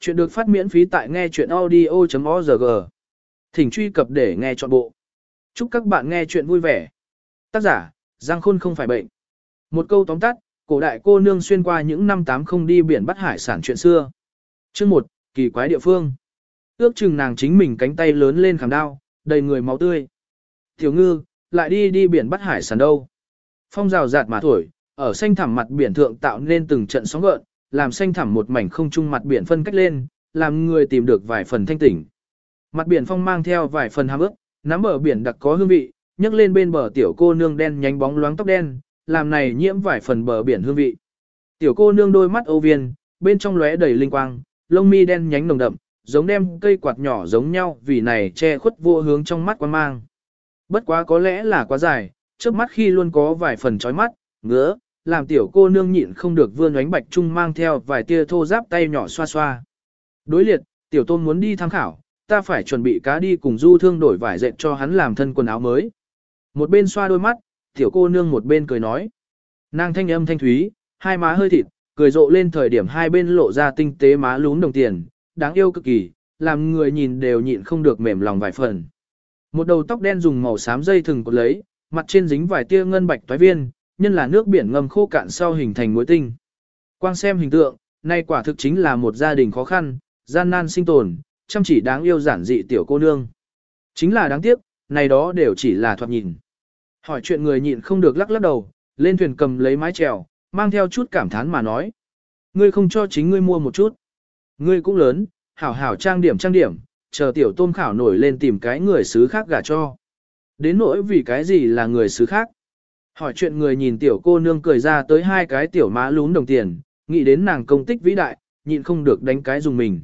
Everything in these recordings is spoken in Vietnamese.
Chuyện được phát miễn phí tại nghe chuyện audio.org. Thỉnh truy cập để nghe trọn bộ. Chúc các bạn nghe chuyện vui vẻ. Tác giả, Giang Khôn không phải bệnh. Một câu tóm tắt, cổ đại cô nương xuyên qua những năm tám không đi biển bắt hải sản chuyện xưa. Chương 1, kỳ quái địa phương. Ước chừng nàng chính mình cánh tay lớn lên khảm đao, đầy người máu tươi. Tiểu ngư, lại đi đi biển bắt hải sản đâu. Phong rào rạt mà thổi, ở xanh thẳm mặt biển thượng tạo nên từng trận sóng gợn, làm xanh thẳm một mảnh không trung mặt biển phân cách lên, làm người tìm được vài phần thanh tỉnh. Mặt biển phong mang theo vài phần hàm ước, nắm bờ biển đặc có hương vị, nhấc lên bên bờ tiểu cô nương đen nhánh bóng loáng tóc đen, làm này nhiễm vài phần bờ biển hương vị. Tiểu cô nương đôi mắt âu viên, bên trong lóe đầy linh quang, lông mi đen nhánh nồng đậm, giống đem cây quạt nhỏ giống nhau vì này che khuất vô hướng trong mắt quan mang. Bất quá có lẽ là quá dài, trước mắt khi luôn có vài phần chói mắt, ngứa, làm tiểu cô nương nhịn không được vươn ánh bạch trung mang theo vài tia thô giáp tay nhỏ xoa xoa. Đối liệt, tiểu tôn muốn đi tham khảo, ta phải chuẩn bị cá đi cùng du thương đổi vải dệt cho hắn làm thân quần áo mới. Một bên xoa đôi mắt, tiểu cô nương một bên cười nói. Nàng thanh âm thanh thúy, hai má hơi thịt, cười rộ lên thời điểm hai bên lộ ra tinh tế má lún đồng tiền, đáng yêu cực kỳ, làm người nhìn đều nhịn không được mềm lòng vài phần. Một đầu tóc đen dùng màu xám dây thừng cột lấy, mặt trên dính vài tia ngân bạch toái viên, nhân là nước biển ngầm khô cạn sau hình thành muối tinh. Quang xem hình tượng, nay quả thực chính là một gia đình khó khăn, gian nan sinh tồn, chăm chỉ đáng yêu giản dị tiểu cô nương. Chính là đáng tiếc, này đó đều chỉ là thoạt nhìn. Hỏi chuyện người nhịn không được lắc lắc đầu, lên thuyền cầm lấy mái chèo, mang theo chút cảm thán mà nói. Ngươi không cho chính ngươi mua một chút. Ngươi cũng lớn, hảo hảo trang điểm trang điểm, chờ tiểu tôm khảo nổi lên tìm cái người xứ khác gả cho. Đến nỗi vì cái gì là người xứ khác. Hỏi chuyện người nhìn tiểu cô nương cười ra tới hai cái tiểu má lún đồng tiền, nghĩ đến nàng công tích vĩ đại, nhịn không được đánh cái dùng mình.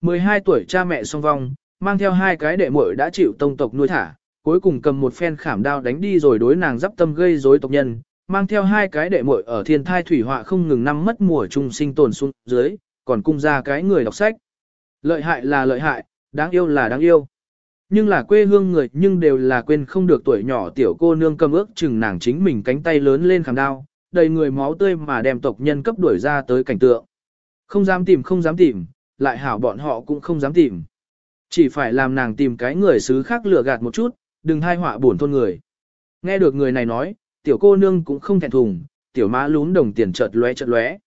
12 tuổi cha mẹ song vong, mang theo hai cái đệ muội đã chịu tông tộc nuôi thả, cuối cùng cầm một phen khảm đao đánh đi rồi đối nàng dắp tâm gây rối tộc nhân, mang theo hai cái đệ muội ở thiên thai thủy họa không ngừng năm mất mùa trung sinh tồn xuống dưới, còn cung ra cái người đọc sách. Lợi hại là lợi hại, đáng yêu là đáng yêu. Nhưng là quê hương người nhưng đều là quên không được tuổi nhỏ tiểu cô nương cầm ước chừng nàng chính mình cánh tay lớn lên khảm đao, đầy người máu tươi mà đem tộc nhân cấp đuổi ra tới cảnh tượng. Không dám tìm không dám tìm, lại hảo bọn họ cũng không dám tìm. Chỉ phải làm nàng tìm cái người xứ khác lừa gạt một chút, đừng hai họa buồn thôn người. Nghe được người này nói, tiểu cô nương cũng không thẹn thùng, tiểu má lún đồng tiền chợt lóe chợt lóe.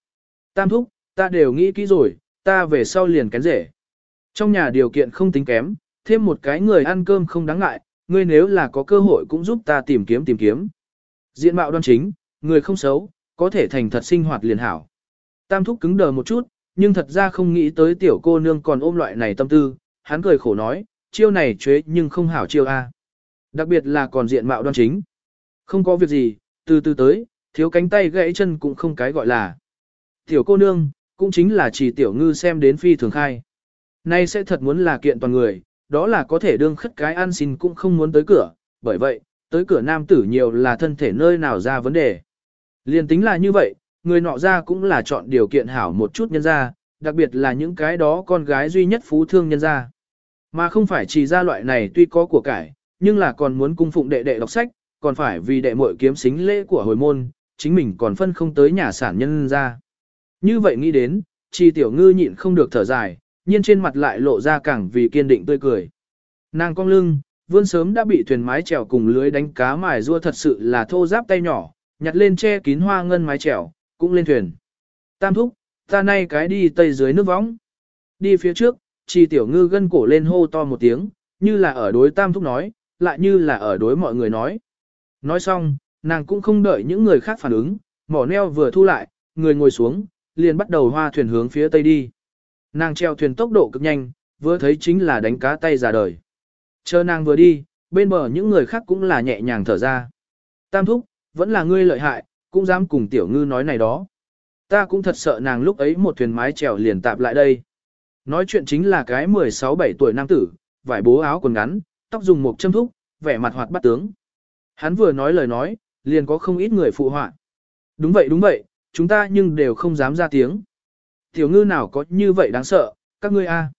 Tam thúc, ta đều nghĩ kỹ rồi, ta về sau liền kén rể. Trong nhà điều kiện không tính kém, thêm một cái người ăn cơm không đáng ngại, ngươi nếu là có cơ hội cũng giúp ta tìm kiếm tìm kiếm. Diện mạo đoan chính, người không xấu, có thể thành thật sinh hoạt liền hảo. Tam thúc cứng đờ một chút, nhưng thật ra không nghĩ tới tiểu cô nương còn ôm loại này tâm tư, hắn cười khổ nói, chiêu này chế nhưng không hảo chiêu a. Đặc biệt là còn diện mạo đoan chính. Không có việc gì, từ từ tới, thiếu cánh tay gãy chân cũng không cái gọi là. Tiểu cô nương, cũng chính là chỉ tiểu ngư xem đến phi thường khai. Nay sẽ thật muốn là kiện toàn người, đó là có thể đương khất cái ăn xin cũng không muốn tới cửa, bởi vậy, tới cửa nam tử nhiều là thân thể nơi nào ra vấn đề. Liên tính là như vậy, người nọ ra cũng là chọn điều kiện hảo một chút nhân ra, đặc biệt là những cái đó con gái duy nhất phú thương nhân ra. Mà không phải chỉ ra loại này tuy có của cải, nhưng là còn muốn cung phụng đệ đệ đọc sách, còn phải vì đệ muội kiếm xính lễ của hồi môn, chính mình còn phân không tới nhà sản nhân ra. Như vậy nghĩ đến, chi tiểu ngư nhịn không được thở dài, nhiên trên mặt lại lộ ra càng vì kiên định tươi cười. Nàng cong lưng, vươn sớm đã bị thuyền mái chèo cùng lưới đánh cá mài rua thật sự là thô giáp tay nhỏ, nhặt lên che kín hoa ngân mái chèo, cũng lên thuyền. Tam thúc, ta nay cái đi tây dưới nước võng. Đi phía trước, chi tiểu ngư gân cổ lên hô to một tiếng, như là ở đối tam thúc nói, lại như là ở đối mọi người nói. Nói xong, nàng cũng không đợi những người khác phản ứng, mỏ neo vừa thu lại, người ngồi xuống, liền bắt đầu hoa thuyền hướng phía tây đi. Nàng treo thuyền tốc độ cực nhanh, vừa thấy chính là đánh cá tay ra đời. Chờ nàng vừa đi, bên bờ những người khác cũng là nhẹ nhàng thở ra. Tam thúc, vẫn là ngươi lợi hại, cũng dám cùng tiểu ngư nói này đó. Ta cũng thật sợ nàng lúc ấy một thuyền mái trèo liền tạp lại đây. Nói chuyện chính là cái 16-17 tuổi nam tử, vải bố áo quần ngắn, tóc dùng một châm thúc, vẻ mặt hoạt bát tướng. Hắn vừa nói lời nói, liền có không ít người phụ họa. Đúng vậy đúng vậy, chúng ta nhưng đều không dám ra tiếng. Tiểu ngư nào có như vậy đáng sợ, các ngươi a.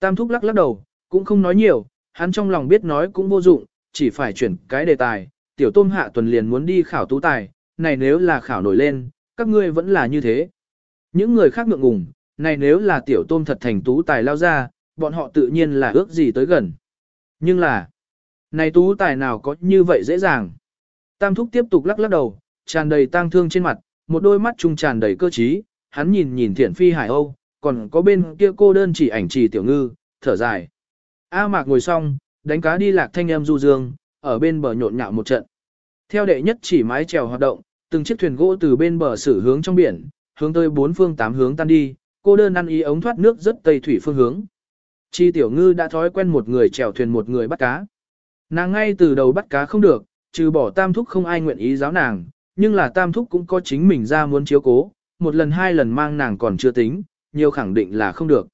Tam thúc lắc lắc đầu, cũng không nói nhiều, hắn trong lòng biết nói cũng vô dụng, chỉ phải chuyển cái đề tài. Tiểu tôm hạ tuần liền muốn đi khảo tú tài, này nếu là khảo nổi lên, các ngươi vẫn là như thế. Những người khác ngượng ngùng, Này nếu là tiểu tôm thật thành tú tài lao ra, bọn họ tự nhiên là ước gì tới gần. Nhưng là, này tú tài nào có như vậy dễ dàng. Tam thúc tiếp tục lắc lắc đầu, tràn đầy tang thương trên mặt, một đôi mắt trung tràn đầy cơ trí, hắn nhìn nhìn thiển phi hải âu, còn có bên kia cô đơn chỉ ảnh trì tiểu ngư, thở dài. A mạc ngồi xong, đánh cá đi lạc thanh em du dương, ở bên bờ nhộn nhạo một trận. Theo đệ nhất chỉ mái chèo hoạt động, từng chiếc thuyền gỗ từ bên bờ xử hướng trong biển, hướng tới bốn phương tám hướng tan đi, cô đơn ăn ý ống thoát nước rất tây thủy phương hướng. Chi tiểu ngư đã thói quen một người chèo thuyền một người bắt cá. Nàng ngay từ đầu bắt cá không được, trừ bỏ tam thúc không ai nguyện ý giáo nàng, nhưng là tam thúc cũng có chính mình ra muốn chiếu cố, một lần hai lần mang nàng còn chưa tính, nhiều khẳng định là không được.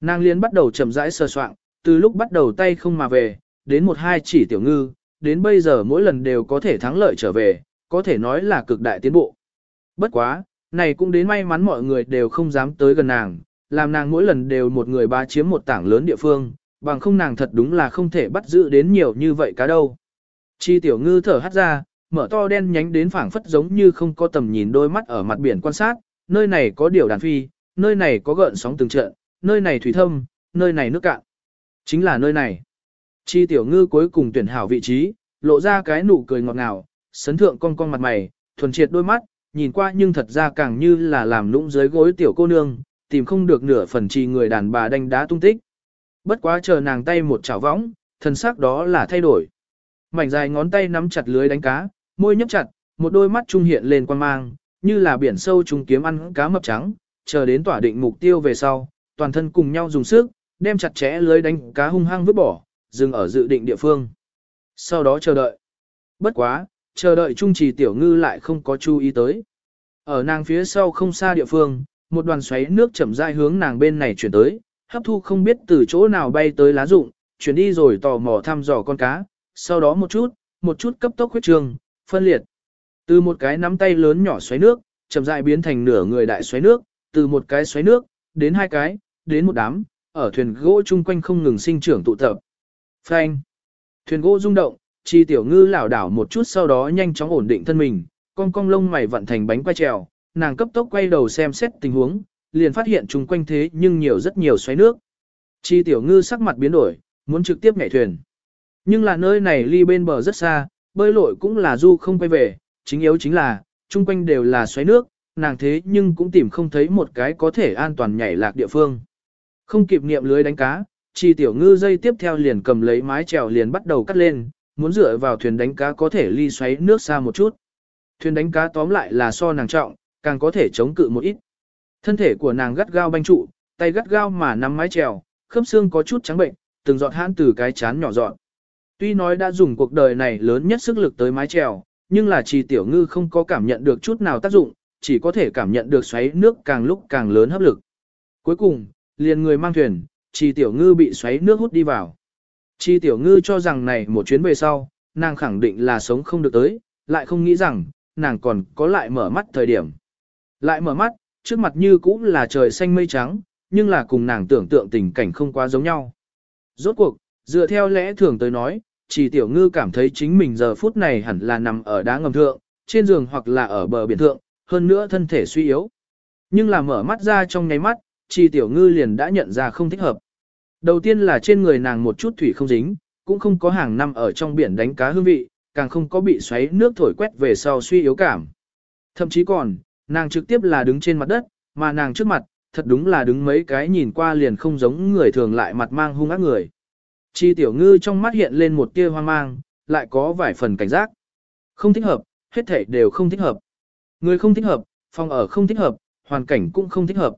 Nàng liên bắt đầu chậm rãi sơ soạn, từ lúc bắt đầu tay không mà về, đến một hai chỉ tiểu ngư, đến bây giờ mỗi lần đều có thể thắng lợi trở về, có thể nói là cực đại tiến bộ. Bất quá, này cũng đến may mắn mọi người đều không dám tới gần nàng, làm nàng mỗi lần đều một người ba chiếm một tảng lớn địa phương, bằng không nàng thật đúng là không thể bắt giữ đến nhiều như vậy cá đâu. Chi tiểu ngư thở hắt ra, mở to đen nhánh đến phảng phất giống như không có tầm nhìn đôi mắt ở mặt biển quan sát, nơi này có điều đàn phi, nơi này có gợn sóng từng trận, nơi này thủy thâm, nơi này nước cạn. Chính là nơi này. Chi tiểu ngư cuối cùng tuyển hảo vị trí, lộ ra cái nụ cười ngọt ngào, sấn thượng cong cong mặt mày, thuần triệt đôi mắt, nhìn qua nhưng thật ra càng như là làm lũng dưới gối tiểu cô nương, tìm không được nửa phần chi người đàn bà đánh đá tung tích. Bất quá chờ nàng tay một chảo võng, thần sắc đó là thay đổi. Mảnh dài ngón tay nắm chặt lưới đánh cá, môi nhấp chặt, một đôi mắt trung hiện lên quan mang, như là biển sâu trung kiếm ăn cá mập trắng, chờ đến tỏa định mục tiêu về sau, toàn thân cùng nhau dùng sức, đem chặt chẽ lưới đánh cá hung hăng vứt bỏ, dừng ở dự định địa phương. Sau đó chờ đợi. Bất quá, chờ đợi trung trì tiểu ngư lại không có chú ý tới. Ở nàng phía sau không xa địa phương, một đoàn xoáy nước chậm rãi hướng nàng bên này chuyển tới, hấp thu không biết từ chỗ nào bay tới lá rụng, chuyển đi rồi tò mò thăm dò con cá, sau đó một chút, một chút cấp tốc huyết trường, phân liệt. Từ một cái nắm tay lớn nhỏ xoáy nước, chậm rãi biến thành nửa người đại xoáy nước, từ một cái xoáy nước, đến hai cái, đến một đám, ở thuyền gỗ chung quanh không ngừng sinh trưởng tụ tập. Phanh. Thuyền gỗ rung động, chi tiểu ngư lảo đảo một chút sau đó nhanh chóng ổn định thân mình, con cong lông mày vận thành bánh quay trèo, nàng cấp tốc quay đầu xem xét tình huống, liền phát hiện chung quanh thế nhưng nhiều rất nhiều xoáy nước. Chi tiểu ngư sắc mặt biến đổi, muốn trực tiếp nhảy thuyền. Nhưng là nơi này ly bên bờ rất xa, bơi lội cũng là du không quay về, chính yếu chính là, chung quanh đều là xoáy nước, nàng thế nhưng cũng tìm không thấy một cái có thể an toàn nhảy lạc địa phương. Không kịp niệm lưới đánh cá, chi tiểu ngư dây tiếp theo liền cầm lấy mái chèo liền bắt đầu cắt lên, muốn dựa vào thuyền đánh cá có thể ly xoáy nước xa một chút. Thuyền đánh cá tóm lại là so nàng trọng, càng có thể chống cự một ít. Thân thể của nàng gắt gao banh trụ, tay gắt gao mà nắm mái chèo, khớp xương có chút trắng bệnh, từng giọt hãn từ cái chán nhỏ dọn. Tuy nói đã dùng cuộc đời này lớn nhất sức lực tới mái trèo, nhưng là trì tiểu ngư không có cảm nhận được chút nào tác dụng, chỉ có thể cảm nhận được xoáy nước càng lúc càng lớn hấp lực. Cuối cùng, liền người mang thuyền, trì tiểu ngư bị xoáy nước hút đi vào. Trì tiểu ngư cho rằng này một chuyến về sau, nàng khẳng định là sống không được tới, lại không nghĩ rằng, nàng còn có lại mở mắt thời điểm. Lại mở mắt, trước mặt như cũng là trời xanh mây trắng, nhưng là cùng nàng tưởng tượng tình cảnh không quá giống nhau. Rốt cuộc, dựa theo lẽ thường tới nói, chỉ tiểu ngư cảm thấy chính mình giờ phút này hẳn là nằm ở đá ngầm thượng, trên giường hoặc là ở bờ biển thượng, hơn nữa thân thể suy yếu. Nhưng là mở mắt ra trong nháy mắt, chỉ tiểu ngư liền đã nhận ra không thích hợp. Đầu tiên là trên người nàng một chút thủy không dính, cũng không có hàng năm ở trong biển đánh cá hương vị, càng không có bị xoáy nước thổi quét về sau suy yếu cảm. Thậm chí còn, nàng trực tiếp là đứng trên mặt đất, mà nàng trước mặt, thật đúng là đứng mấy cái nhìn qua liền không giống người thường lại mặt mang hung ác người. Chi tiểu ngư trong mắt hiện lên một tia hoang mang, lại có vài phần cảnh giác. Không thích hợp, hết thảy đều không thích hợp. Người không thích hợp, phòng ở không thích hợp, hoàn cảnh cũng không thích hợp.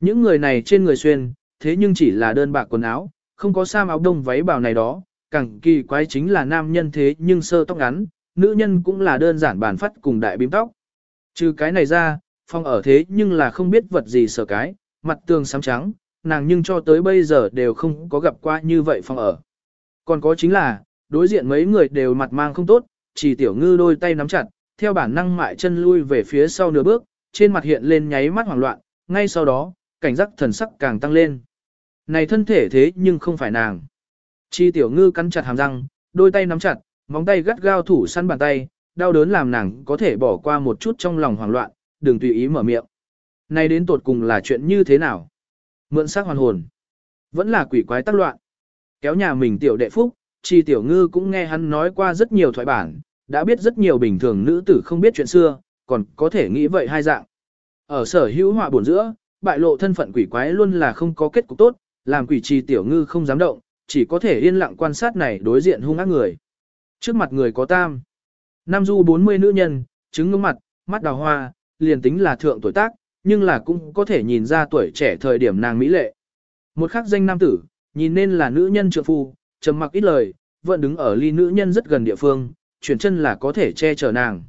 Những người này trên người xuyên, thế nhưng chỉ là đơn bạc quần áo, không có sam áo đông váy bào này đó, càng kỳ quái chính là nam nhân thế nhưng sơ tóc ngắn, nữ nhân cũng là đơn giản bản phát cùng đại bím tóc. Trừ cái này ra, phòng ở thế nhưng là không biết vật gì sở cái, mặt tường xám trắng, nàng nhưng cho tới bây giờ đều không có gặp qua như vậy phòng ở. Còn có chính là, đối diện mấy người đều mặt mang không tốt, chỉ tiểu ngư đôi tay nắm chặt, theo bản năng mại chân lui về phía sau nửa bước, trên mặt hiện lên nháy mắt hoảng loạn, ngay sau đó, cảnh giác thần sắc càng tăng lên. Này thân thể thế nhưng không phải nàng. Chi tiểu ngư cắn chặt hàm răng, đôi tay nắm chặt, móng tay gắt gao thủ săn bàn tay, đau đớn làm nàng có thể bỏ qua một chút trong lòng hoảng loạn, đừng tùy ý mở miệng. Này đến tột cùng là chuyện như thế nào? Mượn xác hoàn hồn. Vẫn là quỷ quái tác loạn. Kéo nhà mình tiểu đệ phúc, chi tiểu ngư cũng nghe hắn nói qua rất nhiều thoại bản, đã biết rất nhiều bình thường nữ tử không biết chuyện xưa, còn có thể nghĩ vậy hai dạng. Ở sở hữu họa buồn giữa, bại lộ thân phận quỷ quái luôn là không có kết cục tốt, làm quỷ trì tiểu ngư không dám động, chỉ có thể yên lặng quan sát này đối diện hung ác người. Trước mặt người có tam. Nam du 40 nữ nhân, trứng ngưỡng mặt, mắt đào hoa, liền tính là thượng tuổi tác, nhưng là cũng có thể nhìn ra tuổi trẻ thời điểm nàng mỹ lệ. Một khắc danh nam tử, nhìn nên là nữ nhân trượng phu, trầm mặc ít lời, vẫn đứng ở ly nữ nhân rất gần địa phương, chuyển chân là có thể che chở nàng.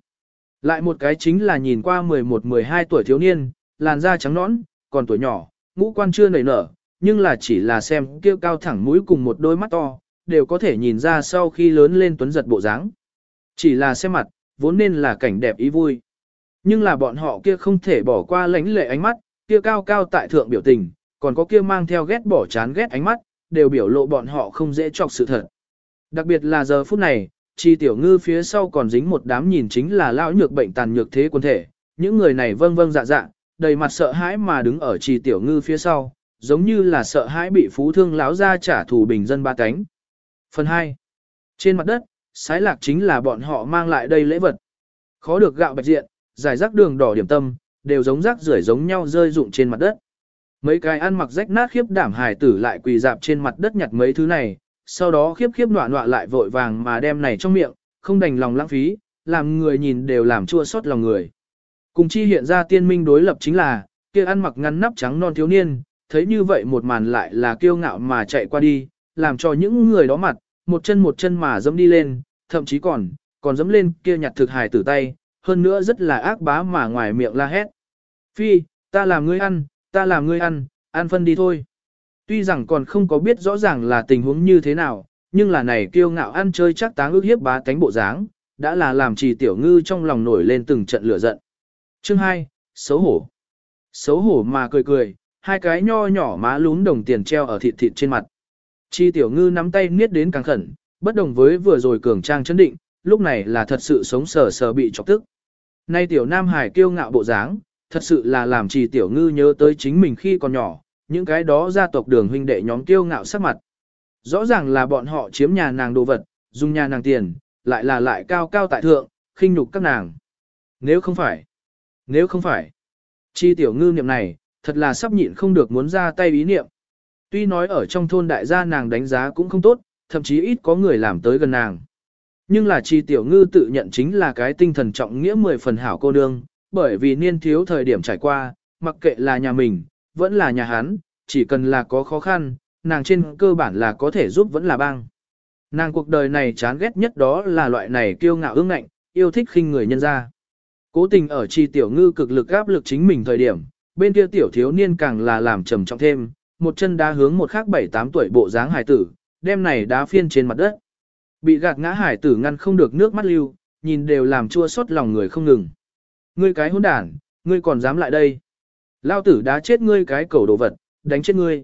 Lại một cái chính là nhìn qua 11-12 tuổi thiếu niên, làn da trắng nõn, còn tuổi nhỏ, ngũ quan chưa nảy nở, nhưng là chỉ là xem kêu cao thẳng mũi cùng một đôi mắt to, đều có thể nhìn ra sau khi lớn lên tuấn giật bộ dáng. Chỉ là xem mặt, vốn nên là cảnh đẹp ý vui. Nhưng là bọn họ kia không thể bỏ qua lãnh lệ ánh mắt, kia cao cao tại thượng biểu tình, còn có kia mang theo ghét bỏ chán ghét ánh mắt, đều biểu lộ bọn họ không dễ chọc sự thật. Đặc biệt là giờ phút này, chi tiểu ngư phía sau còn dính một đám nhìn chính là lão nhược bệnh tàn nhược thế quân thể, những người này vâng vâng dạ dạ, đầy mặt sợ hãi mà đứng ở chi tiểu ngư phía sau, giống như là sợ hãi bị phú thương lão ra trả thù bình dân ba cánh. Phần 2. Trên mặt đất, sái lạc chính là bọn họ mang lại đây lễ vật. Khó được gạo bạch diện, giải rác đường đỏ điểm tâm, đều giống rác rưởi giống nhau rơi rụng trên mặt đất. Mấy cái ăn mặc rách nát khiếp đảm hài tử lại quỳ dạp trên mặt đất nhặt mấy thứ này, sau đó khiếp khiếp nọa nọa lại vội vàng mà đem này trong miệng, không đành lòng lãng phí, làm người nhìn đều làm chua xót lòng người. Cùng chi hiện ra tiên minh đối lập chính là, kia ăn mặc ngăn nắp trắng non thiếu niên, thấy như vậy một màn lại là kiêu ngạo mà chạy qua đi, làm cho những người đó mặt, một chân một chân mà dẫm đi lên, thậm chí còn, còn dẫm lên kia nhặt thực hài tử tay, hơn nữa rất là ác bá mà ngoài miệng la hét. Phi, ta làm ngươi ăn, ta làm ngươi ăn, ăn phân đi thôi. Tuy rằng còn không có biết rõ ràng là tình huống như thế nào, nhưng là này kiêu ngạo ăn chơi chắc táng ước hiếp bá tánh bộ dáng, đã là làm trì tiểu ngư trong lòng nổi lên từng trận lửa giận. Chương 2, xấu hổ. Xấu hổ mà cười cười, hai cái nho nhỏ má lún đồng tiền treo ở thịt thịt trên mặt. Chi tiểu ngư nắm tay niết đến càng khẩn, bất đồng với vừa rồi cường trang chấn định, lúc này là thật sự sống sờ sờ bị chọc tức. Nay tiểu nam hải kiêu ngạo bộ dáng, thật sự là làm trì tiểu ngư nhớ tới chính mình khi còn nhỏ, những cái đó gia tộc đường huynh đệ nhóm kiêu ngạo sắc mặt. Rõ ràng là bọn họ chiếm nhà nàng đồ vật, dùng nhà nàng tiền, lại là lại cao cao tại thượng, khinh nhục các nàng. Nếu không phải, nếu không phải, chi tiểu ngư niệm này, thật là sắp nhịn không được muốn ra tay ý niệm. Tuy nói ở trong thôn đại gia nàng đánh giá cũng không tốt, thậm chí ít có người làm tới gần nàng. Nhưng là chi tiểu ngư tự nhận chính là cái tinh thần trọng nghĩa mười phần hảo cô nương, bởi vì niên thiếu thời điểm trải qua, mặc kệ là nhà mình, vẫn là nhà hắn, chỉ cần là có khó khăn, nàng trên cơ bản là có thể giúp vẫn là băng. Nàng cuộc đời này chán ghét nhất đó là loại này kiêu ngạo ương ngạnh, yêu thích khinh người nhân ra. Cố tình ở chi tiểu ngư cực lực áp lực chính mình thời điểm, bên kia tiểu thiếu niên càng là làm trầm trọng thêm, một chân đá hướng một khác bảy tám tuổi bộ dáng hài tử, đem này đá phiên trên mặt đất. Bị gạt ngã hải tử ngăn không được nước mắt lưu, nhìn đều làm chua xót lòng người không ngừng. Ngươi cái hỗn đản, ngươi còn dám lại đây. Lao tử đá chết ngươi cái cầu đồ vật, đánh chết ngươi.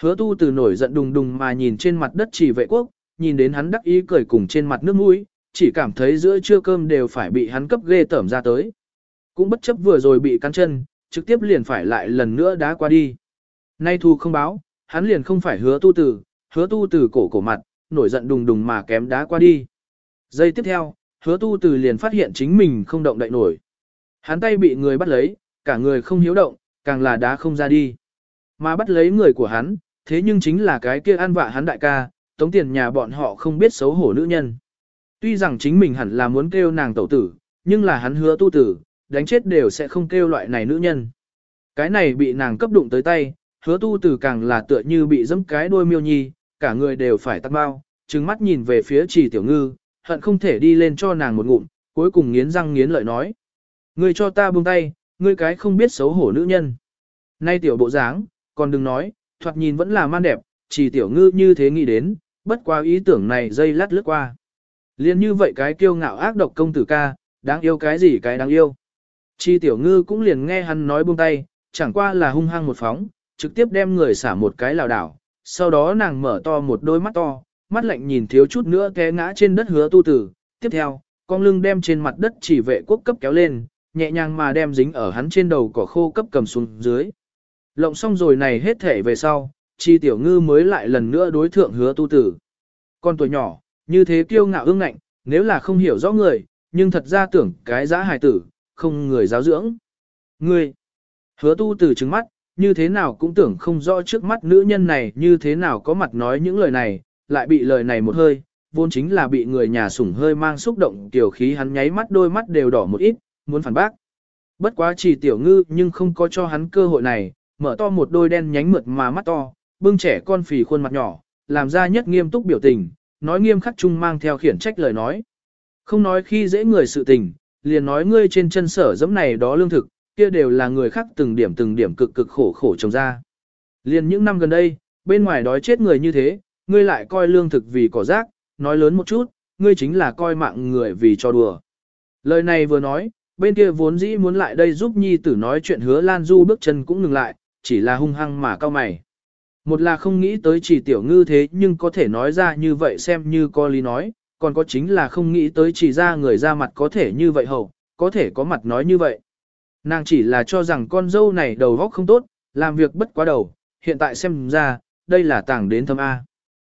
Hứa tu từ nổi giận đùng đùng mà nhìn trên mặt đất chỉ vệ quốc, nhìn đến hắn đắc ý cười cùng trên mặt nước mũi, chỉ cảm thấy giữa trưa cơm đều phải bị hắn cấp ghê tởm ra tới. Cũng bất chấp vừa rồi bị cắn chân, trực tiếp liền phải lại lần nữa đá qua đi. Nay thu không báo, hắn liền không phải hứa tu từ, hứa tu từ cổ cổ mặt, nổi giận đùng đùng mà kém đá qua đi. Giây tiếp theo, hứa tu từ liền phát hiện chính mình không động đậy nổi. Hắn tay bị người bắt lấy, cả người không hiếu động, càng là đá không ra đi. Mà bắt lấy người của hắn, thế nhưng chính là cái kia ăn vạ hắn đại ca, tống tiền nhà bọn họ không biết xấu hổ nữ nhân. Tuy rằng chính mình hẳn là muốn kêu nàng tẩu tử, nhưng là hắn hứa tu tử, đánh chết đều sẽ không kêu loại này nữ nhân. Cái này bị nàng cấp đụng tới tay, hứa tu tử càng là tựa như bị dẫm cái đuôi miêu nhi, cả người đều phải tắt bao, trừng mắt nhìn về phía chỉ tiểu ngư, hận không thể đi lên cho nàng một ngụm, cuối cùng nghiến răng nghiến lợi nói. Ngươi cho ta buông tay, ngươi cái không biết xấu hổ nữ nhân. Nay tiểu bộ dáng, còn đừng nói, thoạt nhìn vẫn là man đẹp, chỉ tiểu ngư như thế nghĩ đến, bất qua ý tưởng này dây lát lướt qua. Liên như vậy cái kiêu ngạo ác độc công tử ca, đáng yêu cái gì cái đáng yêu. Chi tiểu ngư cũng liền nghe hắn nói buông tay, chẳng qua là hung hăng một phóng, trực tiếp đem người xả một cái lào đảo. Sau đó nàng mở to một đôi mắt to, mắt lạnh nhìn thiếu chút nữa té ngã trên đất hứa tu tử. Tiếp theo, con lưng đem trên mặt đất chỉ vệ quốc cấp kéo lên, nhẹ nhàng mà đem dính ở hắn trên đầu cỏ khô cấp cầm xuống dưới. Lộng xong rồi này hết thể về sau, chi tiểu ngư mới lại lần nữa đối thượng hứa tu tử. Con tuổi nhỏ, như thế kiêu ngạo ương ngạnh, nếu là không hiểu rõ người, nhưng thật ra tưởng cái giã hài tử, không người giáo dưỡng. Ngươi, hứa tu tử trứng mắt, như thế nào cũng tưởng không rõ trước mắt nữ nhân này như thế nào có mặt nói những lời này, lại bị lời này một hơi, vốn chính là bị người nhà sủng hơi mang xúc động tiểu khí hắn nháy mắt đôi mắt đều đỏ một ít, muốn phản bác. Bất quá chỉ tiểu ngư nhưng không có cho hắn cơ hội này, mở to một đôi đen nhánh mượt mà mắt to, bưng trẻ con phì khuôn mặt nhỏ, làm ra nhất nghiêm túc biểu tình, nói nghiêm khắc chung mang theo khiển trách lời nói. Không nói khi dễ người sự tình, liền nói ngươi trên chân sở dẫm này đó lương thực, kia đều là người khác từng điểm từng điểm cực cực khổ khổ trồng ra. Liền những năm gần đây, bên ngoài đói chết người như thế, ngươi lại coi lương thực vì cỏ rác, nói lớn một chút, ngươi chính là coi mạng người vì cho đùa. Lời này vừa nói, bên kia vốn dĩ muốn lại đây giúp nhi tử nói chuyện hứa Lan Du bước chân cũng ngừng lại, chỉ là hung hăng mà cao mày. Một là không nghĩ tới chỉ tiểu ngư thế nhưng có thể nói ra như vậy xem như có lý nói, còn có chính là không nghĩ tới chỉ ra người ra mặt có thể như vậy hầu, có thể có mặt nói như vậy. Nàng chỉ là cho rằng con dâu này đầu óc không tốt, làm việc bất quá đầu, hiện tại xem ra, đây là tảng đến thâm A.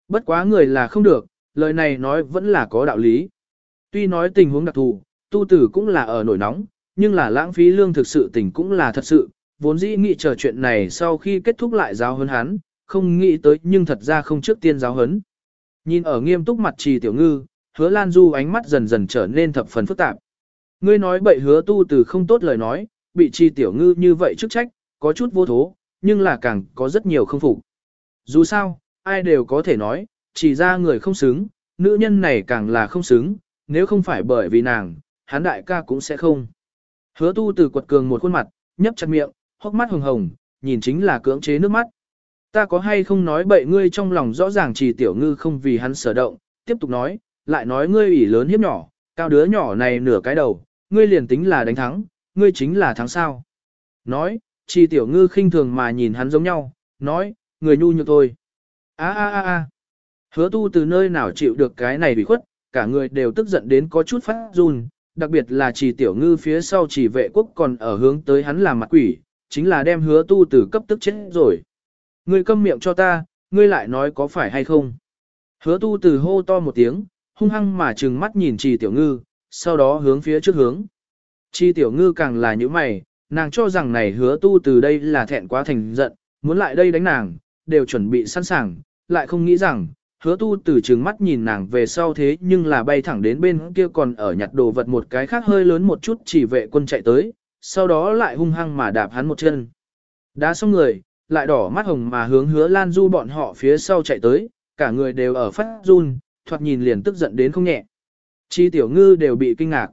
Bất quá người là không được, lời này nói vẫn là có đạo lý. Tuy nói tình huống đặc thù, tu tử cũng là ở nổi nóng, nhưng là lãng phí lương thực sự tình cũng là thật sự, vốn dĩ nghĩ chờ chuyện này sau khi kết thúc lại giáo hấn hắn, không nghĩ tới nhưng thật ra không trước tiên giáo hấn. Nhìn ở nghiêm túc mặt trì tiểu ngư, hứa Lan Du ánh mắt dần dần trở nên thập phần phức tạp. Ngươi nói bậy hứa tu từ không tốt lời nói, bị chi tiểu ngư như vậy chức trách, có chút vô thố, nhưng là càng có rất nhiều không phục. Dù sao, ai đều có thể nói, chỉ ra người không xứng, nữ nhân này càng là không xứng, nếu không phải bởi vì nàng, hắn đại ca cũng sẽ không. Hứa tu từ quật cường một khuôn mặt, nhấp chặt miệng, hốc mắt hồng hồng, nhìn chính là cưỡng chế nước mắt. Ta có hay không nói bậy ngươi trong lòng rõ ràng chỉ tiểu ngư không vì hắn sở động, tiếp tục nói, lại nói ngươi ủy lớn hiếp nhỏ, cao đứa nhỏ này nửa cái đầu, ngươi liền tính là đánh thắng, ngươi chính là thắng sao. Nói, chỉ tiểu ngư khinh thường mà nhìn hắn giống nhau, nói, người nhu nhược thôi. a a a a Hứa tu từ nơi nào chịu được cái này bị khuất, cả người đều tức giận đến có chút phát run, đặc biệt là chỉ tiểu ngư phía sau chỉ vệ quốc còn ở hướng tới hắn làm mặt quỷ, chính là đem hứa tu từ cấp tức chết rồi. Ngươi câm miệng cho ta, ngươi lại nói có phải hay không. Hứa tu từ hô to một tiếng, hung hăng mà trừng mắt nhìn trì tiểu ngư, sau đó hướng phía trước hướng. Chi tiểu ngư càng là như mày, nàng cho rằng này hứa tu từ đây là thẹn quá thành giận, muốn lại đây đánh nàng, đều chuẩn bị sẵn sàng, lại không nghĩ rằng, hứa tu từ trừng mắt nhìn nàng về sau thế nhưng là bay thẳng đến bên kia còn ở nhặt đồ vật một cái khác hơi lớn một chút chỉ vệ quân chạy tới, sau đó lại hung hăng mà đạp hắn một chân. Đá xong người, lại đỏ mắt hồng mà hướng hứa lan du bọn họ phía sau chạy tới, cả người đều ở phát run, thoạt nhìn liền tức giận đến không nhẹ. Chi tiểu ngư đều bị kinh ngạc.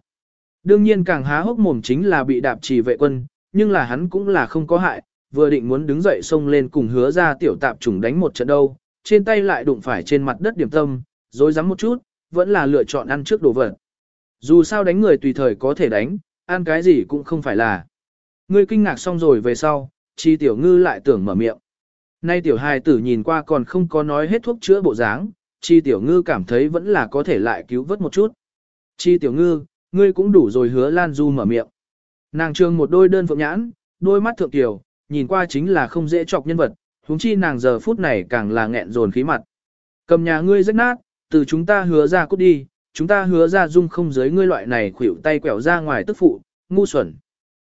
Đương nhiên càng há hốc mồm chính là bị đạp trì vệ quân, nhưng là hắn cũng là không có hại, vừa định muốn đứng dậy xông lên cùng hứa ra tiểu tạp chủng đánh một trận đâu, trên tay lại đụng phải trên mặt đất điểm tâm, dối rắm một chút, vẫn là lựa chọn ăn trước đồ vật. Dù sao đánh người tùy thời có thể đánh, ăn cái gì cũng không phải là. Ngươi kinh ngạc xong rồi về sau, chi tiểu ngư lại tưởng mở miệng. Nay tiểu hài tử nhìn qua còn không có nói hết thuốc chữa bộ dáng, chi tiểu ngư cảm thấy vẫn là có thể lại cứu vớt một chút. Chi tiểu ngư, ngươi cũng đủ rồi hứa Lan Du mở miệng. Nàng trương một đôi đơn phượng nhãn, đôi mắt thượng tiểu, nhìn qua chính là không dễ chọc nhân vật, huống chi nàng giờ phút này càng là nghẹn dồn khí mặt. Cầm nhà ngươi rách nát, từ chúng ta hứa ra cút đi, chúng ta hứa ra dung không giới ngươi loại này khuỷu tay quẹo ra ngoài tức phụ, ngu xuẩn.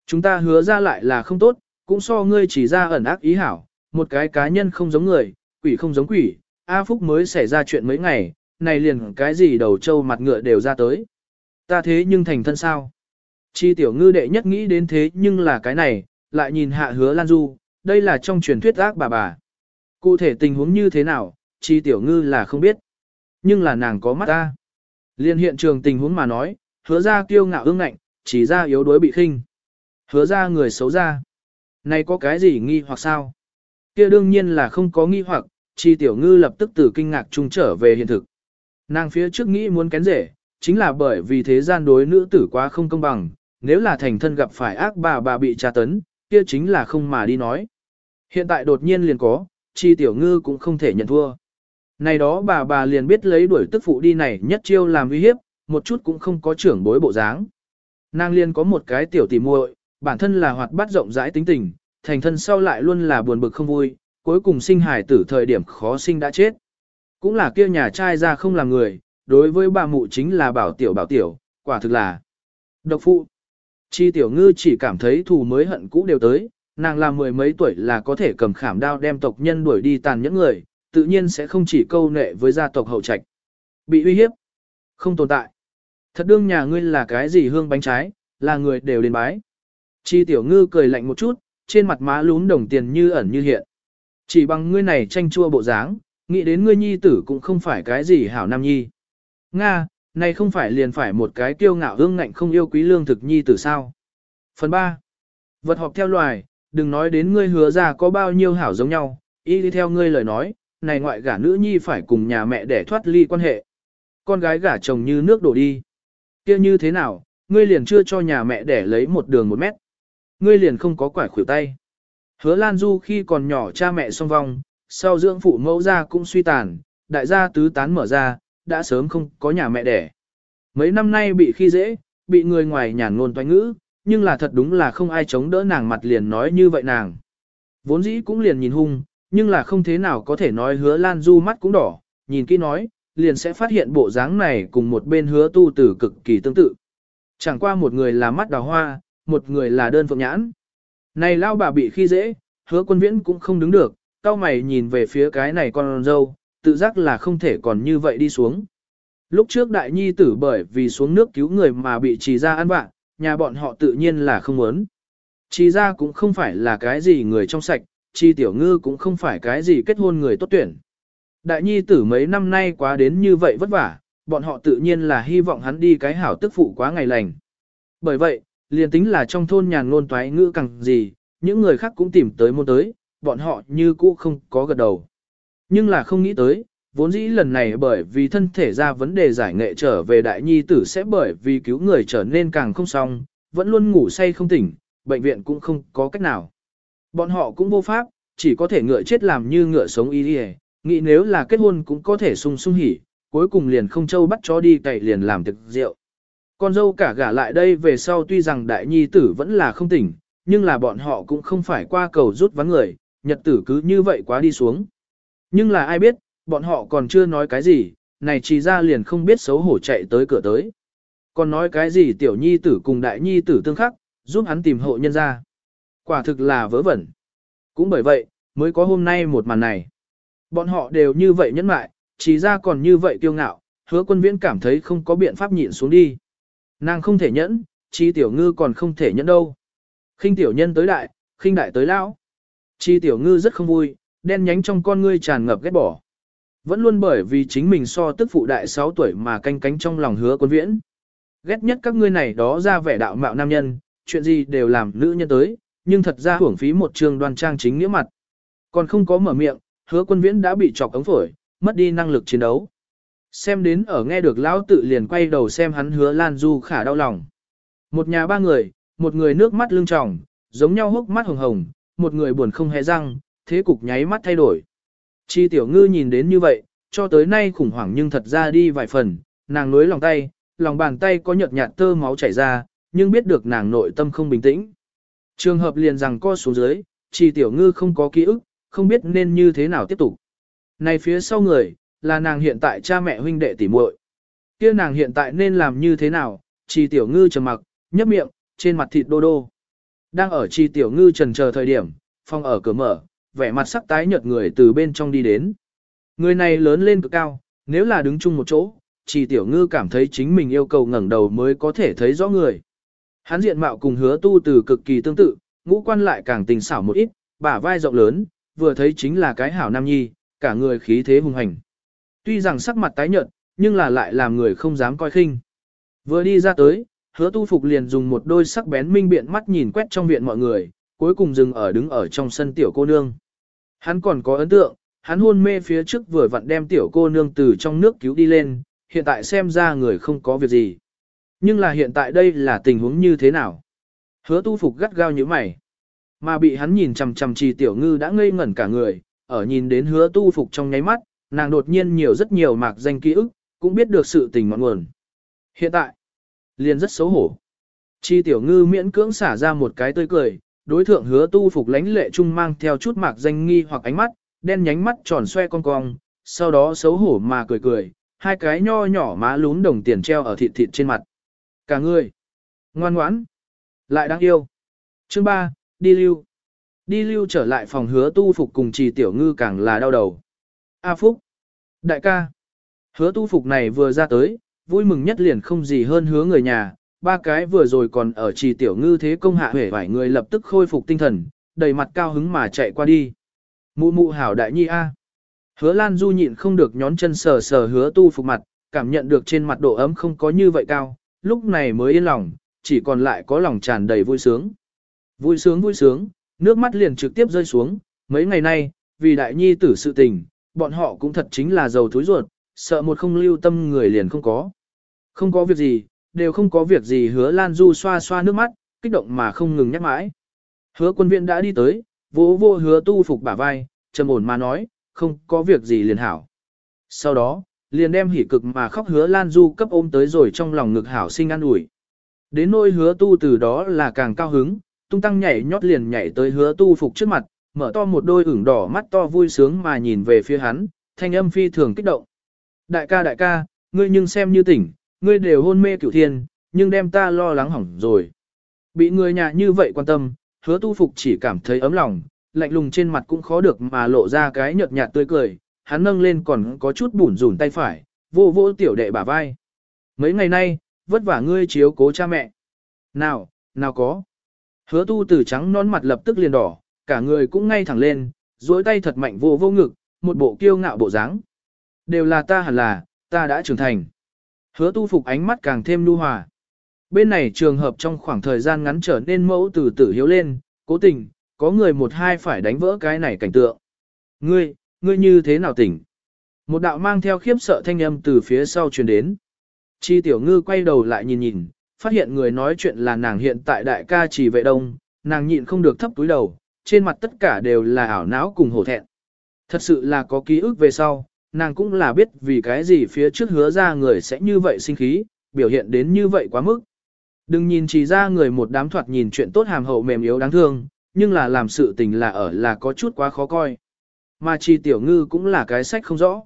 Chúng ta hứa ra lại là không tốt, cũng so ngươi chỉ ra ẩn ác ý hảo, một cái cá nhân không giống người, quỷ không giống quỷ, A Phúc mới xảy ra chuyện mấy ngày, này liền cái gì đầu trâu mặt ngựa đều ra tới. Ta thế nhưng thành thân sao? Chi tiểu ngư đệ nhất nghĩ đến thế nhưng là cái này, lại nhìn hạ hứa Lan Du, đây là trong truyền thuyết ác bà bà. Cụ thể tình huống như thế nào, chi tiểu ngư là không biết. Nhưng là nàng có mắt ta. Liên hiện trường tình huống mà nói, hứa ra kiêu ngạo ương ngạnh, chỉ ra yếu đuối bị khinh. Hứa ra người xấu ra. Này có cái gì nghi hoặc sao? Kia đương nhiên là không có nghi hoặc, chi tiểu ngư lập tức từ kinh ngạc trung trở về hiện thực. Nàng phía trước nghĩ muốn kén rể, chính là bởi vì thế gian đối nữ tử quá không công bằng, nếu là thành thân gặp phải ác bà bà bị tra tấn, kia chính là không mà đi nói. Hiện tại đột nhiên liền có, chi tiểu ngư cũng không thể nhận thua. Này đó bà bà liền biết lấy đuổi tức phụ đi này nhất chiêu làm uy hiếp, một chút cũng không có trưởng bối bộ dáng. Nàng liền có một cái tiểu tỉ muội, bản thân là hoạt bát rộng rãi tính tình, thành thân sau lại luôn là buồn bực không vui, cuối cùng sinh hải tử thời điểm khó sinh đã chết. Cũng là kia nhà trai ra không làm người, đối với bà mụ chính là bảo tiểu bảo tiểu, quả thực là độc phụ. Chi tiểu ngư chỉ cảm thấy thù mới hận cũ đều tới, nàng là mười mấy tuổi là có thể cầm khảm đao đem tộc nhân đuổi đi tàn những người, tự nhiên sẽ không chỉ câu nệ với gia tộc hậu trạch. Bị uy hiếp, không tồn tại. Thật đương nhà ngươi là cái gì hương bánh trái, là người đều đến bái. Chi tiểu ngư cười lạnh một chút, trên mặt má lún đồng tiền như ẩn như hiện. Chỉ bằng ngươi này tranh chua bộ dáng, nghĩ đến ngươi nhi tử cũng không phải cái gì hảo nam nhi. Nga, này không phải liền phải một cái kiêu ngạo hương ngạnh không yêu quý lương thực nhi tử sao. Phần 3. Vật họp theo loài, đừng nói đến ngươi hứa ra có bao nhiêu hảo giống nhau, y đi theo ngươi lời nói, này ngoại gả nữ nhi phải cùng nhà mẹ để thoát ly quan hệ. Con gái gả chồng như nước đổ đi. kia như thế nào, ngươi liền chưa cho nhà mẹ để lấy một đường một mét. Ngươi liền không có quả khuỷu tay. Hứa Lan Du khi còn nhỏ cha mẹ song vong, sau dưỡng phụ mẫu ra cũng suy tàn, đại gia tứ tán mở ra, đã sớm không có nhà mẹ đẻ. Mấy năm nay bị khi dễ, bị người ngoài nhàn ngôn toanh ngữ, nhưng là thật đúng là không ai chống đỡ nàng mặt liền nói như vậy nàng. Vốn dĩ cũng liền nhìn hung, nhưng là không thế nào có thể nói hứa Lan Du mắt cũng đỏ, nhìn kỹ nói, liền sẽ phát hiện bộ dáng này cùng một bên hứa tu tử cực kỳ tương tự. Chẳng qua một người là mắt đào hoa, một người là đơn phượng nhãn. Này lao bà bị khi dễ, hứa quân viễn cũng không đứng được, cao mày nhìn về phía cái này con dâu, tự giác là không thể còn như vậy đi xuống. Lúc trước đại nhi tử bởi vì xuống nước cứu người mà bị trì ra ăn bạn, nhà bọn họ tự nhiên là không muốn. Trì ra cũng không phải là cái gì người trong sạch, trì tiểu ngư cũng không phải cái gì kết hôn người tốt tuyển. Đại nhi tử mấy năm nay quá đến như vậy vất vả, bọn họ tự nhiên là hy vọng hắn đi cái hảo tức phụ quá ngày lành. Bởi vậy, liền tính là trong thôn nhàn ngôn toái ngữ càng gì, những người khác cũng tìm tới môn tới, bọn họ như cũ không có gật đầu. Nhưng là không nghĩ tới, vốn dĩ lần này bởi vì thân thể ra vấn đề giải nghệ trở về đại nhi tử sẽ bởi vì cứu người trở nên càng không xong, vẫn luôn ngủ say không tỉnh, bệnh viện cũng không có cách nào. Bọn họ cũng vô pháp, chỉ có thể ngựa chết làm như ngựa sống y đi nghĩ nếu là kết hôn cũng có thể sung sung hỉ, cuối cùng liền không châu bắt chó đi tẩy liền làm thực rượu. Con dâu cả gả lại đây về sau tuy rằng đại nhi tử vẫn là không tỉnh, nhưng là bọn họ cũng không phải qua cầu rút vắng người, nhật tử cứ như vậy quá đi xuống. Nhưng là ai biết, bọn họ còn chưa nói cái gì, này chỉ ra liền không biết xấu hổ chạy tới cửa tới. Còn nói cái gì tiểu nhi tử cùng đại nhi tử tương khắc, giúp hắn tìm hộ nhân ra. Quả thực là vớ vẩn. Cũng bởi vậy, mới có hôm nay một màn này. Bọn họ đều như vậy nhẫn mại, chỉ ra còn như vậy kiêu ngạo, hứa quân viễn cảm thấy không có biện pháp nhịn xuống đi. Nàng không thể nhẫn, chi tiểu ngư còn không thể nhẫn đâu. khinh tiểu nhân tới đại, khinh đại tới lão. Chi tiểu ngư rất không vui, đen nhánh trong con ngươi tràn ngập ghét bỏ. Vẫn luôn bởi vì chính mình so tức phụ đại 6 tuổi mà canh cánh trong lòng hứa quân viễn. Ghét nhất các ngươi này đó ra vẻ đạo mạo nam nhân, chuyện gì đều làm nữ nhân tới, nhưng thật ra hưởng phí một trường đoan trang chính nghĩa mặt. Còn không có mở miệng, hứa quân viễn đã bị chọc ống phổi, mất đi năng lực chiến đấu. Xem đến ở nghe được lão tự liền quay đầu xem hắn hứa Lan Du khả đau lòng. Một nhà ba người, một người nước mắt lưng tròng, giống nhau hốc mắt hồng hồng, một người buồn không hề răng, thế cục nháy mắt thay đổi. Chi tiểu ngư nhìn đến như vậy, cho tới nay khủng hoảng nhưng thật ra đi vài phần, nàng nối lòng tay, lòng bàn tay có nhợt nhạt tơ máu chảy ra, nhưng biết được nàng nội tâm không bình tĩnh. Trường hợp liền rằng co xuống dưới, chi tiểu ngư không có ký ức, không biết nên như thế nào tiếp tục. Này phía sau người, là nàng hiện tại cha mẹ huynh đệ tỉ muội. Kia nàng hiện tại nên làm như thế nào? Chi tiểu ngư trầm mặc, nhấp miệng, trên mặt thịt đô đô. Đang ở chi tiểu ngư trần chờ thời điểm, phòng ở cửa mở, vẻ mặt sắc tái nhợt người từ bên trong đi đến. Người này lớn lên cực cao, nếu là đứng chung một chỗ, chỉ tiểu ngư cảm thấy chính mình yêu cầu ngẩng đầu mới có thể thấy rõ người. Hắn diện mạo cùng hứa tu từ cực kỳ tương tự, ngũ quan lại càng tình xảo một ít, bả vai rộng lớn, vừa thấy chính là cái hảo nam nhi, cả người khí thế hùng hành. Tuy rằng sắc mặt tái nhợt, nhưng là lại làm người không dám coi khinh. Vừa đi ra tới, hứa tu phục liền dùng một đôi sắc bén minh biện mắt nhìn quét trong viện mọi người, cuối cùng dừng ở đứng ở trong sân tiểu cô nương. Hắn còn có ấn tượng, hắn hôn mê phía trước vừa vặn đem tiểu cô nương từ trong nước cứu đi lên, hiện tại xem ra người không có việc gì. Nhưng là hiện tại đây là tình huống như thế nào? Hứa tu phục gắt gao như mày. Mà bị hắn nhìn chằm chằm trì tiểu ngư đã ngây ngẩn cả người, ở nhìn đến hứa tu phục trong nháy mắt, nàng đột nhiên nhiều rất nhiều mạc danh ký ức, cũng biết được sự tình ngọn nguồn. Hiện tại, liền rất xấu hổ. Chi tiểu ngư miễn cưỡng xả ra một cái tươi cười, đối thượng hứa tu phục lãnh lệ trung mang theo chút mạc danh nghi hoặc ánh mắt, đen nhánh mắt tròn xoe cong cong, sau đó xấu hổ mà cười cười, hai cái nho nhỏ má lún đồng tiền treo ở thịt thịt trên mặt. Cả người, ngoan ngoãn, lại đáng yêu. Chương 3, đi lưu. Đi lưu trở lại phòng hứa tu phục cùng trì tiểu ngư càng là đau đầu. A Phúc, đại ca, hứa tu phục này vừa ra tới, vui mừng nhất liền không gì hơn hứa người nhà, ba cái vừa rồi còn ở trì tiểu ngư thế công hạ huệ vài người lập tức khôi phục tinh thần, đầy mặt cao hứng mà chạy qua đi. Mụ mụ hảo đại nhi A. Hứa Lan Du nhịn không được nhón chân sờ sờ hứa tu phục mặt, cảm nhận được trên mặt độ ấm không có như vậy cao, lúc này mới yên lòng, chỉ còn lại có lòng tràn đầy vui sướng. Vui sướng vui sướng, nước mắt liền trực tiếp rơi xuống, mấy ngày nay, vì đại nhi tử sự tình, bọn họ cũng thật chính là giàu thối ruột, sợ một không lưu tâm người liền không có. Không có việc gì, đều không có việc gì hứa Lan Du xoa xoa nước mắt, kích động mà không ngừng nhắc mãi. Hứa quân viện đã đi tới, vỗ vô hứa tu phục bả vai, trầm ổn mà nói, không có việc gì liền hảo. Sau đó, liền đem hỉ cực mà khóc hứa Lan Du cấp ôm tới rồi trong lòng ngực hảo sinh an ủi. Đến nỗi hứa tu từ đó là càng cao hứng, tung tăng nhảy nhót liền nhảy tới hứa tu phục trước mặt, mở to một đôi ửng đỏ mắt to vui sướng mà nhìn về phía hắn, thanh âm phi thường kích động. Đại ca đại ca, ngươi nhưng xem như tỉnh, ngươi đều hôn mê cửu thiên, nhưng đem ta lo lắng hỏng rồi. Bị người nhà như vậy quan tâm, hứa tu phục chỉ cảm thấy ấm lòng, lạnh lùng trên mặt cũng khó được mà lộ ra cái nhợt nhạt tươi cười, hắn nâng lên còn có chút bủn rủn tay phải, vô vô tiểu đệ bả vai. Mấy ngày nay, vất vả ngươi chiếu cố cha mẹ. Nào, nào có. Hứa tu từ trắng non mặt lập tức liền đỏ, cả người cũng ngay thẳng lên, duỗi tay thật mạnh vô vô ngực, một bộ kiêu ngạo bộ dáng. Đều là ta hẳn là, ta đã trưởng thành. Hứa tu phục ánh mắt càng thêm nu hòa. Bên này trường hợp trong khoảng thời gian ngắn trở nên mẫu từ tử hiếu lên, cố tình, có người một hai phải đánh vỡ cái này cảnh tượng. Ngươi, ngươi như thế nào tỉnh? Một đạo mang theo khiếp sợ thanh âm từ phía sau truyền đến. Chi tiểu ngư quay đầu lại nhìn nhìn, phát hiện người nói chuyện là nàng hiện tại đại ca chỉ vệ đông, nàng nhịn không được thấp túi đầu, trên mặt tất cả đều là ảo não cùng hổ thẹn. Thật sự là có ký ức về sau, nàng cũng là biết vì cái gì phía trước hứa ra người sẽ như vậy sinh khí, biểu hiện đến như vậy quá mức. Đừng nhìn chỉ ra người một đám thoạt nhìn chuyện tốt hàm hậu mềm yếu đáng thương, nhưng là làm sự tình là ở là có chút quá khó coi. Mà chỉ tiểu ngư cũng là cái sách không rõ.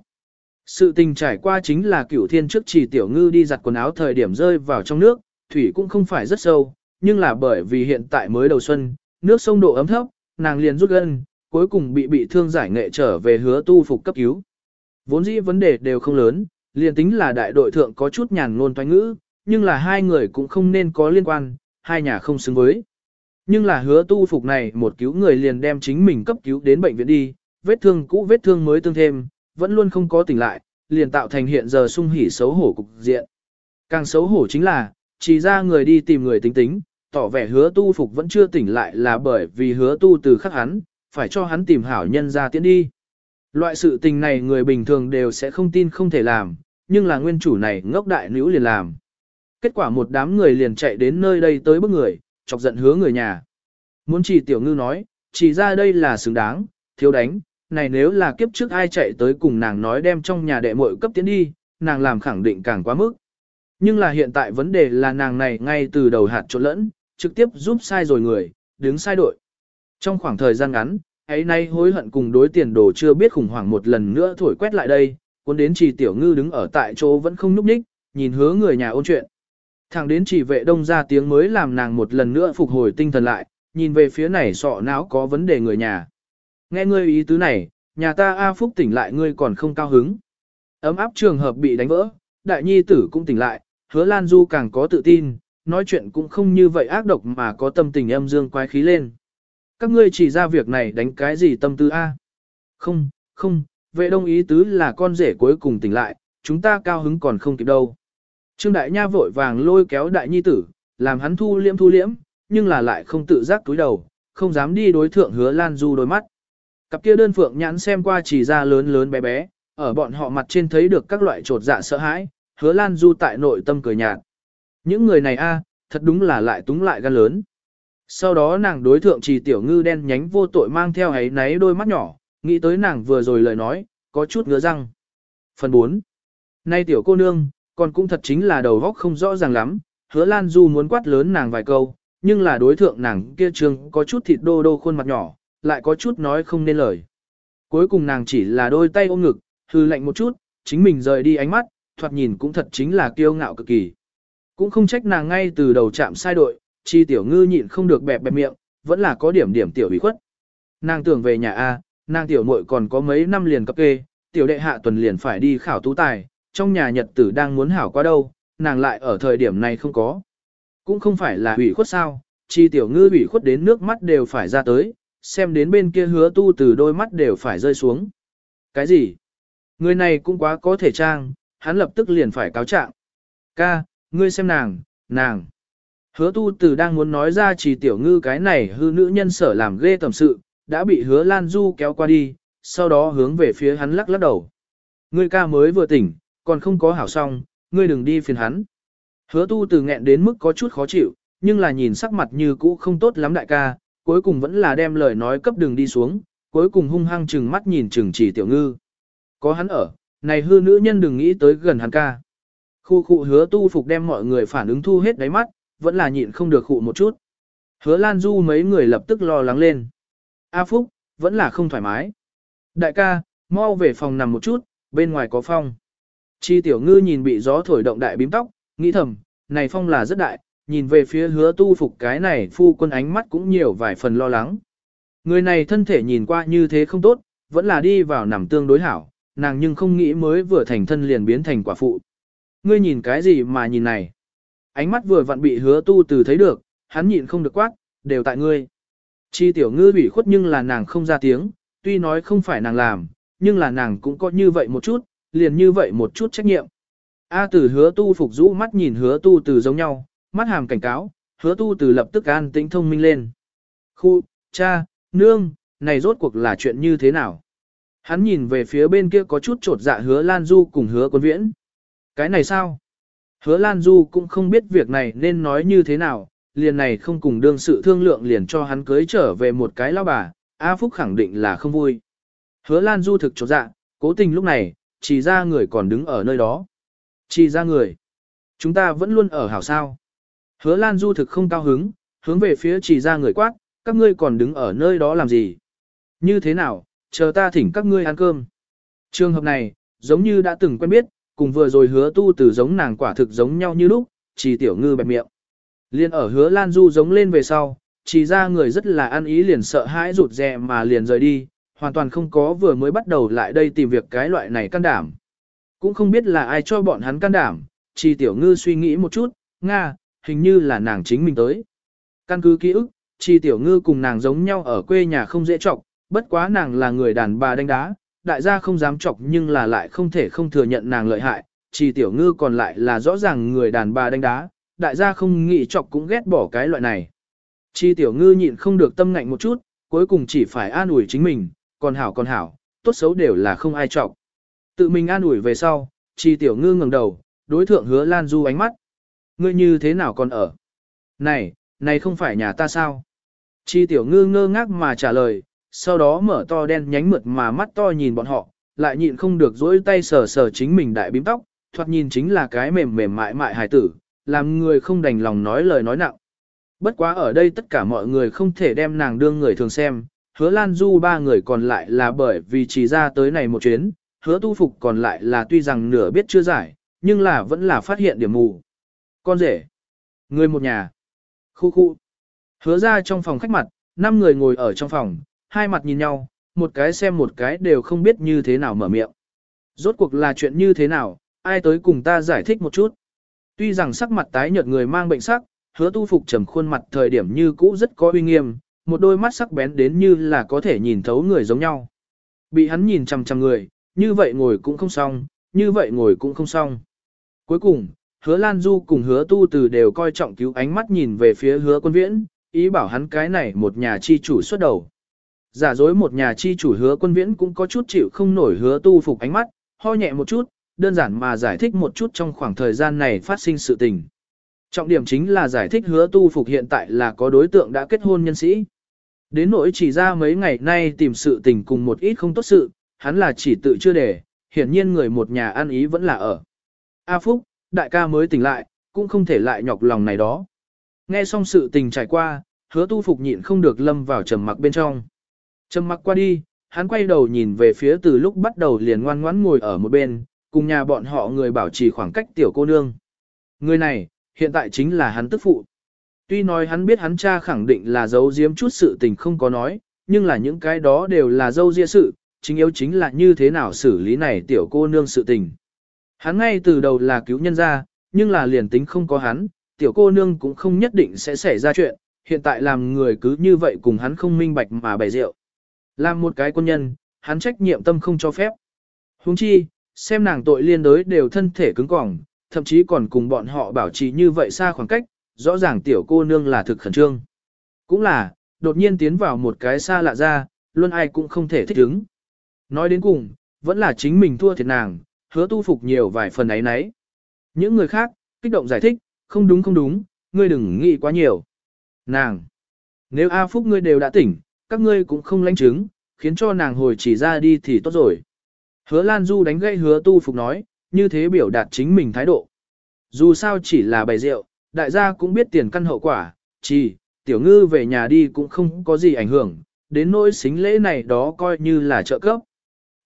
Sự tình trải qua chính là cửu thiên trước chỉ tiểu ngư đi giặt quần áo thời điểm rơi vào trong nước, thủy cũng không phải rất sâu, nhưng là bởi vì hiện tại mới đầu xuân, nước sông độ ấm thấp, nàng liền rút gân, cuối cùng bị bị thương giải nghệ trở về hứa tu phục cấp cứu. Vốn dĩ vấn đề đều không lớn, liền tính là đại đội thượng có chút nhàn ngôn toán ngữ, nhưng là hai người cũng không nên có liên quan, hai nhà không xứng với. Nhưng là hứa tu phục này một cứu người liền đem chính mình cấp cứu đến bệnh viện đi, vết thương cũ vết thương mới tương thêm, vẫn luôn không có tỉnh lại, liền tạo thành hiện giờ sung hỉ xấu hổ cục diện. Càng xấu hổ chính là, chỉ ra người đi tìm người tính tính, tỏ vẻ hứa tu phục vẫn chưa tỉnh lại là bởi vì hứa tu từ khắc hắn, phải cho hắn tìm hảo nhân ra tiến đi. Loại sự tình này người bình thường đều sẽ không tin không thể làm, nhưng là nguyên chủ này ngốc đại nữ liền làm. Kết quả một đám người liền chạy đến nơi đây tới bức người, chọc giận hứa người nhà. Muốn chỉ tiểu ngư nói, chỉ ra đây là xứng đáng, thiếu đánh, này nếu là kiếp trước ai chạy tới cùng nàng nói đem trong nhà đệ muội cấp tiến đi, nàng làm khẳng định càng quá mức. Nhưng là hiện tại vấn đề là nàng này ngay từ đầu hạt trộn lẫn, trực tiếp giúp sai rồi người, đứng sai đội. Trong khoảng thời gian ngắn, ấy nay hối hận cùng đối tiền đồ chưa biết khủng hoảng một lần nữa thổi quét lại đây, cuốn đến chỉ tiểu ngư đứng ở tại chỗ vẫn không núp ních, nhìn hứa người nhà ôn chuyện. Thẳng đến chỉ vệ đông ra tiếng mới làm nàng một lần nữa phục hồi tinh thần lại, nhìn về phía này sọ não có vấn đề người nhà. Nghe ngươi ý tứ này, nhà ta A Phúc tỉnh lại ngươi còn không cao hứng. Ấm áp trường hợp bị đánh vỡ, đại nhi tử cũng tỉnh lại, hứa Lan Du càng có tự tin, nói chuyện cũng không như vậy ác độc mà có tâm tình âm dương quái khí lên. Các ngươi chỉ ra việc này đánh cái gì tâm tư A? Không, không, vệ đông ý tứ là con rể cuối cùng tỉnh lại, chúng ta cao hứng còn không kịp đâu. Trương Đại Nha vội vàng lôi kéo Đại Nhi tử, làm hắn thu liễm thu liễm, nhưng là lại không tự giác túi đầu, không dám đi đối thượng hứa Lan Du đôi mắt. Cặp kia đơn phượng nhãn xem qua chỉ ra lớn lớn bé bé, ở bọn họ mặt trên thấy được các loại trột dạ sợ hãi, hứa Lan Du tại nội tâm cười nhạt. Những người này a, thật đúng là lại túng lại gan lớn. Sau đó nàng đối thượng trì tiểu ngư đen nhánh vô tội mang theo ấy náy đôi mắt nhỏ, nghĩ tới nàng vừa rồi lời nói, có chút ngứa răng. Phần 4. Nay tiểu cô nương, còn cũng thật chính là đầu góc không rõ ràng lắm, hứa Lan Du muốn quát lớn nàng vài câu, nhưng là đối thượng nàng kia trương có chút thịt đô đô khuôn mặt nhỏ, lại có chút nói không nên lời. Cuối cùng nàng chỉ là đôi tay ôm ngực, hư lạnh một chút, chính mình rời đi ánh mắt, thoạt nhìn cũng thật chính là kiêu ngạo cực kỳ. Cũng không trách nàng ngay từ đầu chạm sai đội, chi tiểu ngư nhịn không được bẹp bẹp miệng, vẫn là có điểm điểm tiểu bị khuất. Nàng tưởng về nhà A, nàng tiểu muội còn có mấy năm liền cấp kê, tiểu đệ hạ tuần liền phải đi khảo tú tài, trong nhà nhật tử đang muốn hảo qua đâu, nàng lại ở thời điểm này không có. Cũng không phải là hủy khuất sao, chi tiểu ngư ủy khuất đến nước mắt đều phải ra tới, xem đến bên kia hứa tu từ đôi mắt đều phải rơi xuống. Cái gì? Người này cũng quá có thể trang, hắn lập tức liền phải cáo trạng. Ca, ngươi xem nàng, nàng. Hứa tu từ đang muốn nói ra chỉ tiểu ngư cái này hư nữ nhân sở làm ghê tầm sự, đã bị hứa Lan Du kéo qua đi, sau đó hướng về phía hắn lắc lắc đầu. Ngươi ca mới vừa tỉnh, còn không có hảo xong, ngươi đừng đi phiền hắn. Hứa tu từ nghẹn đến mức có chút khó chịu, nhưng là nhìn sắc mặt như cũ không tốt lắm đại ca, cuối cùng vẫn là đem lời nói cấp đường đi xuống, cuối cùng hung hăng chừng mắt nhìn chừng chỉ tiểu ngư. Có hắn ở, này hư nữ nhân đừng nghĩ tới gần hắn ca. Khu khu hứa tu phục đem mọi người phản ứng thu hết đáy mắt, vẫn là nhịn không được hụ một chút. Hứa Lan Du mấy người lập tức lo lắng lên. A Phúc, vẫn là không thoải mái. Đại ca, mau về phòng nằm một chút, bên ngoài có phong. Chi tiểu ngư nhìn bị gió thổi động đại bím tóc, nghĩ thầm, này phong là rất đại, nhìn về phía hứa tu phục cái này phu quân ánh mắt cũng nhiều vài phần lo lắng. Người này thân thể nhìn qua như thế không tốt, vẫn là đi vào nằm tương đối hảo, nàng nhưng không nghĩ mới vừa thành thân liền biến thành quả phụ. Ngươi nhìn cái gì mà nhìn này? Ánh mắt vừa vặn bị hứa tu từ thấy được, hắn nhịn không được quát, đều tại ngươi. Chi tiểu ngư bị khuất nhưng là nàng không ra tiếng, tuy nói không phải nàng làm, nhưng là nàng cũng có như vậy một chút, liền như vậy một chút trách nhiệm. A tử hứa tu phục rũ mắt nhìn hứa tu từ giống nhau, mắt hàm cảnh cáo, hứa tu từ lập tức an tĩnh thông minh lên. Khu, cha, nương, này rốt cuộc là chuyện như thế nào? Hắn nhìn về phía bên kia có chút trột dạ hứa Lan Du cùng hứa quân viễn. Cái này sao? Hứa Lan Du cũng không biết việc này nên nói như thế nào, liền này không cùng đương sự thương lượng liền cho hắn cưới trở về một cái lao bà, A Phúc khẳng định là không vui. Hứa Lan Du thực chỗ dạ, cố tình lúc này, chỉ ra người còn đứng ở nơi đó. Chỉ ra người. Chúng ta vẫn luôn ở hảo sao. Hứa Lan Du thực không cao hứng, hướng về phía chỉ ra người quát, các ngươi còn đứng ở nơi đó làm gì? Như thế nào, chờ ta thỉnh các ngươi ăn cơm. Trường hợp này, giống như đã từng quen biết, cùng vừa rồi hứa tu từ giống nàng quả thực giống nhau như lúc, chỉ tiểu ngư bẹp miệng. Liên ở hứa Lan Du giống lên về sau, chỉ ra người rất là ăn ý liền sợ hãi rụt rè mà liền rời đi, hoàn toàn không có vừa mới bắt đầu lại đây tìm việc cái loại này can đảm. Cũng không biết là ai cho bọn hắn can đảm, chỉ tiểu ngư suy nghĩ một chút, Nga, hình như là nàng chính mình tới. Căn cứ ký ức, chỉ tiểu ngư cùng nàng giống nhau ở quê nhà không dễ trọng, bất quá nàng là người đàn bà đánh đá, đại gia không dám chọc nhưng là lại không thể không thừa nhận nàng lợi hại, chỉ tiểu ngư còn lại là rõ ràng người đàn bà đánh đá, đại gia không nghĩ chọc cũng ghét bỏ cái loại này. Chi tiểu ngư nhịn không được tâm ngạnh một chút, cuối cùng chỉ phải an ủi chính mình, còn hảo còn hảo, tốt xấu đều là không ai chọc. Tự mình an ủi về sau, chi tiểu ngư ngẩng đầu, đối thượng hứa Lan Du ánh mắt. Ngươi như thế nào còn ở? Này, này không phải nhà ta sao? Chi tiểu ngư ngơ ngác mà trả lời, sau đó mở to đen nhánh mượt mà mắt to nhìn bọn họ, lại nhịn không được dỗi tay sờ sờ chính mình đại bím tóc, thoạt nhìn chính là cái mềm mềm mại mại hài tử, làm người không đành lòng nói lời nói nặng. Bất quá ở đây tất cả mọi người không thể đem nàng đương người thường xem, hứa Lan Du ba người còn lại là bởi vì chỉ ra tới này một chuyến, hứa tu phục còn lại là tuy rằng nửa biết chưa giải, nhưng là vẫn là phát hiện điểm mù. Con rể, người một nhà, khu khu, hứa ra trong phòng khách mặt, năm người ngồi ở trong phòng, hai mặt nhìn nhau, một cái xem một cái đều không biết như thế nào mở miệng. Rốt cuộc là chuyện như thế nào, ai tới cùng ta giải thích một chút. Tuy rằng sắc mặt tái nhợt người mang bệnh sắc, hứa tu phục trầm khuôn mặt thời điểm như cũ rất có uy nghiêm, một đôi mắt sắc bén đến như là có thể nhìn thấu người giống nhau. Bị hắn nhìn chằm chằm người, như vậy ngồi cũng không xong, như vậy ngồi cũng không xong. Cuối cùng, hứa Lan Du cùng hứa tu từ đều coi trọng cứu ánh mắt nhìn về phía hứa quân viễn, ý bảo hắn cái này một nhà chi chủ xuất đầu. Giả dối một nhà chi chủ hứa quân viễn cũng có chút chịu không nổi hứa tu phục ánh mắt, ho nhẹ một chút, đơn giản mà giải thích một chút trong khoảng thời gian này phát sinh sự tình. Trọng điểm chính là giải thích hứa tu phục hiện tại là có đối tượng đã kết hôn nhân sĩ. Đến nỗi chỉ ra mấy ngày nay tìm sự tình cùng một ít không tốt sự, hắn là chỉ tự chưa để, hiển nhiên người một nhà ăn ý vẫn là ở. A Phúc, đại ca mới tỉnh lại, cũng không thể lại nhọc lòng này đó. Nghe xong sự tình trải qua, hứa tu phục nhịn không được lâm vào trầm mặc bên trong. Trầm mặc qua đi, hắn quay đầu nhìn về phía từ lúc bắt đầu liền ngoan ngoãn ngồi ở một bên, cùng nhà bọn họ người bảo trì khoảng cách tiểu cô nương. Người này, hiện tại chính là hắn tức phụ. Tuy nói hắn biết hắn cha khẳng định là giấu giếm chút sự tình không có nói, nhưng là những cái đó đều là dâu ria sự, chính yếu chính là như thế nào xử lý này tiểu cô nương sự tình. Hắn ngay từ đầu là cứu nhân ra, nhưng là liền tính không có hắn, tiểu cô nương cũng không nhất định sẽ xảy ra chuyện, hiện tại làm người cứ như vậy cùng hắn không minh bạch mà bày rượu. Làm một cái quân nhân, hắn trách nhiệm tâm không cho phép. Huống chi, xem nàng tội liên đối đều thân thể cứng cỏng, thậm chí còn cùng bọn họ bảo trì như vậy xa khoảng cách, rõ ràng tiểu cô nương là thực khẩn trương. Cũng là, đột nhiên tiến vào một cái xa lạ ra, luôn ai cũng không thể thích ứng. Nói đến cùng, vẫn là chính mình thua thiệt nàng, hứa tu phục nhiều vài phần ấy nấy. Những người khác, kích động giải thích, không đúng không đúng, ngươi đừng nghĩ quá nhiều. Nàng, nếu A Phúc ngươi đều đã tỉnh, các ngươi cũng không lãnh chứng, khiến cho nàng hồi chỉ ra đi thì tốt rồi. Hứa Lan Du đánh gãy hứa tu phục nói, như thế biểu đạt chính mình thái độ. Dù sao chỉ là bày rượu, đại gia cũng biết tiền căn hậu quả, chỉ, tiểu ngư về nhà đi cũng không có gì ảnh hưởng, đến nỗi xính lễ này đó coi như là trợ cấp.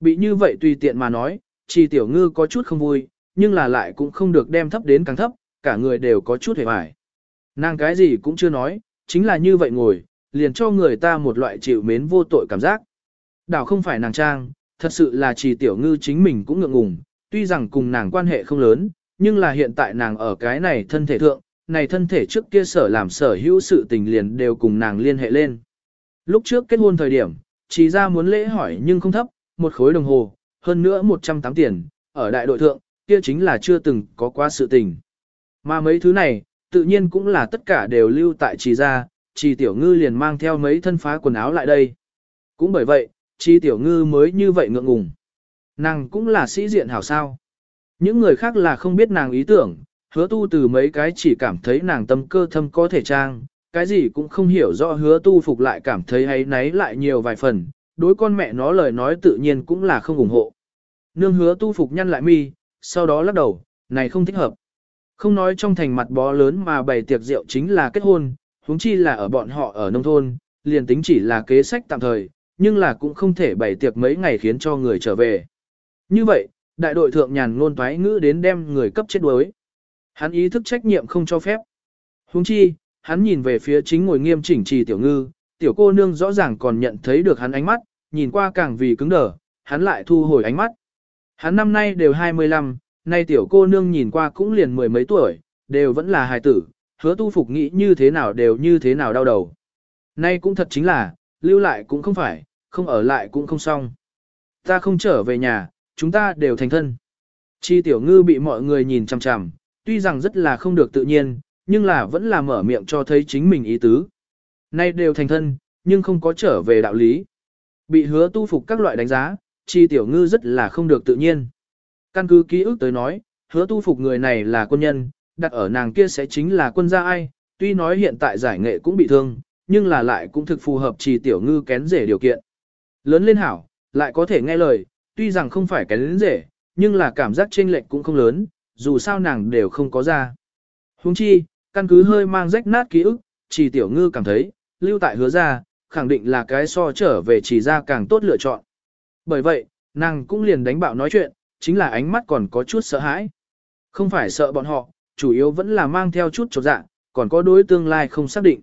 Bị như vậy tùy tiện mà nói, chỉ tiểu ngư có chút không vui, nhưng là lại cũng không được đem thấp đến càng thấp, cả người đều có chút hề hoài. Nàng cái gì cũng chưa nói, chính là như vậy ngồi, liền cho người ta một loại chịu mến vô tội cảm giác. Đảo không phải nàng trang, thật sự là chỉ tiểu ngư chính mình cũng ngượng ngùng, tuy rằng cùng nàng quan hệ không lớn, nhưng là hiện tại nàng ở cái này thân thể thượng, này thân thể trước kia sở làm sở hữu sự tình liền đều cùng nàng liên hệ lên. Lúc trước kết hôn thời điểm, chỉ ra muốn lễ hỏi nhưng không thấp, một khối đồng hồ, hơn nữa 108 tiền, ở đại đội thượng, kia chính là chưa từng có qua sự tình. Mà mấy thứ này, tự nhiên cũng là tất cả đều lưu tại trì gia, trì tiểu ngư liền mang theo mấy thân phá quần áo lại đây. Cũng bởi vậy, trì tiểu ngư mới như vậy ngượng ngùng. Nàng cũng là sĩ diện hảo sao. Những người khác là không biết nàng ý tưởng, hứa tu từ mấy cái chỉ cảm thấy nàng tâm cơ thâm có thể trang, cái gì cũng không hiểu rõ hứa tu phục lại cảm thấy hay náy lại nhiều vài phần, đối con mẹ nó lời nói tự nhiên cũng là không ủng hộ. Nương hứa tu phục nhăn lại mi, sau đó lắc đầu, này không thích hợp. Không nói trong thành mặt bó lớn mà bày tiệc rượu chính là kết hôn, huống chi là ở bọn họ ở nông thôn, liền tính chỉ là kế sách tạm thời, nhưng là cũng không thể bày tiệc mấy ngày khiến cho người trở về. Như vậy, đại đội thượng nhàn ngôn toái ngữ đến đem người cấp chết đuối. Hắn ý thức trách nhiệm không cho phép. Huống chi, hắn nhìn về phía chính ngồi nghiêm chỉnh trì tiểu ngư, tiểu cô nương rõ ràng còn nhận thấy được hắn ánh mắt, nhìn qua càng vì cứng đờ, hắn lại thu hồi ánh mắt. Hắn năm nay đều 25, nay tiểu cô nương nhìn qua cũng liền mười mấy tuổi, đều vẫn là hài tử, hứa tu phục nghĩ như thế nào đều như thế nào đau đầu. Nay cũng thật chính là, lưu lại cũng không phải, không ở lại cũng không xong. Ta không trở về nhà, chúng ta đều thành thân. Chi tiểu ngư bị mọi người nhìn chằm chằm, tuy rằng rất là không được tự nhiên, nhưng là vẫn là mở miệng cho thấy chính mình ý tứ. Nay đều thành thân, nhưng không có trở về đạo lý. Bị hứa tu phục các loại đánh giá, chi tiểu ngư rất là không được tự nhiên. Căn cứ ký ức tới nói, hứa tu phục người này là quân nhân, đặt ở nàng kia sẽ chính là quân gia ai, tuy nói hiện tại giải nghệ cũng bị thương, nhưng là lại cũng thực phù hợp trì tiểu ngư kén rể điều kiện. Lớn lên hảo, lại có thể nghe lời, tuy rằng không phải kén rể, nhưng là cảm giác chênh lệch cũng không lớn, dù sao nàng đều không có ra. Huống chi, căn cứ hơi mang rách nát ký ức, trì tiểu ngư cảm thấy, lưu tại hứa ra, khẳng định là cái so trở về chỉ ra càng tốt lựa chọn. Bởi vậy, nàng cũng liền đánh bạo nói chuyện, chính là ánh mắt còn có chút sợ hãi. Không phải sợ bọn họ, chủ yếu vẫn là mang theo chút chột dạ, còn có đối tương lai không xác định.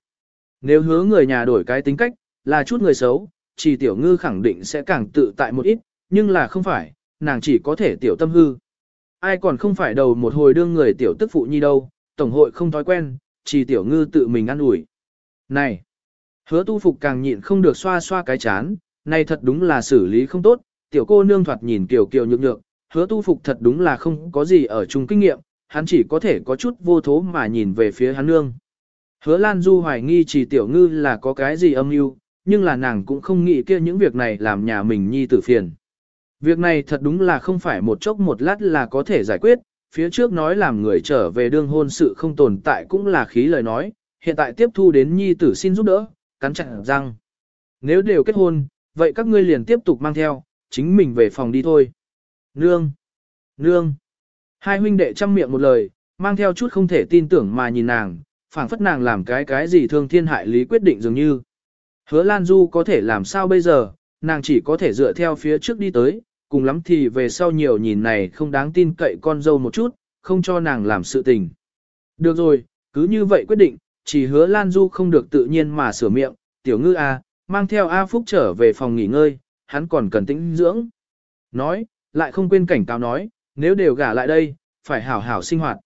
Nếu hứa người nhà đổi cái tính cách, là chút người xấu, chỉ tiểu ngư khẳng định sẽ càng tự tại một ít, nhưng là không phải, nàng chỉ có thể tiểu tâm hư. Ai còn không phải đầu một hồi đương người tiểu tức phụ nhi đâu, tổng hội không thói quen, chỉ tiểu ngư tự mình ăn ủi. Này, hứa tu phục càng nhịn không được xoa xoa cái chán, này thật đúng là xử lý không tốt, tiểu cô nương thoạt nhìn tiểu kiều nhược nhược, hứa tu phục thật đúng là không có gì ở chung kinh nghiệm, hắn chỉ có thể có chút vô thố mà nhìn về phía hắn nương. Hứa Lan Du hoài nghi chỉ tiểu ngư là có cái gì âm mưu, nhưng là nàng cũng không nghĩ kia những việc này làm nhà mình nhi tử phiền. Việc này thật đúng là không phải một chốc một lát là có thể giải quyết, phía trước nói làm người trở về đương hôn sự không tồn tại cũng là khí lời nói, hiện tại tiếp thu đến nhi tử xin giúp đỡ, cắn chặt răng. Nếu đều kết hôn, vậy các ngươi liền tiếp tục mang theo, chính mình về phòng đi thôi. Nương! Nương! Hai huynh đệ chăm miệng một lời, mang theo chút không thể tin tưởng mà nhìn nàng, phảng phất nàng làm cái cái gì thương thiên hại lý quyết định dường như. Hứa Lan Du có thể làm sao bây giờ, nàng chỉ có thể dựa theo phía trước đi tới, cùng lắm thì về sau nhiều nhìn này không đáng tin cậy con dâu một chút, không cho nàng làm sự tình. Được rồi, cứ như vậy quyết định, chỉ hứa Lan Du không được tự nhiên mà sửa miệng, tiểu ngư A, mang theo A Phúc trở về phòng nghỉ ngơi, hắn còn cần tĩnh dưỡng. Nói, lại không quên cảnh cáo nói, nếu đều gả lại đây, phải hảo hảo sinh hoạt.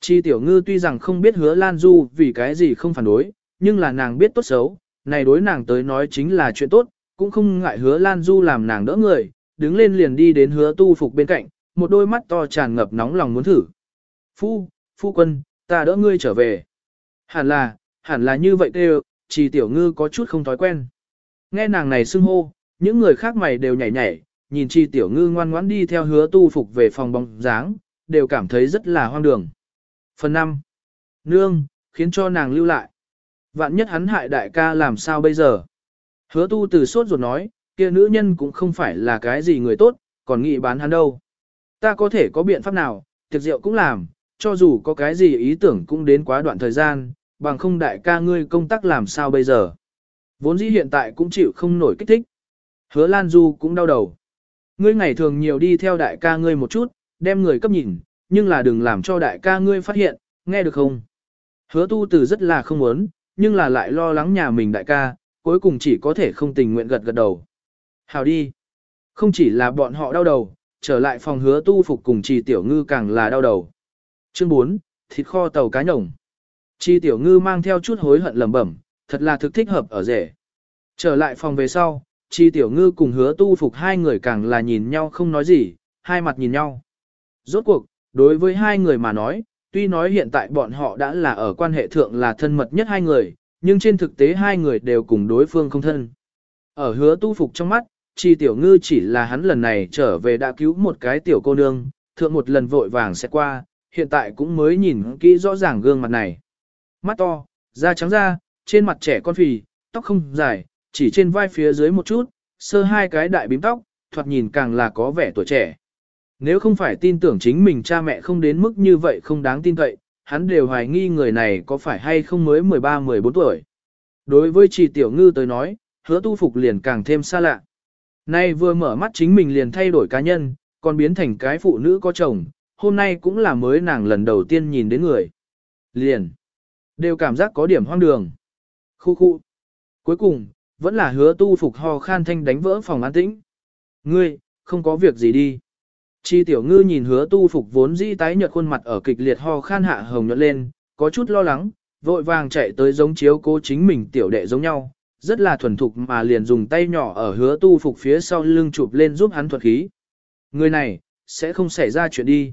Chi tiểu ngư tuy rằng không biết hứa Lan Du vì cái gì không phản đối, nhưng là nàng biết tốt xấu, này đối nàng tới nói chính là chuyện tốt, cũng không ngại hứa Lan Du làm nàng đỡ người, đứng lên liền đi đến hứa tu phục bên cạnh, một đôi mắt to tràn ngập nóng lòng muốn thử. Phu, phu quân, ta đỡ ngươi trở về. Hẳn là, hẳn là như vậy kêu, chỉ tiểu ngư có chút không thói quen. Nghe nàng này xưng hô, những người khác mày đều nhảy nhảy, nhìn chi tiểu ngư ngoan ngoãn đi theo hứa tu phục về phòng bóng dáng, đều cảm thấy rất là hoang đường. Phần 5. Nương, khiến cho nàng lưu lại. Vạn nhất hắn hại đại ca làm sao bây giờ? Hứa tu từ sốt ruột nói, kia nữ nhân cũng không phải là cái gì người tốt, còn nghĩ bán hắn đâu. Ta có thể có biện pháp nào, tiệc rượu cũng làm, cho dù có cái gì ý tưởng cũng đến quá đoạn thời gian, bằng không đại ca ngươi công tác làm sao bây giờ. Vốn dĩ hiện tại cũng chịu không nổi kích thích. Hứa Lan Du cũng đau đầu. Ngươi ngày thường nhiều đi theo đại ca ngươi một chút, đem người cấp nhìn, nhưng là đừng làm cho đại ca ngươi phát hiện, nghe được không? Hứa tu từ rất là không muốn, nhưng là lại lo lắng nhà mình đại ca, cuối cùng chỉ có thể không tình nguyện gật gật đầu. Hào đi. Không chỉ là bọn họ đau đầu, trở lại phòng hứa tu phục cùng trì tiểu ngư càng là đau đầu. Chương 4, thịt kho tàu cá nhồng. Chi tiểu ngư mang theo chút hối hận lẩm bẩm, thật là thực thích hợp ở rể. Trở lại phòng về sau, chi tiểu ngư cùng hứa tu phục hai người càng là nhìn nhau không nói gì, hai mặt nhìn nhau. Rốt cuộc, đối với hai người mà nói, tuy nói hiện tại bọn họ đã là ở quan hệ thượng là thân mật nhất hai người, nhưng trên thực tế hai người đều cùng đối phương không thân. Ở hứa tu phục trong mắt, chi tiểu ngư chỉ là hắn lần này trở về đã cứu một cái tiểu cô nương, thượng một lần vội vàng sẽ qua, hiện tại cũng mới nhìn kỹ rõ ràng gương mặt này. Mắt to, da trắng da, trên mặt trẻ con phì, tóc không dài, chỉ trên vai phía dưới một chút, sơ hai cái đại bím tóc, thoạt nhìn càng là có vẻ tuổi trẻ. Nếu không phải tin tưởng chính mình cha mẹ không đến mức như vậy không đáng tin cậy, hắn đều hoài nghi người này có phải hay không mới 13-14 tuổi. Đối với chị Tiểu Ngư tới nói, hứa tu phục liền càng thêm xa lạ. Nay vừa mở mắt chính mình liền thay đổi cá nhân, còn biến thành cái phụ nữ có chồng, hôm nay cũng là mới nàng lần đầu tiên nhìn đến người. Liền, đều cảm giác có điểm hoang đường. Khu khu. Cuối cùng, vẫn là hứa tu phục ho khan thanh đánh vỡ phòng an tĩnh. Ngươi, không có việc gì đi. Chi tiểu ngư nhìn hứa tu phục vốn dĩ tái nhợt khuôn mặt ở kịch liệt ho khan hạ hồng nhuận lên, có chút lo lắng, vội vàng chạy tới giống chiếu cố chính mình tiểu đệ giống nhau, rất là thuần thục mà liền dùng tay nhỏ ở hứa tu phục phía sau lưng chụp lên giúp hắn thuật khí. Người này, sẽ không xảy ra chuyện đi.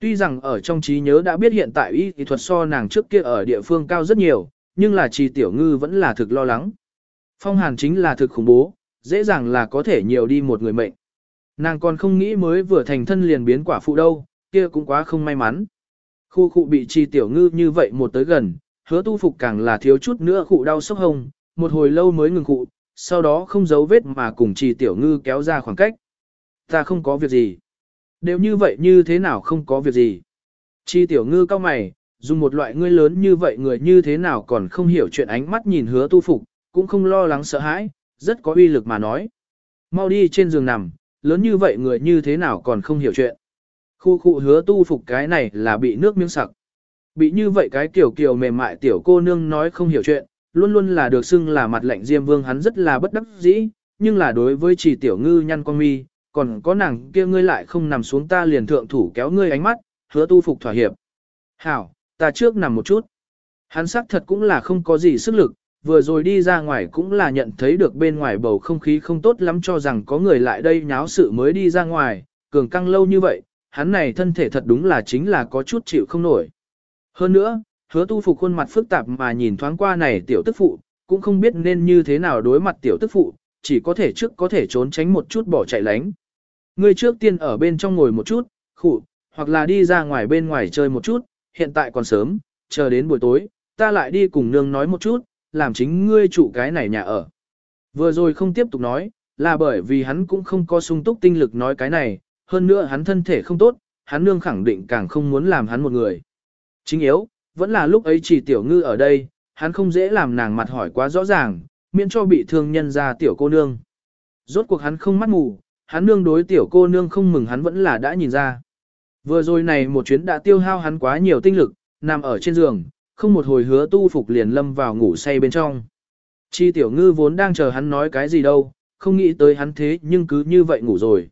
Tuy rằng ở trong trí nhớ đã biết hiện tại y thuật so nàng trước kia ở địa phương cao rất nhiều, nhưng là chi tiểu ngư vẫn là thực lo lắng. Phong hàn chính là thực khủng bố, dễ dàng là có thể nhiều đi một người mệnh. Nàng còn không nghĩ mới vừa thành thân liền biến quả phụ đâu, kia cũng quá không may mắn. Khu khu bị chi tiểu ngư như vậy một tới gần, hứa tu phục càng là thiếu chút nữa khụ đau sốc hồng, một hồi lâu mới ngừng khụ, sau đó không giấu vết mà cùng chi tiểu ngư kéo ra khoảng cách. Ta không có việc gì. Đều như vậy như thế nào không có việc gì. Chi tiểu ngư cao mày, dùng một loại ngươi lớn như vậy người như thế nào còn không hiểu chuyện ánh mắt nhìn hứa tu phục, cũng không lo lắng sợ hãi, rất có uy lực mà nói. Mau đi trên giường nằm, lớn như vậy người như thế nào còn không hiểu chuyện. Khu khu hứa tu phục cái này là bị nước miếng sặc. Bị như vậy cái kiểu kiểu mềm mại tiểu cô nương nói không hiểu chuyện, luôn luôn là được xưng là mặt lạnh diêm vương hắn rất là bất đắc dĩ, nhưng là đối với chỉ tiểu ngư nhăn con mi, còn có nàng kia ngươi lại không nằm xuống ta liền thượng thủ kéo ngươi ánh mắt, hứa tu phục thỏa hiệp. Hảo, ta trước nằm một chút. Hắn xác thật cũng là không có gì sức lực, vừa rồi đi ra ngoài cũng là nhận thấy được bên ngoài bầu không khí không tốt lắm cho rằng có người lại đây nháo sự mới đi ra ngoài, cường căng lâu như vậy, hắn này thân thể thật đúng là chính là có chút chịu không nổi. Hơn nữa, hứa tu phục khuôn mặt phức tạp mà nhìn thoáng qua này tiểu tức phụ, cũng không biết nên như thế nào đối mặt tiểu tức phụ, chỉ có thể trước có thể trốn tránh một chút bỏ chạy lánh. người trước tiên ở bên trong ngồi một chút, khụ, hoặc là đi ra ngoài bên ngoài chơi một chút, hiện tại còn sớm, chờ đến buổi tối, ta lại đi cùng nương nói một chút, làm chính ngươi chủ cái này nhà ở. Vừa rồi không tiếp tục nói, là bởi vì hắn cũng không có sung túc tinh lực nói cái này, hơn nữa hắn thân thể không tốt, hắn nương khẳng định càng không muốn làm hắn một người. Chính yếu, vẫn là lúc ấy chỉ tiểu ngư ở đây, hắn không dễ làm nàng mặt hỏi quá rõ ràng, miễn cho bị thương nhân ra tiểu cô nương. Rốt cuộc hắn không mắt mù, hắn nương đối tiểu cô nương không mừng hắn vẫn là đã nhìn ra. Vừa rồi này một chuyến đã tiêu hao hắn quá nhiều tinh lực, nằm ở trên giường, không một hồi hứa tu phục liền lâm vào ngủ say bên trong. Chi tiểu ngư vốn đang chờ hắn nói cái gì đâu, không nghĩ tới hắn thế nhưng cứ như vậy ngủ rồi.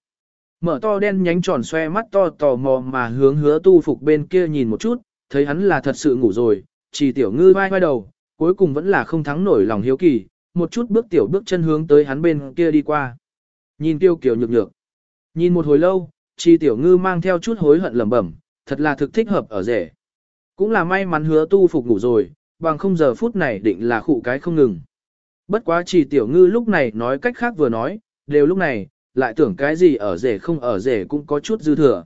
Mở to đen nhánh tròn xoe mắt to tò mò mà hướng hứa tu phục bên kia nhìn một chút, thấy hắn là thật sự ngủ rồi, chỉ tiểu ngư vai vai đầu, cuối cùng vẫn là không thắng nổi lòng hiếu kỳ, một chút bước tiểu bước chân hướng tới hắn bên kia đi qua. Nhìn tiêu kiểu nhược nhược. Nhìn một hồi lâu, chi tiểu ngư mang theo chút hối hận lẩm bẩm, thật là thực thích hợp ở rể. Cũng là may mắn hứa tu phục ngủ rồi, bằng không giờ phút này định là khụ cái không ngừng. Bất quá chỉ tiểu ngư lúc này nói cách khác vừa nói, đều lúc này, lại tưởng cái gì ở rể không ở rể cũng có chút dư thừa.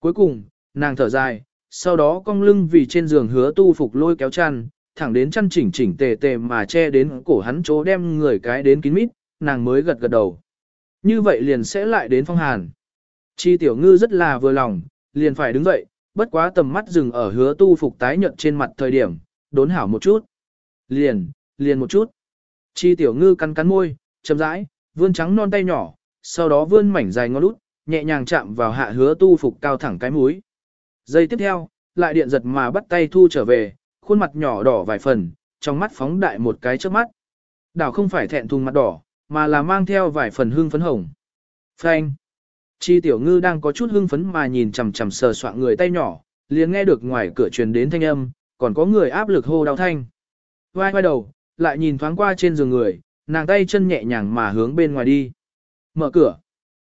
Cuối cùng, nàng thở dài, sau đó cong lưng vì trên giường hứa tu phục lôi kéo chăn, thẳng đến chăn chỉnh chỉnh tề tề mà che đến cổ hắn chỗ đem người cái đến kín mít, nàng mới gật gật đầu. Như vậy liền sẽ lại đến phong hàn. Chi tiểu ngư rất là vừa lòng, liền phải đứng dậy, bất quá tầm mắt dừng ở hứa tu phục tái nhợt trên mặt thời điểm, đốn hảo một chút. Liền, liền một chút. Chi tiểu ngư cắn cắn môi, chậm rãi, vươn trắng non tay nhỏ, sau đó vươn mảnh dài ngón út, nhẹ nhàng chạm vào hạ hứa tu phục cao thẳng cái mũi. Giây tiếp theo, lại điện giật mà bắt tay thu trở về, khuôn mặt nhỏ đỏ vài phần, trong mắt phóng đại một cái trước mắt. Đảo không phải thẹn thùng mặt đỏ, mà là mang theo vài phần hương phấn hồng. Phanh. Chi tiểu ngư đang có chút hưng phấn mà nhìn chằm chằm sờ soạn người tay nhỏ, liền nghe được ngoài cửa truyền đến thanh âm, còn có người áp lực hô đau thanh. Vai vai đầu, lại nhìn thoáng qua trên giường người, nàng tay chân nhẹ nhàng mà hướng bên ngoài đi. Mở cửa.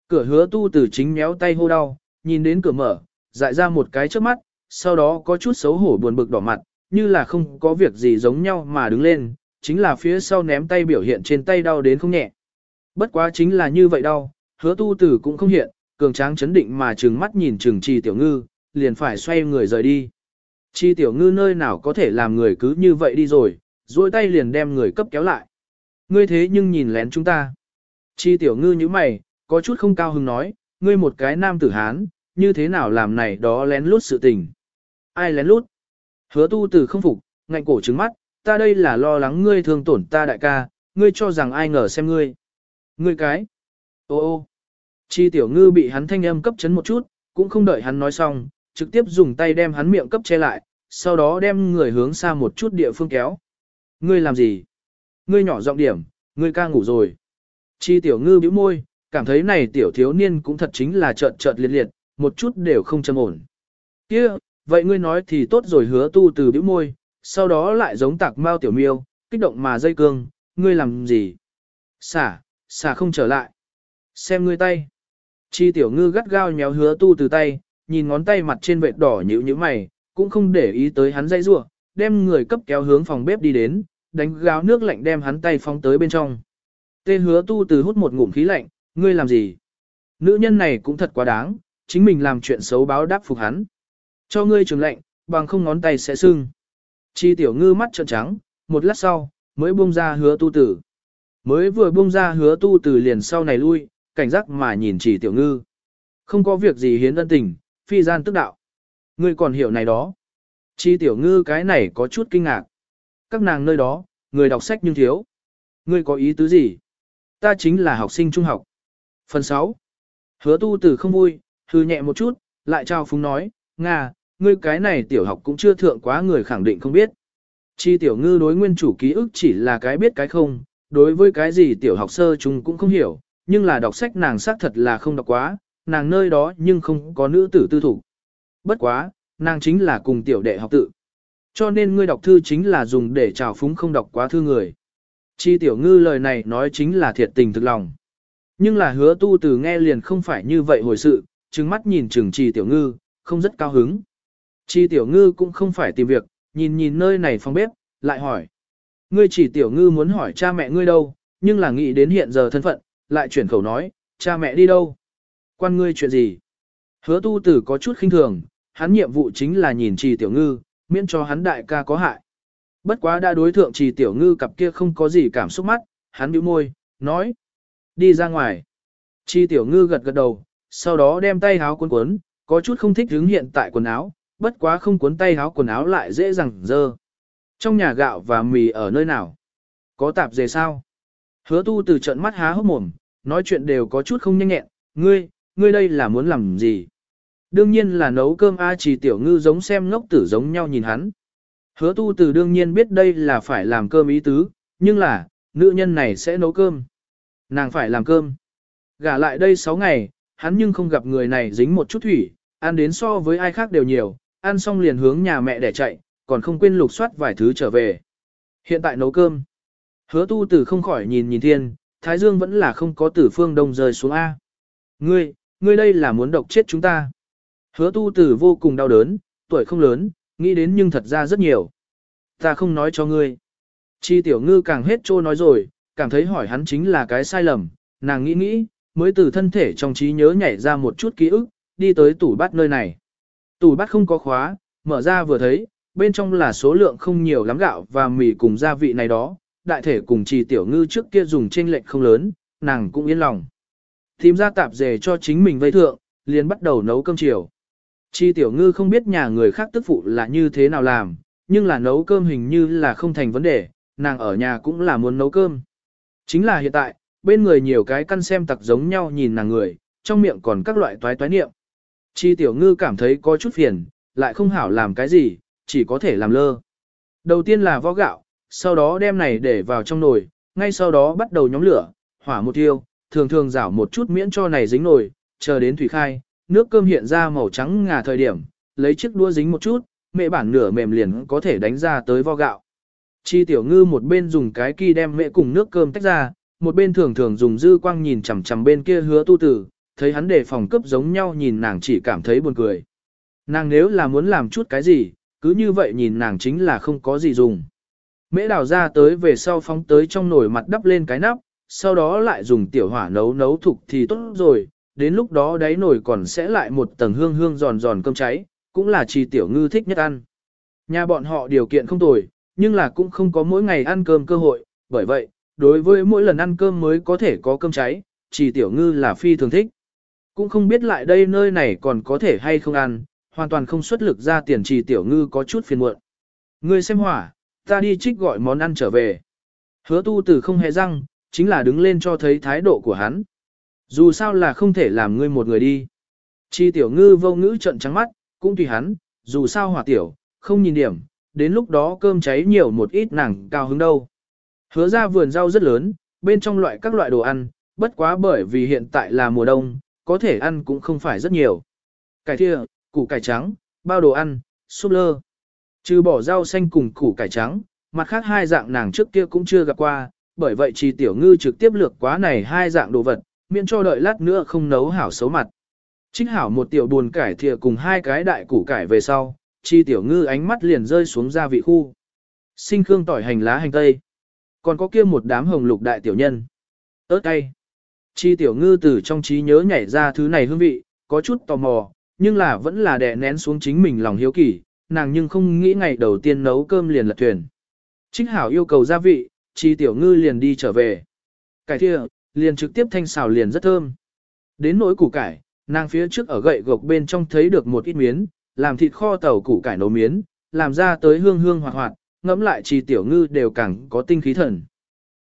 Cửa hứa tu từ chính méo tay hô đau, nhìn đến cửa mở, dại ra một cái trước mắt, sau đó có chút xấu hổ buồn bực đỏ mặt, như là không có việc gì giống nhau mà đứng lên, chính là phía sau ném tay biểu hiện trên tay đau đến không nhẹ. Bất quá chính là như vậy đau, hứa tu tử cũng không hiện, cường tráng chấn định mà trừng mắt nhìn trừng trì tiểu ngư, liền phải xoay người rời đi. Chi tiểu ngư nơi nào có thể làm người cứ như vậy đi rồi, duỗi tay liền đem người cấp kéo lại. Ngươi thế nhưng nhìn lén chúng ta. Chi tiểu ngư như mày, có chút không cao hứng nói, ngươi một cái nam tử hán, như thế nào làm này đó lén lút sự tình. Ai lén lút? Hứa tu tử không phục, ngạnh cổ trứng mắt, ta đây là lo lắng ngươi thương tổn ta đại ca, ngươi cho rằng ai ngờ xem ngươi. Ngươi cái. Ô ô. Chi tiểu ngư bị hắn thanh âm cấp chấn một chút, cũng không đợi hắn nói xong, trực tiếp dùng tay đem hắn miệng cấp che lại, sau đó đem người hướng xa một chút địa phương kéo. Ngươi làm gì? Ngươi nhỏ giọng điểm, ngươi ca ngủ rồi. Chi tiểu ngư bĩu môi, cảm thấy này tiểu thiếu niên cũng thật chính là trợn trợn liệt liệt, một chút đều không châm ổn. Kia, vậy ngươi nói thì tốt rồi hứa tu từ bĩu môi, sau đó lại giống tạc mao tiểu miêu, kích động mà dây cương, ngươi làm gì? Xả, xả không trở lại. Xem ngươi tay. Chi tiểu ngư gắt gao nhéo hứa tu từ tay, nhìn ngón tay mặt trên vệt đỏ nhữ như mày, cũng không để ý tới hắn dây rua, đem người cấp kéo hướng phòng bếp đi đến, đánh gáo nước lạnh đem hắn tay phóng tới bên trong. Tê hứa tu từ hút một ngụm khí lạnh, ngươi làm gì? Nữ nhân này cũng thật quá đáng, chính mình làm chuyện xấu báo đáp phục hắn. Cho ngươi trường lạnh, bằng không ngón tay sẽ sưng. Chi tiểu ngư mắt trợn trắng, một lát sau, mới buông ra hứa tu tử. Mới vừa buông ra hứa tu tử liền sau này lui, cảnh giác mà nhìn chỉ tiểu ngư. Không có việc gì hiến ân tình, phi gian tức đạo. Ngươi còn hiểu này đó. Chi tiểu ngư cái này có chút kinh ngạc. Các nàng nơi đó, người đọc sách nhưng thiếu. Ngươi có ý tứ gì? Ta chính là học sinh trung học. Phần 6. Hứa tu tử không vui, hư nhẹ một chút, lại trao phúng nói, Nga, ngươi cái này tiểu học cũng chưa thượng quá người khẳng định không biết. Chi tiểu ngư đối nguyên chủ ký ức chỉ là cái biết cái không, đối với cái gì tiểu học sơ chúng cũng không hiểu, nhưng là đọc sách nàng xác thật là không đọc quá, nàng nơi đó nhưng không có nữ tử tư thủ. Bất quá, nàng chính là cùng tiểu đệ học tự. Cho nên ngươi đọc thư chính là dùng để trào phúng không đọc quá thư người. Chi tiểu ngư lời này nói chính là thiệt tình thực lòng. Nhưng là hứa tu từ nghe liền không phải như vậy hồi sự, trừng mắt nhìn trừng chi tiểu ngư, không rất cao hứng. Chi tiểu ngư cũng không phải tìm việc, nhìn nhìn nơi này phòng bếp, lại hỏi. Ngươi chỉ tiểu ngư muốn hỏi cha mẹ ngươi đâu, nhưng là nghĩ đến hiện giờ thân phận, lại chuyển khẩu nói, cha mẹ đi đâu? Quan ngươi chuyện gì? Hứa tu tử có chút khinh thường, hắn nhiệm vụ chính là nhìn trì tiểu ngư, miễn cho hắn đại ca có hại. Bất quá đã đối thượng trì tiểu ngư cặp kia không có gì cảm xúc mắt, hắn bĩu môi, nói. Đi ra ngoài. trì tiểu ngư gật gật đầu, sau đó đem tay háo cuốn cuốn, có chút không thích hứng hiện tại quần áo, bất quá không cuốn tay áo quần áo lại dễ dàng dơ. Trong nhà gạo và mì ở nơi nào? Có tạp dề sao? Hứa tu từ trận mắt há hốc mồm, nói chuyện đều có chút không nhanh nhẹn, ngươi, ngươi đây là muốn làm gì? Đương nhiên là nấu cơm A chỉ tiểu ngư giống xem ngốc tử giống nhau nhìn hắn. Hứa tu từ đương nhiên biết đây là phải làm cơm ý tứ, nhưng là, nữ nhân này sẽ nấu cơm. Nàng phải làm cơm. Gả lại đây 6 ngày, hắn nhưng không gặp người này dính một chút thủy, ăn đến so với ai khác đều nhiều, ăn xong liền hướng nhà mẹ để chạy, còn không quên lục soát vài thứ trở về. Hiện tại nấu cơm. Hứa tu tử không khỏi nhìn nhìn thiên, Thái Dương vẫn là không có tử phương đông rơi xuống A. Ngươi, ngươi đây là muốn độc chết chúng ta. Hứa tu tử vô cùng đau đớn, tuổi không lớn, nghĩ đến nhưng thật ra rất nhiều. Ta không nói cho ngươi. Chi tiểu ngư càng hết trô nói rồi, cảm thấy hỏi hắn chính là cái sai lầm, nàng nghĩ nghĩ, mới từ thân thể trong trí nhớ nhảy ra một chút ký ức, đi tới tủ bát nơi này. Tủ bát không có khóa, mở ra vừa thấy, bên trong là số lượng không nhiều lắm gạo và mì cùng gia vị này đó, đại thể cùng trì tiểu ngư trước kia dùng trên lệnh không lớn, nàng cũng yên lòng. Tìm ra tạp dề cho chính mình vây thượng, liền bắt đầu nấu cơm chiều. Chi tiểu ngư không biết nhà người khác tức phụ là như thế nào làm, nhưng là nấu cơm hình như là không thành vấn đề, nàng ở nhà cũng là muốn nấu cơm. Chính là hiện tại, bên người nhiều cái căn xem tặc giống nhau nhìn nàng người, trong miệng còn các loại toái toái niệm. Chi tiểu ngư cảm thấy có chút phiền, lại không hảo làm cái gì, chỉ có thể làm lơ. Đầu tiên là vo gạo, sau đó đem này để vào trong nồi, ngay sau đó bắt đầu nhóm lửa, hỏa một tiêu, thường thường rảo một chút miễn cho này dính nồi, chờ đến thủy khai, nước cơm hiện ra màu trắng ngà thời điểm, lấy chiếc đũa dính một chút, mẹ bản nửa mềm liền có thể đánh ra tới vo gạo. Chi tiểu ngư một bên dùng cái kỳ đem mẹ cùng nước cơm tách ra, một bên thường thường dùng dư quang nhìn chằm chằm bên kia hứa tu tử, thấy hắn để phòng cấp giống nhau nhìn nàng chỉ cảm thấy buồn cười. Nàng nếu là muốn làm chút cái gì, cứ như vậy nhìn nàng chính là không có gì dùng. Mễ đào ra tới về sau phóng tới trong nồi mặt đắp lên cái nắp, sau đó lại dùng tiểu hỏa nấu nấu thục thì tốt rồi, đến lúc đó đáy nồi còn sẽ lại một tầng hương hương giòn giòn cơm cháy, cũng là trì tiểu ngư thích nhất ăn. Nhà bọn họ điều kiện không tồi, nhưng là cũng không có mỗi ngày ăn cơm cơ hội, bởi vậy, đối với mỗi lần ăn cơm mới có thể có cơm cháy, chỉ tiểu ngư là phi thường thích. Cũng không biết lại đây nơi này còn có thể hay không ăn, hoàn toàn không xuất lực ra tiền trì tiểu ngư có chút phiền muộn. Ngươi xem hỏa, ta đi trích gọi món ăn trở về. Hứa tu tử không hề răng, chính là đứng lên cho thấy thái độ của hắn. Dù sao là không thể làm ngươi một người đi. Chi tiểu ngư vô ngữ trận trắng mắt, cũng tùy hắn, dù sao hỏa tiểu, không nhìn điểm, đến lúc đó cơm cháy nhiều một ít nàng cao hứng đâu. Hứa ra vườn rau rất lớn, bên trong loại các loại đồ ăn, bất quá bởi vì hiện tại là mùa đông, có thể ăn cũng không phải rất nhiều. Cải thịa, củ cải trắng, bao đồ ăn, súp lơ. Trừ bỏ rau xanh cùng củ cải trắng, mặt khác hai dạng nàng trước kia cũng chưa gặp qua, bởi vậy trì tiểu ngư trực tiếp lược quá này hai dạng đồ vật, miễn cho đợi lát nữa không nấu hảo xấu mặt. Trích hảo một tiểu buồn cải thìa cùng hai cái đại củ cải về sau, chi tiểu ngư ánh mắt liền rơi xuống gia vị khu. Sinh khương tỏi hành lá hành tây. Còn có kia một đám hồng lục đại tiểu nhân. ớt cay. Chi tiểu ngư từ trong trí nhớ nhảy ra thứ này hương vị, có chút tò mò, nhưng là vẫn là đè nén xuống chính mình lòng hiếu kỳ, nàng nhưng không nghĩ ngày đầu tiên nấu cơm liền lật thuyền. Trích hảo yêu cầu gia vị, chi tiểu ngư liền đi trở về. Cải thịa, liền trực tiếp thanh xào liền rất thơm. Đến nỗi củ cải, nàng phía trước ở gậy gộc bên trong thấy được một ít miến, làm thịt kho tàu củ cải nấu miến, làm ra tới hương hương hoạt hoạt, ngẫm lại chi tiểu ngư đều càng có tinh khí thần.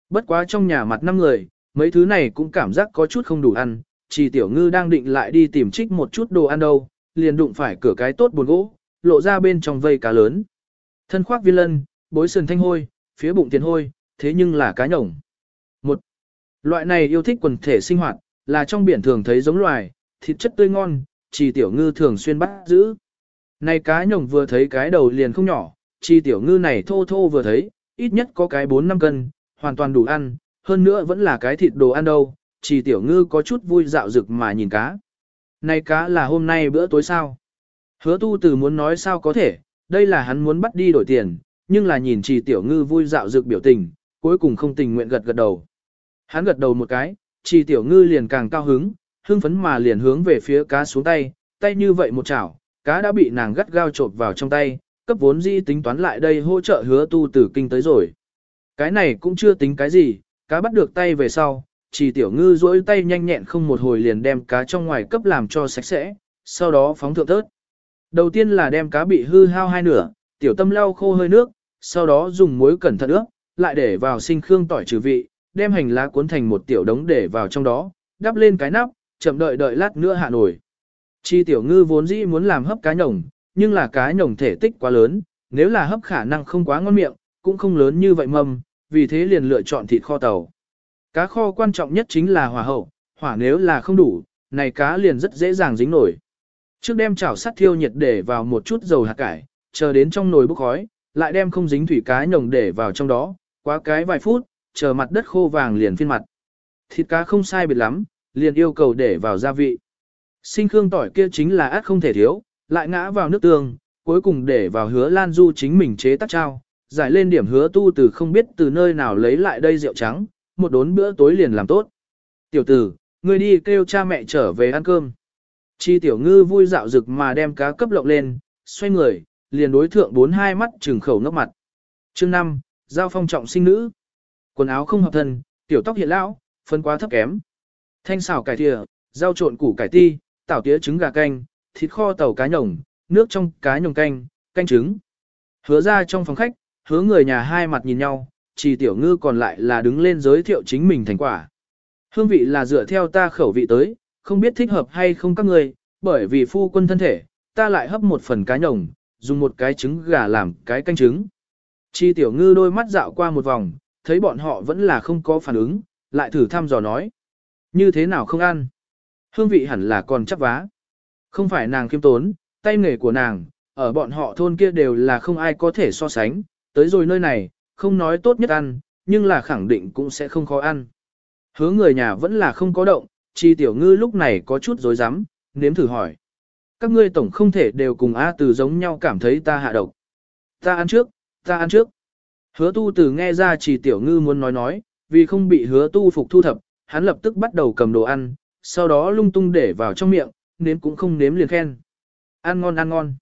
Bất quá trong nhà mặt năm người, mấy thứ này cũng cảm giác có chút không đủ ăn, chi tiểu ngư đang định lại đi tìm trích một chút đồ ăn đâu, liền đụng phải cửa cái tốt buồn gỗ, lộ ra bên trong vây cá lớn. Thân khoác viên lân, bối sườn thanh hôi, phía bụng tiền hôi, thế nhưng là cá nhổng. Một loại này yêu thích quần thể sinh hoạt, là trong biển thường thấy giống loài, thịt chất tươi ngon, chỉ tiểu ngư thường xuyên bắt giữ. Này cá nhổng vừa thấy cái đầu liền không nhỏ, chi tiểu ngư này thô thô vừa thấy, ít nhất có cái 4-5 cân, hoàn toàn đủ ăn, hơn nữa vẫn là cái thịt đồ ăn đâu, chi tiểu ngư có chút vui dạo rực mà nhìn cá. Này cá là hôm nay bữa tối sao? Hứa tu từ muốn nói sao có thể, đây là hắn muốn bắt đi đổi tiền, nhưng là nhìn trì tiểu ngư vui dạo dược biểu tình, cuối cùng không tình nguyện gật gật đầu. Hắn gật đầu một cái, trì tiểu ngư liền càng cao hứng, hưng phấn mà liền hướng về phía cá xuống tay, tay như vậy một chảo, cá đã bị nàng gắt gao trộn vào trong tay, cấp vốn di tính toán lại đây hỗ trợ hứa tu tử kinh tới rồi. Cái này cũng chưa tính cái gì, cá bắt được tay về sau, chỉ tiểu ngư duỗi tay nhanh nhẹn không một hồi liền đem cá trong ngoài cấp làm cho sạch sẽ, sau đó phóng thượng tớt. Đầu tiên là đem cá bị hư hao hai nửa, tiểu tâm lau khô hơi nước, sau đó dùng muối cẩn thận ướp, lại để vào sinh khương tỏi trừ vị, đem hành lá cuốn thành một tiểu đống để vào trong đó, đắp lên cái nắp, chậm đợi đợi lát nữa hạ nổi. Chi tiểu ngư vốn dĩ muốn làm hấp cá nhồng, nhưng là cá nhồng thể tích quá lớn, nếu là hấp khả năng không quá ngon miệng, cũng không lớn như vậy mầm, vì thế liền lựa chọn thịt kho tàu. Cá kho quan trọng nhất chính là hỏa hậu, hỏa nếu là không đủ, này cá liền rất dễ dàng dính nổi. Trước đem chảo sắt thiêu nhiệt để vào một chút dầu hạt cải, chờ đến trong nồi bốc khói, lại đem không dính thủy cá nhồng để vào trong đó, quá cái vài phút, chờ mặt đất khô vàng liền phiên mặt. Thịt cá không sai biệt lắm, liền yêu cầu để vào gia vị. Sinh khương tỏi kia chính là át không thể thiếu, lại ngã vào nước tương, cuối cùng để vào hứa lan du chính mình chế tác trao, giải lên điểm hứa tu từ không biết từ nơi nào lấy lại đây rượu trắng, một đốn bữa tối liền làm tốt. Tiểu tử, ngươi đi kêu cha mẹ trở về ăn cơm. Chi tiểu ngư vui dạo rực mà đem cá cấp lộng lên, xoay người, liền đối thượng bốn hai mắt trừng khẩu ngốc mặt. Chương 5, giao phong trọng sinh nữ. Quần áo không hợp thân, tiểu tóc hiện lão, phân quá thấp kém. Thanh xào cải thìa, rau trộn củ cải ti, tảo tía trứng gà canh, thịt kho tàu cá nhồng, nước trong cá nhồng canh, canh trứng. Hứa ra trong phòng khách, hứa người nhà hai mặt nhìn nhau, chỉ tiểu ngư còn lại là đứng lên giới thiệu chính mình thành quả. Hương vị là dựa theo ta khẩu vị tới, không biết thích hợp hay không các người, bởi vì phu quân thân thể, ta lại hấp một phần cá nhồng, dùng một cái trứng gà làm cái canh trứng. Chi tiểu ngư đôi mắt dạo qua một vòng, thấy bọn họ vẫn là không có phản ứng, lại thử thăm dò nói. Như thế nào không ăn? Hương vị hẳn là còn chắc vá. Không phải nàng kiêm tốn, tay nghề của nàng, ở bọn họ thôn kia đều là không ai có thể so sánh, tới rồi nơi này, không nói tốt nhất ăn, nhưng là khẳng định cũng sẽ không khó ăn. Hứa người nhà vẫn là không có động, chi tiểu ngư lúc này có chút dối rắm nếm thử hỏi. Các ngươi tổng không thể đều cùng A từ giống nhau cảm thấy ta hạ độc. Ta ăn trước, ta ăn trước. Hứa tu từ nghe ra chỉ tiểu ngư muốn nói nói, vì không bị hứa tu phục thu thập, hắn lập tức bắt đầu cầm đồ ăn, sau đó lung tung để vào trong miệng, nếm cũng không nếm liền khen. Ăn ngon ăn ngon.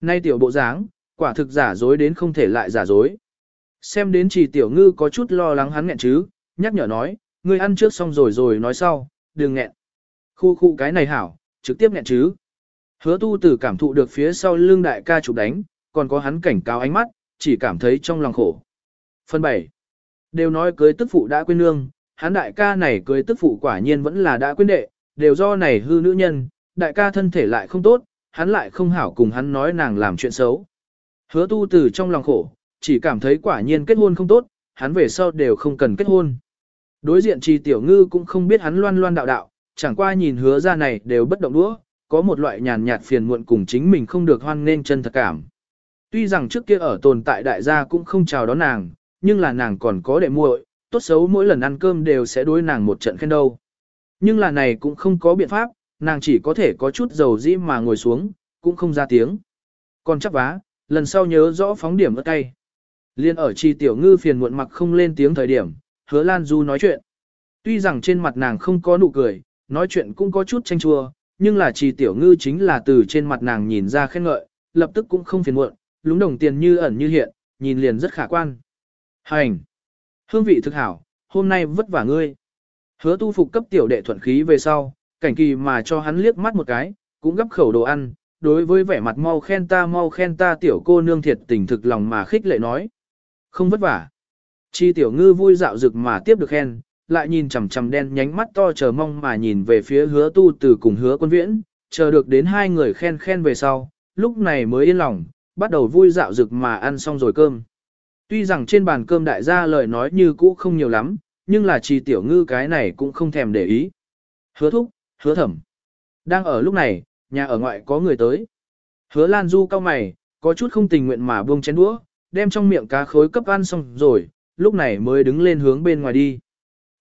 Nay tiểu bộ dáng, quả thực giả dối đến không thể lại giả dối. Xem đến chỉ tiểu ngư có chút lo lắng hắn nghẹn chứ, nhắc nhở nói, ngươi ăn trước xong rồi rồi nói sau, đừng nghẹn. Khu khu cái này hảo, trực tiếp nghẹn chứ. Hứa tu tử cảm thụ được phía sau lưng đại ca chụp đánh, còn có hắn cảnh cáo ánh mắt, chỉ cảm thấy trong lòng khổ. Phần 7. Đều nói cưới tức phụ đã quên nương, hắn đại ca này cưới tức phụ quả nhiên vẫn là đã quên đệ, đều do này hư nữ nhân, đại ca thân thể lại không tốt, hắn lại không hảo cùng hắn nói nàng làm chuyện xấu. Hứa tu từ trong lòng khổ, chỉ cảm thấy quả nhiên kết hôn không tốt, hắn về sau đều không cần kết hôn. Đối diện trì tiểu ngư cũng không biết hắn loan loan đạo đạo, chẳng qua nhìn hứa ra này đều bất động đũa, có một loại nhàn nhạt phiền muộn cùng chính mình không được hoan nên chân thật cảm. Tuy rằng trước kia ở tồn tại đại gia cũng không chào đón nàng, nhưng là nàng còn có đệ muội, tốt xấu mỗi lần ăn cơm đều sẽ đối nàng một trận khen đâu. Nhưng là này cũng không có biện pháp, nàng chỉ có thể có chút dầu dĩ mà ngồi xuống, cũng không ra tiếng. Còn chắc vá, lần sau nhớ rõ phóng điểm ớt tay. Liên ở chi tiểu ngư phiền muộn mặc không lên tiếng thời điểm, hứa Lan Du nói chuyện. Tuy rằng trên mặt nàng không có nụ cười, nói chuyện cũng có chút tranh chua, nhưng là trì tiểu ngư chính là từ trên mặt nàng nhìn ra khen ngợi, lập tức cũng không phiền muộn, lúng đồng tiền như ẩn như hiện, nhìn liền rất khả quan. Hành! Hương vị thực hảo, hôm nay vất vả ngươi. Hứa tu phục cấp tiểu đệ thuận khí về sau, cảnh kỳ mà cho hắn liếc mắt một cái, cũng gấp khẩu đồ ăn, đối với vẻ mặt mau khen ta mau khen ta tiểu cô nương thiệt tình thực lòng mà khích lệ nói. Không vất vả. Chi tiểu ngư vui dạo rực mà tiếp được khen, lại nhìn chằm chằm đen nhánh mắt to chờ mong mà nhìn về phía hứa tu từ cùng hứa quân viễn, chờ được đến hai người khen khen về sau, lúc này mới yên lòng, bắt đầu vui dạo rực mà ăn xong rồi cơm. Tuy rằng trên bàn cơm đại gia lời nói như cũ không nhiều lắm, nhưng là chi tiểu ngư cái này cũng không thèm để ý. Hứa thúc, hứa thẩm. Đang ở lúc này, nhà ở ngoại có người tới. Hứa Lan Du cao mày, có chút không tình nguyện mà buông chén đũa, đem trong miệng cá khối cấp ăn xong rồi, lúc này mới đứng lên hướng bên ngoài đi.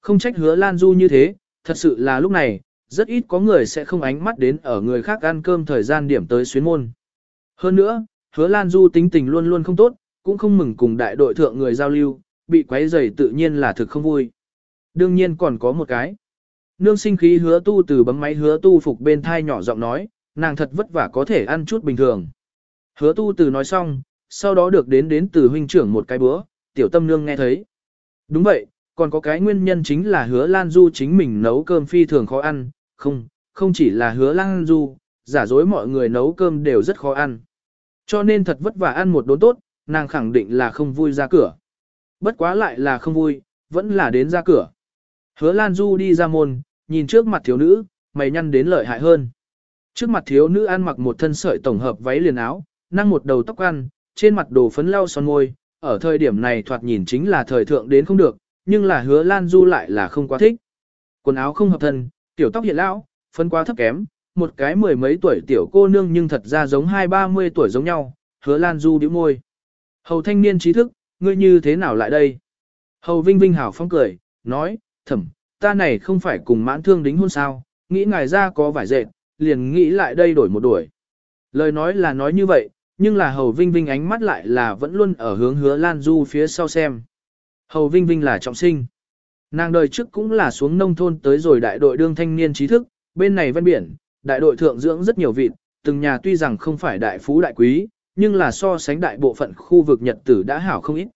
Không trách hứa Lan Du như thế, thật sự là lúc này, rất ít có người sẽ không ánh mắt đến ở người khác ăn cơm thời gian điểm tới xuyến môn. Hơn nữa, hứa Lan Du tính tình luôn luôn không tốt, cũng không mừng cùng đại đội thượng người giao lưu, bị quấy rầy tự nhiên là thực không vui. Đương nhiên còn có một cái. Nương sinh khí hứa tu từ bấm máy hứa tu phục bên thai nhỏ giọng nói, nàng thật vất vả có thể ăn chút bình thường. Hứa tu từ nói xong, sau đó được đến đến từ huynh trưởng một cái bữa, tiểu tâm nương nghe thấy. Đúng vậy, còn có cái nguyên nhân chính là hứa Lan Du chính mình nấu cơm phi thường khó ăn, không, không chỉ là hứa Lan Du, giả dối mọi người nấu cơm đều rất khó ăn. Cho nên thật vất vả ăn một đốn tốt, nàng khẳng định là không vui ra cửa. Bất quá lại là không vui, vẫn là đến ra cửa. Hứa Lan Du đi ra môn, nhìn trước mặt thiếu nữ, mày nhăn đến lợi hại hơn. Trước mặt thiếu nữ ăn mặc một thân sợi tổng hợp váy liền áo, năng một đầu tóc ăn, trên mặt đồ phấn lau son môi, ở thời điểm này thoạt nhìn chính là thời thượng đến không được, nhưng là hứa Lan Du lại là không quá thích. Quần áo không hợp thân, tiểu tóc hiện lão, phân quá thấp kém, một cái mười mấy tuổi tiểu cô nương nhưng thật ra giống hai ba mươi tuổi giống nhau, hứa Lan Du bĩu môi. Hầu thanh niên trí thức, ngươi như thế nào lại đây? Hầu Vinh Vinh hảo phong cười, nói, thẩm, ta này không phải cùng mãn thương đính hôn sao, nghĩ ngài ra có vải dệt, liền nghĩ lại đây đổi một đuổi. Lời nói là nói như vậy, nhưng là Hầu Vinh Vinh ánh mắt lại là vẫn luôn ở hướng hứa Lan Du phía sau xem. Hầu Vinh Vinh là trọng sinh. Nàng đời trước cũng là xuống nông thôn tới rồi đại đội đương thanh niên trí thức, bên này ven biển, đại đội thượng dưỡng rất nhiều vịt, từng nhà tuy rằng không phải đại phú đại quý, nhưng là so sánh đại bộ phận khu vực nhật tử đã hảo không ít.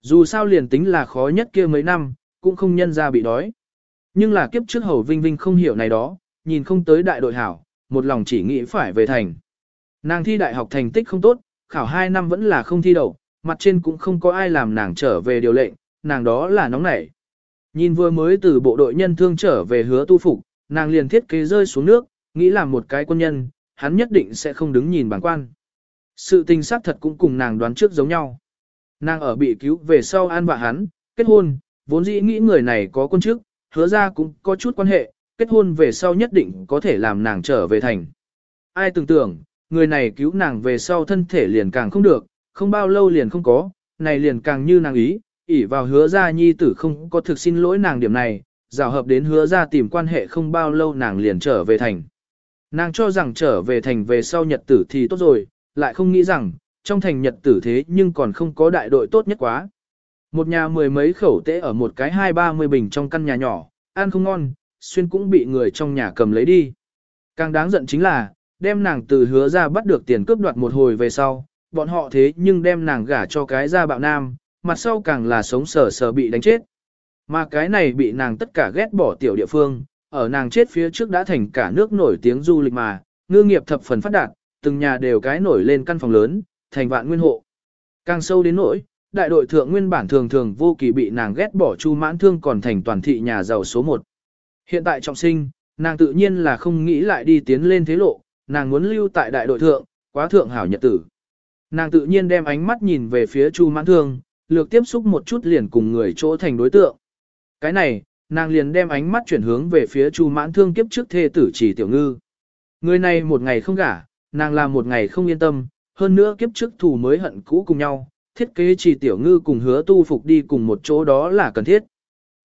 Dù sao liền tính là khó nhất kia mấy năm, cũng không nhân ra bị đói. Nhưng là kiếp trước hầu vinh vinh không hiểu này đó, nhìn không tới đại đội hảo, một lòng chỉ nghĩ phải về thành. Nàng thi đại học thành tích không tốt, khảo 2 năm vẫn là không thi đậu, mặt trên cũng không có ai làm nàng trở về điều lệnh, nàng đó là nóng nảy. Nhìn vừa mới từ bộ đội nhân thương trở về hứa tu phục, nàng liền thiết kế rơi xuống nước, nghĩ là một cái quân nhân, hắn nhất định sẽ không đứng nhìn bản quan. Sự tình xác thật cũng cùng nàng đoán trước giống nhau. Nàng ở bị cứu về sau an vạ hắn, kết hôn, vốn dĩ nghĩ người này có quân chức, hứa ra cũng có chút quan hệ, kết hôn về sau nhất định có thể làm nàng trở về thành. Ai tưởng tưởng, người này cứu nàng về sau thân thể liền càng không được, không bao lâu liền không có, này liền càng như nàng ý, ỷ vào hứa ra nhi tử không có thực xin lỗi nàng điểm này, rào hợp đến hứa ra tìm quan hệ không bao lâu nàng liền trở về thành. Nàng cho rằng trở về thành về sau nhật tử thì tốt rồi, lại không nghĩ rằng, trong thành nhật tử thế nhưng còn không có đại đội tốt nhất quá. Một nhà mười mấy khẩu tễ ở một cái hai ba mươi bình trong căn nhà nhỏ, ăn không ngon, xuyên cũng bị người trong nhà cầm lấy đi. Càng đáng giận chính là, đem nàng từ hứa ra bắt được tiền cướp đoạt một hồi về sau, bọn họ thế nhưng đem nàng gả cho cái gia bạo nam, mặt sau càng là sống sờ sờ bị đánh chết. Mà cái này bị nàng tất cả ghét bỏ tiểu địa phương, ở nàng chết phía trước đã thành cả nước nổi tiếng du lịch mà, ngư nghiệp thập phần phát đạt, từng nhà đều cái nổi lên căn phòng lớn, thành vạn nguyên hộ. Càng sâu đến nỗi, đại đội thượng nguyên bản thường thường vô kỳ bị nàng ghét bỏ chu mãn thương còn thành toàn thị nhà giàu số 1. Hiện tại trọng sinh, nàng tự nhiên là không nghĩ lại đi tiến lên thế lộ, nàng muốn lưu tại đại đội thượng, quá thượng hảo nhật tử. Nàng tự nhiên đem ánh mắt nhìn về phía chu mãn thương, lược tiếp xúc một chút liền cùng người chỗ thành đối tượng. Cái này, nàng liền đem ánh mắt chuyển hướng về phía chu mãn thương kiếp trước thê tử chỉ tiểu ngư. Người này một ngày không gả, nàng làm một ngày không yên tâm, hơn nữa kiếp trước thù mới hận cũ cùng nhau, thiết kế chỉ tiểu ngư cùng hứa tu phục đi cùng một chỗ đó là cần thiết.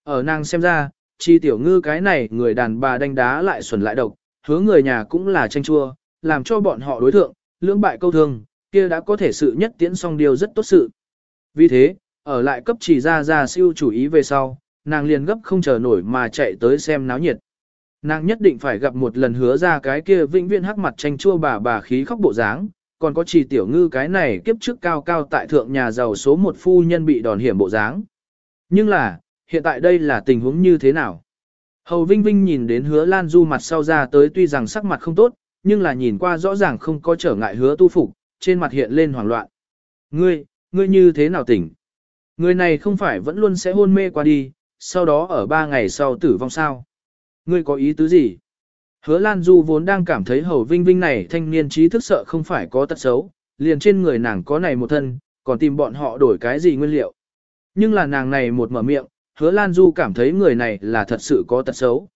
Ở nàng xem ra, chỉ tiểu ngư cái này người đàn bà đánh đá lại xuẩn lại độc, hứa người nhà cũng là tranh chua, làm cho bọn họ đối thượng, lưỡng bại câu thương, kia đã có thể sự nhất tiễn xong điều rất tốt sự. Vì thế, ở lại cấp chỉ ra ra siêu chủ ý về sau, nàng liền gấp không chờ nổi mà chạy tới xem náo nhiệt. Nàng nhất định phải gặp một lần hứa ra cái kia vĩnh viễn hắc mặt tranh chua bà bà khí khóc bộ dáng, còn có chỉ tiểu ngư cái này kiếp trước cao cao tại thượng nhà giàu số một phu nhân bị đòn hiểm bộ dáng. Nhưng là, hiện tại đây là tình huống như thế nào? Hầu Vinh Vinh nhìn đến hứa Lan Du mặt sau ra tới tuy rằng sắc mặt không tốt, nhưng là nhìn qua rõ ràng không có trở ngại hứa tu phục, trên mặt hiện lên hoảng loạn. Ngươi, ngươi như thế nào tỉnh? Người này không phải vẫn luôn sẽ hôn mê qua đi, sau đó ở ba ngày sau tử vong sao? Ngươi có ý tứ gì? Hứa Lan Du vốn đang cảm thấy hầu vinh vinh này thanh niên trí thức sợ không phải có tật xấu, liền trên người nàng có này một thân, còn tìm bọn họ đổi cái gì nguyên liệu. Nhưng là nàng này một mở miệng, hứa Lan Du cảm thấy người này là thật sự có tật xấu.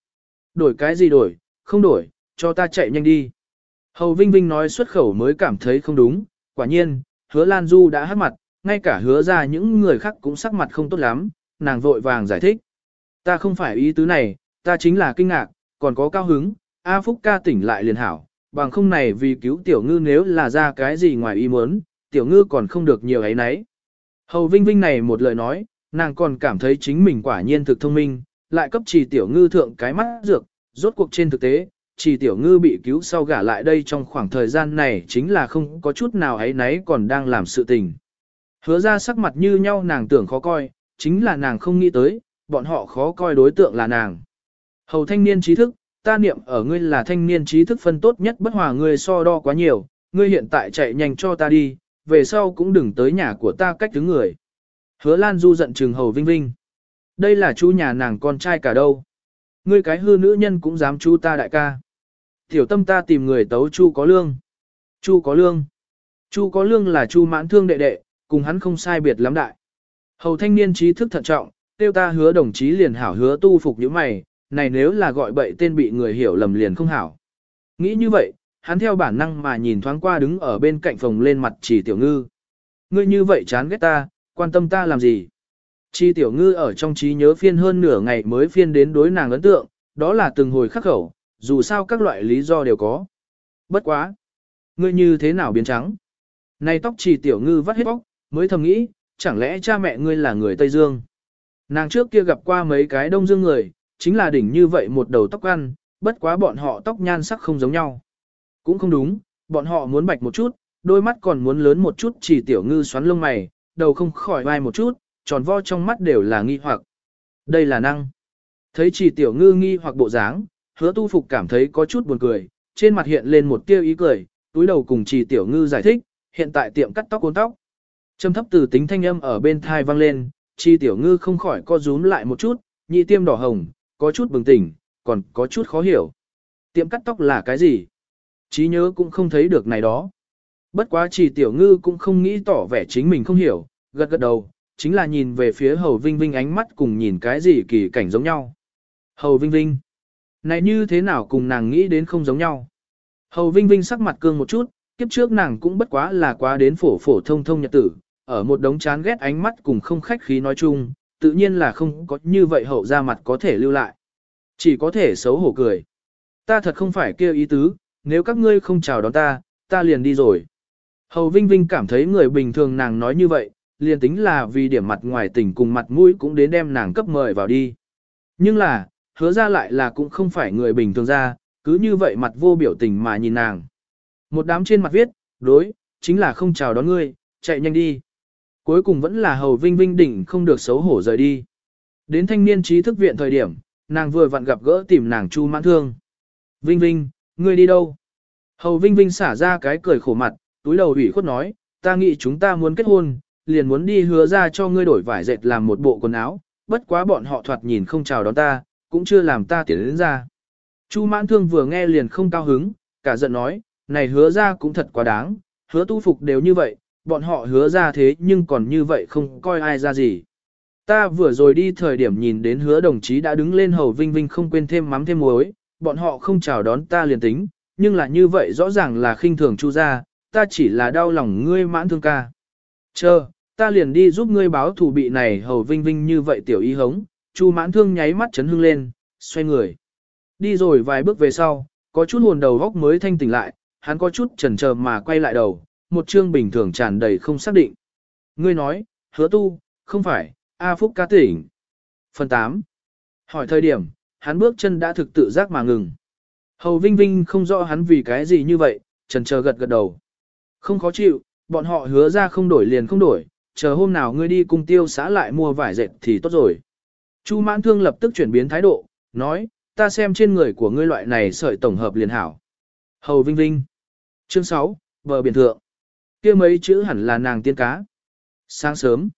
Đổi cái gì đổi, không đổi, cho ta chạy nhanh đi. Hầu Vinh Vinh nói xuất khẩu mới cảm thấy không đúng, quả nhiên, hứa Lan Du đã hát mặt, ngay cả hứa ra những người khác cũng sắc mặt không tốt lắm, nàng vội vàng giải thích. Ta không phải ý tứ này, ta chính là kinh ngạc, còn có cao hứng, A Phúc ca tỉnh lại liền hảo, bằng không này vì cứu tiểu ngư nếu là ra cái gì ngoài ý muốn, tiểu ngư còn không được nhiều ấy nấy. Hầu Vinh Vinh này một lời nói, nàng còn cảm thấy chính mình quả nhiên thực thông minh, lại cấp trì tiểu ngư thượng cái mắt dược, rốt cuộc trên thực tế, trì tiểu ngư bị cứu sau gả lại đây trong khoảng thời gian này chính là không có chút nào ấy nấy còn đang làm sự tình. Hứa ra sắc mặt như nhau nàng tưởng khó coi, chính là nàng không nghĩ tới, bọn họ khó coi đối tượng là nàng. Hầu thanh niên trí thức, ta niệm ở ngươi là thanh niên trí thức phân tốt nhất bất hòa ngươi so đo quá nhiều, ngươi hiện tại chạy nhanh cho ta đi, về sau cũng đừng tới nhà của ta cách thứ người. Hứa Lan Du giận trừng hầu vinh vinh. Đây là chú nhà nàng con trai cả đâu. Ngươi cái hư nữ nhân cũng dám chú ta đại ca. Tiểu tâm ta tìm người tấu chu có lương. Chu có lương. Chu có lương là chu mãn thương đệ đệ, cùng hắn không sai biệt lắm đại. Hầu thanh niên trí thức thận trọng, tiêu ta hứa đồng chí liền hảo hứa tu phục những mày, này nếu là gọi bậy tên bị người hiểu lầm liền không hảo. Nghĩ như vậy, hắn theo bản năng mà nhìn thoáng qua đứng ở bên cạnh phòng lên mặt chỉ tiểu ngư. Ngươi như vậy chán ghét ta, quan tâm ta làm gì? Chi tiểu ngư ở trong trí nhớ phiên hơn nửa ngày mới phiên đến đối nàng ấn tượng, đó là từng hồi khắc khẩu, dù sao các loại lý do đều có. Bất quá. Ngươi như thế nào biến trắng? nay tóc chỉ tiểu ngư vắt hết bóc, mới thầm nghĩ, chẳng lẽ cha mẹ ngươi là người Tây Dương? Nàng trước kia gặp qua mấy cái Đông Dương người, chính là đỉnh như vậy một đầu tóc ăn, bất quá bọn họ tóc nhan sắc không giống nhau. Cũng không đúng, bọn họ muốn bạch một chút, đôi mắt còn muốn lớn một chút chỉ tiểu ngư xoắn lông mày, đầu không khỏi vai một chút, tròn vo trong mắt đều là nghi hoặc. Đây là năng. Thấy chỉ tiểu ngư nghi hoặc bộ dáng, hứa tu phục cảm thấy có chút buồn cười, trên mặt hiện lên một tia ý cười, túi đầu cùng chỉ tiểu ngư giải thích, hiện tại tiệm cắt tóc cuốn tóc. Trầm thấp từ tính thanh âm ở bên thai vang lên, chi tiểu ngư không khỏi co rúm lại một chút, nhị tiêm đỏ hồng, có chút bừng tỉnh, còn có chút khó hiểu. Tiệm cắt tóc là cái gì? Trí nhớ cũng không thấy được này đó. Bất quá chỉ tiểu ngư cũng không nghĩ tỏ vẻ chính mình không hiểu, gật gật đầu, chính là nhìn về phía hầu vinh vinh ánh mắt cùng nhìn cái gì kỳ cảnh giống nhau. Hầu vinh vinh. Này như thế nào cùng nàng nghĩ đến không giống nhau. Hầu vinh vinh sắc mặt cương một chút, kiếp trước nàng cũng bất quá là quá đến phổ phổ thông thông nhật tử, ở một đống chán ghét ánh mắt cùng không khách khí nói chung, tự nhiên là không có như vậy hậu ra mặt có thể lưu lại. Chỉ có thể xấu hổ cười. Ta thật không phải kêu ý tứ, nếu các ngươi không chào đón ta, ta liền đi rồi. Hầu Vinh Vinh cảm thấy người bình thường nàng nói như vậy, liền tính là vì điểm mặt ngoài tình cùng mặt mũi cũng đến đem nàng cấp mời vào đi. Nhưng là, hứa ra lại là cũng không phải người bình thường ra, cứ như vậy mặt vô biểu tình mà nhìn nàng. Một đám trên mặt viết, đối, chính là không chào đón ngươi, chạy nhanh đi. Cuối cùng vẫn là hầu vinh vinh đỉnh không được xấu hổ rời đi. Đến thanh niên trí thức viện thời điểm, nàng vừa vặn gặp gỡ tìm nàng chu mãn thương. Vinh vinh, ngươi đi đâu? Hầu vinh vinh xả ra cái cười khổ mặt, túi đầu ủy khuất nói, ta nghĩ chúng ta muốn kết hôn, liền muốn đi hứa ra cho ngươi đổi vải dệt làm một bộ quần áo, bất quá bọn họ thoạt nhìn không chào đón ta, cũng chưa làm ta tiến đến ra. Chu mãn thương vừa nghe liền không cao hứng, cả giận nói, này hứa ra cũng thật quá đáng, hứa tu phục đều như vậy, bọn họ hứa ra thế nhưng còn như vậy không coi ai ra gì. Ta vừa rồi đi thời điểm nhìn đến hứa đồng chí đã đứng lên hầu vinh vinh không quên thêm mắm thêm muối, bọn họ không chào đón ta liền tính, nhưng là như vậy rõ ràng là khinh thường chu ra, ta chỉ là đau lòng ngươi mãn thương ca. Chờ, ta liền đi giúp ngươi báo thù bị này hầu vinh vinh như vậy tiểu y hống, chu mãn thương nháy mắt chấn hưng lên, xoay người. Đi rồi vài bước về sau, có chút hồn đầu góc mới thanh tỉnh lại, hắn có chút chần chờ mà quay lại đầu, một chương bình thường tràn đầy không xác định. Ngươi nói, hứa tu, không phải, A Phúc ca tỉnh. Phần 8. Hỏi thời điểm, hắn bước chân đã thực tự giác mà ngừng. Hầu Vinh Vinh không rõ hắn vì cái gì như vậy, trần chờ gật gật đầu. Không khó chịu, bọn họ hứa ra không đổi liền không đổi, chờ hôm nào ngươi đi cùng tiêu xã lại mua vải dệt thì tốt rồi. Chu mãn thương lập tức chuyển biến thái độ, nói, ta xem trên người của ngươi loại này sợi tổng hợp liền hảo. Hầu Vinh Vinh. Chương 6, bờ biển thượng. kia mấy chữ hẳn là nàng tiên cá. Sáng sớm.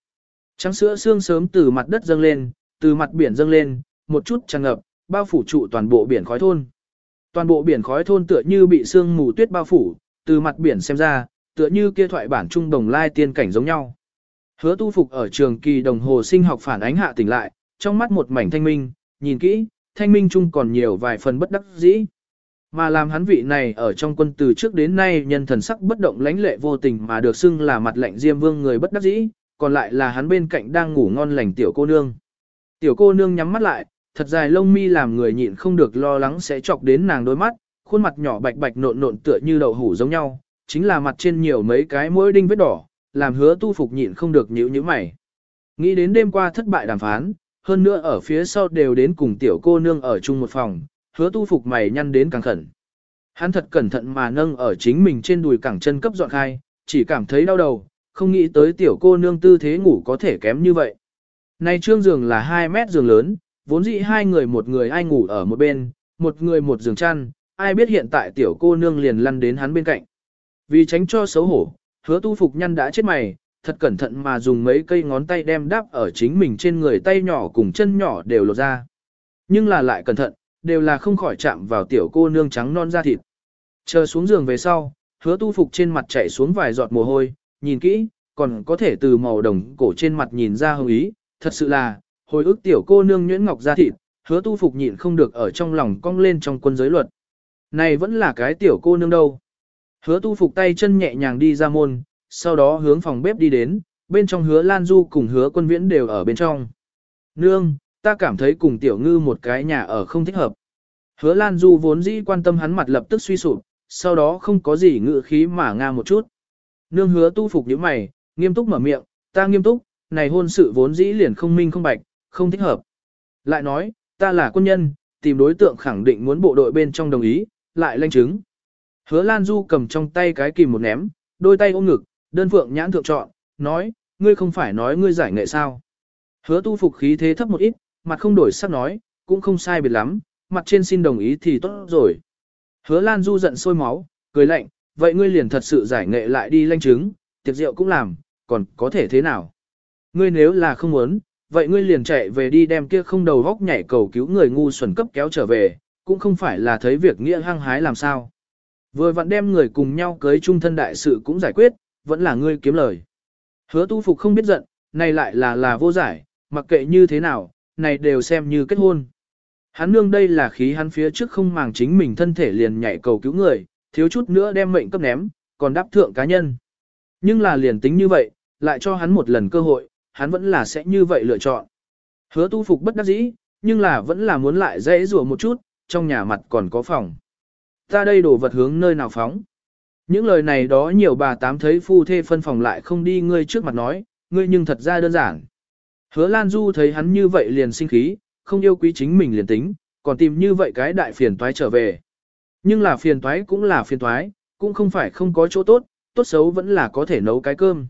Trắng sữa xương sớm từ mặt đất dâng lên, từ mặt biển dâng lên, một chút tràn ngập, bao phủ trụ toàn bộ biển khói thôn. Toàn bộ biển khói thôn tựa như bị sương mù tuyết bao phủ, từ mặt biển xem ra, tựa như kia thoại bản trung đồng lai tiên cảnh giống nhau. Hứa tu phục ở trường kỳ đồng hồ sinh học phản ánh hạ tỉnh lại, trong mắt một mảnh thanh minh, nhìn kỹ, thanh minh trung còn nhiều vài phần bất đắc dĩ. Mà làm hắn vị này ở trong quân từ trước đến nay nhân thần sắc bất động lãnh lệ vô tình mà được xưng là mặt lạnh diêm vương người bất đắc dĩ, còn lại là hắn bên cạnh đang ngủ ngon lành tiểu cô nương. Tiểu cô nương nhắm mắt lại, thật dài lông mi làm người nhịn không được lo lắng sẽ chọc đến nàng đôi mắt, khuôn mặt nhỏ bạch bạch nộn nộn tựa như đậu hủ giống nhau, chính là mặt trên nhiều mấy cái mũi đinh vết đỏ, làm hứa tu phục nhịn không được nhíu nhíu mày. Nghĩ đến đêm qua thất bại đàm phán, hơn nữa ở phía sau đều đến cùng tiểu cô nương ở chung một phòng, hứa tu phục mày nhăn đến càng khẩn. Hắn thật cẩn thận mà nâng ở chính mình trên đùi cẳng chân cấp dọn khai, chỉ cảm thấy đau đầu, không nghĩ tới tiểu cô nương tư thế ngủ có thể kém như vậy. Này trương giường là 2 mét giường lớn, vốn dĩ hai người một người ai ngủ ở một bên, một người một giường chăn, ai biết hiện tại tiểu cô nương liền lăn đến hắn bên cạnh. Vì tránh cho xấu hổ, hứa tu phục nhăn đã chết mày, thật cẩn thận mà dùng mấy cây ngón tay đem đáp ở chính mình trên người tay nhỏ cùng chân nhỏ đều lột ra. Nhưng là lại cẩn thận, đều là không khỏi chạm vào tiểu cô nương trắng non da thịt. Chờ xuống giường về sau, hứa tu phục trên mặt chảy xuống vài giọt mồ hôi, nhìn kỹ, còn có thể từ màu đồng cổ trên mặt nhìn ra hồng ý, thật sự là, hồi ức tiểu cô nương nhuyễn ngọc da thịt, hứa tu phục nhịn không được ở trong lòng cong lên trong quân giới luật. Này vẫn là cái tiểu cô nương đâu. Hứa tu phục tay chân nhẹ nhàng đi ra môn, sau đó hướng phòng bếp đi đến, bên trong hứa Lan Du cùng hứa quân viễn đều ở bên trong. Nương, ta cảm thấy cùng tiểu ngư một cái nhà ở không thích hợp. Hứa Lan Du vốn dĩ quan tâm hắn mặt lập tức suy sụp, sau đó không có gì ngự khí mà nga một chút. Nương hứa tu phục những mày, nghiêm túc mở miệng, ta nghiêm túc, này hôn sự vốn dĩ liền không minh không bạch, không thích hợp. Lại nói, ta là quân nhân, tìm đối tượng khẳng định muốn bộ đội bên trong đồng ý, lại lanh chứng. Hứa Lan Du cầm trong tay cái kìm một ném, đôi tay ôm ngực, đơn phượng nhãn thượng chọn, nói, ngươi không phải nói ngươi giải nghệ sao. Hứa tu phục khí thế thấp một ít, mặt không đổi sắc nói, cũng không sai biệt lắm, mặt trên xin đồng ý thì tốt rồi. Hứa Lan Du giận sôi máu, cười lạnh, vậy ngươi liền thật sự giải nghệ lại đi lanh chứng, tiệc rượu cũng làm, còn có thể thế nào? Ngươi nếu là không muốn, vậy ngươi liền chạy về đi đem kia không đầu góc nhảy cầu cứu người ngu xuẩn cấp kéo trở về, cũng không phải là thấy việc nghĩa hăng hái làm sao. Vừa vặn đem người cùng nhau cưới chung thân đại sự cũng giải quyết, vẫn là ngươi kiếm lời. Hứa tu phục không biết giận, này lại là là vô giải, mặc kệ như thế nào, này đều xem như kết hôn. Hắn nương đây là khí hắn phía trước không màng chính mình thân thể liền nhảy cầu cứu người, thiếu chút nữa đem mệnh cấp ném, còn đáp thượng cá nhân. Nhưng là liền tính như vậy, lại cho hắn một lần cơ hội, hắn vẫn là sẽ như vậy lựa chọn. Hứa tu phục bất đắc dĩ, nhưng là vẫn là muốn lại dễ rùa một chút, trong nhà mặt còn có phòng. Ta đây đổ vật hướng nơi nào phóng. Những lời này đó nhiều bà tám thấy phu thê phân phòng lại không đi ngươi trước mặt nói, ngươi nhưng thật ra đơn giản. Hứa Lan Du thấy hắn như vậy liền sinh khí, không yêu quý chính mình liền tính, còn tìm như vậy cái đại phiền toái trở về. Nhưng là phiền toái cũng là phiền toái, cũng không phải không có chỗ tốt, tốt xấu vẫn là có thể nấu cái cơm.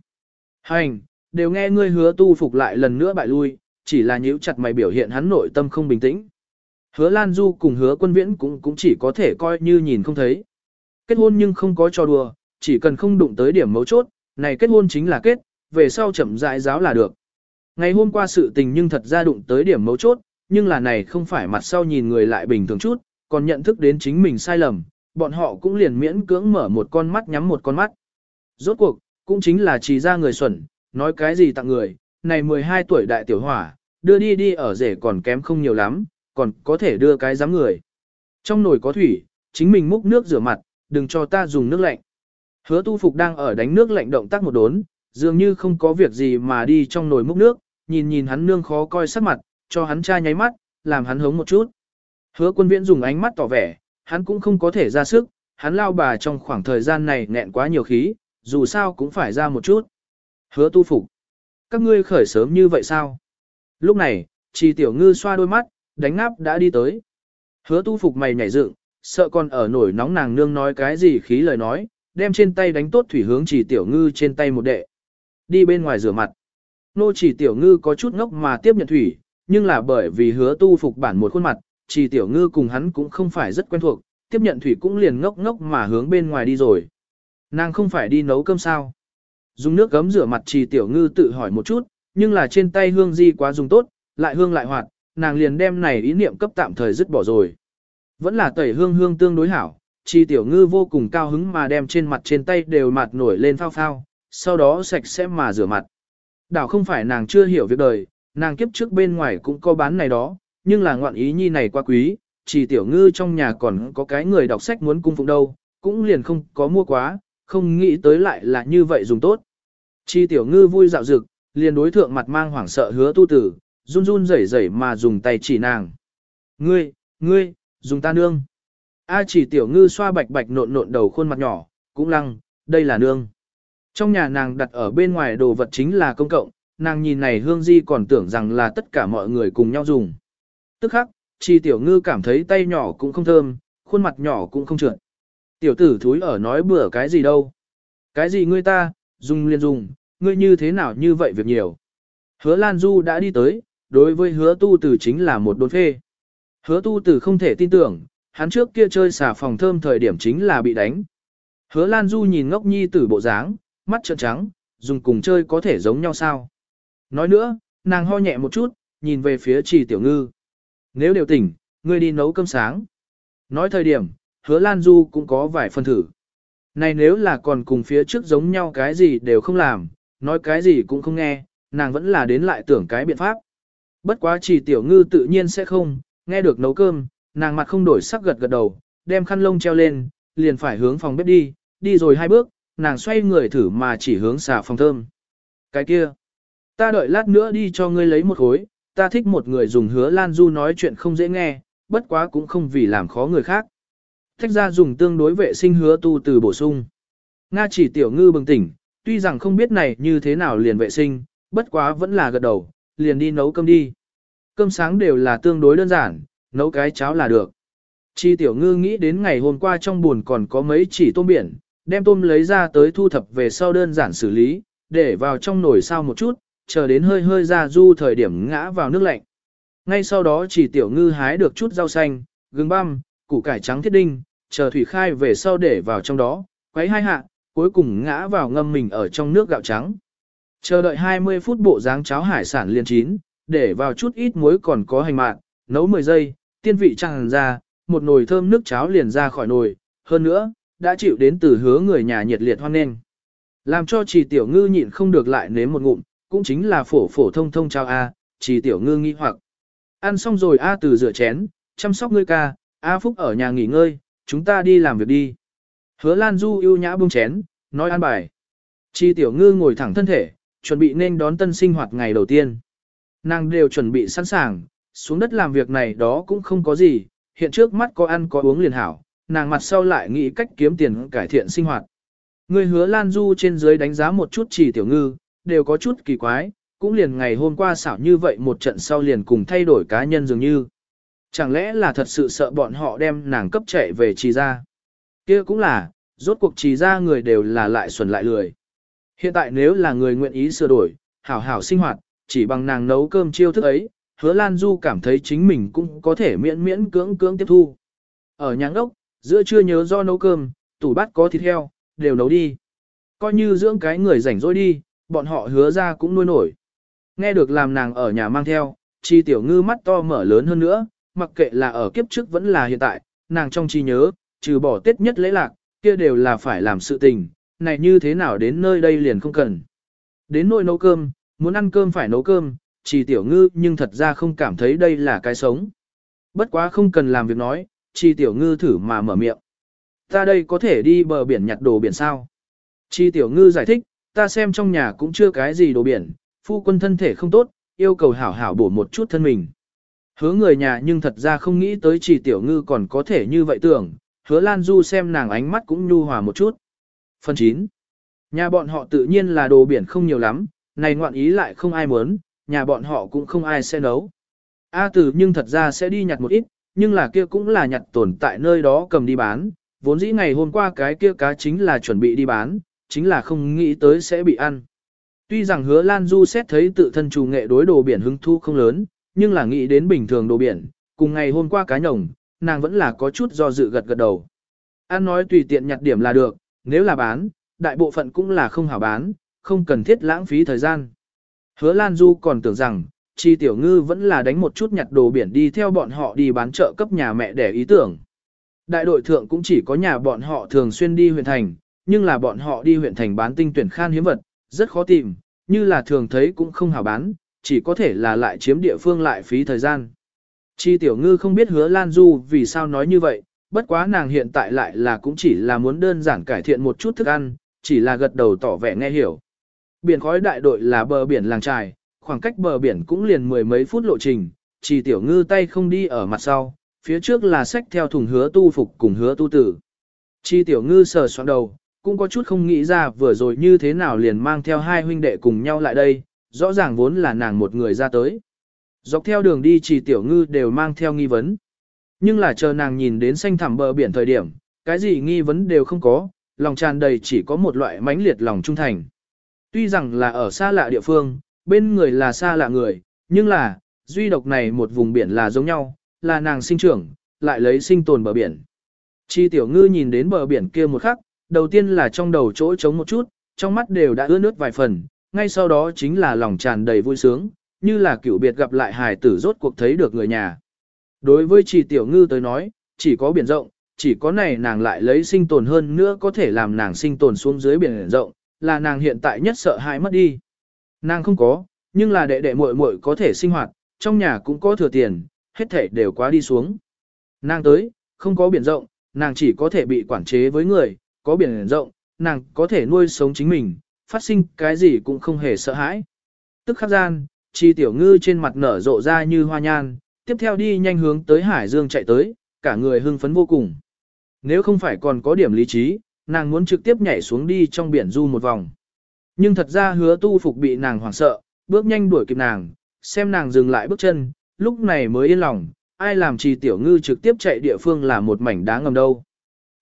Hành, đều nghe ngươi hứa tu phục lại lần nữa bại lui, chỉ là nhíu chặt mày biểu hiện hắn nội tâm không bình tĩnh. Hứa Lan Du cùng hứa quân viễn cũng cũng chỉ có thể coi như nhìn không thấy. Kết hôn nhưng không có cho đùa, chỉ cần không đụng tới điểm mấu chốt, này kết hôn chính là kết, về sau chậm rãi giáo là được. Ngày hôm qua sự tình nhưng thật ra đụng tới điểm mấu chốt, nhưng là này không phải mặt sau nhìn người lại bình thường chút, còn nhận thức đến chính mình sai lầm, bọn họ cũng liền miễn cưỡng mở một con mắt nhắm một con mắt. Rốt cuộc, cũng chính là chỉ ra người xuẩn, nói cái gì tặng người, này 12 tuổi đại tiểu hỏa, đưa đi đi ở rể còn kém không nhiều lắm, còn có thể đưa cái giám người. Trong nồi có thủy, chính mình múc nước rửa mặt, đừng cho ta dùng nước lạnh. Hứa tu phục đang ở đánh nước lạnh động tác một đốn, dường như không có việc gì mà đi trong nồi múc nước, nhìn nhìn hắn nương khó coi sắc mặt, cho hắn cha nháy mắt, làm hắn hống một chút. Hứa quân viễn dùng ánh mắt tỏ vẻ, hắn cũng không có thể ra sức, hắn lao bà trong khoảng thời gian này nghẹn quá nhiều khí, dù sao cũng phải ra một chút. Hứa tu phục. Các ngươi khởi sớm như vậy sao? Lúc này, trì tiểu ngư xoa đôi mắt, đánh ngáp đã đi tới. Hứa tu phục mày nhảy dựng, sợ còn ở nổi nóng nàng nương nói cái gì khí lời nói, đem trên tay đánh tốt thủy hướng chỉ tiểu ngư trên tay một đệ. Đi bên ngoài rửa mặt. Nô chỉ tiểu ngư có chút ngốc mà tiếp nhận thủy, nhưng là bởi vì hứa tu phục bản một khuôn mặt, chỉ tiểu ngư cùng hắn cũng không phải rất quen thuộc, tiếp nhận thủy cũng liền ngốc ngốc mà hướng bên ngoài đi rồi. Nàng không phải đi nấu cơm sao? Dùng nước gấm rửa mặt chỉ tiểu ngư tự hỏi một chút, nhưng là trên tay hương di quá dùng tốt, lại hương lại hoạt, nàng liền đem này ý niệm cấp tạm thời dứt bỏ rồi. Vẫn là tẩy hương hương tương đối hảo, chi tiểu ngư vô cùng cao hứng mà đem trên mặt trên tay đều mặt nổi lên phao phao, sau đó sạch sẽ mà rửa mặt. Đảo không phải nàng chưa hiểu việc đời, nàng kiếp trước bên ngoài cũng có bán này đó, nhưng là ngoạn ý nhi này quá quý, chỉ tiểu ngư trong nhà còn có cái người đọc sách muốn cung phụng đâu, cũng liền không có mua quá, không nghĩ tới lại là như vậy dùng tốt. Chi tiểu ngư vui dạo dực, liền đối thượng mặt mang hoảng sợ hứa tu tử, run run rẩy rẩy mà dùng tay chỉ nàng. Ngươi, ngươi, dùng ta nương. A chỉ tiểu ngư xoa bạch bạch nộn nộn đầu khuôn mặt nhỏ, cũng lăng, đây là nương. Trong nhà nàng đặt ở bên ngoài đồ vật chính là công cộng, nàng nhìn này hương di còn tưởng rằng là tất cả mọi người cùng nhau dùng. Tức khắc, chỉ tiểu ngư cảm thấy tay nhỏ cũng không thơm, khuôn mặt nhỏ cũng không trượt. Tiểu tử thúi ở nói bữa cái gì đâu. Cái gì ngươi ta, dùng liền dùng, ngươi như thế nào như vậy việc nhiều. Hứa Lan Du đã đi tới, đối với hứa tu tử chính là một đốn phê. Hứa tu tử không thể tin tưởng, hắn trước kia chơi xà phòng thơm thời điểm chính là bị đánh. Hứa Lan Du nhìn ngốc nhi tử bộ dáng, mắt trợn trắng, dùng cùng chơi có thể giống nhau sao. Nói nữa, nàng ho nhẹ một chút, nhìn về phía trì tiểu ngư. Nếu đều tỉnh, ngươi đi nấu cơm sáng. Nói thời điểm, hứa Lan Du cũng có vài phân thử. Này nếu là còn cùng phía trước giống nhau cái gì đều không làm, nói cái gì cũng không nghe, nàng vẫn là đến lại tưởng cái biện pháp. Bất quá chỉ tiểu ngư tự nhiên sẽ không, nghe được nấu cơm, nàng mặt không đổi sắc gật gật đầu, đem khăn lông treo lên, liền phải hướng phòng bếp đi, đi rồi hai bước, nàng xoay người thử mà chỉ hướng xà phòng thơm. Cái kia, ta đợi lát nữa đi cho ngươi lấy một khối, ta thích một người dùng hứa Lan Du nói chuyện không dễ nghe, bất quá cũng không vì làm khó người khác. Thách ra dùng tương đối vệ sinh hứa tu từ bổ sung. Nga chỉ tiểu ngư bừng tỉnh, tuy rằng không biết này như thế nào liền vệ sinh, bất quá vẫn là gật đầu, liền đi nấu cơm đi. Cơm sáng đều là tương đối đơn giản, nấu cái cháo là được. Chi tiểu ngư nghĩ đến ngày hôm qua trong buồn còn có mấy chỉ tôm biển, đem tôm lấy ra tới thu thập về sau đơn giản xử lý, để vào trong nồi sao một chút, chờ đến hơi hơi ra du thời điểm ngã vào nước lạnh. Ngay sau đó chỉ tiểu ngư hái được chút rau xanh, gừng băm, củ cải trắng thiết đinh, chờ thủy khai về sau để vào trong đó, quấy hai hạ, cuối cùng ngã vào ngâm mình ở trong nước gạo trắng. Chờ đợi 20 phút bộ dáng cháo hải sản liền chín, để vào chút ít muối còn có hành mạn, nấu 10 giây, tiên vị tràn ra, một nồi thơm nước cháo liền ra khỏi nồi, hơn nữa, đã chịu đến từ hứa người nhà nhiệt liệt hoan nghênh. Làm cho trì tiểu ngư nhịn không được lại nếm một ngụm, cũng chính là phổ phổ thông thông cháo A, trì tiểu ngư nghi hoặc. Ăn xong rồi A từ rửa chén, chăm sóc ngươi ca, A Phúc ở nhà nghỉ ngơi, chúng ta đi làm việc đi. Hứa Lan Du yêu nhã buông chén, nói ăn bài. Chi tiểu ngư ngồi thẳng thân thể, chuẩn bị nên đón tân sinh hoạt ngày đầu tiên. Nàng đều chuẩn bị sẵn sàng, xuống đất làm việc này đó cũng không có gì, hiện trước mắt có ăn có uống liền hảo, nàng mặt sau lại nghĩ cách kiếm tiền cải thiện sinh hoạt. Người hứa Lan Du trên dưới đánh giá một chút chỉ tiểu ngư, đều có chút kỳ quái, cũng liền ngày hôm qua xảo như vậy một trận sau liền cùng thay đổi cá nhân dường như. Chẳng lẽ là thật sự sợ bọn họ đem nàng cấp chạy về trì ra? kia cũng là, rốt cuộc trì ra người đều là lại xuẩn lại lười. Hiện tại nếu là người nguyện ý sửa đổi, hảo hảo sinh hoạt, chỉ bằng nàng nấu cơm chiêu thức ấy, hứa Lan Du cảm thấy chính mình cũng có thể miễn miễn cưỡng cưỡng tiếp thu. Ở nhà ốc, giữa trưa nhớ do nấu cơm, tủ bát có thịt heo, đều nấu đi. Coi như dưỡng cái người rảnh rỗi đi, bọn họ hứa ra cũng nuôi nổi. Nghe được làm nàng ở nhà mang theo, chi tiểu ngư mắt to mở lớn hơn nữa, mặc kệ là ở kiếp trước vẫn là hiện tại, nàng trong chi nhớ, trừ bỏ tết nhất lễ lạc, kia đều là phải làm sự tình, này như thế nào đến nơi đây liền không cần. Đến nồi nấu cơm, muốn ăn cơm phải nấu cơm, chỉ tiểu ngư nhưng thật ra không cảm thấy đây là cái sống. Bất quá không cần làm việc nói, chỉ tiểu ngư thử mà mở miệng. Ta đây có thể đi bờ biển nhặt đồ biển sao? Chi tiểu ngư giải thích, ta xem trong nhà cũng chưa cái gì đồ biển, phu quân thân thể không tốt, yêu cầu hảo hảo bổ một chút thân mình. Hứa người nhà nhưng thật ra không nghĩ tới chỉ tiểu ngư còn có thể như vậy tưởng, hứa Lan Du xem nàng ánh mắt cũng nhu hòa một chút. Phần 9. Nhà bọn họ tự nhiên là đồ biển không nhiều lắm, này ngoạn ý lại không ai muốn, nhà bọn họ cũng không ai sẽ nấu. A tử nhưng thật ra sẽ đi nhặt một ít, nhưng là kia cũng là nhặt tồn tại nơi đó cầm đi bán, vốn dĩ ngày hôm qua cái kia cá chính là chuẩn bị đi bán, chính là không nghĩ tới sẽ bị ăn. Tuy rằng hứa Lan Du xét thấy tự thân chủ nghệ đối đồ biển hứng thu không lớn, nhưng là nghĩ đến bình thường đồ biển, cùng ngày hôm qua cá nhồng, nàng vẫn là có chút do dự gật gật đầu. ăn nói tùy tiện nhặt điểm là được, nếu là bán, đại bộ phận cũng là không hảo bán, không cần thiết lãng phí thời gian. Hứa Lan Du còn tưởng rằng, Chi Tiểu Ngư vẫn là đánh một chút nhặt đồ biển đi theo bọn họ đi bán chợ cấp nhà mẹ để ý tưởng. Đại đội thượng cũng chỉ có nhà bọn họ thường xuyên đi huyện thành, nhưng là bọn họ đi huyện thành bán tinh tuyển khan hiếm vật, rất khó tìm, như là thường thấy cũng không hảo bán, chỉ có thể là lại chiếm địa phương lại phí thời gian. Chi Tiểu Ngư không biết hứa Lan Du vì sao nói như vậy, bất quá nàng hiện tại lại là cũng chỉ là muốn đơn giản cải thiện một chút thức ăn, chỉ là gật đầu tỏ vẻ nghe hiểu. Biển khói đại đội là bờ biển làng trài, khoảng cách bờ biển cũng liền mười mấy phút lộ trình, chỉ tiểu ngư tay không đi ở mặt sau, phía trước là sách theo thùng hứa tu phục cùng hứa tu tử. Chi tiểu ngư sờ soạn đầu, cũng có chút không nghĩ ra vừa rồi như thế nào liền mang theo hai huynh đệ cùng nhau lại đây, rõ ràng vốn là nàng một người ra tới. Dọc theo đường đi chỉ tiểu ngư đều mang theo nghi vấn. Nhưng là chờ nàng nhìn đến xanh thẳm bờ biển thời điểm, cái gì nghi vấn đều không có, lòng tràn đầy chỉ có một loại mãnh liệt lòng trung thành. Tuy rằng là ở xa lạ địa phương, bên người là xa lạ người, nhưng là, duy độc này một vùng biển là giống nhau, là nàng sinh trưởng, lại lấy sinh tồn bờ biển. Chi tiểu ngư nhìn đến bờ biển kia một khắc, đầu tiên là trong đầu chỗ trống một chút, trong mắt đều đã ướt nước vài phần, ngay sau đó chính là lòng tràn đầy vui sướng, như là cựu biệt gặp lại hài tử rốt cuộc thấy được người nhà. Đối với chi tiểu ngư tới nói, chỉ có biển rộng, chỉ có này nàng lại lấy sinh tồn hơn nữa có thể làm nàng sinh tồn xuống dưới biển rộng, là nàng hiện tại nhất sợ hãi mất đi. Nàng không có, nhưng là đệ đệ muội muội có thể sinh hoạt, trong nhà cũng có thừa tiền, hết thảy đều quá đi xuống. Nàng tới, không có biển rộng, nàng chỉ có thể bị quản chế với người, có biển rộng, nàng có thể nuôi sống chính mình, phát sinh cái gì cũng không hề sợ hãi. Tức khắc gian, chi tiểu ngư trên mặt nở rộ ra như hoa nhan, tiếp theo đi nhanh hướng tới Hải Dương chạy tới, cả người hưng phấn vô cùng. Nếu không phải còn có điểm lý trí, nàng muốn trực tiếp nhảy xuống đi trong biển du một vòng. Nhưng thật ra hứa tu phục bị nàng hoảng sợ, bước nhanh đuổi kịp nàng, xem nàng dừng lại bước chân, lúc này mới yên lòng, ai làm trì tiểu ngư trực tiếp chạy địa phương là một mảnh đá ngầm đâu.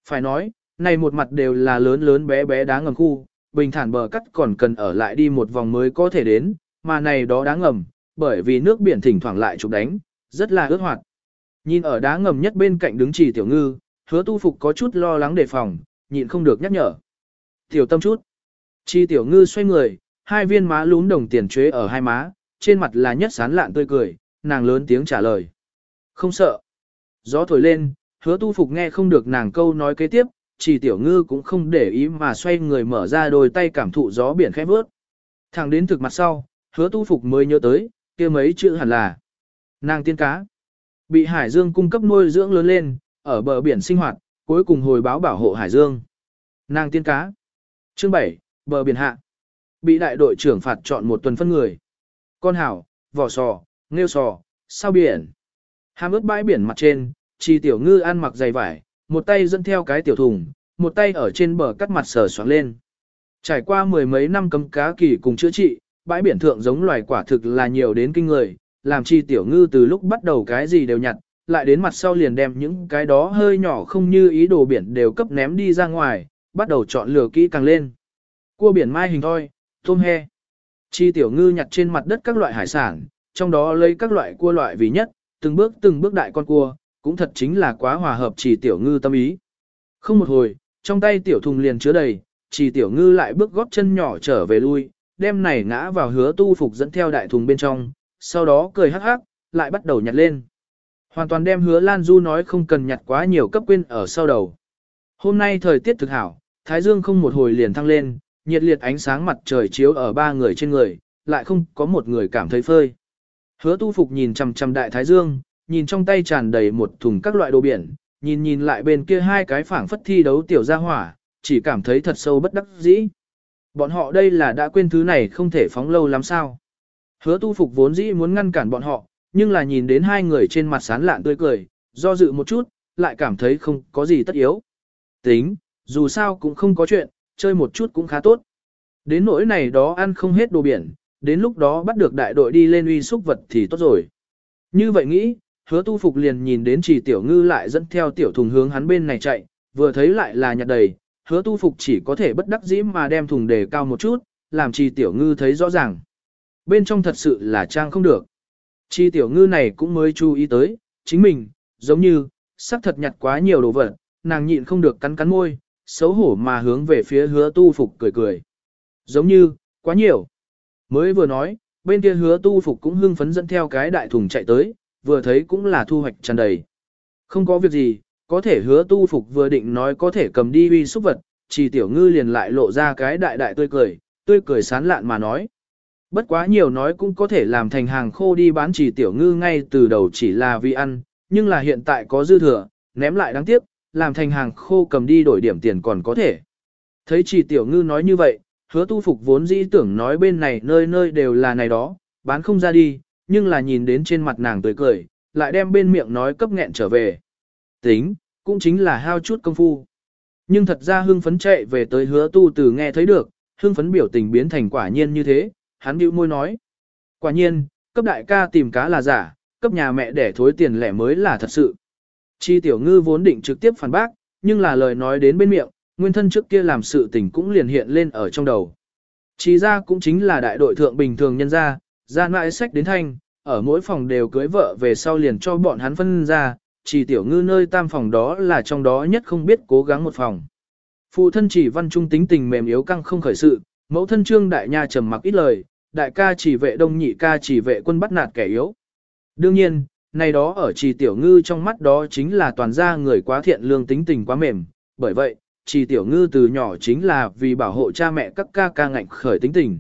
Phải nói, này một mặt đều là lớn lớn bé bé đá ngầm khu, bình thản bờ cắt còn cần ở lại đi một vòng mới có thể đến, mà này đó đá ngầm, bởi vì nước biển thỉnh thoảng lại chụp đánh, rất là ướt hoạt. Nhìn ở đá ngầm nhất bên cạnh đứng trì tiểu ngư, hứa tu phục có chút lo lắng đề phòng, nhịn không được nhắc nhở. Tiểu tâm chút. Chi tiểu ngư xoay người, hai viên má lún đồng tiền chuế ở hai má, trên mặt là nhất sán lạn tươi cười, nàng lớn tiếng trả lời. Không sợ. Gió thổi lên, hứa tu phục nghe không được nàng câu nói kế tiếp, chỉ tiểu ngư cũng không để ý mà xoay người mở ra đôi tay cảm thụ gió biển khẽ vớt. Thẳng đến thực mặt sau, hứa tu phục mới nhớ tới, kia mấy chữ hẳn là nàng tiên cá. Bị hải dương cung cấp nuôi dưỡng lớn lên, ở bờ biển sinh hoạt, cuối cùng hồi báo bảo hộ hải dương. Nàng tiên cá. Chương 7, bờ biển hạ. Bị đại đội trưởng phạt chọn một tuần phân người. Con hảo, vỏ sò, nghêu sò, sao biển. Hàm ướt bãi biển mặt trên, chi tiểu ngư ăn mặc dày vải, một tay dẫn theo cái tiểu thùng, một tay ở trên bờ cắt mặt sờ soạn lên. Trải qua mười mấy năm cấm cá kỳ cùng chữa trị, bãi biển thượng giống loài quả thực là nhiều đến kinh người, làm chi tiểu ngư từ lúc bắt đầu cái gì đều nhặt, lại đến mặt sau liền đem những cái đó hơi nhỏ không như ý đồ biển đều cấp ném đi ra ngoài, bắt đầu chọn lựa kỹ càng lên. Cua biển mai hình thôi tôm he. Chi tiểu ngư nhặt trên mặt đất các loại hải sản, trong đó lấy các loại cua loại vì nhất, từng bước từng bước đại con cua, cũng thật chính là quá hòa hợp chỉ tiểu ngư tâm ý. Không một hồi, trong tay tiểu thùng liền chứa đầy, chỉ tiểu ngư lại bước góp chân nhỏ trở về lui, đem này ngã vào hứa tu phục dẫn theo đại thùng bên trong, sau đó cười hắc hắc, lại bắt đầu nhặt lên. Hoàn toàn đem hứa Lan Du nói không cần nhặt quá nhiều cấp quên ở sau đầu. Hôm nay thời tiết thực hảo, Thái Dương không một hồi liền thăng lên, nhiệt liệt ánh sáng mặt trời chiếu ở ba người trên người, lại không có một người cảm thấy phơi. Hứa tu phục nhìn chằm chằm đại Thái Dương, nhìn trong tay tràn đầy một thùng các loại đồ biển, nhìn nhìn lại bên kia hai cái phảng phất thi đấu tiểu gia hỏa, chỉ cảm thấy thật sâu bất đắc dĩ. Bọn họ đây là đã quên thứ này không thể phóng lâu lắm sao. Hứa tu phục vốn dĩ muốn ngăn cản bọn họ, nhưng là nhìn đến hai người trên mặt sán lạn tươi cười, do dự một chút, lại cảm thấy không có gì tất yếu. Tính, dù sao cũng không có chuyện, chơi một chút cũng khá tốt. Đến nỗi này đó ăn không hết đồ biển, đến lúc đó bắt được đại đội đi lên uy xúc vật thì tốt rồi. Như vậy nghĩ, hứa tu phục liền nhìn đến chỉ tiểu ngư lại dẫn theo tiểu thùng hướng hắn bên này chạy, vừa thấy lại là nhặt đầy, hứa tu phục chỉ có thể bất đắc dĩ mà đem thùng đề cao một chút, làm chỉ tiểu ngư thấy rõ ràng. Bên trong thật sự là trang không được. Chi tiểu ngư này cũng mới chú ý tới, chính mình, giống như, sắc thật nhặt quá nhiều đồ vật, nàng nhịn không được cắn cắn môi, xấu hổ mà hướng về phía hứa tu phục cười cười. Giống như, quá nhiều. Mới vừa nói, bên kia hứa tu phục cũng hưng phấn dẫn theo cái đại thùng chạy tới, vừa thấy cũng là thu hoạch tràn đầy. Không có việc gì, có thể hứa tu phục vừa định nói có thể cầm đi uy xúc vật, chỉ tiểu ngư liền lại lộ ra cái đại đại tươi cười, tươi cười sán lạn mà nói. Bất quá nhiều nói cũng có thể làm thành hàng khô đi bán chỉ tiểu ngư ngay từ đầu chỉ là vì ăn, nhưng là hiện tại có dư thừa, ném lại đáng tiếc, làm thành hàng khô cầm đi đổi điểm tiền còn có thể. Thấy chỉ tiểu ngư nói như vậy, hứa tu phục vốn dĩ tưởng nói bên này nơi nơi đều là này đó, bán không ra đi, nhưng là nhìn đến trên mặt nàng tươi cười, lại đem bên miệng nói cấp nghẹn trở về. Tính, cũng chính là hao chút công phu. Nhưng thật ra hưng phấn chạy về tới hứa tu từ nghe thấy được, hưng phấn biểu tình biến thành quả nhiên như thế, hắn bĩu môi nói. Quả nhiên, cấp đại ca tìm cá là giả, cấp nhà mẹ để thối tiền lẻ mới là thật sự. Chi tiểu ngư vốn định trực tiếp phản bác, nhưng là lời nói đến bên miệng, nguyên thân trước kia làm sự tình cũng liền hiện lên ở trong đầu. Chi ra cũng chính là đại đội thượng bình thường nhân gia, ra mãi sách đến thanh, ở mỗi phòng đều cưới vợ về sau liền cho bọn hắn phân ra, chỉ tiểu ngư nơi tam phòng đó là trong đó nhất không biết cố gắng một phòng. Phụ thân chỉ văn trung tính tình mềm yếu căng không khởi sự, mẫu thân trương đại nha trầm mặc ít lời, đại ca chỉ vệ đông nhị ca chỉ vệ quân bắt nạt kẻ yếu. Đương nhiên, này đó ở trì tiểu ngư trong mắt đó chính là toàn gia người quá thiện lương tính tình quá mềm, bởi vậy, trì tiểu ngư từ nhỏ chính là vì bảo hộ cha mẹ các ca ca ngạnh khởi tính tình.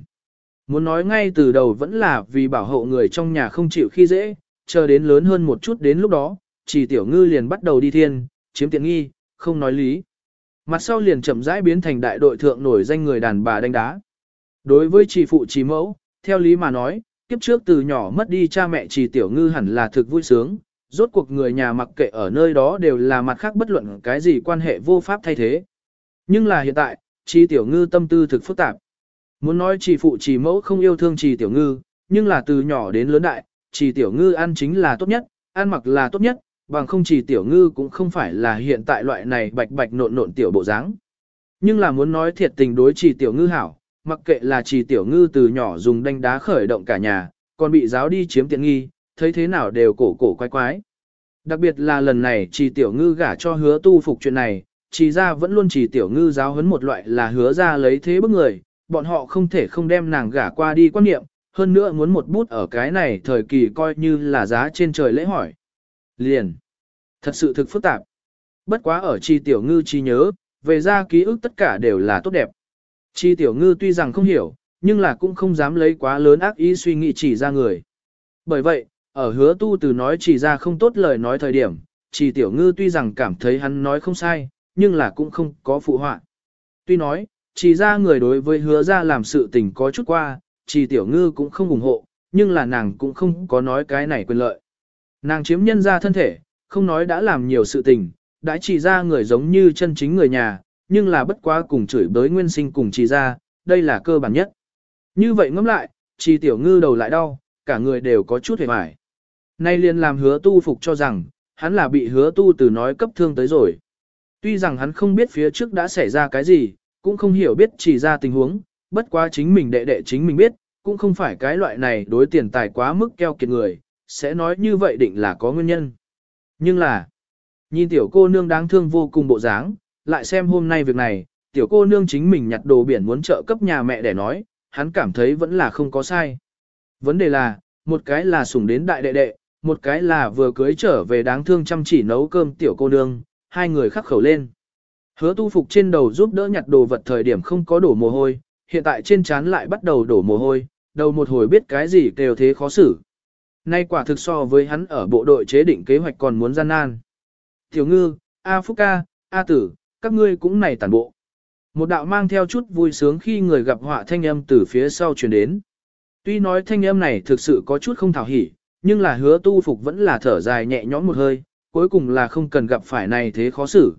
Muốn nói ngay từ đầu vẫn là vì bảo hộ người trong nhà không chịu khi dễ, chờ đến lớn hơn một chút đến lúc đó, trì tiểu ngư liền bắt đầu đi thiên, chiếm tiện nghi, không nói lý. Mặt sau liền chậm rãi biến thành đại đội thượng nổi danh người đàn bà đánh đá. Đối với trì phụ trì mẫu, theo lý mà nói, kiếp trước từ nhỏ mất đi cha mẹ chỉ tiểu ngư hẳn là thực vui sướng, rốt cuộc người nhà mặc kệ ở nơi đó đều là mặt khác bất luận cái gì quan hệ vô pháp thay thế. Nhưng là hiện tại, chỉ tiểu ngư tâm tư thực phức tạp. Muốn nói chỉ phụ chỉ mẫu không yêu thương chỉ tiểu ngư, nhưng là từ nhỏ đến lớn đại, chỉ tiểu ngư ăn chính là tốt nhất, ăn mặc là tốt nhất, bằng không chỉ tiểu ngư cũng không phải là hiện tại loại này bạch bạch nộn nộn tiểu bộ dáng. Nhưng là muốn nói thiệt tình đối chỉ tiểu ngư hảo, mặc kệ là trì tiểu ngư từ nhỏ dùng đanh đá khởi động cả nhà, còn bị giáo đi chiếm tiện nghi, thấy thế nào đều cổ cổ quái quái. Đặc biệt là lần này trì tiểu ngư gả cho hứa tu phục chuyện này, trì ra vẫn luôn trì tiểu ngư giáo huấn một loại là hứa ra lấy thế bức người, bọn họ không thể không đem nàng gả qua đi quan niệm, hơn nữa muốn một bút ở cái này thời kỳ coi như là giá trên trời lễ hỏi. Liền. Thật sự thực phức tạp. Bất quá ở trì tiểu ngư trí nhớ, về ra ký ức tất cả đều là tốt đẹp. Chi tiểu ngư tuy rằng không hiểu, nhưng là cũng không dám lấy quá lớn ác ý suy nghĩ chỉ ra người. Bởi vậy, ở hứa tu từ nói chỉ ra không tốt lời nói thời điểm, chỉ tiểu ngư tuy rằng cảm thấy hắn nói không sai, nhưng là cũng không có phụ họa. Tuy nói, chỉ ra người đối với hứa ra làm sự tình có chút qua, chỉ tiểu ngư cũng không ủng hộ, nhưng là nàng cũng không có nói cái này quyền lợi. Nàng chiếm nhân ra thân thể, không nói đã làm nhiều sự tình, đã chỉ ra người giống như chân chính người nhà, nhưng là bất quá cùng chửi bới nguyên sinh cùng trì ra, đây là cơ bản nhất. Như vậy ngẫm lại, trì tiểu ngư đầu lại đau, cả người đều có chút hề mải. Nay liền làm hứa tu phục cho rằng, hắn là bị hứa tu từ nói cấp thương tới rồi. Tuy rằng hắn không biết phía trước đã xảy ra cái gì, cũng không hiểu biết chỉ ra tình huống, bất quá chính mình đệ đệ chính mình biết, cũng không phải cái loại này đối tiền tài quá mức keo kiệt người, sẽ nói như vậy định là có nguyên nhân. Nhưng là, nhìn tiểu cô nương đáng thương vô cùng bộ dáng, lại xem hôm nay việc này, tiểu cô nương chính mình nhặt đồ biển muốn trợ cấp nhà mẹ để nói, hắn cảm thấy vẫn là không có sai. Vấn đề là, một cái là sủng đến đại đệ đệ, một cái là vừa cưới trở về đáng thương chăm chỉ nấu cơm tiểu cô nương, hai người khắc khẩu lên. Hứa tu phục trên đầu giúp đỡ nhặt đồ vật thời điểm không có đổ mồ hôi, hiện tại trên trán lại bắt đầu đổ mồ hôi, đầu một hồi biết cái gì kêu thế khó xử. Nay quả thực so với hắn ở bộ đội chế định kế hoạch còn muốn gian nan. Tiểu ngư, A Phúc Ca, A Tử, các ngươi cũng này tàn bộ. Một đạo mang theo chút vui sướng khi người gặp họa thanh âm từ phía sau truyền đến. Tuy nói thanh âm này thực sự có chút không thảo hỉ, nhưng là hứa tu phục vẫn là thở dài nhẹ nhõm một hơi, cuối cùng là không cần gặp phải này thế khó xử.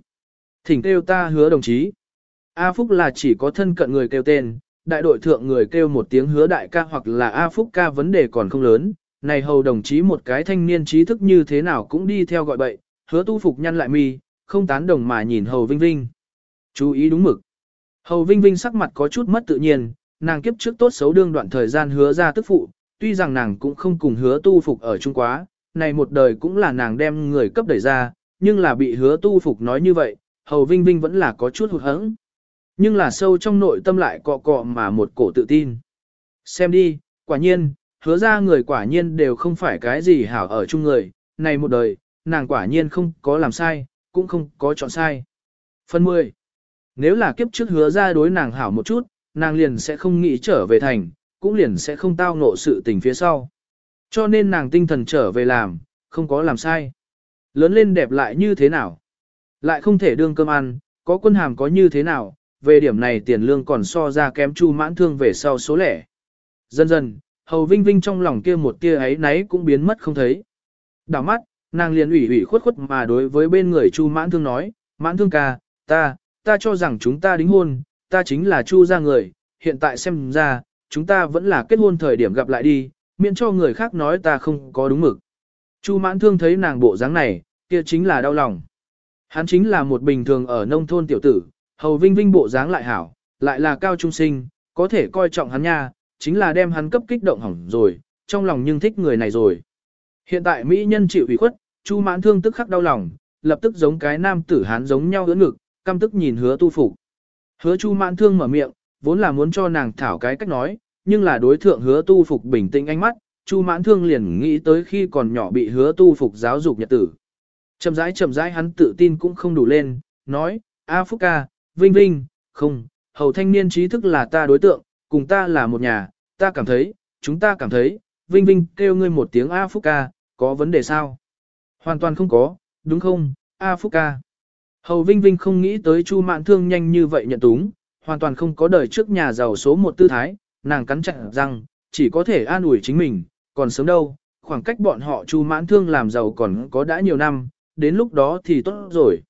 Thỉnh kêu ta hứa đồng chí. A Phúc là chỉ có thân cận người kêu tên, đại đội thượng người kêu một tiếng hứa đại ca hoặc là A Phúc ca vấn đề còn không lớn, này hầu đồng chí một cái thanh niên trí thức như thế nào cũng đi theo gọi bậy, hứa tu phục nhăn lại mi, không tán đồng mà nhìn Hầu Vinh Vinh. Chú ý đúng mực. Hầu Vinh Vinh sắc mặt có chút mất tự nhiên, nàng kiếp trước tốt xấu đương đoạn thời gian hứa ra tức phụ, tuy rằng nàng cũng không cùng hứa tu phục ở chung quá, này một đời cũng là nàng đem người cấp đẩy ra, nhưng là bị hứa tu phục nói như vậy, Hầu Vinh Vinh vẫn là có chút hụt hẫng. Nhưng là sâu trong nội tâm lại cọ cọ mà một cổ tự tin. Xem đi, quả nhiên, hứa ra người quả nhiên đều không phải cái gì hảo ở chung người, này một đời, nàng quả nhiên không có làm sai, cũng không có chọn sai. Phần 10. Nếu là kiếp trước hứa ra đối nàng hảo một chút, nàng liền sẽ không nghĩ trở về thành, cũng liền sẽ không tao ngộ sự tình phía sau. Cho nên nàng tinh thần trở về làm, không có làm sai. Lớn lên đẹp lại như thế nào? Lại không thể đương cơm ăn, có quân hàm có như thế nào? Về điểm này tiền lương còn so ra kém chu mãn thương về sau số lẻ. Dần dần, hầu vinh vinh trong lòng kia một tia ấy náy cũng biến mất không thấy. Đảo mắt, nàng liền ủy ủy khuất khuất mà đối với bên người Chu Mãn Thương nói, Mãn Thương ca, ta, ta cho rằng chúng ta đính hôn, ta chính là Chu ra người, hiện tại xem ra, chúng ta vẫn là kết hôn thời điểm gặp lại đi, miễn cho người khác nói ta không có đúng mực. Chu Mãn Thương thấy nàng bộ dáng này, kia chính là đau lòng. Hắn chính là một bình thường ở nông thôn tiểu tử, hầu vinh vinh bộ dáng lại hảo, lại là cao trung sinh, có thể coi trọng hắn nha, chính là đem hắn cấp kích động hỏng rồi, trong lòng nhưng thích người này rồi. Hiện tại Mỹ nhân chịu ủy khuất, Chu mãn thương tức khắc đau lòng, lập tức giống cái nam tử hán giống nhau ưỡn ngực, căm tức nhìn hứa tu phục. Hứa chu mãn thương mở miệng, vốn là muốn cho nàng thảo cái cách nói, nhưng là đối thượng hứa tu phục bình tĩnh ánh mắt, chu mãn thương liền nghĩ tới khi còn nhỏ bị hứa tu phục giáo dục nhật tử. Chậm rãi chậm rãi hắn tự tin cũng không đủ lên, nói, A Phúc ca, Vinh Vinh, không, hầu thanh niên trí thức là ta đối tượng, cùng ta là một nhà, ta cảm thấy, chúng ta cảm thấy, Vinh Vinh kêu ngươi một tiếng A Phúc ca, có vấn đề sao? Hoàn toàn không có, đúng không, A Phúc ca. Hầu Vinh Vinh không nghĩ tới Chu Mạn Thương nhanh như vậy nhận túng, hoàn toàn không có đời trước nhà giàu số một tư thái, nàng cắn chặt răng, chỉ có thể an ủi chính mình, còn sớm đâu, khoảng cách bọn họ Chu Mãn Thương làm giàu còn có đã nhiều năm, đến lúc đó thì tốt rồi.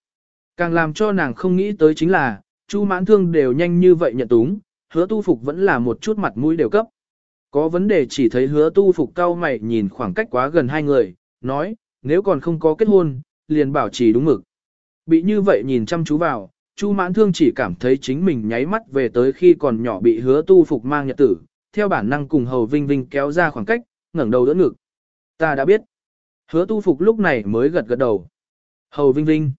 Càng làm cho nàng không nghĩ tới chính là, Chu Mãn Thương đều nhanh như vậy nhận túng, hứa tu phục vẫn là một chút mặt mũi đều cấp. Có vấn đề chỉ thấy hứa tu phục cao mày nhìn khoảng cách quá gần hai người, nói, nếu còn không có kết hôn, liền bảo trì đúng mực. Bị như vậy nhìn chăm chú vào, Chu mãn thương chỉ cảm thấy chính mình nháy mắt về tới khi còn nhỏ bị hứa tu phục mang nhật tử, theo bản năng cùng hầu vinh vinh kéo ra khoảng cách, ngẩng đầu đỡ ngực. Ta đã biết. Hứa tu phục lúc này mới gật gật đầu. Hầu vinh vinh.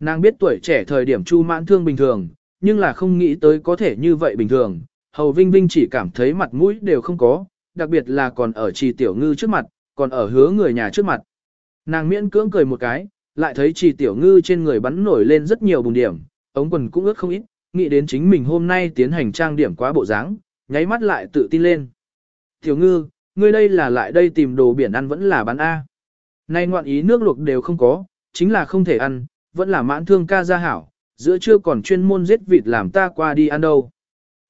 Nàng biết tuổi trẻ thời điểm chu mãn thương bình thường, nhưng là không nghĩ tới có thể như vậy bình thường. Hầu vinh vinh chỉ cảm thấy mặt mũi đều không có, đặc biệt là còn ở trì tiểu ngư trước mặt, còn ở hứa người nhà trước mặt. Nàng miễn cưỡng cười một cái, lại thấy trì tiểu ngư trên người bắn nổi lên rất nhiều bùng điểm, ống quần cũng ướt không ít, nghĩ đến chính mình hôm nay tiến hành trang điểm quá bộ dáng, nháy mắt lại tự tin lên. Tiểu ngư, ngươi đây là lại đây tìm đồ biển ăn vẫn là bán A. Nay ngoạn ý nước luộc đều không có, chính là không thể ăn, vẫn là mãn thương ca gia hảo, giữa trưa còn chuyên môn giết vịt làm ta qua đi ăn đâu.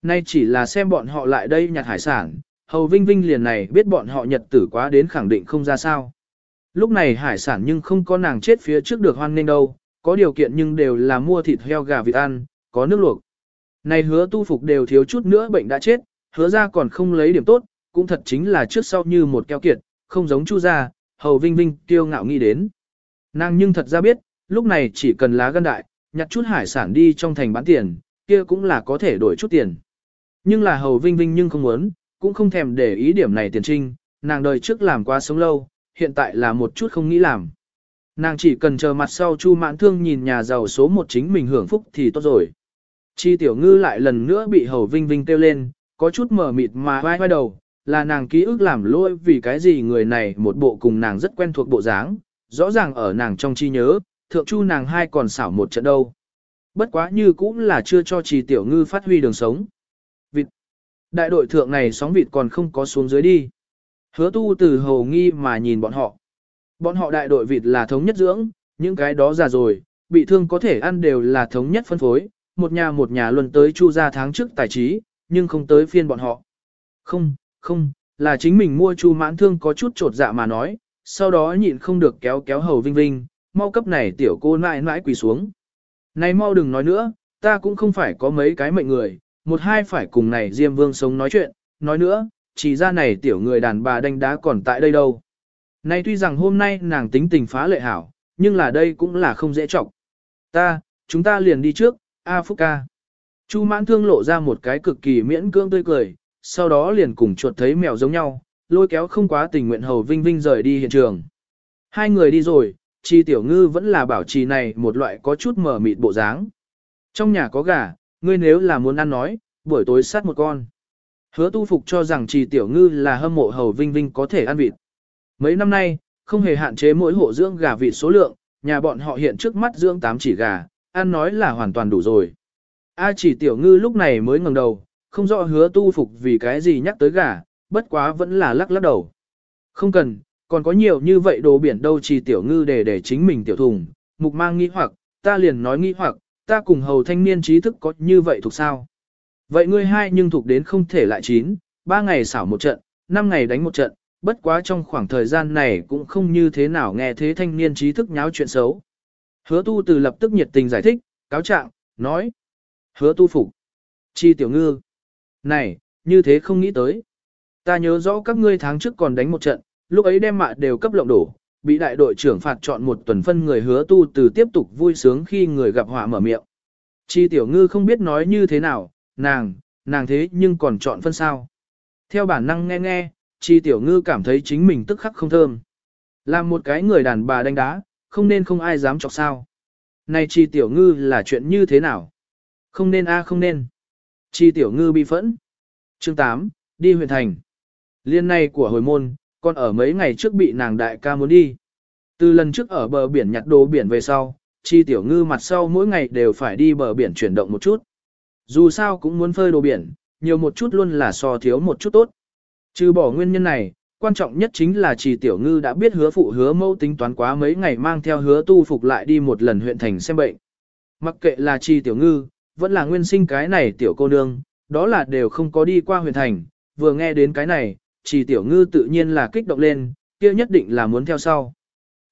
Nay chỉ là xem bọn họ lại đây nhặt hải sản, hầu vinh vinh liền này biết bọn họ nhật tử quá đến khẳng định không ra sao. Lúc này hải sản nhưng không có nàng chết phía trước được hoan nghênh đâu, có điều kiện nhưng đều là mua thịt heo gà vịt ăn, có nước luộc. Này hứa tu phục đều thiếu chút nữa bệnh đã chết, hứa ra còn không lấy điểm tốt, cũng thật chính là trước sau như một keo kiệt, không giống chu gia, hầu vinh vinh kiêu ngạo nghĩ đến. Nàng nhưng thật ra biết, lúc này chỉ cần lá gân đại, nhặt chút hải sản đi trong thành bán tiền, kia cũng là có thể đổi chút tiền. Nhưng là hầu vinh vinh nhưng không muốn, cũng không thèm để ý điểm này tiền trinh, nàng đời trước làm quá sống lâu, hiện tại là một chút không nghĩ làm. Nàng chỉ cần chờ mặt sau Chu Mãn Thương nhìn nhà giàu số một chính mình hưởng phúc thì tốt rồi. Chi Tiểu Ngư lại lần nữa bị Hầu Vinh Vinh kêu lên, có chút mở mịt mà vai vai đầu, là nàng ký ức làm lỗi vì cái gì người này một bộ cùng nàng rất quen thuộc bộ dáng, rõ ràng ở nàng trong chi nhớ, thượng chu nàng hai còn xảo một trận đâu. Bất quá như cũng là chưa cho Chi Tiểu Ngư phát huy đường sống. Vịt. Đại đội thượng này sóng vịt còn không có xuống dưới đi. Hứa tu từ hầu nghi mà nhìn bọn họ. Bọn họ đại đội vịt là thống nhất dưỡng, những cái đó già rồi, bị thương có thể ăn đều là thống nhất phân phối, một nhà một nhà luôn tới chu ra tháng trước tài trí, nhưng không tới phiên bọn họ. Không, không, là chính mình mua chu mãn thương có chút trột dạ mà nói, sau đó nhịn không được kéo kéo hầu vinh vinh, mau cấp này tiểu cô nãi nãi quỳ xuống. Này mau đừng nói nữa, ta cũng không phải có mấy cái mệnh người, một hai phải cùng này Diêm Vương sống nói chuyện, nói nữa, chỉ ra này tiểu người đàn bà đánh đá còn tại đây đâu. Nay tuy rằng hôm nay nàng tính tình phá lệ hảo, nhưng là đây cũng là không dễ trọng. Ta, chúng ta liền đi trước, A Phúc ca. Chu mãn thương lộ ra một cái cực kỳ miễn cưỡng tươi cười, sau đó liền cùng chuột thấy mèo giống nhau, lôi kéo không quá tình nguyện hầu vinh vinh rời đi hiện trường. Hai người đi rồi, chi tiểu ngư vẫn là bảo trì này một loại có chút mở mịt bộ dáng. Trong nhà có gà, ngươi nếu là muốn ăn nói, buổi tối sát một con. Hứa tu phục cho rằng trì tiểu ngư là hâm mộ hầu vinh vinh có thể ăn vịt. Mấy năm nay, không hề hạn chế mỗi hộ dưỡng gà vịt số lượng, nhà bọn họ hiện trước mắt dưỡng 8 chỉ gà, ăn nói là hoàn toàn đủ rồi. A chỉ tiểu ngư lúc này mới ngẩng đầu, không rõ hứa tu phục vì cái gì nhắc tới gà, bất quá vẫn là lắc lắc đầu. Không cần, còn có nhiều như vậy đồ biển đâu chỉ tiểu ngư để để chính mình tiểu thùng, mục mang nghi hoặc, ta liền nói nghi hoặc, ta cùng hầu thanh niên trí thức có như vậy thuộc sao. Vậy ngươi hai nhưng thuộc đến không thể lại chín, ba ngày xảo một trận, năm ngày đánh một trận, bất quá trong khoảng thời gian này cũng không như thế nào nghe thế thanh niên trí thức nháo chuyện xấu. Hứa tu từ lập tức nhiệt tình giải thích, cáo trạng, nói. Hứa tu phục. Chi tiểu ngư. Này, như thế không nghĩ tới. Ta nhớ rõ các ngươi tháng trước còn đánh một trận, lúc ấy đem mạ đều cấp lộng đổ, bị đại đội trưởng phạt chọn một tuần phân người hứa tu từ tiếp tục vui sướng khi người gặp họa mở miệng. Chi tiểu ngư không biết nói như thế nào, nàng, nàng thế nhưng còn chọn phân sao. Theo bản năng nghe nghe, chi tiểu ngư cảm thấy chính mình tức khắc không thơm. Làm một cái người đàn bà đánh đá, không nên không ai dám chọc sao. Này chi tiểu ngư là chuyện như thế nào? Không nên a không nên. Chi tiểu ngư bị phẫn. Chương 8, đi huyện thành. Liên này của hồi môn, còn ở mấy ngày trước bị nàng đại ca muốn đi. Từ lần trước ở bờ biển nhặt đồ biển về sau, chi tiểu ngư mặt sau mỗi ngày đều phải đi bờ biển chuyển động một chút. Dù sao cũng muốn phơi đồ biển, nhiều một chút luôn là so thiếu một chút tốt. Trừ bỏ nguyên nhân này, quan trọng nhất chính là trì tiểu ngư đã biết hứa phụ hứa mâu tính toán quá mấy ngày mang theo hứa tu phục lại đi một lần huyện thành xem bệnh. Mặc kệ là trì tiểu ngư, vẫn là nguyên sinh cái này tiểu cô nương, đó là đều không có đi qua huyện thành, vừa nghe đến cái này, trì tiểu ngư tự nhiên là kích động lên, kia nhất định là muốn theo sau.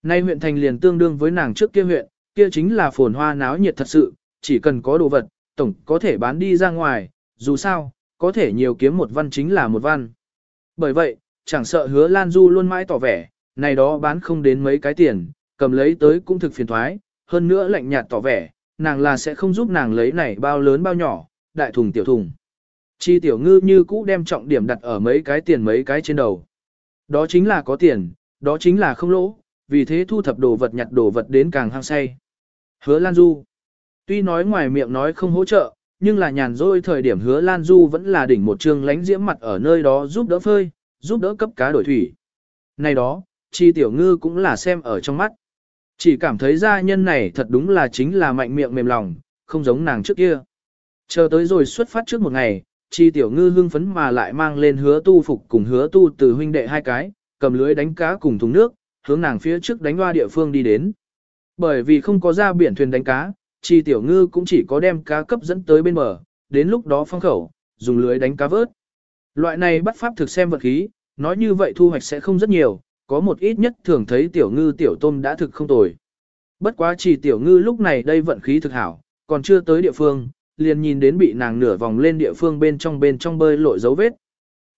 Nay huyện thành liền tương đương với nàng trước kia huyện, kia chính là phồn hoa náo nhiệt thật sự, chỉ cần có đồ vật, tổng có thể bán đi ra ngoài, dù sao, có thể nhiều kiếm một văn chính là một văn. Bởi vậy, chẳng sợ hứa Lan Du luôn mãi tỏ vẻ, này đó bán không đến mấy cái tiền, cầm lấy tới cũng thực phiền thoái, hơn nữa lạnh nhạt tỏ vẻ, nàng là sẽ không giúp nàng lấy này bao lớn bao nhỏ, đại thùng tiểu thùng. Chi tiểu ngư như cũ đem trọng điểm đặt ở mấy cái tiền mấy cái trên đầu. Đó chính là có tiền, đó chính là không lỗ, vì thế thu thập đồ vật nhặt đồ vật đến càng hăng say. Hứa Lan Du Tuy nói ngoài miệng nói không hỗ trợ, nhưng là nhàn rỗi thời điểm hứa Lan Du vẫn là đỉnh một trường lánh diễm mặt ở nơi đó giúp đỡ phơi, giúp đỡ cấp cá đổi thủy. Này đó, chi tiểu ngư cũng là xem ở trong mắt. Chỉ cảm thấy gia nhân này thật đúng là chính là mạnh miệng mềm lòng, không giống nàng trước kia. Chờ tới rồi xuất phát trước một ngày, chi tiểu ngư hưng phấn mà lại mang lên hứa tu phục cùng hứa tu từ huynh đệ hai cái, cầm lưới đánh cá cùng thùng nước, hướng nàng phía trước đánh hoa địa phương đi đến. Bởi vì không có ra biển thuyền đánh cá, chi tiểu ngư cũng chỉ có đem cá cấp dẫn tới bên bờ, đến lúc đó phong khẩu, dùng lưới đánh cá vớt. Loại này bắt pháp thực xem vật khí, nói như vậy thu hoạch sẽ không rất nhiều, có một ít nhất thường thấy tiểu ngư tiểu tôm đã thực không tồi. Bất quá chỉ tiểu ngư lúc này đây vận khí thực hảo, còn chưa tới địa phương, liền nhìn đến bị nàng nửa vòng lên địa phương bên trong bên trong bơi lội dấu vết.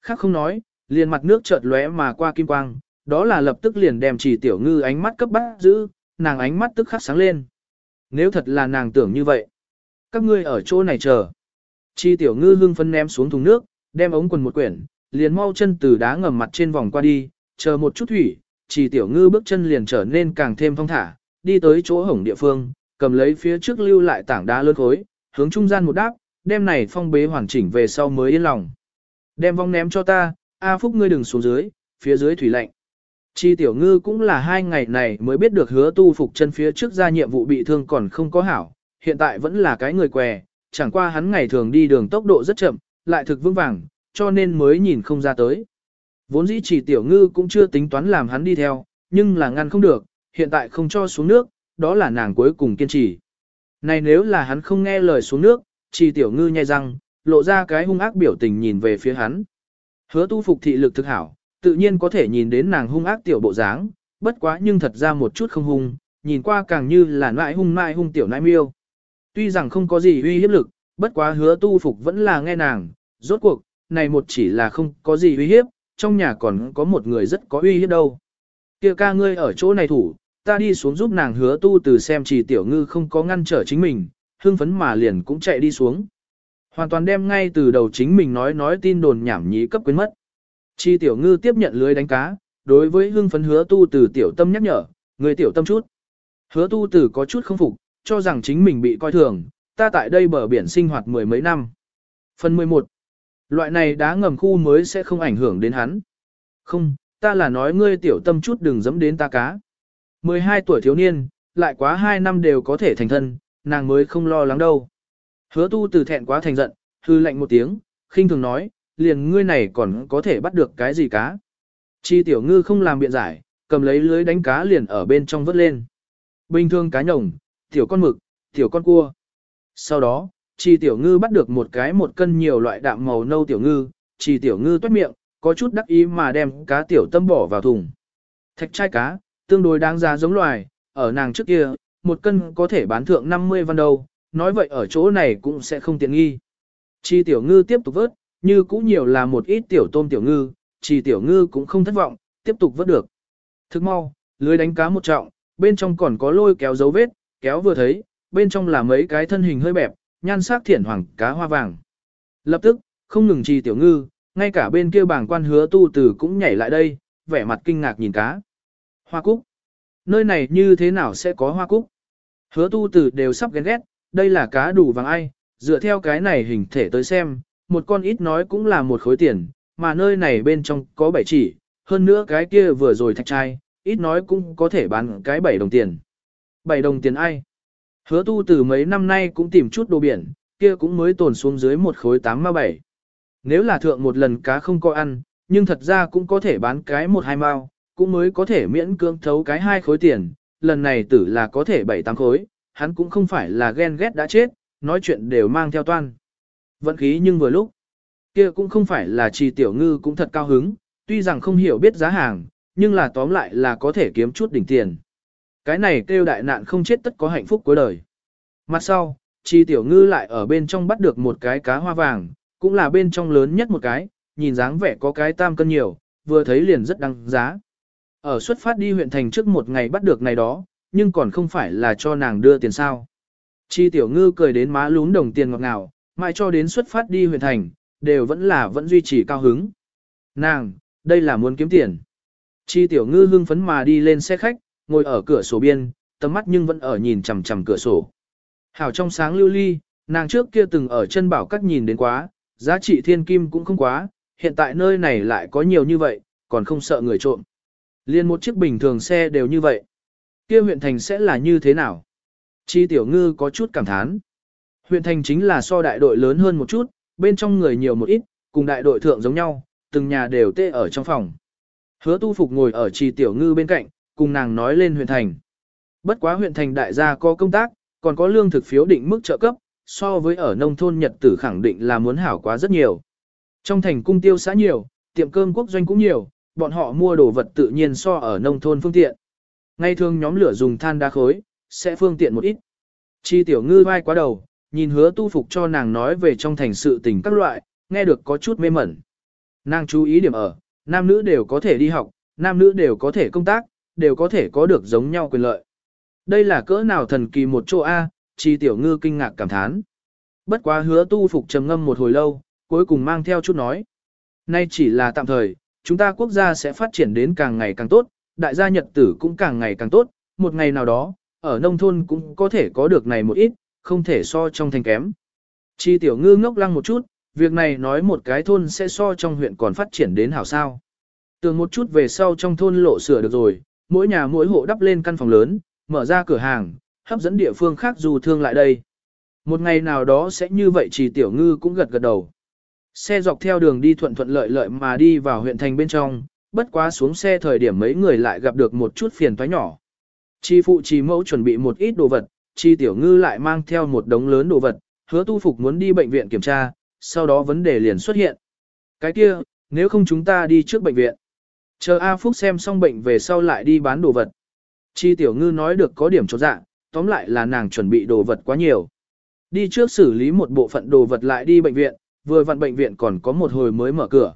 Khác không nói, liền mặt nước chợt lóe mà qua kim quang, đó là lập tức liền đem chỉ tiểu ngư ánh mắt cấp bắt giữ, nàng ánh mắt tức khắc sáng lên. Nếu thật là nàng tưởng như vậy, các ngươi ở chỗ này chờ. Chi tiểu ngư hưng phân ném xuống thùng nước, đem ống quần một quyển, liền mau chân từ đá ngầm mặt trên vòng qua đi, chờ một chút thủy, chỉ tiểu ngư bước chân liền trở nên càng thêm phong thả, đi tới chỗ hổng địa phương, cầm lấy phía trước lưu lại tảng đá lớn khối, hướng trung gian một đáp, đem này phong bế hoàn chỉnh về sau mới yên lòng. Đem vong ném cho ta, A Phúc ngươi đừng xuống dưới, phía dưới thủy lạnh. Chi tiểu ngư cũng là hai ngày này mới biết được hứa tu phục chân phía trước ra nhiệm vụ bị thương còn không có hảo, hiện tại vẫn là cái người què, chẳng qua hắn ngày thường đi đường tốc độ rất chậm, lại thực vững vàng, cho nên mới nhìn không ra tới. Vốn dĩ chỉ tiểu ngư cũng chưa tính toán làm hắn đi theo, nhưng là ngăn không được, hiện tại không cho xuống nước, đó là nàng cuối cùng kiên trì. Này nếu là hắn không nghe lời xuống nước, chỉ tiểu ngư nhai răng, lộ ra cái hung ác biểu tình nhìn về phía hắn. Hứa tu phục thị lực thực hảo, tự nhiên có thể nhìn đến nàng hung ác tiểu bộ dáng, bất quá nhưng thật ra một chút không hung, nhìn qua càng như là nại hung nại hung tiểu nại miêu. Tuy rằng không có gì uy hiếp lực, bất quá hứa tu phục vẫn là nghe nàng, rốt cuộc, này một chỉ là không có gì uy hiếp, trong nhà còn có một người rất có uy hiếp đâu. Kia ca ngươi ở chỗ này thủ, ta đi xuống giúp nàng hứa tu từ xem chỉ tiểu ngư không có ngăn trở chính mình, Hương phấn mà liền cũng chạy đi xuống. Hoàn toàn đem ngay từ đầu chính mình nói nói tin đồn nhảm nhí cấp quyến mất. Chi tiểu ngư tiếp nhận lưới đánh cá, đối với hưng phấn hứa tu từ tiểu tâm nhắc nhở, người tiểu tâm chút. Hứa tu từ có chút không phục, cho rằng chính mình bị coi thường, ta tại đây bờ biển sinh hoạt mười mấy năm. Phần 11 Loại này đá ngầm khu mới sẽ không ảnh hưởng đến hắn. Không, ta là nói ngươi tiểu tâm chút đừng dẫm đến ta cá. 12 tuổi thiếu niên, lại quá 2 năm đều có thể thành thân, nàng mới không lo lắng đâu. Hứa tu từ thẹn quá thành giận, hư lạnh một tiếng, khinh thường nói, liền ngươi này còn có thể bắt được cái gì cá. Chi tiểu ngư không làm biện giải, cầm lấy lưới đánh cá liền ở bên trong vớt lên. Bình thường cá nhồng, tiểu con mực, tiểu con cua. Sau đó, chi tiểu ngư bắt được một cái một cân nhiều loại đạm màu nâu tiểu ngư, chi tiểu ngư toát miệng, có chút đắc ý mà đem cá tiểu tâm bỏ vào thùng. Thạch trai cá, tương đối đáng giá giống loài, ở nàng trước kia, một cân có thể bán thượng 50 văn đâu, nói vậy ở chỗ này cũng sẽ không tiện nghi. Chi tiểu ngư tiếp tục vớt, như cũng nhiều là một ít tiểu tôm tiểu ngư, chỉ tiểu ngư cũng không thất vọng, tiếp tục vớt được. Thức mau, lưới đánh cá một trọng, bên trong còn có lôi kéo dấu vết, kéo vừa thấy, bên trong là mấy cái thân hình hơi bẹp, nhan sắc thiển hoàng cá hoa vàng. Lập tức, không ngừng trì tiểu ngư, ngay cả bên kia bảng quan hứa tu tử cũng nhảy lại đây, vẻ mặt kinh ngạc nhìn cá. Hoa cúc. Nơi này như thế nào sẽ có hoa cúc? Hứa tu tử đều sắp ghen ghét, đây là cá đủ vàng ai, dựa theo cái này hình thể tới xem, một con ít nói cũng là một khối tiền, mà nơi này bên trong có bảy chỉ, hơn nữa cái kia vừa rồi thạch trai, ít nói cũng có thể bán cái bảy đồng tiền. Bảy đồng tiền ai? Hứa tu từ mấy năm nay cũng tìm chút đồ biển, kia cũng mới tồn xuống dưới một khối tám ma bảy. Nếu là thượng một lần cá không có ăn, nhưng thật ra cũng có thể bán cái một hai mao, cũng mới có thể miễn cưỡng thấu cái hai khối tiền, lần này tử là có thể bảy tám khối, hắn cũng không phải là ghen ghét đã chết, nói chuyện đều mang theo toan. Vận khí nhưng vừa lúc, kia cũng không phải là trì tiểu ngư cũng thật cao hứng, tuy rằng không hiểu biết giá hàng, nhưng là tóm lại là có thể kiếm chút đỉnh tiền. Cái này kêu đại nạn không chết tất có hạnh phúc cuối đời. Mặt sau, trì tiểu ngư lại ở bên trong bắt được một cái cá hoa vàng, cũng là bên trong lớn nhất một cái, nhìn dáng vẻ có cái tam cân nhiều, vừa thấy liền rất đăng giá. Ở xuất phát đi huyện thành trước một ngày bắt được này đó, nhưng còn không phải là cho nàng đưa tiền sao. Chi tiểu ngư cười đến má lún đồng tiền ngọt ngào, mãi cho đến xuất phát đi huyện thành, đều vẫn là vẫn duy trì cao hứng. Nàng, đây là muốn kiếm tiền. Chi tiểu ngư hưng phấn mà đi lên xe khách, ngồi ở cửa sổ biên, tầm mắt nhưng vẫn ở nhìn chằm chằm cửa sổ. Hảo trong sáng lưu ly, nàng trước kia từng ở chân bảo các nhìn đến quá, giá trị thiên kim cũng không quá, hiện tại nơi này lại có nhiều như vậy, còn không sợ người trộm. Liên một chiếc bình thường xe đều như vậy. Kia huyện thành sẽ là như thế nào? Chi tiểu ngư có chút cảm thán. Huyện thành chính là so đại đội lớn hơn một chút, bên trong người nhiều một ít, cùng đại đội thượng giống nhau, từng nhà đều tê ở trong phòng. Hứa tu phục ngồi ở trì tiểu ngư bên cạnh, cùng nàng nói lên huyện thành. Bất quá huyện thành đại gia có công tác, còn có lương thực phiếu định mức trợ cấp, so với ở nông thôn Nhật tử khẳng định là muốn hảo quá rất nhiều. Trong thành cung tiêu xã nhiều, tiệm cơm quốc doanh cũng nhiều, bọn họ mua đồ vật tự nhiên so ở nông thôn phương tiện. Ngay thường nhóm lửa dùng than đá khối, sẽ phương tiện một ít. Chi tiểu ngư vai quá đầu, nhìn hứa tu phục cho nàng nói về trong thành sự tình các loại, nghe được có chút mê mẩn. Nàng chú ý điểm ở, nam nữ đều có thể đi học, nam nữ đều có thể công tác, đều có thể có được giống nhau quyền lợi. Đây là cỡ nào thần kỳ một chỗ A, chi tiểu ngư kinh ngạc cảm thán. Bất quá hứa tu phục trầm ngâm một hồi lâu, cuối cùng mang theo chút nói. Nay chỉ là tạm thời, chúng ta quốc gia sẽ phát triển đến càng ngày càng tốt, đại gia nhật tử cũng càng ngày càng tốt, một ngày nào đó, ở nông thôn cũng có thể có được này một ít, không thể so trong thành kém. Chi tiểu ngư ngốc lăng một chút, việc này nói một cái thôn sẽ so trong huyện còn phát triển đến hảo sao. Tưởng một chút về sau trong thôn lộ sửa được rồi, mỗi nhà mỗi hộ đắp lên căn phòng lớn, mở ra cửa hàng, hấp dẫn địa phương khác dù thương lại đây. Một ngày nào đó sẽ như vậy chỉ tiểu ngư cũng gật gật đầu. Xe dọc theo đường đi thuận thuận lợi lợi mà đi vào huyện thành bên trong, bất quá xuống xe thời điểm mấy người lại gặp được một chút phiền toái nhỏ. Chi phụ chi mẫu chuẩn bị một ít đồ vật, chi tiểu ngư lại mang theo một đống lớn đồ vật, hứa tu phục muốn đi bệnh viện kiểm tra, sau đó vấn đề liền xuất hiện. Cái kia, nếu không chúng ta đi trước bệnh viện. Chờ A Phúc xem xong bệnh về sau lại đi bán đồ vật. Chi tiểu ngư nói được có điểm chỗ dạng, tóm lại là nàng chuẩn bị đồ vật quá nhiều. Đi trước xử lý một bộ phận đồ vật lại đi bệnh viện, vừa vặn bệnh viện còn có một hồi mới mở cửa.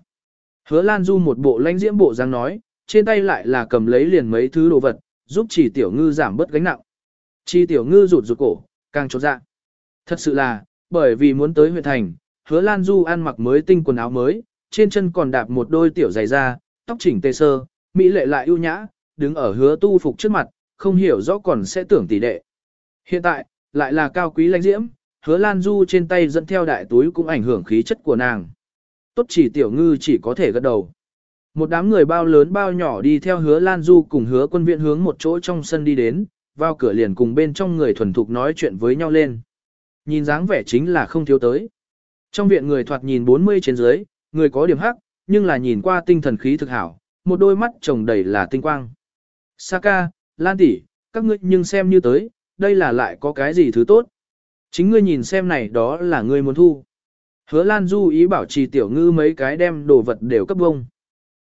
Hứa Lan Du một bộ lãnh diễm bộ dáng nói, trên tay lại là cầm lấy liền mấy thứ đồ vật, giúp chỉ tiểu ngư giảm bớt gánh nặng. Chi tiểu ngư rụt rụt cổ, càng trột dạ. Thật sự là, bởi vì muốn tới huyện thành, hứa Lan Du ăn mặc mới tinh quần áo mới, trên chân còn đạp một đôi tiểu giày da, tóc chỉnh tê sơ, mỹ lệ lại ưu nhã, đứng ở hứa tu phục trước mặt, không hiểu rõ còn sẽ tưởng tỷ đệ. Hiện tại, lại là cao quý lãnh diễm, hứa Lan Du trên tay dẫn theo đại túi cũng ảnh hưởng khí chất của nàng. Tốt chỉ tiểu ngư chỉ có thể gật đầu. Một đám người bao lớn bao nhỏ đi theo hứa Lan Du cùng hứa quân viện hướng một chỗ trong sân đi đến, vào cửa liền cùng bên trong người thuần thục nói chuyện với nhau lên. Nhìn dáng vẻ chính là không thiếu tới. Trong viện người thoạt nhìn 40 trên dưới, người có điểm hắc, nhưng là nhìn qua tinh thần khí thực hảo, một đôi mắt trồng đầy là tinh quang. Saka, Lan tỷ, các ngươi nhưng xem như tới, đây là lại có cái gì thứ tốt. Chính ngươi nhìn xem này đó là ngươi muốn thu. Hứa Lan Du ý bảo trì tiểu ngư mấy cái đem đồ vật đều cấp bông.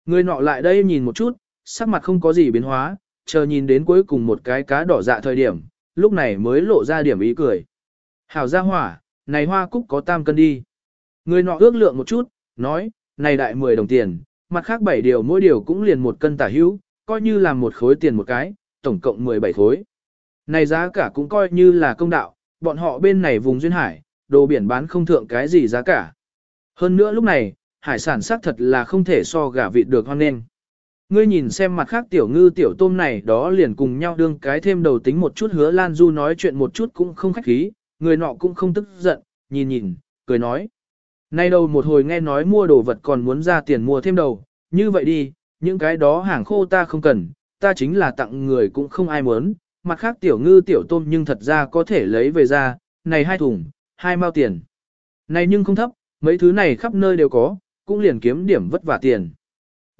Người nọ lại đây nhìn một chút, sắc mặt không có gì biến hóa, chờ nhìn đến cuối cùng một cái cá đỏ dạ thời điểm, lúc này mới lộ ra điểm ý cười. Hảo ra hỏa, này hoa cúc có tam cân đi. Người nọ ước lượng một chút, nói, này đại 10 đồng tiền, mặt khác 7 điều mỗi điều cũng liền một cân tả hữu, coi như là một khối tiền một cái, tổng cộng 17 khối. Này giá cả cũng coi như là công đạo, bọn họ bên này vùng duyên hải, đồ biển bán không thượng cái gì giá cả. Hơn nữa lúc này, hải sản xác thật là không thể so gà vịt được hoan nên. Ngươi nhìn xem mặt khác tiểu ngư tiểu tôm này đó liền cùng nhau đương cái thêm đầu tính một chút hứa Lan Du nói chuyện một chút cũng không khách khí, người nọ cũng không tức giận, nhìn nhìn, cười nói. Nay đầu một hồi nghe nói mua đồ vật còn muốn ra tiền mua thêm đầu, như vậy đi, những cái đó hàng khô ta không cần, ta chính là tặng người cũng không ai muốn, mặt khác tiểu ngư tiểu tôm nhưng thật ra có thể lấy về ra, này hai thùng, hai mao tiền. Này nhưng không thấp, mấy thứ này khắp nơi đều có, cũng liền kiếm điểm vất vả tiền.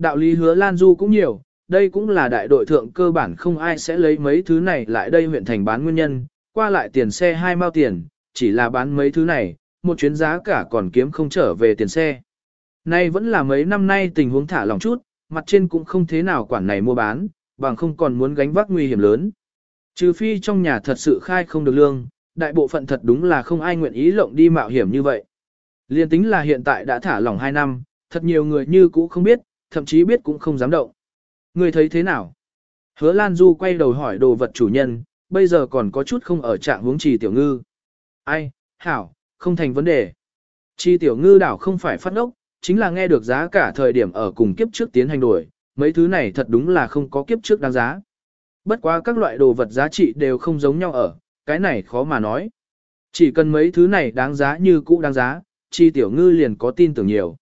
Đạo lý hứa Lan Du cũng nhiều, đây cũng là đại đội thượng cơ bản không ai sẽ lấy mấy thứ này lại đây huyện thành bán nguyên nhân, qua lại tiền xe hai mao tiền, chỉ là bán mấy thứ này, một chuyến giá cả còn kiếm không trở về tiền xe. Nay vẫn là mấy năm nay tình huống thả lòng chút, mặt trên cũng không thế nào quản này mua bán, bằng không còn muốn gánh vác nguy hiểm lớn. Trừ phi trong nhà thật sự khai không được lương, đại bộ phận thật đúng là không ai nguyện ý lộng đi mạo hiểm như vậy. Liên tính là hiện tại đã thả lỏng 2 năm, thật nhiều người như cũ không biết, thậm chí biết cũng không dám động. Người thấy thế nào? Hứa Lan Du quay đầu hỏi đồ vật chủ nhân, bây giờ còn có chút không ở trạng huống trì tiểu ngư. Ai, hảo, không thành vấn đề. Chi tiểu ngư đảo không phải phát ốc, chính là nghe được giá cả thời điểm ở cùng kiếp trước tiến hành đổi, mấy thứ này thật đúng là không có kiếp trước đáng giá. Bất quá các loại đồ vật giá trị đều không giống nhau ở, cái này khó mà nói. Chỉ cần mấy thứ này đáng giá như cũ đáng giá, chi tiểu ngư liền có tin tưởng nhiều.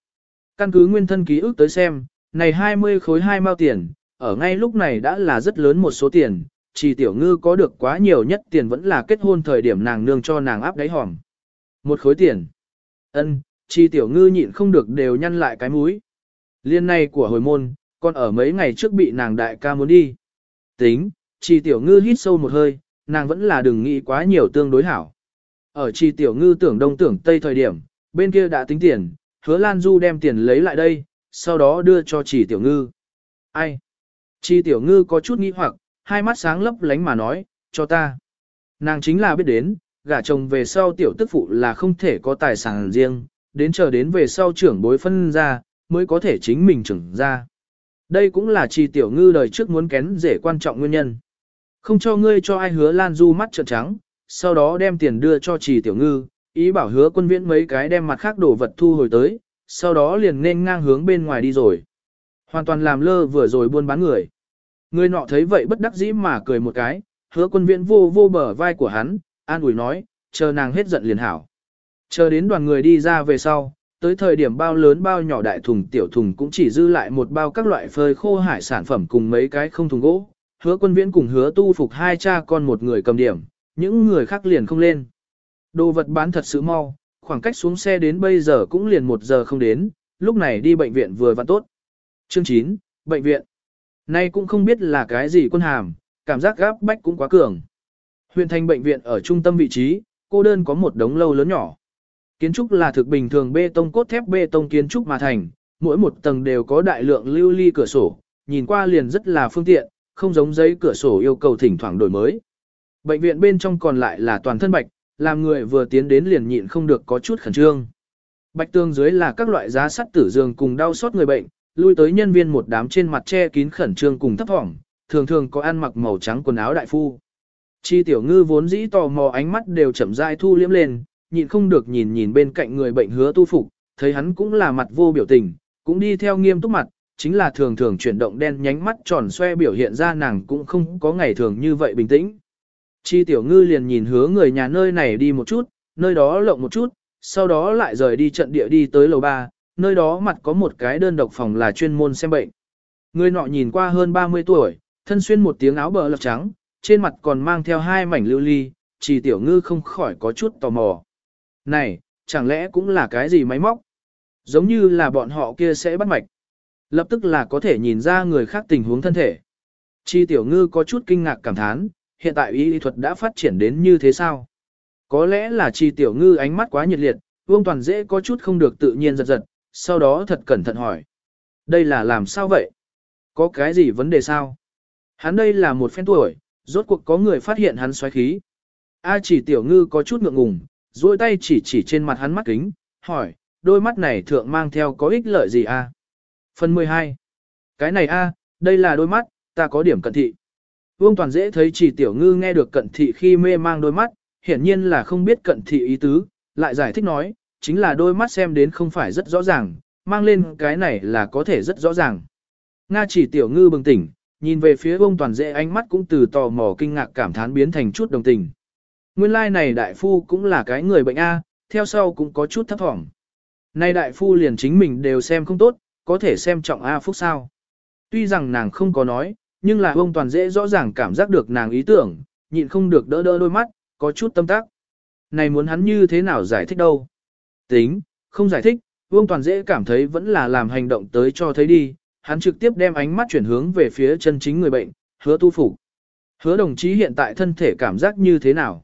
Căn cứ nguyên thân ký ức tới xem, này 20 khối hai mao tiền, ở ngay lúc này đã là rất lớn một số tiền, chỉ tiểu ngư có được quá nhiều nhất tiền vẫn là kết hôn thời điểm nàng nương cho nàng áp đáy hòm. Một khối tiền. ân chỉ tiểu ngư nhịn không được đều nhăn lại cái mũi. Liên này của hồi môn, còn ở mấy ngày trước bị nàng đại ca muốn đi. Tính, chỉ tiểu ngư hít sâu một hơi, nàng vẫn là đừng nghĩ quá nhiều tương đối hảo. Ở chỉ tiểu ngư tưởng đông tưởng tây thời điểm, bên kia đã tính tiền, hứa Lan Du đem tiền lấy lại đây, sau đó đưa cho chỉ tiểu ngư. Ai? Chi tiểu ngư có chút nghĩ hoặc, hai mắt sáng lấp lánh mà nói, cho ta. Nàng chính là biết đến, gả chồng về sau tiểu tức phụ là không thể có tài sản riêng, đến chờ đến về sau trưởng bối phân ra, mới có thể chính mình trưởng ra. Đây cũng là chi tiểu ngư đời trước muốn kén rể quan trọng nguyên nhân. Không cho ngươi cho ai hứa Lan Du mắt trợn trắng, sau đó đem tiền đưa cho trì tiểu ngư, ý bảo hứa quân viễn mấy cái đem mặt khác đồ vật thu hồi tới, sau đó liền nên ngang hướng bên ngoài đi rồi. Hoàn toàn làm lơ vừa rồi buôn bán người. Người nọ thấy vậy bất đắc dĩ mà cười một cái, hứa quân viễn vô vô bờ vai của hắn, an ủi nói, chờ nàng hết giận liền hảo. Chờ đến đoàn người đi ra về sau, tới thời điểm bao lớn bao nhỏ đại thùng tiểu thùng cũng chỉ dư lại một bao các loại phơi khô hải sản phẩm cùng mấy cái không thùng gỗ, hứa quân viễn cùng hứa tu phục hai cha con một người cầm điểm, những người khác liền không lên. Đồ vật bán thật sự mau, khoảng cách xuống xe đến bây giờ cũng liền một giờ không đến, lúc này đi bệnh viện vừa vặn tốt. Chương 9, bệnh viện. Nay cũng không biết là cái gì quân hàm, cảm giác gáp bách cũng quá cường. Huyện thành bệnh viện ở trung tâm vị trí, cô đơn có một đống lâu lớn nhỏ. Kiến trúc là thực bình thường bê tông cốt thép bê tông kiến trúc mà thành, mỗi một tầng đều có đại lượng lưu ly cửa sổ, nhìn qua liền rất là phương tiện, không giống giấy cửa sổ yêu cầu thỉnh thoảng đổi mới. Bệnh viện bên trong còn lại là toàn thân bạch, làm người vừa tiến đến liền nhịn không được có chút khẩn trương. Bạch tường dưới là các loại giá sắt tử giường cùng đau xót người bệnh, lui tới nhân viên một đám trên mặt che kín khẩn trương cùng thấp thỏm, thường thường có ăn mặc màu trắng quần áo đại phu. Chi tiểu ngư vốn dĩ tò mò ánh mắt đều chậm rãi thu liếm lên, nhịn không được nhìn nhìn bên cạnh người bệnh hứa tu phục, thấy hắn cũng là mặt vô biểu tình, cũng đi theo nghiêm túc mặt, chính là thường thường chuyển động đen nhánh mắt tròn xoe biểu hiện ra nàng cũng không có ngày thường như vậy bình tĩnh. Chi tiểu ngư liền nhìn hứa người nhà nơi này đi một chút, nơi đó lộng một chút, sau đó lại rời đi trận địa đi tới lầu ba, nơi đó mặt có một cái đơn độc phòng là chuyên môn xem bệnh. Người nọ nhìn qua hơn 30 tuổi, thân xuyên một tiếng áo bờ lọc trắng, trên mặt còn mang theo hai mảnh lưu ly, chỉ tiểu ngư không khỏi có chút tò mò. Này, chẳng lẽ cũng là cái gì máy móc? Giống như là bọn họ kia sẽ bắt mạch. Lập tức là có thể nhìn ra người khác tình huống thân thể. Chi tiểu ngư có chút kinh ngạc cảm thán, hiện tại y lý thuật đã phát triển đến như thế sao? Có lẽ là Tri tiểu ngư ánh mắt quá nhiệt liệt, Vương Toàn dễ có chút không được tự nhiên giật giật, sau đó thật cẩn thận hỏi. Đây là làm sao vậy? Có cái gì vấn đề sao? Hắn đây là một phen tuổi, rốt cuộc có người phát hiện hắn xoáy khí. A chỉ tiểu ngư có chút ngượng ngùng, duỗi tay chỉ chỉ trên mặt hắn mắt kính, hỏi, đôi mắt này thượng mang theo có ích lợi gì a? Phần 12. Cái này a, đây là đôi mắt, ta có điểm cận thị. Vương Toàn dễ thấy chỉ tiểu ngư nghe được cận thị khi mê mang đôi mắt, hiển nhiên là không biết cận thị ý tứ, lại giải thích nói, chính là đôi mắt xem đến không phải rất rõ ràng, mang lên cái này là có thể rất rõ ràng. Nga chỉ tiểu ngư bừng tỉnh, nhìn về phía Vương toàn dễ ánh mắt cũng từ tò mò kinh ngạc cảm thán biến thành chút đồng tình. Nguyên lai like này đại phu cũng là cái người bệnh A, theo sau cũng có chút thấp thỏm. Nay đại phu liền chính mình đều xem không tốt, có thể xem trọng A phúc sao. Tuy rằng nàng không có nói, nhưng là ông toàn dễ rõ ràng cảm giác được nàng ý tưởng, nhịn không được đỡ đỡ đôi mắt, có chút tâm tác. Này muốn hắn như thế nào giải thích đâu? Tính, không giải thích, Vương Toàn dễ cảm thấy vẫn là làm hành động tới cho thấy đi, hắn trực tiếp đem ánh mắt chuyển hướng về phía chân chính người bệnh, hứa tu phục. Hứa đồng chí hiện tại thân thể cảm giác như thế nào?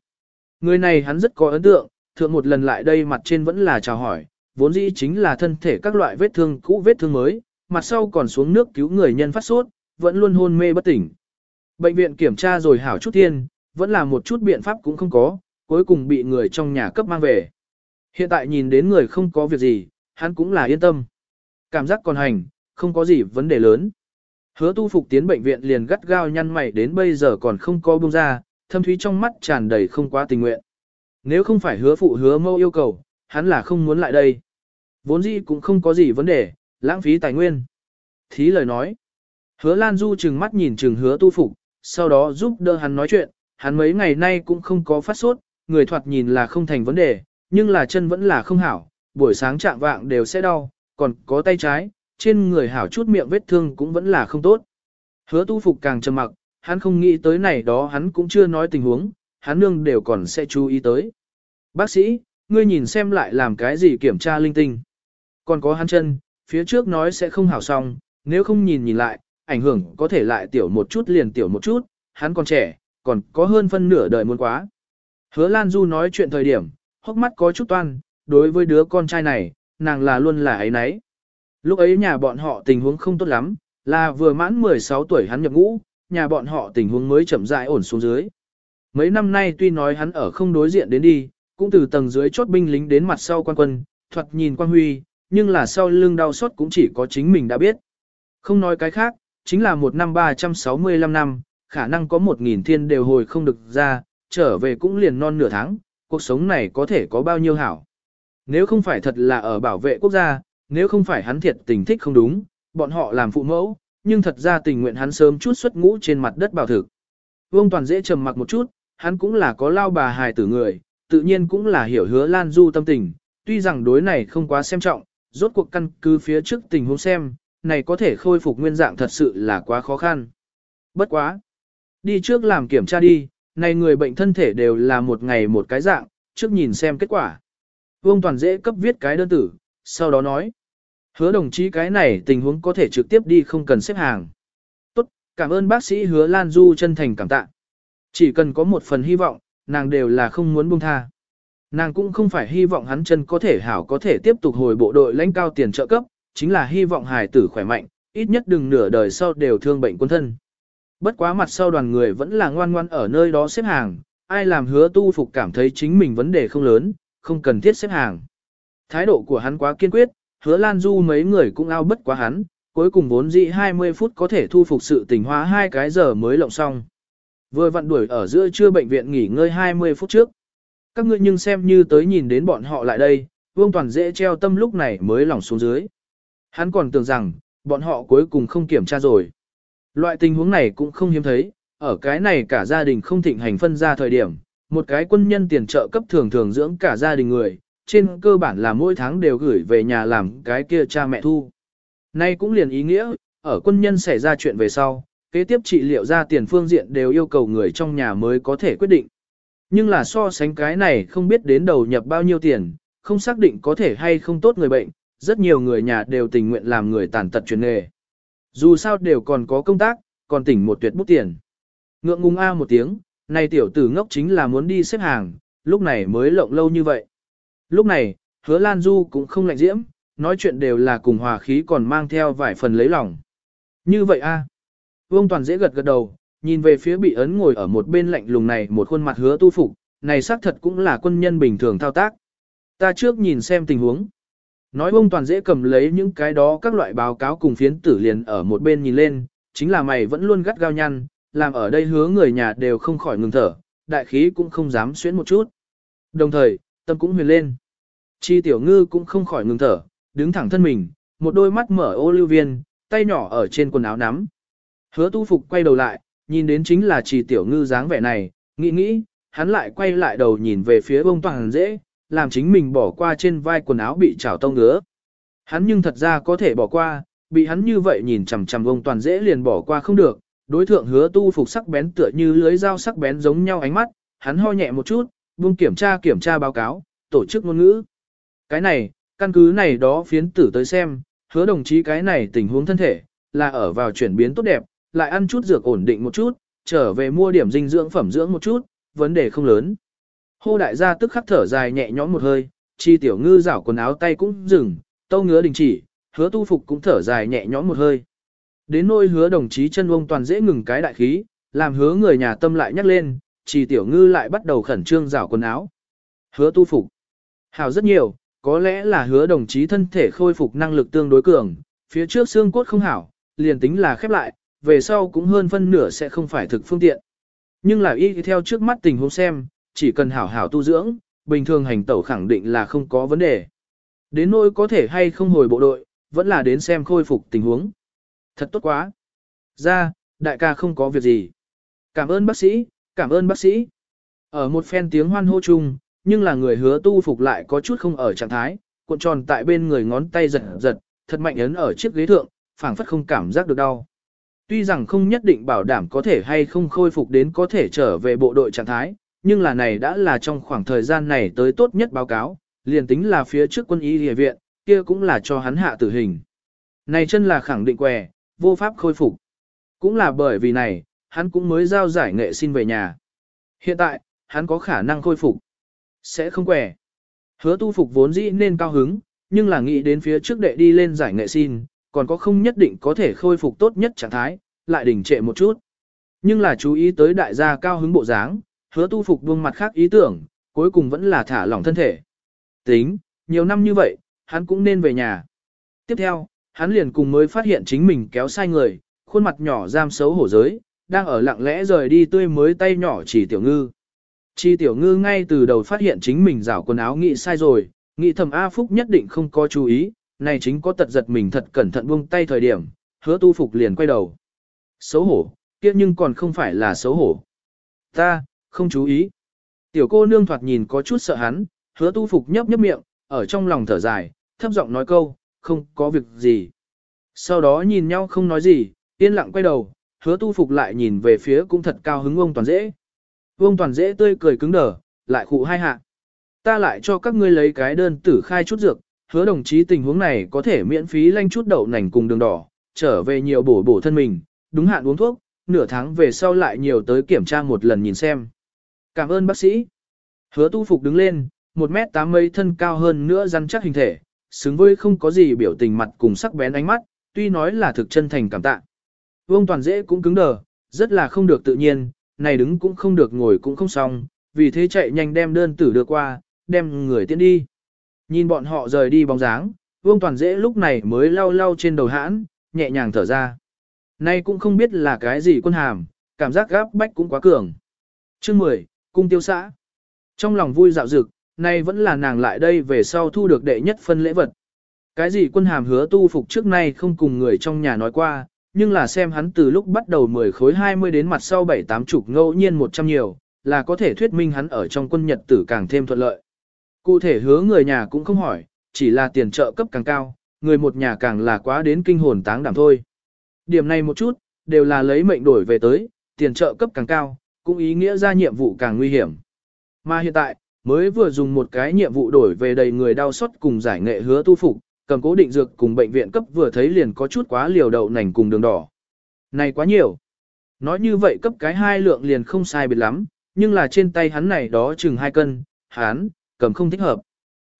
Người này hắn rất có ấn tượng, thượng một lần lại đây mặt trên vẫn là chào hỏi, vốn dĩ chính là thân thể các loại vết thương cũ vết thương mới, mặt sau còn xuống nước cứu người nhân phát sốt, vẫn luôn hôn mê bất tỉnh. Bệnh viện kiểm tra rồi hảo chút thiên, vẫn là một chút biện pháp cũng không có, cuối cùng bị người trong nhà cấp mang về. Hiện tại nhìn đến người không có việc gì, hắn cũng là yên tâm. Cảm giác còn hành, không có gì vấn đề lớn. Hứa tu phục tiến bệnh viện liền gắt gao nhăn mày đến bây giờ còn không có buông ra, thâm thúy trong mắt tràn đầy không quá tình nguyện. Nếu không phải hứa phụ hứa mâu yêu cầu, hắn là không muốn lại đây. Vốn dĩ cũng không có gì vấn đề, lãng phí tài nguyên. Thí lời nói. Hứa Lan Du chừng mắt nhìn chừng hứa tu phục, sau đó giúp đỡ hắn nói chuyện, hắn mấy ngày nay cũng không có phát sốt, người thoạt nhìn là không thành vấn đề, nhưng là chân vẫn là không hảo, buổi sáng trạng vạng đều sẽ đau, còn có tay trái, trên người hảo chút miệng vết thương cũng vẫn là không tốt. Hứa tu phục càng trầm mặc, hắn không nghĩ tới này đó hắn cũng chưa nói tình huống, hắn nương đều còn sẽ chú ý tới. Bác sĩ, ngươi nhìn xem lại làm cái gì kiểm tra linh tinh. Còn có hắn chân, phía trước nói sẽ không hảo xong, nếu không nhìn nhìn lại, ảnh hưởng có thể lại tiểu một chút liền tiểu một chút, hắn còn trẻ, còn có hơn phân nửa đời muốn quá. Hứa Lan Du nói chuyện thời điểm, hốc mắt có chút toan, đối với đứa con trai này, nàng là luôn là ấy nấy. Lúc ấy nhà bọn họ tình huống không tốt lắm, là vừa mãn 16 tuổi hắn nhập ngũ, nhà bọn họ tình huống mới chậm rãi ổn xuống dưới. Mấy năm nay tuy nói hắn ở không đối diện đến đi, cũng từ tầng dưới chốt binh lính đến mặt sau quan quân, thuật nhìn quan huy, nhưng là sau lưng đau xót cũng chỉ có chính mình đã biết. Không nói cái khác, chính là một năm 365 năm, khả năng có một nghìn thiên đều hồi không được ra, trở về cũng liền non nửa tháng, cuộc sống này có thể có bao nhiêu hảo. Nếu không phải thật là ở bảo vệ quốc gia, nếu không phải hắn thiệt tình thích không đúng, bọn họ làm phụ mẫu, nhưng thật ra tình nguyện hắn sớm chút xuất ngũ trên mặt đất bảo thực. Vương Toàn dễ trầm mặc một chút, hắn cũng là có lao bà hài tử người, tự nhiên cũng là hiểu hứa Lan Du tâm tình, tuy rằng đối này không quá xem trọng, rốt cuộc căn cứ phía trước tình huống xem, này có thể khôi phục nguyên dạng thật sự là quá khó khăn. Bất quá. Đi trước làm kiểm tra đi, này người bệnh thân thể đều là một ngày một cái dạng, trước nhìn xem kết quả. Vương Toàn dễ cấp viết cái đơn tử, sau đó nói. Hứa đồng chí cái này tình huống có thể trực tiếp đi không cần xếp hàng. Tốt, cảm ơn bác sĩ hứa Lan Du chân thành cảm tạ. Chỉ cần có một phần hy vọng, nàng đều là không muốn buông tha. Nàng cũng không phải hy vọng hắn chân có thể hảo có thể tiếp tục hồi bộ đội lãnh cao tiền trợ cấp, chính là hy vọng hài tử khỏe mạnh, ít nhất đừng nửa đời sau đều thương bệnh quân thân. Bất quá mặt sau đoàn người vẫn là ngoan ngoan ở nơi đó xếp hàng, ai làm hứa tu phục cảm thấy chính mình vấn đề không lớn, không cần thiết xếp hàng. Thái độ của hắn quá kiên quyết, hứa Lan Du mấy người cũng ao bất quá hắn, cuối cùng vốn dĩ 20 phút có thể thu phục sự tình hóa hai cái giờ mới lộng xong. Vừa vặn đuổi ở giữa trưa bệnh viện nghỉ ngơi 20 phút trước. Các ngươi nhưng xem như tới nhìn đến bọn họ lại đây, Vương Toàn dễ treo tâm lúc này mới lỏng xuống dưới. Hắn còn tưởng rằng, bọn họ cuối cùng không kiểm tra rồi. Loại tình huống này cũng không hiếm thấy, ở cái này cả gia đình không thịnh hành phân ra thời điểm, một cái quân nhân tiền trợ cấp thường thường dưỡng cả gia đình người, trên cơ bản là mỗi tháng đều gửi về nhà làm cái kia cha mẹ thu. Nay cũng liền ý nghĩa, ở quân nhân xảy ra chuyện về sau, kế tiếp trị liệu ra tiền phương diện đều yêu cầu người trong nhà mới có thể quyết định. Nhưng là so sánh cái này không biết đến đầu nhập bao nhiêu tiền, không xác định có thể hay không tốt người bệnh, rất nhiều người nhà đều tình nguyện làm người tàn tật truyền nghề. Dù sao đều còn có công tác, còn tỉnh một tuyệt bút tiền. Ngượng ngùng A một tiếng, này tiểu tử ngốc chính là muốn đi xếp hàng, lúc này mới lộng lâu như vậy. Lúc này, hứa Lan Du cũng không lạnh diễm, nói chuyện đều là cùng hòa khí còn mang theo vài phần lấy lòng. Như vậy a Vương Toàn dễ gật gật đầu, nhìn về phía bị ấn ngồi ở một bên lạnh lùng này một khuôn mặt hứa tu phục, này xác thật cũng là quân nhân bình thường thao tác. Ta trước nhìn xem tình huống. Nói bông toàn dễ cầm lấy những cái đó các loại báo cáo cùng phiến tử liền ở một bên nhìn lên, chính là mày vẫn luôn gắt gao nhăn, làm ở đây hứa người nhà đều không khỏi ngừng thở, đại khí cũng không dám xuyến một chút. Đồng thời, tâm cũng huyền lên. Chi tiểu ngư cũng không khỏi ngừng thở, đứng thẳng thân mình, một đôi mắt mở ô lưu viên, tay nhỏ ở trên quần áo nắm. Hứa tu phục quay đầu lại, nhìn đến chính là chi tiểu ngư dáng vẻ này, nghĩ nghĩ, hắn lại quay lại đầu nhìn về phía bông toàn dễ, làm chính mình bỏ qua trên vai quần áo bị trào tông ngứa. Hắn nhưng thật ra có thể bỏ qua, bị hắn như vậy nhìn chằm chằm ông toàn dễ liền bỏ qua không được, đối thượng hứa tu phục sắc bén tựa như lưới dao sắc bén giống nhau ánh mắt, hắn ho nhẹ một chút, buông kiểm tra kiểm tra báo cáo, tổ chức ngôn ngữ. Cái này, căn cứ này đó phiến tử tới xem, hứa đồng chí cái này tình huống thân thể, là ở vào chuyển biến tốt đẹp, lại ăn chút dược ổn định một chút, trở về mua điểm dinh dưỡng phẩm dưỡng một chút, vấn đề không lớn. Hô đại gia tức khắc thở dài nhẹ nhõm một hơi, chi tiểu ngư rảo quần áo tay cũng dừng, tâu ngứa đình chỉ, hứa tu phục cũng thở dài nhẹ nhõm một hơi. Đến nôi hứa đồng chí chân ông toàn dễ ngừng cái đại khí, làm hứa người nhà tâm lại nhắc lên, chi tiểu ngư lại bắt đầu khẩn trương rảo quần áo. Hứa tu phục. Hào rất nhiều, có lẽ là hứa đồng chí thân thể khôi phục năng lực tương đối cường, phía trước xương cốt không hảo, liền tính là khép lại, về sau cũng hơn phân nửa sẽ không phải thực phương tiện. Nhưng là y theo trước mắt tình huống xem, chỉ cần hảo hảo tu dưỡng, bình thường hành tẩu khẳng định là không có vấn đề. Đến nỗi có thể hay không hồi bộ đội, vẫn là đến xem khôi phục tình huống. Thật tốt quá. Ra, đại ca không có việc gì. Cảm ơn bác sĩ, cảm ơn bác sĩ. Ở một phen tiếng hoan hô chung, nhưng là người hứa tu phục lại có chút không ở trạng thái, cuộn tròn tại bên người ngón tay giật giật, thật mạnh ấn ở chiếc ghế thượng, phảng phất không cảm giác được đau. Tuy rằng không nhất định bảo đảm có thể hay không khôi phục đến có thể trở về bộ đội trạng thái, nhưng là này đã là trong khoảng thời gian này tới tốt nhất báo cáo, liền tính là phía trước quân y địa viện, kia cũng là cho hắn hạ tử hình. Này chân là khẳng định què, vô pháp khôi phục. Cũng là bởi vì này, hắn cũng mới giao giải nghệ xin về nhà. Hiện tại, hắn có khả năng khôi phục. Sẽ không què. Hứa tu phục vốn dĩ nên cao hứng, nhưng là nghĩ đến phía trước đệ đi lên giải nghệ xin, còn có không nhất định có thể khôi phục tốt nhất trạng thái, lại đình trệ một chút. Nhưng là chú ý tới đại gia cao hứng bộ dáng, hứa tu phục buông mặt khác ý tưởng, cuối cùng vẫn là thả lỏng thân thể. Tính, nhiều năm như vậy, hắn cũng nên về nhà. Tiếp theo, hắn liền cùng mới phát hiện chính mình kéo sai người, khuôn mặt nhỏ giam xấu hổ giới, đang ở lặng lẽ rời đi tươi mới tay nhỏ chỉ tiểu ngư. Chi tiểu ngư ngay từ đầu phát hiện chính mình rảo quần áo nghĩ sai rồi, nghĩ thầm A Phúc nhất định không có chú ý, này chính có tật giật mình thật cẩn thận buông tay thời điểm, hứa tu phục liền quay đầu. Xấu hổ, kia nhưng còn không phải là xấu hổ. Ta, không chú ý. Tiểu cô nương thoạt nhìn có chút sợ hắn, hứa tu phục nhấp nhấp miệng, ở trong lòng thở dài, thấp giọng nói câu, không có việc gì. Sau đó nhìn nhau không nói gì, yên lặng quay đầu, hứa tu phục lại nhìn về phía cũng thật cao hứng ông toàn dễ. Ông toàn dễ tươi cười cứng đờ, lại khụ hai hạ. Ta lại cho các ngươi lấy cái đơn tử khai chút dược, hứa đồng chí tình huống này có thể miễn phí lanh chút đậu nành cùng đường đỏ, trở về nhiều bổ bổ thân mình, đúng hạn uống thuốc, nửa tháng về sau lại nhiều tới kiểm tra một lần nhìn xem. Cảm ơn bác sĩ. Hứa tu phục đứng lên, một mét tám mấy thân cao hơn nữa rắn chắc hình thể, xứng với không có gì biểu tình mặt cùng sắc bén ánh mắt, tuy nói là thực chân thành cảm tạ. Vương toàn dễ cũng cứng đờ, rất là không được tự nhiên, này đứng cũng không được ngồi cũng không xong, vì thế chạy nhanh đem đơn tử đưa qua, đem người tiến đi. Nhìn bọn họ rời đi bóng dáng, Vương Toàn Dễ lúc này mới lau lau trên đầu hãn, nhẹ nhàng thở ra. Nay cũng không biết là cái gì quân hàm, cảm giác gáp bách cũng quá cường. Chương 10, Cung tiêu xã. Trong lòng vui dạo dực, nay vẫn là nàng lại đây về sau thu được đệ nhất phân lễ vật. Cái gì quân hàm hứa tu phục trước nay không cùng người trong nhà nói qua, nhưng là xem hắn từ lúc bắt đầu 10 khối 20 đến mặt sau 7 tám chục ngẫu nhiên 100 nhiều, là có thể thuyết minh hắn ở trong quân nhật tử càng thêm thuận lợi. Cụ thể hứa người nhà cũng không hỏi, chỉ là tiền trợ cấp càng cao, người một nhà càng là quá đến kinh hồn táng đảm thôi. Điểm này một chút, đều là lấy mệnh đổi về tới, tiền trợ cấp càng cao, cũng ý nghĩa ra nhiệm vụ càng nguy hiểm. Mà hiện tại, mới vừa dùng một cái nhiệm vụ đổi về đầy người đau xót cùng giải nghệ hứa tu phục, cầm cố định dược cùng bệnh viện cấp vừa thấy liền có chút quá liều đậu nành cùng đường đỏ. Này quá nhiều. Nói như vậy cấp cái hai lượng liền không sai biệt lắm, nhưng là trên tay hắn này đó chừng hai cân, hắn, cầm không thích hợp.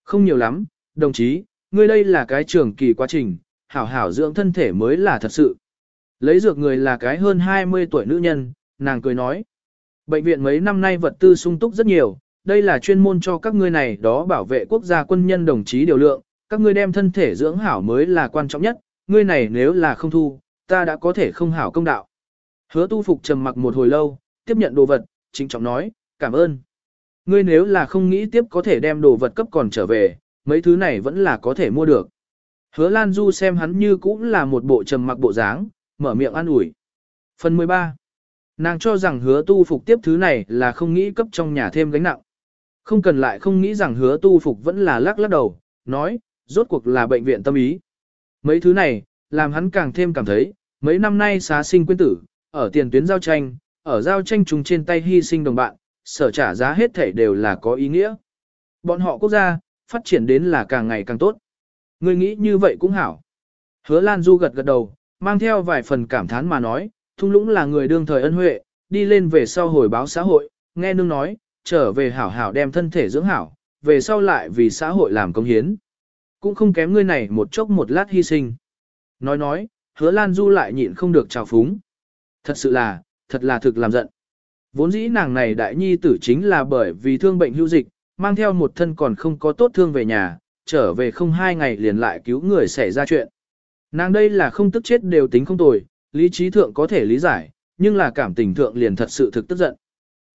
Không nhiều lắm, đồng chí, ngươi đây là cái trường kỳ quá trình, hảo hảo dưỡng thân thể mới là thật sự. Lấy dược người là cái hơn 20 tuổi nữ nhân, nàng cười nói. Bệnh viện mấy năm nay vật tư sung túc rất nhiều, đây là chuyên môn cho các ngươi này đó bảo vệ quốc gia quân nhân đồng chí điều lượng, các ngươi đem thân thể dưỡng hảo mới là quan trọng nhất, ngươi này nếu là không thu, ta đã có thể không hảo công đạo. Hứa tu phục trầm mặc một hồi lâu, tiếp nhận đồ vật, chính trọng nói, cảm ơn. Ngươi nếu là không nghĩ tiếp có thể đem đồ vật cấp còn trở về, mấy thứ này vẫn là có thể mua được. Hứa Lan Du xem hắn như cũng là một bộ trầm mặc bộ dáng, mở miệng an ủi. Phần 13. Nàng cho rằng hứa tu phục tiếp thứ này là không nghĩ cấp trong nhà thêm gánh nặng. Không cần lại không nghĩ rằng hứa tu phục vẫn là lắc lắc đầu, nói, rốt cuộc là bệnh viện tâm ý. Mấy thứ này, làm hắn càng thêm cảm thấy, mấy năm nay xá sinh quyên tử, ở tiền tuyến giao tranh, ở giao tranh chúng trên tay hy sinh đồng bạn, sở trả giá hết thể đều là có ý nghĩa. Bọn họ quốc gia, phát triển đến là càng ngày càng tốt. Người nghĩ như vậy cũng hảo. Hứa Lan Du gật gật đầu, mang theo vài phần cảm thán mà nói, thung lũng là người đương thời ân huệ, đi lên về sau hồi báo xã hội, nghe nương nói, trở về hảo hảo đem thân thể dưỡng hảo, về sau lại vì xã hội làm công hiến. Cũng không kém ngươi này một chốc một lát hy sinh. Nói nói, hứa Lan Du lại nhịn không được trào phúng. Thật sự là, thật là thực làm giận. Vốn dĩ nàng này đại nhi tử chính là bởi vì thương bệnh hữu dịch, mang theo một thân còn không có tốt thương về nhà, trở về không hai ngày liền lại cứu người xảy ra chuyện. Nàng đây là không tức chết đều tính không tồi, lý trí thượng có thể lý giải, nhưng là cảm tình thượng liền thật sự thực tức giận.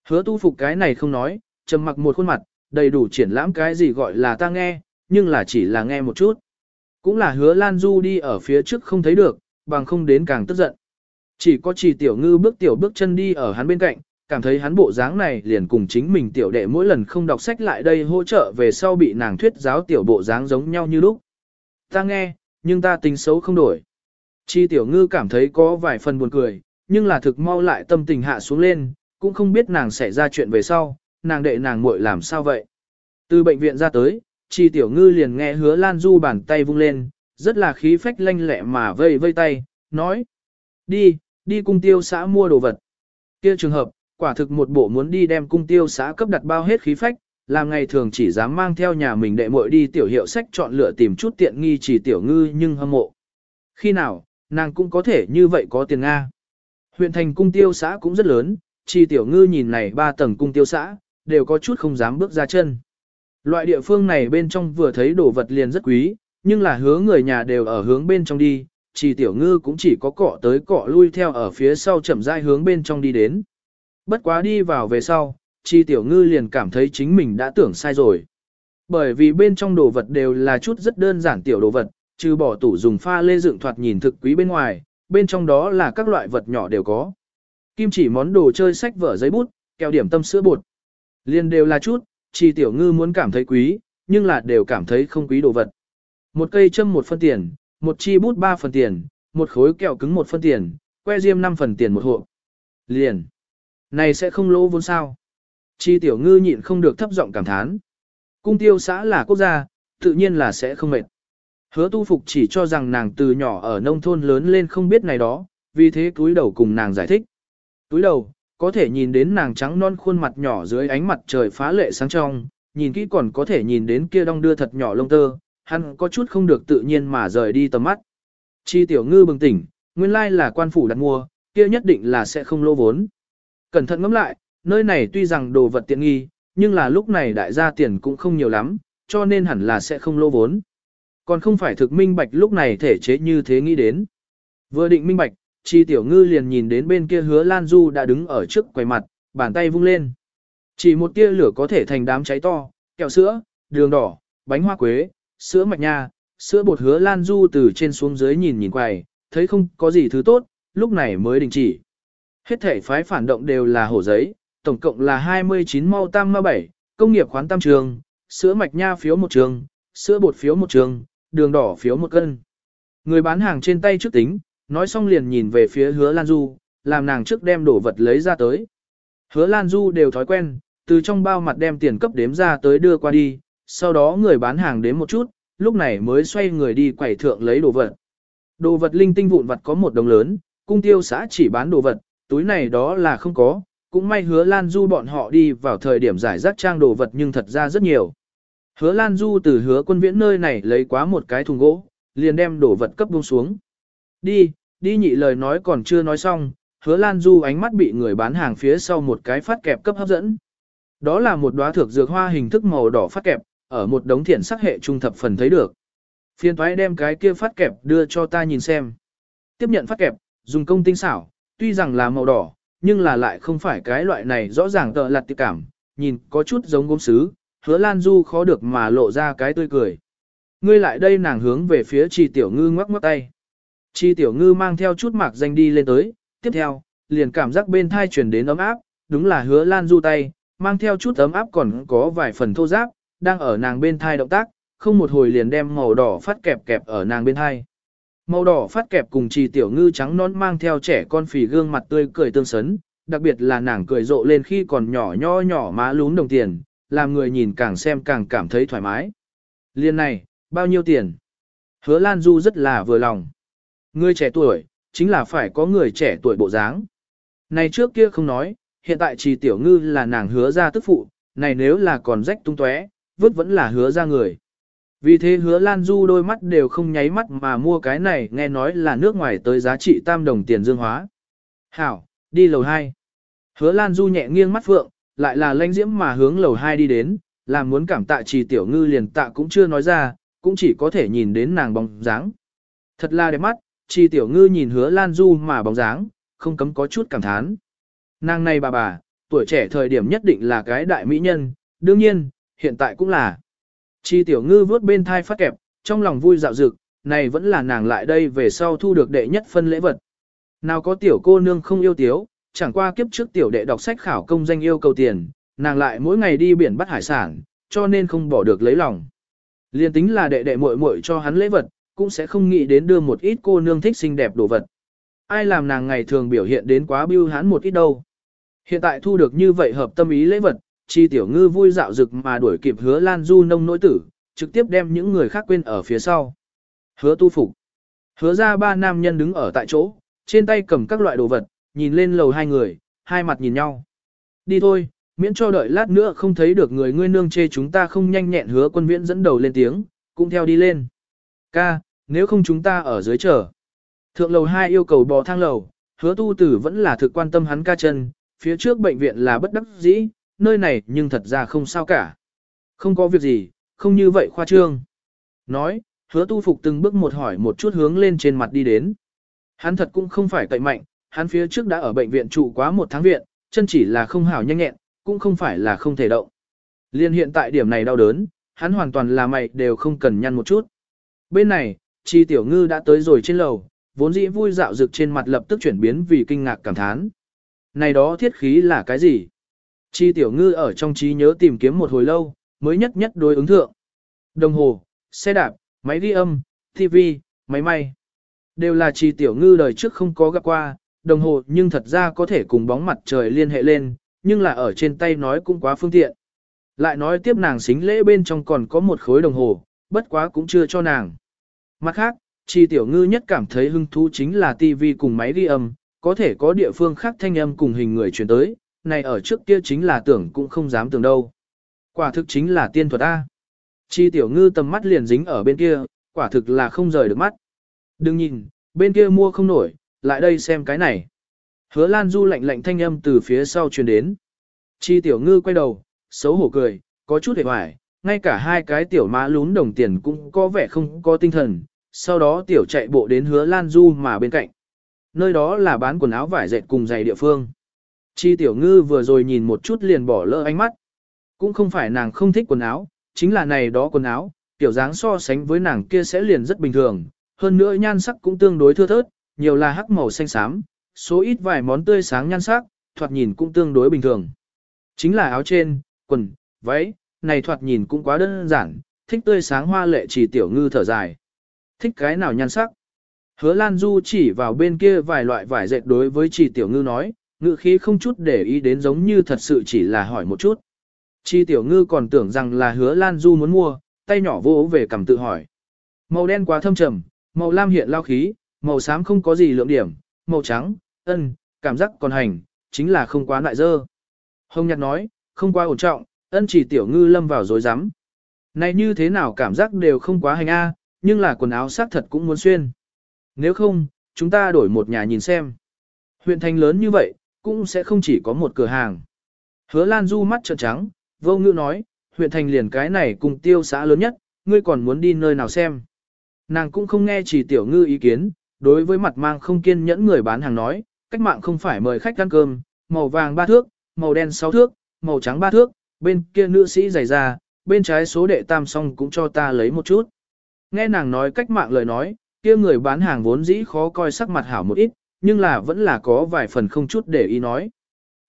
Hứa tu phục cái này không nói, trầm mặc một khuôn mặt, đầy đủ triển lãm cái gì gọi là ta nghe, nhưng là chỉ là nghe một chút. Cũng là hứa Lan Du đi ở phía trước không thấy được, bằng không đến càng tức giận. Chỉ có chỉ tiểu ngư bước tiểu bước chân đi ở hắn bên cạnh, cảm thấy hắn bộ dáng này liền cùng chính mình tiểu đệ mỗi lần không đọc sách lại đây hỗ trợ về sau bị nàng thuyết giáo tiểu bộ dáng giống nhau như lúc. Ta nghe, nhưng ta tính xấu không đổi. Chi tiểu ngư cảm thấy có vài phần buồn cười, nhưng là thực mau lại tâm tình hạ xuống lên, cũng không biết nàng sẽ ra chuyện về sau, nàng đệ nàng muội làm sao vậy. Từ bệnh viện ra tới, chi tiểu ngư liền nghe hứa Lan Du bàn tay vung lên, rất là khí phách lanh lẹ mà vây vây tay, nói. Đi, đi cung tiêu xã mua đồ vật. kia trường hợp, quả thực một bộ muốn đi đem cung tiêu xã cấp đặt bao hết khí phách, làm ngày thường chỉ dám mang theo nhà mình đệ muội đi tiểu hiệu sách chọn lựa tìm chút tiện nghi chỉ tiểu ngư nhưng hâm mộ. Khi nào, nàng cũng có thể như vậy có tiền Nga. Huyện thành cung tiêu xã cũng rất lớn, Chi tiểu ngư nhìn này ba tầng cung tiêu xã, đều có chút không dám bước ra chân. Loại địa phương này bên trong vừa thấy đồ vật liền rất quý, nhưng là hướng người nhà đều ở hướng bên trong đi, chỉ tiểu ngư cũng chỉ có cọ tới cọ lui theo ở phía sau chậm rãi hướng bên trong đi đến. Bất quá đi vào về sau, chi tiểu ngư liền cảm thấy chính mình đã tưởng sai rồi. Bởi vì bên trong đồ vật đều là chút rất đơn giản tiểu đồ vật, trừ bỏ tủ dùng pha lê dựng thoạt nhìn thực quý bên ngoài, bên trong đó là các loại vật nhỏ đều có. Kim chỉ món đồ chơi sách vở giấy bút, kẹo điểm tâm sữa bột. Liên đều là chút, chi tiểu ngư muốn cảm thấy quý, nhưng là đều cảm thấy không quý đồ vật. Một cây châm một phân tiền, một chi bút ba phần tiền, một khối kẹo cứng một phân tiền, que diêm năm phần tiền một hộp. Liền. Này sẽ không lỗ vốn sao. Chi tiểu ngư nhịn không được thấp giọng cảm thán. Cung tiêu xã là quốc gia, tự nhiên là sẽ không mệt. Hứa tu phục chỉ cho rằng nàng từ nhỏ ở nông thôn lớn lên không biết này đó, vì thế túi đầu cùng nàng giải thích. Túi đầu, có thể nhìn đến nàng trắng non khuôn mặt nhỏ dưới ánh mặt trời phá lệ sáng trong, nhìn kỹ còn có thể nhìn đến kia đong đưa thật nhỏ lông tơ, hắn có chút không được tự nhiên mà rời đi tầm mắt. Chi tiểu ngư bừng tỉnh, nguyên lai là quan phủ đặt mua, kia nhất định là sẽ không lô vốn. Cẩn thận ngẫm lại, nơi này tuy rằng đồ vật tiện nghi, nhưng là lúc này đại gia tiền cũng không nhiều lắm, cho nên hẳn là sẽ không lô vốn. Còn không phải thực minh bạch lúc này thể chế như thế nghĩ đến. Vừa định minh bạch, chi tiểu ngư liền nhìn đến bên kia hứa Lan Du đã đứng ở trước quầy mặt, bàn tay vung lên. Chỉ một tia lửa có thể thành đám cháy to, kẹo sữa, đường đỏ, bánh hoa quế, sữa mạch nha, sữa bột hứa Lan Du từ trên xuống dưới nhìn nhìn quầy, thấy không có gì thứ tốt, lúc này mới đình chỉ. Hết thể phái phản động đều là hổ giấy, tổng cộng là 29 mau tam ma 7, công nghiệp khoán tam trường, sữa mạch nha phiếu một trường, sữa bột phiếu một trường, đường đỏ phiếu một cân. Người bán hàng trên tay trước tính, nói xong liền nhìn về phía hứa Lan Du, làm nàng trước đem đổ vật lấy ra tới. Hứa Lan Du đều thói quen, từ trong bao mặt đem tiền cấp đếm ra tới đưa qua đi, sau đó người bán hàng đếm một chút, lúc này mới xoay người đi quẩy thượng lấy đồ vật. Đồ vật linh tinh vụn vật có một đồng lớn, cung tiêu xã chỉ bán đồ vật, túi này đó là không có, cũng may hứa Lan Du bọn họ đi vào thời điểm giải rác trang đồ vật nhưng thật ra rất nhiều. Hứa Lan Du từ hứa quân viễn nơi này lấy quá một cái thùng gỗ, liền đem đổ vật cấp buông xuống. Đi, đi nhị lời nói còn chưa nói xong, hứa Lan Du ánh mắt bị người bán hàng phía sau một cái phát kẹp cấp hấp dẫn. Đó là một đóa thược dược hoa hình thức màu đỏ phát kẹp, ở một đống thiện sắc hệ trung thập phần thấy được. Phiên thoái đem cái kia phát kẹp đưa cho ta nhìn xem. Tiếp nhận phát kẹp, dùng công tinh xảo, tuy rằng là màu đỏ, nhưng là lại không phải cái loại này rõ ràng tợ lặt tiệp cảm, nhìn có chút giống gốm sứ, hứa Lan Du khó được mà lộ ra cái tươi cười. Ngươi lại đây nàng hướng về phía Tri Tiểu Ngư ngoắc ngoắc tay. Tri Tiểu Ngư mang theo chút mạc danh đi lên tới, tiếp theo, liền cảm giác bên thai chuyển đến ấm áp, đúng là hứa lan du tay, mang theo chút ấm áp còn có vài phần thô giáp, đang ở nàng bên thai động tác, không một hồi liền đem màu đỏ phát kẹp kẹp ở nàng bên thai. Màu đỏ phát kẹp cùng Tri Tiểu Ngư trắng nón mang theo trẻ con phì gương mặt tươi cười tương sấn, đặc biệt là nàng cười rộ lên khi còn nhỏ nho nhỏ má lún đồng tiền, làm người nhìn càng xem càng cảm thấy thoải mái. Liên này, bao nhiêu tiền? Hứa Lan Du rất là vừa lòng. Người trẻ tuổi, chính là phải có người trẻ tuổi bộ dáng. Này trước kia không nói, hiện tại chỉ tiểu ngư là nàng hứa ra tức phụ, này nếu là còn rách tung tóe, vứt vẫn là hứa ra người. Vì thế hứa Lan Du đôi mắt đều không nháy mắt mà mua cái này nghe nói là nước ngoài tới giá trị tam đồng tiền dương hóa. Hảo, đi lầu 2. Hứa Lan Du nhẹ nghiêng mắt phượng, lại là lanh diễm mà hướng lầu 2 đi đến, làm muốn cảm tạ trì tiểu ngư liền tạ cũng chưa nói ra, cũng chỉ có thể nhìn đến nàng bóng dáng. Thật là đẹp mắt, trì tiểu ngư nhìn hứa Lan Du mà bóng dáng, không cấm có chút cảm thán. Nàng này bà bà, tuổi trẻ thời điểm nhất định là cái đại mỹ nhân, đương nhiên, hiện tại cũng là. Chi tiểu ngư vớt bên thai phát kẹp, trong lòng vui dạo dực, này vẫn là nàng lại đây về sau thu được đệ nhất phân lễ vật. Nào có tiểu cô nương không yêu tiếu, chẳng qua kiếp trước tiểu đệ đọc sách khảo công danh yêu cầu tiền, nàng lại mỗi ngày đi biển bắt hải sản, cho nên không bỏ được lấy lòng. Liên tính là đệ đệ muội muội cho hắn lễ vật, cũng sẽ không nghĩ đến đưa một ít cô nương thích xinh đẹp đồ vật. Ai làm nàng ngày thường biểu hiện đến quá biêu hắn một ít đâu. Hiện tại thu được như vậy hợp tâm ý lễ vật, chi tiểu ngư vui dạo dực mà đuổi kịp hứa lan du nông nỗi tử, trực tiếp đem những người khác quên ở phía sau. Hứa tu phục. Hứa ra ba nam nhân đứng ở tại chỗ, trên tay cầm các loại đồ vật, nhìn lên lầu hai người, hai mặt nhìn nhau. Đi thôi, miễn cho đợi lát nữa không thấy được người ngươi nương chê chúng ta không nhanh nhẹn hứa quân viễn dẫn đầu lên tiếng, cũng theo đi lên. Ca, nếu không chúng ta ở dưới chờ. Thượng lầu hai yêu cầu bò thang lầu, hứa tu tử vẫn là thực quan tâm hắn ca chân, phía trước bệnh viện là bất đắc dĩ, nơi này nhưng thật ra không sao cả. Không có việc gì, không như vậy khoa trương. Nói, hứa tu phục từng bước một hỏi một chút hướng lên trên mặt đi đến. Hắn thật cũng không phải cậy mạnh, hắn phía trước đã ở bệnh viện trụ quá một tháng viện, chân chỉ là không hảo nhanh nhẹn, cũng không phải là không thể động. Liên hiện tại điểm này đau đớn, hắn hoàn toàn là mày đều không cần nhăn một chút. Bên này, chi tiểu ngư đã tới rồi trên lầu, vốn dĩ vui dạo dực trên mặt lập tức chuyển biến vì kinh ngạc cảm thán. Này đó thiết khí là cái gì? Chi tiểu ngư ở trong trí nhớ tìm kiếm một hồi lâu, mới nhất nhất đối ứng thượng. Đồng hồ, xe đạp, máy ghi âm, TV, máy may. Đều là chi tiểu ngư đời trước không có gặp qua, đồng hồ nhưng thật ra có thể cùng bóng mặt trời liên hệ lên, nhưng là ở trên tay nói cũng quá phương tiện. Lại nói tiếp nàng xính lễ bên trong còn có một khối đồng hồ, bất quá cũng chưa cho nàng. Mặt khác, chi tiểu ngư nhất cảm thấy hứng thú chính là TV cùng máy ghi âm, có thể có địa phương khác thanh âm cùng hình người truyền tới, này ở trước kia chính là tưởng cũng không dám tưởng đâu. Quả thực chính là tiên thuật A. Chi tiểu ngư tầm mắt liền dính ở bên kia, quả thực là không rời được mắt. Đừng nhìn, bên kia mua không nổi, lại đây xem cái này. Hứa Lan Du lạnh lạnh thanh âm từ phía sau truyền đến. Chi tiểu ngư quay đầu, xấu hổ cười, có chút hề hoài, ngay cả hai cái tiểu má lún đồng tiền cũng có vẻ không có tinh thần, sau đó tiểu chạy bộ đến hứa Lan Du mà bên cạnh. Nơi đó là bán quần áo vải dệt cùng giày địa phương. Chi tiểu ngư vừa rồi nhìn một chút liền bỏ lỡ ánh mắt. Cũng không phải nàng không thích quần áo, chính là này đó quần áo, tiểu dáng so sánh với nàng kia sẽ liền rất bình thường, hơn nữa nhan sắc cũng tương đối thưa thớt, nhiều là hắc màu xanh xám, số ít vài món tươi sáng nhan sắc, thoạt nhìn cũng tương đối bình thường. Chính là áo trên, quần, váy, này thoạt nhìn cũng quá đơn giản, thích tươi sáng hoa lệ chỉ tiểu ngư thở dài. Thích cái nào nhan sắc? Hứa Lan Du chỉ vào bên kia vài loại vải dệt đối với chỉ tiểu ngư nói, ngự khí không chút để ý đến giống như thật sự chỉ là hỏi một chút. Chi tiểu ngư còn tưởng rằng là hứa Lan Du muốn mua, tay nhỏ vô về cầm tự hỏi. Màu đen quá thâm trầm, màu lam hiện lao khí, màu xám không có gì lượng điểm, màu trắng, ân, cảm giác còn hành, chính là không quá lại dơ. Hồng Nhật nói, không quá ổn trọng, ân chỉ tiểu ngư lâm vào dối rắm Này như thế nào cảm giác đều không quá hành a, nhưng là quần áo xác thật cũng muốn xuyên. Nếu không, chúng ta đổi một nhà nhìn xem. Huyện thành lớn như vậy, cũng sẽ không chỉ có một cửa hàng. Hứa Lan Du mắt trợn trắng, vô ngữ nói, huyện thành liền cái này cùng tiêu xã lớn nhất, ngươi còn muốn đi nơi nào xem. Nàng cũng không nghe chỉ tiểu ngư ý kiến, đối với mặt mang không kiên nhẫn người bán hàng nói, cách mạng không phải mời khách ăn cơm, màu vàng ba thước, màu đen sáu thước, màu trắng ba thước, bên kia nữ sĩ giày ra, bên trái số đệ tam song cũng cho ta lấy một chút. Nghe nàng nói cách mạng lời nói, kia người bán hàng vốn dĩ khó coi sắc mặt hảo một ít, nhưng là vẫn là có vài phần không chút để ý nói.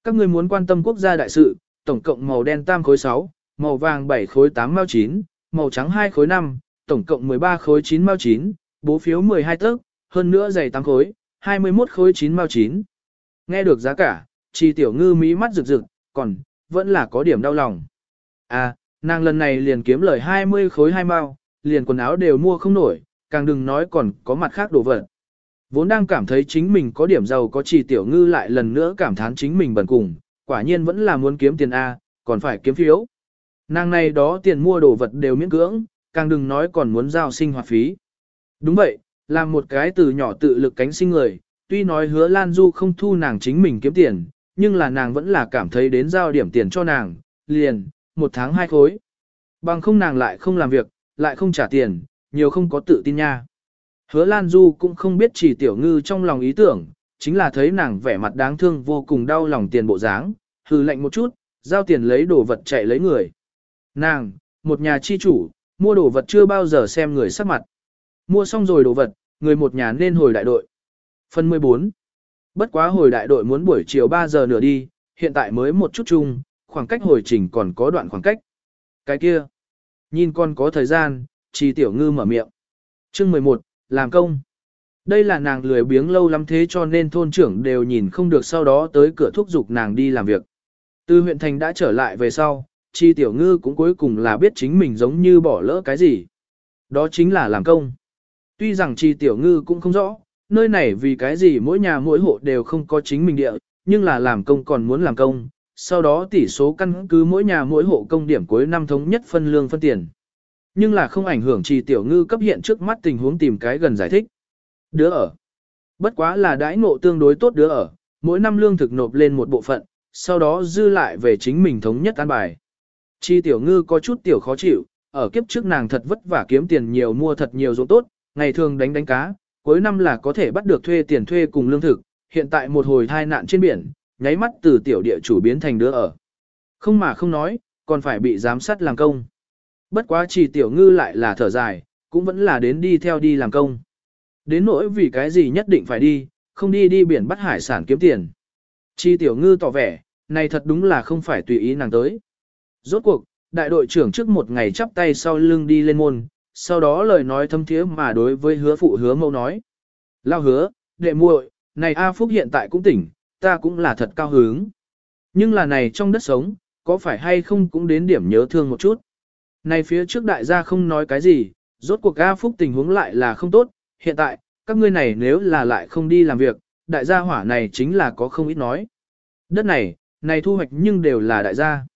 Các người muốn quan tâm quốc gia đại sự, tổng cộng màu đen tam khối 6, màu vàng 7 khối 8 mao 9, màu trắng 2 khối 5, tổng cộng 13 khối 9 mao 9, bố phiếu 12 tấc, hơn nữa dày 8 khối, 21 khối 9 mao 9. Nghe được giá cả, trì tiểu ngư mí mắt rực rực, còn, vẫn là có điểm đau lòng. À, nàng lần này liền kiếm lời 20 khối 2 mao, liền quần áo đều mua không nổi, càng đừng nói còn có mặt khác đồ vật. Vốn đang cảm thấy chính mình có điểm giàu có trì tiểu ngư lại lần nữa cảm thán chính mình bần cùng, quả nhiên vẫn là muốn kiếm tiền A, còn phải kiếm phiếu. Nàng này đó tiền mua đồ vật đều miễn cưỡng, càng đừng nói còn muốn giao sinh hoạt phí. Đúng vậy, làm một cái từ nhỏ tự lực cánh sinh người, tuy nói hứa Lan Du không thu nàng chính mình kiếm tiền, nhưng là nàng vẫn là cảm thấy đến giao điểm tiền cho nàng, liền, một tháng hai khối. Bằng không nàng lại không làm việc, lại không trả tiền, nhiều không có tự tin nha. Hứa Lan Du cũng không biết chỉ tiểu ngư trong lòng ý tưởng, chính là thấy nàng vẻ mặt đáng thương vô cùng đau lòng tiền bộ dáng, hừ lạnh một chút, giao tiền lấy đồ vật chạy lấy người. Nàng, một nhà chi chủ, mua đồ vật chưa bao giờ xem người sắc mặt. Mua xong rồi đồ vật, người một nhà nên hồi đại đội. Phần 14. Bất quá hồi đại đội muốn buổi chiều 3 giờ nửa đi, hiện tại mới một chút chung, khoảng cách hồi trình còn có đoạn khoảng cách. Cái kia, nhìn con có thời gian, chi tiểu ngư mở miệng. Chương 11, làm công. Đây là nàng lười biếng lâu lắm thế cho nên thôn trưởng đều nhìn không được sau đó tới cửa thúc giục nàng đi làm việc. Từ huyện thành đã trở lại về sau, chi tiểu ngư cũng cuối cùng là biết chính mình giống như bỏ lỡ cái gì. Đó chính là làm công. Tuy rằng chi tiểu ngư cũng không rõ, nơi này vì cái gì mỗi nhà mỗi hộ đều không có chính mình địa, nhưng là làm công còn muốn làm công, sau đó tỷ số căn cứ mỗi nhà mỗi hộ công điểm cuối năm thống nhất phân lương phân tiền. Nhưng là không ảnh hưởng chi tiểu ngư cấp hiện trước mắt tình huống tìm cái gần giải thích. Đứa ở. Bất quá là đãi ngộ tương đối tốt đứa ở, mỗi năm lương thực nộp lên một bộ phận, sau đó dư lại về chính mình thống nhất an bài. Chi tiểu ngư có chút tiểu khó chịu, ở kiếp trước nàng thật vất vả kiếm tiền nhiều mua thật nhiều ruộng tốt, ngày thường đánh đánh cá, cuối năm là có thể bắt được thuê tiền thuê cùng lương thực, hiện tại một hồi thai nạn trên biển, nháy mắt từ tiểu địa chủ biến thành đứa ở. Không mà không nói, còn phải bị giám sát làm công. Bất quá chỉ tiểu ngư lại là thở dài, cũng vẫn là đến đi theo đi làm công. Đến nỗi vì cái gì nhất định phải đi, không đi đi biển bắt hải sản kiếm tiền. Chi tiểu ngư tỏ vẻ, này thật đúng là không phải tùy ý nàng tới. Rốt cuộc, đại đội trưởng trước một ngày chắp tay sau lưng đi lên môn, sau đó lời nói thâm thiế mà đối với hứa phụ hứa mâu nói. Lao hứa, đệ muội, này A Phúc hiện tại cũng tỉnh, ta cũng là thật cao hứng. Nhưng là này trong đất sống, có phải hay không cũng đến điểm nhớ thương một chút. Này phía trước đại gia không nói cái gì, rốt cuộc A Phúc tình huống lại là không tốt, hiện tại, các ngươi này nếu là lại không đi làm việc, đại gia hỏa này chính là có không ít nói. Đất này, này thu hoạch nhưng đều là đại gia.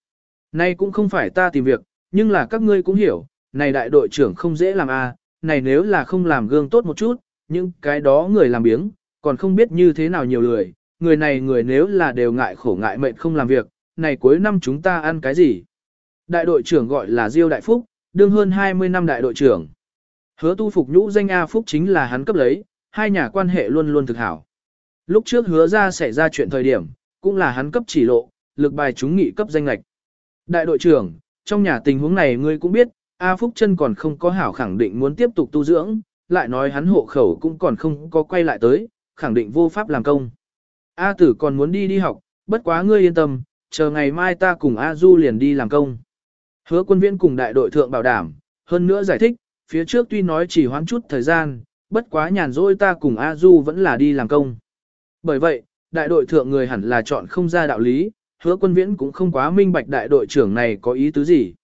Này cũng không phải ta tìm việc, nhưng là các ngươi cũng hiểu, này đại đội trưởng không dễ làm a, này nếu là không làm gương tốt một chút, nhưng cái đó người làm biếng, còn không biết như thế nào nhiều lười, người này người nếu là đều ngại khổ ngại mệnh không làm việc, này cuối năm chúng ta ăn cái gì? Đại đội trưởng gọi là Diêu Đại Phúc, đương hơn 20 năm đại đội trưởng. Hứa tu phục nhũ danh A Phúc chính là hắn cấp lấy, hai nhà quan hệ luôn luôn thực hảo. Lúc trước hứa ra xảy ra chuyện thời điểm, cũng là hắn cấp chỉ lộ, lực bài chúng nghị cấp danh lạch. Đại đội trưởng, trong nhà tình huống này ngươi cũng biết, A Phúc chân còn không có hảo khẳng định muốn tiếp tục tu dưỡng, lại nói hắn hộ khẩu cũng còn không có quay lại tới, khẳng định vô pháp làm công. A tử còn muốn đi đi học, bất quá ngươi yên tâm, chờ ngày mai ta cùng A Du liền đi làm công. Hứa quân viên cùng đại đội thượng bảo đảm, hơn nữa giải thích, phía trước tuy nói chỉ hoãn chút thời gian, bất quá nhàn rỗi ta cùng A Du vẫn là đi làm công. Bởi vậy, đại đội thượng người hẳn là chọn không ra đạo lý, hứa quân viễn cũng không quá minh bạch đại đội trưởng này có ý tứ gì.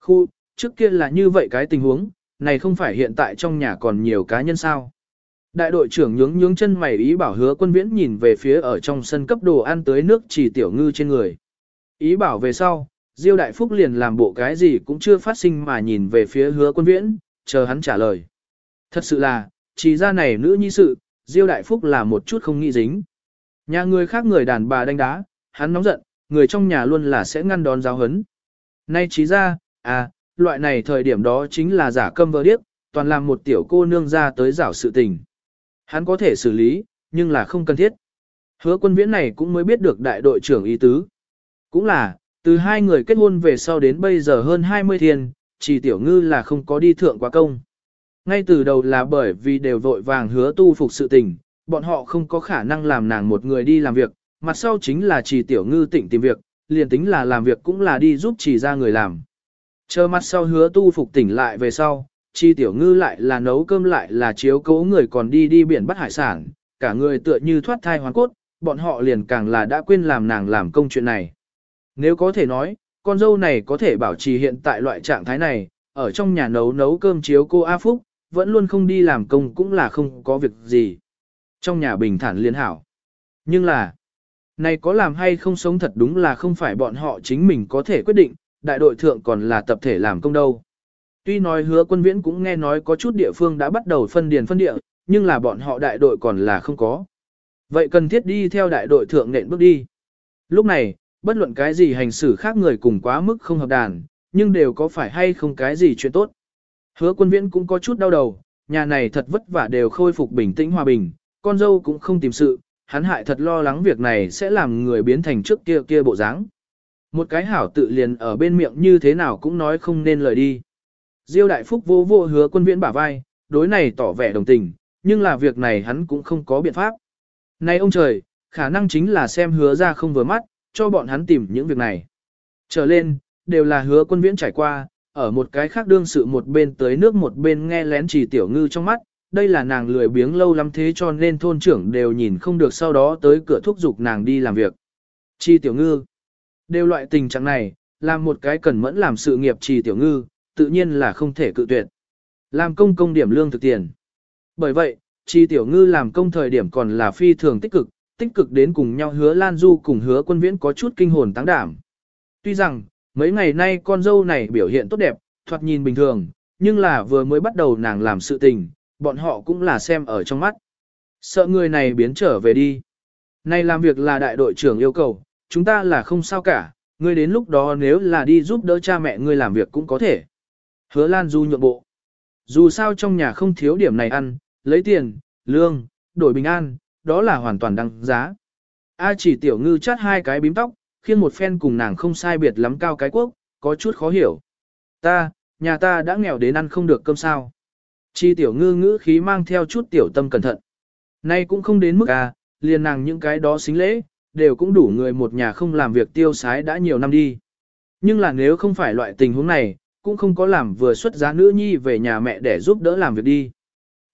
Khu, trước kia là như vậy cái tình huống, này không phải hiện tại trong nhà còn nhiều cá nhân sao. Đại đội trưởng nhướng nhướng chân mày ý bảo hứa quân viễn nhìn về phía ở trong sân cấp đồ ăn tới nước chỉ tiểu ngư trên người. Ý bảo về sau, Diêu Đại Phúc liền làm bộ cái gì cũng chưa phát sinh mà nhìn về phía hứa quân viễn, chờ hắn trả lời. Thật sự là, chỉ ra này nữ nhi sự, Diêu Đại Phúc là một chút không nghĩ dính. Nhà người khác người đàn bà đánh đá, hắn nóng giận, người trong nhà luôn là sẽ ngăn đón giáo hấn. Nay trí ra, à, loại này thời điểm đó chính là giả câm vơ điếc, toàn làm một tiểu cô nương ra tới giảo sự tình. Hắn có thể xử lý, nhưng là không cần thiết. Hứa quân viễn này cũng mới biết được đại đội trưởng ý tứ. Cũng là, từ hai người kết hôn về sau đến bây giờ hơn 20 thiên, chỉ tiểu ngư là không có đi thượng quá công. Ngay từ đầu là bởi vì đều vội vàng hứa tu phục sự tình, bọn họ không có khả năng làm nàng một người đi làm việc, mặt sau chính là chỉ tiểu ngư tỉnh tìm việc, liền tính là làm việc cũng là đi giúp chỉ ra người làm. Chờ mặt sau hứa tu phục tỉnh lại về sau, chi tiểu ngư lại là nấu cơm lại là chiếu cố người còn đi đi biển bắt hải sản, cả người tựa như thoát thai hoàn cốt, bọn họ liền càng là đã quên làm nàng làm công chuyện này. Nếu có thể nói, con dâu này có thể bảo trì hiện tại loại trạng thái này, ở trong nhà nấu nấu cơm chiếu cô A Phúc, vẫn luôn không đi làm công cũng là không có việc gì. Trong nhà bình thản liên hảo. Nhưng là, này có làm hay không sống thật đúng là không phải bọn họ chính mình có thể quyết định, đại đội thượng còn là tập thể làm công đâu. Tuy nói hứa quân viễn cũng nghe nói có chút địa phương đã bắt đầu phân điền phân địa, nhưng là bọn họ đại đội còn là không có. Vậy cần thiết đi theo đại đội thượng nện bước đi. Lúc này, bất luận cái gì hành xử khác người cùng quá mức không hợp đàn, nhưng đều có phải hay không cái gì chuyện tốt. Hứa quân viễn cũng có chút đau đầu, nhà này thật vất vả đều khôi phục bình tĩnh hòa bình, con dâu cũng không tìm sự, hắn hại thật lo lắng việc này sẽ làm người biến thành trước kia kia bộ dáng. Một cái hảo tự liền ở bên miệng như thế nào cũng nói không nên lời đi. Diêu đại phúc vô vô hứa quân viễn bả vai, đối này tỏ vẻ đồng tình, nhưng là việc này hắn cũng không có biện pháp. Này ông trời, khả năng chính là xem hứa ra không vừa mắt, cho bọn hắn tìm những việc này. Trở lên, đều là hứa quân viễn trải qua, ở một cái khác đương sự một bên tới nước một bên nghe lén chỉ tiểu ngư trong mắt, đây là nàng lười biếng lâu lắm thế cho nên thôn trưởng đều nhìn không được sau đó tới cửa thúc giục nàng đi làm việc. Chi tiểu ngư, đều loại tình trạng này, làm một cái cần mẫn làm sự nghiệp trì tiểu ngư, tự nhiên là không thể cự tuyệt. Làm công công điểm lương thực tiền. Bởi vậy, trì tiểu ngư làm công thời điểm còn là phi thường tích cực, tích cực đến cùng nhau hứa Lan Du cùng hứa quân viễn có chút kinh hồn táng đảm. Tuy rằng, mấy ngày nay con dâu này biểu hiện tốt đẹp, thoạt nhìn bình thường, nhưng là vừa mới bắt đầu nàng làm sự tình, bọn họ cũng là xem ở trong mắt. Sợ người này biến trở về đi. nay làm việc là đại đội trưởng yêu cầu, chúng ta là không sao cả, ngươi đến lúc đó nếu là đi giúp đỡ cha mẹ ngươi làm việc cũng có thể. Hứa Lan Du nhượng bộ. Dù sao trong nhà không thiếu điểm này ăn, lấy tiền, lương, đổi bình an, đó là hoàn toàn đăng giá. A chỉ tiểu ngư chát hai cái bím tóc, khiến một phen cùng nàng không sai biệt lắm cao cái quốc, có chút khó hiểu. Ta, nhà ta đã nghèo đến ăn không được cơm sao. Chi tiểu ngư ngữ khí mang theo chút tiểu tâm cẩn thận. Nay cũng không đến mức à, liền nàng những cái đó xính lễ, đều cũng đủ người một nhà không làm việc tiêu sái đã nhiều năm đi. Nhưng là nếu không phải loại tình huống này, cũng không có làm vừa xuất giá nữ nhi về nhà mẹ để giúp đỡ làm việc đi.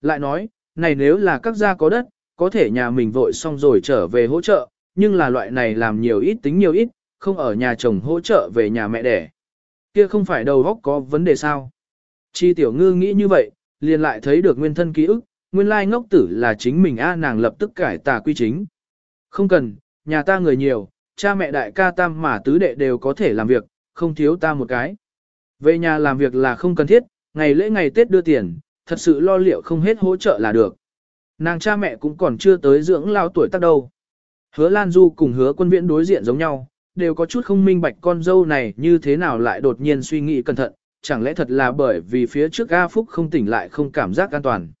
Lại nói, này nếu là các gia có đất, có thể nhà mình vội xong rồi trở về hỗ trợ, nhưng là loại này làm nhiều ít tính nhiều ít, không ở nhà chồng hỗ trợ về nhà mẹ đẻ. Kia không phải đầu góc có vấn đề sao? Chi tiểu ngư nghĩ như vậy, liền lại thấy được nguyên thân ký ức, nguyên lai ngốc tử là chính mình a nàng lập tức cải tà quy chính. Không cần, nhà ta người nhiều, cha mẹ đại ca tam mà tứ đệ đều có thể làm việc, không thiếu ta một cái. Về nhà làm việc là không cần thiết, ngày lễ ngày Tết đưa tiền, thật sự lo liệu không hết hỗ trợ là được. Nàng cha mẹ cũng còn chưa tới dưỡng lao tuổi tác đâu. Hứa Lan Du cùng hứa quân viễn đối diện giống nhau, đều có chút không minh bạch con dâu này như thế nào lại đột nhiên suy nghĩ cẩn thận, chẳng lẽ thật là bởi vì phía trước A Phúc không tỉnh lại không cảm giác an toàn.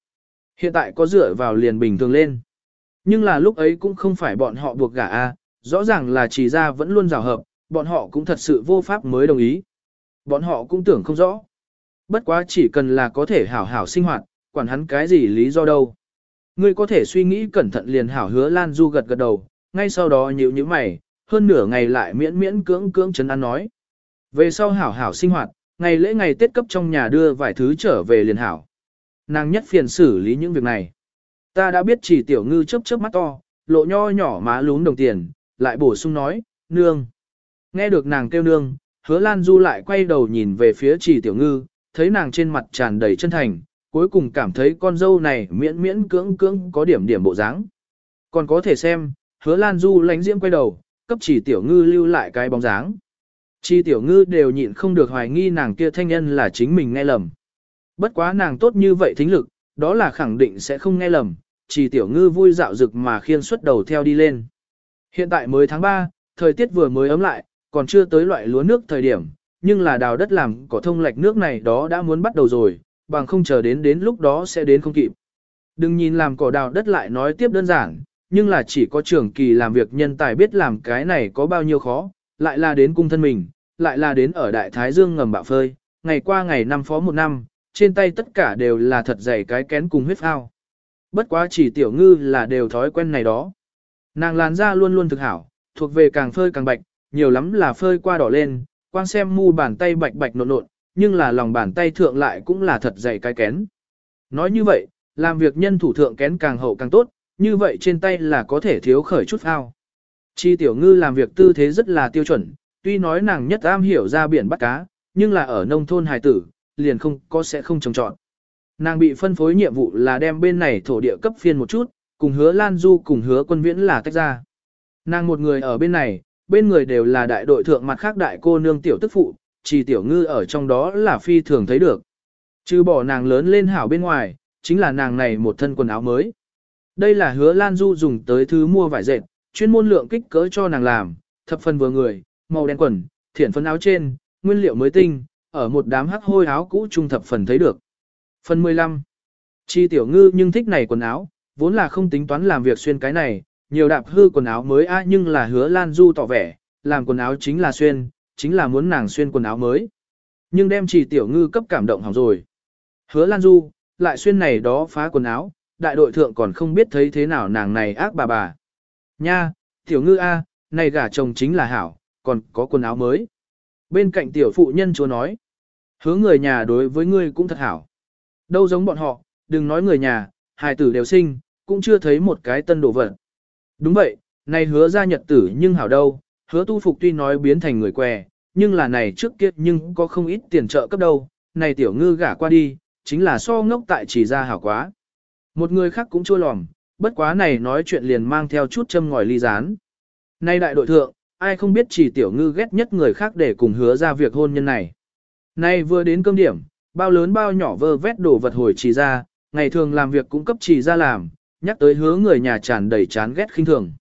Hiện tại có dựa vào liền bình thường lên. Nhưng là lúc ấy cũng không phải bọn họ buộc gả A, rõ ràng là chỉ ra vẫn luôn rào hợp, bọn họ cũng thật sự vô pháp mới đồng ý. Bọn họ cũng tưởng không rõ. Bất quá chỉ cần là có thể hảo hảo sinh hoạt, quản hắn cái gì lý do đâu. Ngươi có thể suy nghĩ cẩn thận liền hảo hứa Lan Du gật gật đầu, ngay sau đó nhíu nhíu mày, hơn nửa ngày lại miễn miễn cưỡng cưỡng chấn ăn nói. Về sau hảo hảo sinh hoạt, ngày lễ ngày Tết cấp trong nhà đưa vài thứ trở về liền hảo. Nàng nhất phiền xử lý những việc này. Ta đã biết chỉ tiểu ngư chớp chớp mắt to, lộ nho nhỏ má lún đồng tiền, lại bổ sung nói, nương. Nghe được nàng kêu nương, hứa Lan Du lại quay đầu nhìn về phía chỉ tiểu ngư, thấy nàng trên mặt tràn đầy chân thành, cuối cùng cảm thấy con dâu này miễn miễn cưỡng cưỡng có điểm điểm bộ dáng. Còn có thể xem, hứa Lan Du lánh diễm quay đầu, cấp chỉ tiểu ngư lưu lại cái bóng dáng. Chi tiểu ngư đều nhịn không được hoài nghi nàng kia thanh nhân là chính mình nghe lầm. Bất quá nàng tốt như vậy thính lực, đó là khẳng định sẽ không nghe lầm, chỉ tiểu ngư vui dạo rực mà khiên xuất đầu theo đi lên. Hiện tại mới tháng 3, thời tiết vừa mới ấm lại, còn chưa tới loại lúa nước thời điểm, nhưng là đào đất làm cỏ thông lạch nước này đó đã muốn bắt đầu rồi, bằng không chờ đến đến lúc đó sẽ đến không kịp. Đừng nhìn làm cỏ đào đất lại nói tiếp đơn giản, nhưng là chỉ có trưởng kỳ làm việc nhân tài biết làm cái này có bao nhiêu khó, lại là đến cung thân mình, lại là đến ở Đại Thái Dương ngầm bạo phơi, ngày qua ngày năm phó một năm, trên tay tất cả đều là thật dày cái kén cùng huyết phao. Bất quá chỉ tiểu ngư là đều thói quen này đó. Nàng làn da luôn luôn thực hảo, thuộc về càng phơi càng bạch, nhiều lắm là phơi qua đỏ lên, quang xem mu bàn tay bạch bạch nộn nộn, nhưng là lòng bàn tay thượng lại cũng là thật dày cái kén. Nói như vậy, làm việc nhân thủ thượng kén càng hậu càng tốt, như vậy trên tay là có thể thiếu khởi chút phao. Chi tiểu ngư làm việc tư thế rất là tiêu chuẩn, tuy nói nàng nhất am hiểu ra biển bắt cá, nhưng là ở nông thôn hài tử, liền không có sẽ không trồng trọt. Nàng bị phân phối nhiệm vụ là đem bên này thổ địa cấp phiên một chút, cùng hứa Lan Du cùng hứa quân viễn là tách ra. Nàng một người ở bên này, bên người đều là đại đội thượng mặt khác đại cô nương tiểu tức phụ, chỉ tiểu ngư ở trong đó là phi thường thấy được. Chứ bỏ nàng lớn lên hảo bên ngoài, chính là nàng này một thân quần áo mới. Đây là hứa Lan Du dùng tới thứ mua vải dệt, chuyên môn lượng kích cỡ cho nàng làm, thập phần vừa người, màu đen quần, thiển phấn áo trên, nguyên liệu mới tinh, ở một đám hắc hôi áo cũ trung thập phần thấy được. Phần 15. Chi tiểu ngư nhưng thích này quần áo, vốn là không tính toán làm việc xuyên cái này, nhiều đạp hư quần áo mới a nhưng là hứa Lan Du tỏ vẻ, làm quần áo chính là xuyên, chính là muốn nàng xuyên quần áo mới. Nhưng đem chỉ tiểu ngư cấp cảm động hỏng rồi. Hứa Lan Du, lại xuyên này đó phá quần áo, đại đội thượng còn không biết thấy thế nào nàng này ác bà bà. Nha, tiểu ngư A, này gả chồng chính là hảo, còn có quần áo mới. Bên cạnh tiểu phụ nhân chúa nói, hứa người nhà đối với ngươi cũng thật hảo. Đâu giống bọn họ, đừng nói người nhà, hài tử đều sinh, cũng chưa thấy một cái tân đồ vật. Đúng vậy, này hứa ra nhật tử nhưng hảo đâu, hứa tu phục tuy nói biến thành người què, nhưng là này trước kia nhưng có không ít tiền trợ cấp đâu, này tiểu ngư gả qua đi, chính là so ngốc tại chỉ ra hảo quá. Một người khác cũng chua lòm, bất quá này nói chuyện liền mang theo chút châm ngòi ly rán. Nay đại đội thượng, ai không biết chỉ tiểu ngư ghét nhất người khác để cùng hứa ra việc hôn nhân này. Nay vừa đến cơm điểm, bao lớn bao nhỏ vơ vét đồ vật hồi chỉ ra, ngày thường làm việc cũng cấp chỉ ra làm, nhắc tới hứa người nhà tràn đầy chán ghét khinh thường.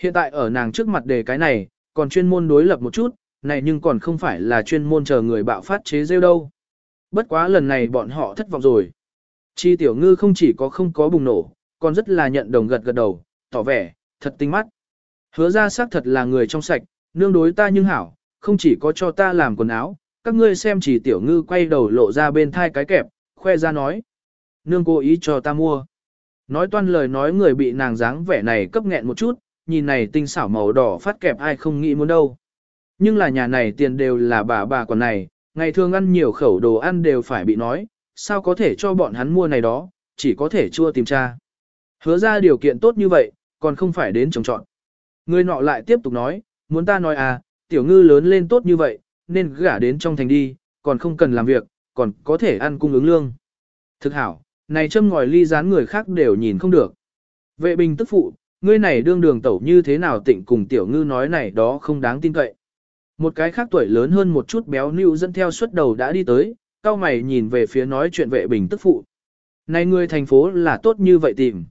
Hiện tại ở nàng trước mặt đề cái này, còn chuyên môn đối lập một chút, này nhưng còn không phải là chuyên môn chờ người bạo phát chế rêu đâu. Bất quá lần này bọn họ thất vọng rồi. Chi tiểu ngư không chỉ có không có bùng nổ, còn rất là nhận đồng gật gật đầu, tỏ vẻ, thật tinh mắt. Hứa ra xác thật là người trong sạch, nương đối ta nhưng hảo, không chỉ có cho ta làm quần áo, các ngươi xem chỉ tiểu ngư quay đầu lộ ra bên thai cái kẹp, khoe ra nói. Nương cố ý cho ta mua. Nói toan lời nói người bị nàng dáng vẻ này cấp nghẹn một chút, nhìn này tinh xảo màu đỏ phát kẹp ai không nghĩ muốn đâu. Nhưng là nhà này tiền đều là bà bà còn này, ngày thường ăn nhiều khẩu đồ ăn đều phải bị nói, sao có thể cho bọn hắn mua này đó, chỉ có thể chua tìm tra. Hứa ra điều kiện tốt như vậy, còn không phải đến trồng trọn. Người nọ lại tiếp tục nói, muốn ta nói à, tiểu ngư lớn lên tốt như vậy, nên gả đến trong thành đi, còn không cần làm việc, còn có thể ăn cung ứng lương. Thực hảo, này châm ngòi ly rán người khác đều nhìn không được. Vệ bình tức phụ, ngươi này đương đường tẩu như thế nào tịnh cùng tiểu ngư nói này đó không đáng tin cậy. Một cái khác tuổi lớn hơn một chút béo nưu dẫn theo suốt đầu đã đi tới, cao mày nhìn về phía nói chuyện vệ bình tức phụ. Này người thành phố là tốt như vậy tìm.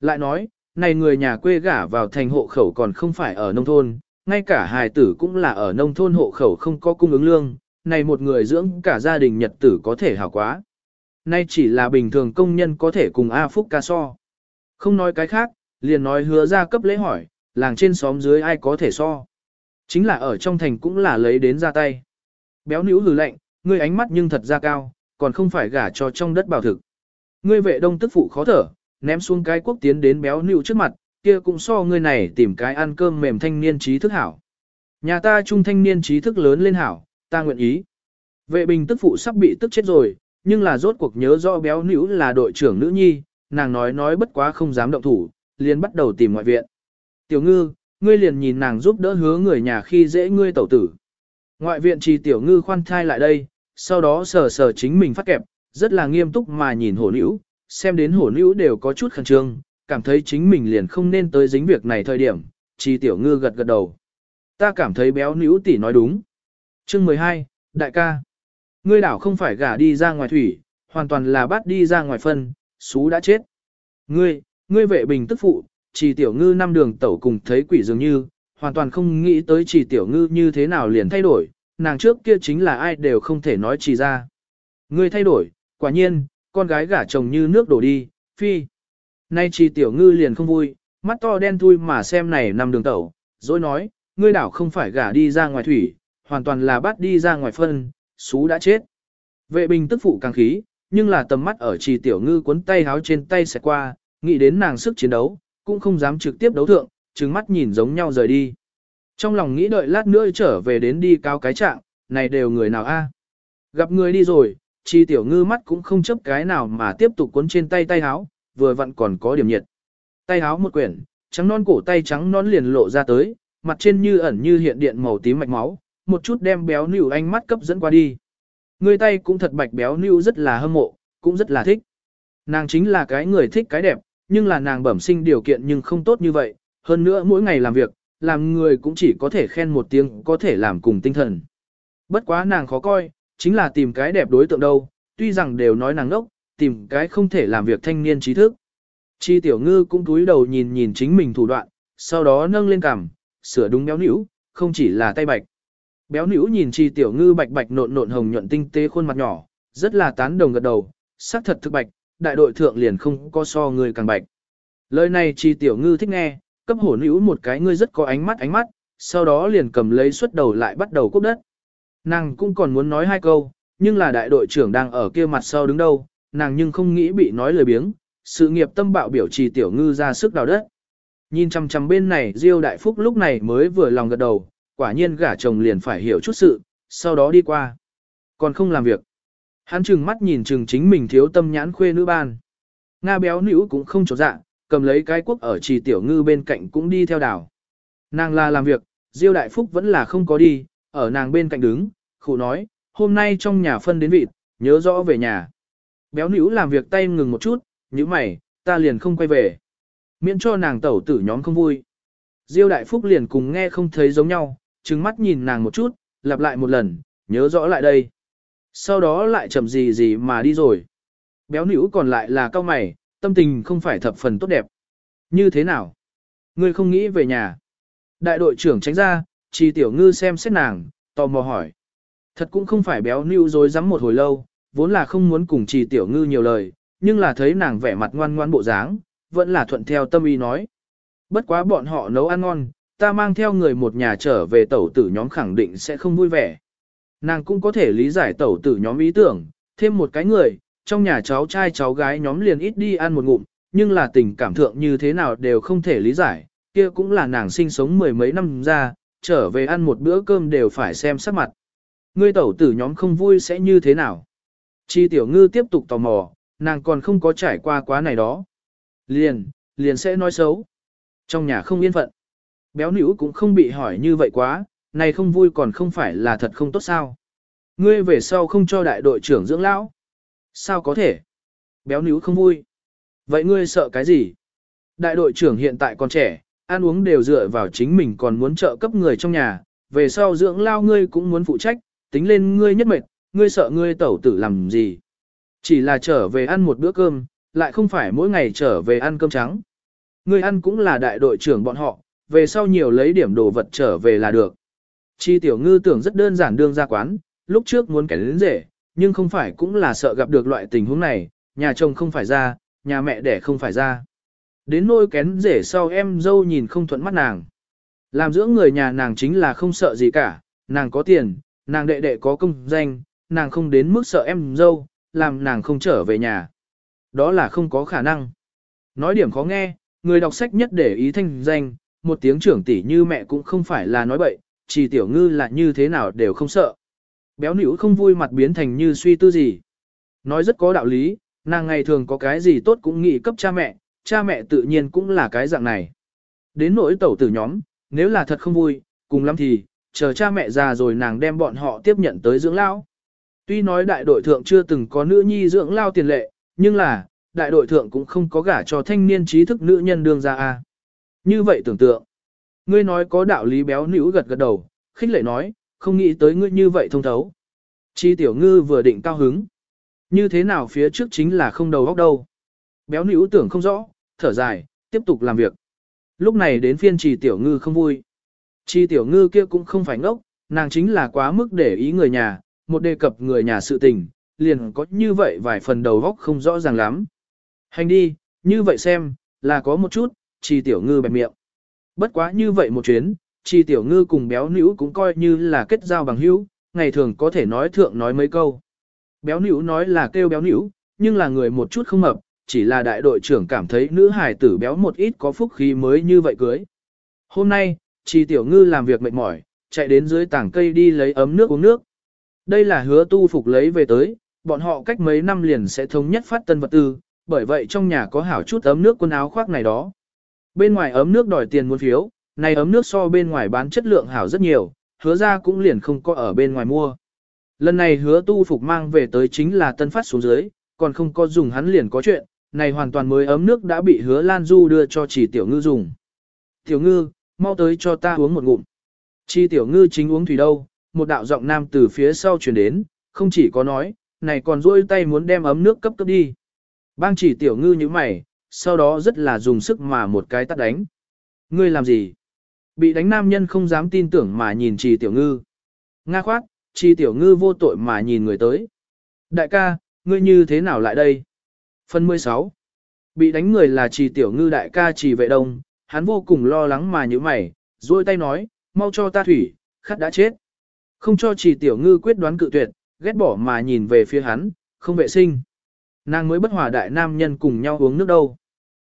Lại nói, này người nhà quê gả vào thành hộ khẩu còn không phải ở nông thôn, ngay cả hài tử cũng là ở nông thôn hộ khẩu không có cung ứng lương, này một người dưỡng cả gia đình nhật tử có thể hảo quá. Nay chỉ là bình thường công nhân có thể cùng A Phúc ca so. Không nói cái khác, liền nói hứa ra cấp lễ hỏi, làng trên xóm dưới ai có thể so. Chính là ở trong thành cũng là lấy đến ra tay. Béo nữ hừ lạnh, ngươi ánh mắt nhưng thật ra cao, còn không phải gả cho trong đất bảo thực. Ngươi vệ đông tức phụ khó thở, ném xuống cái quốc tiến đến béo nịu trước mặt, kia cũng so ngươi này tìm cái ăn cơm mềm thanh niên trí thức hảo. Nhà ta trung thanh niên trí thức lớn lên hảo, ta nguyện ý. Vệ bình tức phụ sắp bị tức chết rồi, nhưng là rốt cuộc nhớ rõ béo nữ là đội trưởng nữ nhi, nàng nói nói bất quá không dám động thủ, liền bắt đầu tìm ngoại viện. Tiểu ngư, ngươi liền nhìn nàng giúp đỡ hứa người nhà khi dễ ngươi tẩu tử. Ngoại viện trì tiểu ngư khoan thai lại đây, sau đó sờ sờ chính mình phát kẹp, rất là nghiêm túc mà nhìn hổ nữ, xem đến hổ nữ đều có chút khẩn trương, cảm thấy chính mình liền không nên tới dính việc này thời điểm, Chi tiểu ngư gật gật đầu. Ta cảm thấy béo nữ tỷ nói đúng. Chương 12, đại ca. Ngươi đảo không phải gả đi ra ngoài thủy, hoàn toàn là bắt đi ra ngoài phân, xú đã chết. Ngươi, ngươi vệ bình tức phụ, chỉ tiểu ngư năm đường tẩu cùng thấy quỷ dường như, hoàn toàn không nghĩ tới chỉ tiểu ngư như thế nào liền thay đổi, nàng trước kia chính là ai đều không thể nói chỉ ra. Ngươi thay đổi, quả nhiên, con gái gả chồng như nước đổ đi, phi. Nay trì tiểu ngư liền không vui, mắt to đen thui mà xem này nằm đường tẩu, rồi nói, ngươi đảo không phải gả đi ra ngoài thủy, hoàn toàn là bắt đi ra ngoài phân, xú đã chết. Vệ bình tức phụ càng khí, nhưng là tầm mắt ở trì tiểu ngư cuốn tay háo trên tay sẽ qua, nghĩ đến nàng sức chiến đấu, cũng không dám trực tiếp đấu thượng, trừng mắt nhìn giống nhau rời đi. Trong lòng nghĩ đợi lát nữa trở về đến đi cao cái trạng, này đều người nào a? Gặp người đi rồi, chi tiểu ngư mắt cũng không chấp cái nào mà tiếp tục cuốn trên tay tay háo, vừa vặn còn có điểm nhiệt. Tay háo một quyển, trắng non cổ tay trắng non liền lộ ra tới, mặt trên như ẩn như hiện điện màu tím mạch máu, một chút đem béo nữu ánh mắt cấp dẫn qua đi. Người tay cũng thật bạch béo nữu rất là hâm mộ, cũng rất là thích. Nàng chính là cái người thích cái đẹp, nhưng là nàng bẩm sinh điều kiện nhưng không tốt như vậy, hơn nữa mỗi ngày làm việc, làm người cũng chỉ có thể khen một tiếng có thể làm cùng tinh thần. Bất quá nàng khó coi, chính là tìm cái đẹp đối tượng đâu, tuy rằng đều nói nàng ngốc, tìm cái không thể làm việc thanh niên trí thức. Chi tiểu ngư cũng túi đầu nhìn nhìn chính mình thủ đoạn, sau đó nâng lên cằm, sửa đúng béo nữu, không chỉ là tay bạch. Béo nữu nhìn chi tiểu ngư bạch bạch nộn nộn hồng nhuận tinh tế khuôn mặt nhỏ, rất là tán đồng gật đầu, sắc thật thực bạch, đại đội thượng liền không có so người càng bạch. Lời này chi tiểu ngư thích nghe, cấp hổ nữ một cái ngươi rất có ánh mắt ánh mắt, sau đó liền cầm lấy xuất đầu lại bắt đầu cốc đất. Nàng cũng còn muốn nói hai câu, nhưng là đại đội trưởng đang ở kia mặt sau đứng đâu, nàng nhưng không nghĩ bị nói lời biếng, sự nghiệp tâm bạo biểu trì tiểu ngư ra sức đào đất. Nhìn chăm chăm bên này Diêu Đại Phúc lúc này mới vừa lòng gật đầu, quả nhiên gả chồng liền phải hiểu chút sự, sau đó đi qua. Còn không làm việc. Hắn chừng mắt nhìn trừng chính mình thiếu tâm nhãn khuê nữ ban. Nga béo nữ cũng không trột dạ, cầm lấy cái quốc ở trì tiểu ngư bên cạnh cũng đi theo đảo. Nàng là làm việc, Diêu Đại Phúc vẫn là không có đi, ở nàng bên cạnh đứng, khụ nói, hôm nay trong nhà phân đến vịt, nhớ rõ về nhà. Béo nữ làm việc tay ngừng một chút, như mày, ta liền không quay về. Miễn cho nàng tẩu tử nhóm không vui. Diêu Đại Phúc liền cùng nghe không thấy giống nhau, trừng mắt nhìn nàng một chút, lặp lại một lần, nhớ rõ lại đây. Sau đó lại chậm gì gì mà đi rồi. Béo nữ còn lại là cao mày, tâm tình không phải thập phần tốt đẹp. Như thế nào? Ngươi không nghĩ về nhà. Đại đội trưởng tránh ra, chi tiểu ngư xem xét nàng, tò mò hỏi. Thật cũng không phải béo nưu dối rắm một hồi lâu, vốn là không muốn cùng trì tiểu ngư nhiều lời, nhưng là thấy nàng vẻ mặt ngoan ngoan bộ dáng, vẫn là thuận theo tâm ý nói. Bất quá bọn họ nấu ăn ngon, ta mang theo người một nhà trở về tẩu tử nhóm khẳng định sẽ không vui vẻ. Nàng cũng có thể lý giải tẩu tử nhóm ý tưởng, thêm một cái người, trong nhà cháu trai cháu gái nhóm liền ít đi ăn một ngụm, nhưng là tình cảm thượng như thế nào đều không thể lý giải, kia cũng là nàng sinh sống mười mấy năm ra, trở về ăn một bữa cơm đều phải xem sắc mặt. Ngươi tẩu tử nhóm không vui sẽ như thế nào? Chi tiểu ngư tiếp tục tò mò, nàng còn không có trải qua quá này đó. Liền, liền sẽ nói xấu. Trong nhà không yên phận. Béo nữ cũng không bị hỏi như vậy quá, này không vui còn không phải là thật không tốt sao. Ngươi về sau không cho đại đội trưởng dưỡng lão. Sao có thể? Béo nữ không vui. Vậy ngươi sợ cái gì? Đại đội trưởng hiện tại còn trẻ, ăn uống đều dựa vào chính mình còn muốn trợ cấp người trong nhà, về sau dưỡng lao ngươi cũng muốn phụ trách, tính lên ngươi nhất mệt, ngươi sợ ngươi tẩu tử làm gì? Chỉ là trở về ăn một bữa cơm, lại không phải mỗi ngày trở về ăn cơm trắng. Ngươi ăn cũng là đại đội trưởng bọn họ, về sau nhiều lấy điểm đồ vật trở về là được. Chi tiểu ngư tưởng rất đơn giản đương ra quán, lúc trước muốn kẻ đến rể, nhưng không phải cũng là sợ gặp được loại tình huống này, nhà chồng không phải ra, nhà mẹ đẻ không phải ra. Đến nôi kén rể sau em dâu nhìn không thuận mắt nàng. Làm dưỡng người nhà nàng chính là không sợ gì cả, nàng có tiền, nàng đệ đệ có công danh, nàng không đến mức sợ em dâu, làm nàng không trở về nhà. Đó là không có khả năng. Nói điểm khó nghe, người đọc sách nhất để ý thanh danh, một tiếng trưởng tỷ như mẹ cũng không phải là nói bậy, chỉ tiểu ngư là như thế nào đều không sợ. Béo nữ không vui mặt biến thành như suy tư gì. Nói rất có đạo lý, nàng ngày thường có cái gì tốt cũng nghĩ cấp cha mẹ, cha mẹ tự nhiên cũng là cái dạng này. Đến nỗi tẩu tử nhóm, nếu là thật không vui, cùng lắm thì, chờ cha mẹ già rồi nàng đem bọn họ tiếp nhận tới dưỡng lao. Tuy nói đại đội thượng chưa từng có nữ nhi dưỡng lao tiền lệ, nhưng là, đại đội thượng cũng không có gả cho thanh niên trí thức nữ nhân đương ra a. Như vậy tưởng tượng, ngươi nói có đạo lý béo nữ gật gật đầu, khích lệ nói, không nghĩ tới ngươi như vậy thông thấu. Chi tiểu ngư vừa định cao hứng. Như thế nào phía trước chính là không đầu góc đâu. Béo nữ tưởng không rõ, thở dài, tiếp tục làm việc. Lúc này đến phiên trì tiểu ngư không vui. Chi tiểu ngư kia cũng không phải ngốc, nàng chính là quá mức để ý người nhà, một đề cập người nhà sự tình, liền có như vậy vài phần đầu góc không rõ ràng lắm. Hành đi, như vậy xem, là có một chút, chi tiểu ngư bẹp miệng. Bất quá như vậy một chuyến, chi tiểu ngư cùng béo nữ cũng coi như là kết giao bằng hữu, ngày thường có thể nói thượng nói mấy câu. Béo nữ nói là kêu béo nữ, nhưng là người một chút không mập, chỉ là đại đội trưởng cảm thấy nữ hài tử béo một ít có phúc khí mới như vậy cưới. Hôm nay, Chi Tiểu Ngư làm việc mệt mỏi, chạy đến dưới tảng cây đi lấy ấm nước uống nước. Đây là hứa tu phục lấy về tới, bọn họ cách mấy năm liền sẽ thống nhất phát tân vật tư, bởi vậy trong nhà có hảo chút ấm nước quần áo khoác này đó. Bên ngoài ấm nước đòi tiền muốn phiếu, này ấm nước so bên ngoài bán chất lượng hảo rất nhiều, hứa ra cũng liền không có ở bên ngoài mua. Lần này hứa tu phục mang về tới chính là tân phát xuống dưới, còn không có dùng hắn liền có chuyện, này hoàn toàn mới ấm nước đã bị hứa Lan Du đưa cho chỉ tiểu ngư dùng. Tiểu ngư, mau tới cho ta uống một ngụm. Chi tiểu ngư chính uống thủy đâu, một đạo giọng nam từ phía sau truyền đến, không chỉ có nói, này còn duỗi tay muốn đem ấm nước cấp cấp đi. Bang chỉ tiểu ngư như mày, sau đó rất là dùng sức mà một cái tắt đánh. Ngươi làm gì? Bị đánh nam nhân không dám tin tưởng mà nhìn trì tiểu ngư. Nga khoát, trì tiểu ngư vô tội mà nhìn người tới. Đại ca, ngươi như thế nào lại đây? Phần 16. Bị đánh người là trì tiểu ngư đại ca trì vệ đông, hắn vô cùng lo lắng mà như mày, duỗi tay nói, mau cho ta thủy, khát đã chết. Không cho trì tiểu ngư quyết đoán cự tuyệt, ghét bỏ mà nhìn về phía hắn, không vệ sinh. Nàng mới bất hòa đại nam nhân cùng nhau uống nước đâu.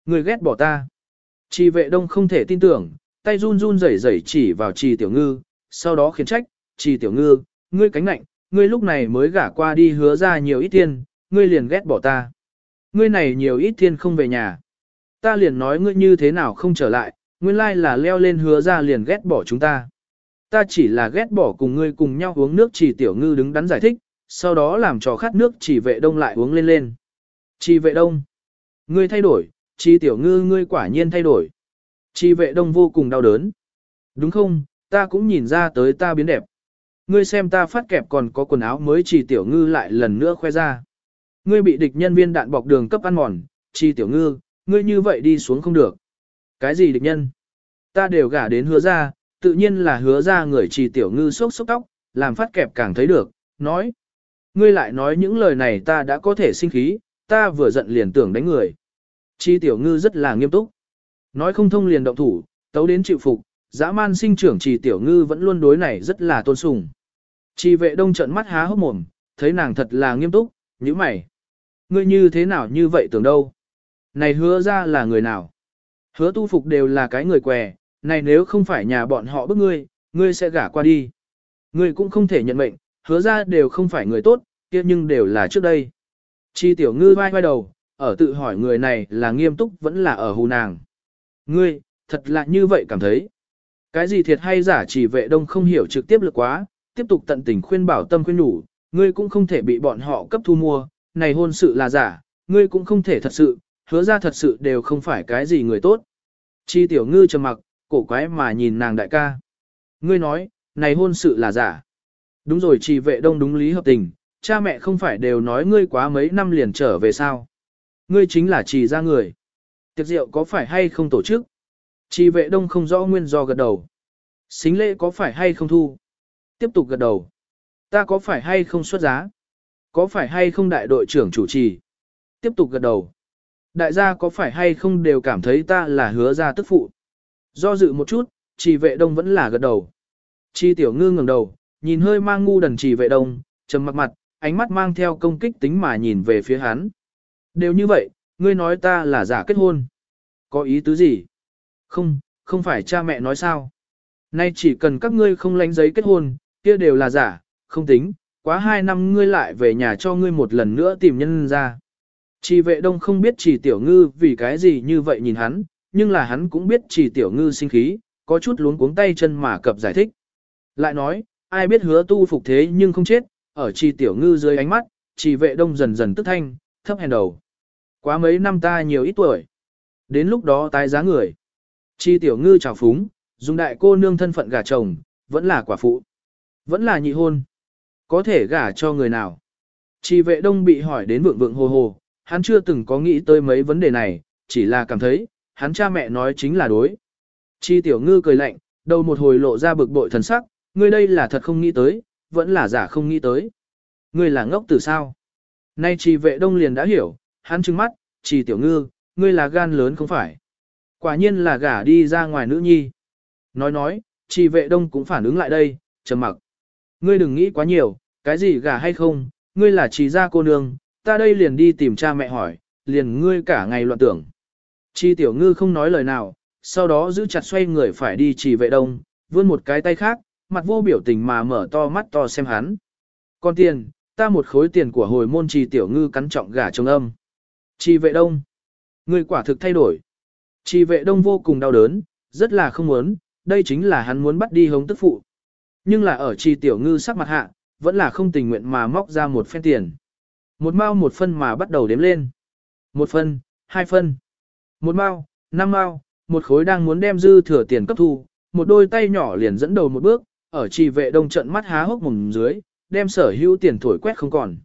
Người ghét bỏ ta. Trì vệ đông không thể tin tưởng, tay run run rẩy rẩy chỉ vào trì tiểu ngư, sau đó khiến trách, trì tiểu ngư, ngươi cánh nạnh, ngươi lúc này mới gả qua đi hứa ra nhiều ít tiền, ngươi liền ghét bỏ ta. Ngươi này nhiều ít thiên không về nhà. Ta liền nói ngươi như thế nào không trở lại, nguyên lai là leo lên hứa ra liền ghét bỏ chúng ta. Ta chỉ là ghét bỏ cùng ngươi cùng nhau uống nước chỉ tiểu ngư đứng đắn giải thích, sau đó làm cho khát nước chỉ vệ đông lại uống lên lên. Chỉ vệ đông. Ngươi thay đổi, chỉ tiểu ngư ngươi quả nhiên thay đổi. Chỉ vệ đông vô cùng đau đớn. Đúng không, ta cũng nhìn ra tới ta biến đẹp. Ngươi xem ta phát kẹp còn có quần áo mới chỉ tiểu ngư lại lần nữa khoe ra. Ngươi bị địch nhân viên đạn bọc đường cấp ăn mòn, chỉ tiểu ngư, ngươi như vậy đi xuống không được. Cái gì địch nhân? Ta đều gả đến hứa ra, tự nhiên là hứa ra người trì tiểu ngư sốc sốc tóc, làm phát kẹp càng thấy được, nói. Ngươi lại nói những lời này ta đã có thể sinh khí, ta vừa giận liền tưởng đánh người. Chi tiểu ngư rất là nghiêm túc. Nói không thông liền động thủ, tấu đến chịu phục, dã man sinh trưởng trì tiểu ngư vẫn luôn đối này rất là tôn sùng. Chi vệ đông trận mắt há hốc mồm, thấy nàng thật là nghiêm túc, như mày. Ngươi như thế nào như vậy tưởng đâu? Này hứa ra là người nào? Hứa tu phục đều là cái người què, này nếu không phải nhà bọn họ bức ngươi, ngươi sẽ gả qua đi. Ngươi cũng không thể nhận mệnh, hứa ra đều không phải người tốt, kia nhưng đều là trước đây. Chi tiểu ngư vai vai đầu, ở tự hỏi người này là nghiêm túc vẫn là ở hù nàng. Ngươi, thật là như vậy cảm thấy. Cái gì thiệt hay giả chỉ vệ đông không hiểu trực tiếp lực quá, tiếp tục tận tình khuyên bảo tâm khuyên nhủ, ngươi cũng không thể bị bọn họ cấp thu mua, này hôn sự là giả, ngươi cũng không thể thật sự, hứa ra thật sự đều không phải cái gì người tốt. Chi tiểu ngư trầm mặc, cổ quái mà nhìn nàng đại ca. Ngươi nói, này hôn sự là giả. Đúng rồi chỉ vệ đông đúng lý hợp tình, cha mẹ không phải đều nói ngươi quá mấy năm liền trở về sao. Ngươi chính là chỉ ra người. Tiệc rượu có phải hay không tổ chức? Chỉ vệ đông không rõ nguyên do gật đầu. Xính lễ có phải hay không thu? Tiếp tục gật đầu. Ta có phải hay không xuất giá? Có phải hay không đại đội trưởng chủ trì? Tiếp tục gật đầu. Đại gia có phải hay không đều cảm thấy ta là hứa ra tức phụ? Do dự một chút, trì vệ đông vẫn là gật đầu. Chi tiểu ngư ngẩng đầu, nhìn hơi mang ngu đần trì vệ đông, trầm mặt mặt, ánh mắt mang theo công kích tính mà nhìn về phía hắn. Đều như vậy, ngươi nói ta là giả kết hôn. Có ý tứ gì? Không, không phải cha mẹ nói sao? Nay chỉ cần các ngươi không lánh giấy kết hôn, kia đều là giả, không tính, quá hai năm ngươi lại về nhà cho ngươi một lần nữa tìm nhân ra. Chỉ vệ đông không biết chỉ tiểu ngư vì cái gì như vậy nhìn hắn, nhưng là hắn cũng biết chỉ tiểu ngư sinh khí, có chút luống cuống tay chân mà cập giải thích. Lại nói, ai biết hứa tu phục thế nhưng không chết, ở chỉ tiểu ngư dưới ánh mắt, chỉ vệ đông dần dần tức thanh, thấp hèn đầu. Quá mấy năm ta nhiều ít tuổi. Đến lúc đó tái giá người. Chi tiểu ngư trào phúng, dùng đại cô nương thân phận gả chồng, vẫn là quả phụ. Vẫn là nhị hôn. Có thể gả cho người nào? Chi vệ đông bị hỏi đến vượng vượng hồ hồ, hắn chưa từng có nghĩ tới mấy vấn đề này, chỉ là cảm thấy, hắn cha mẹ nói chính là đối. Chi tiểu ngư cười lạnh, đầu một hồi lộ ra bực bội thần sắc, ngươi đây là thật không nghĩ tới, vẫn là giả không nghĩ tới. Ngươi là ngốc từ sao? Nay chi vệ đông liền đã hiểu, hắn trừng mắt, chi tiểu ngư, ngươi là gan lớn không phải. Quả nhiên là gả đi ra ngoài nữ nhi. Nói nói, chi vệ đông cũng phản ứng lại đây, trầm mặc. Ngươi đừng nghĩ quá nhiều, cái gì gả hay không, ngươi là trì gia cô nương, ta đây liền đi tìm cha mẹ hỏi, liền ngươi cả ngày loạn tưởng. Chi tiểu ngư không nói lời nào, sau đó giữ chặt xoay người phải đi chỉ vệ đông, vươn một cái tay khác, mặt vô biểu tình mà mở to mắt to xem hắn. Con tiền, ta một khối tiền của hồi môn trì tiểu ngư cắn trọng gà trông âm. Chi vệ đông. Người quả thực thay đổi. Chi vệ đông vô cùng đau đớn, rất là không muốn, đây chính là hắn muốn bắt đi hống tức phụ. Nhưng là ở chi tiểu ngư sắc mặt hạ, vẫn là không tình nguyện mà móc ra một phen tiền. Một mao một phân mà bắt đầu đếm lên. Một phân, hai phân, một mao, năm mao, một khối đang muốn đem dư thừa tiền cấp thu, một đôi tay nhỏ liền dẫn đầu một bước, ở trì vệ đông trận mắt há hốc mồm dưới, đem sở hữu tiền thổi quét không còn.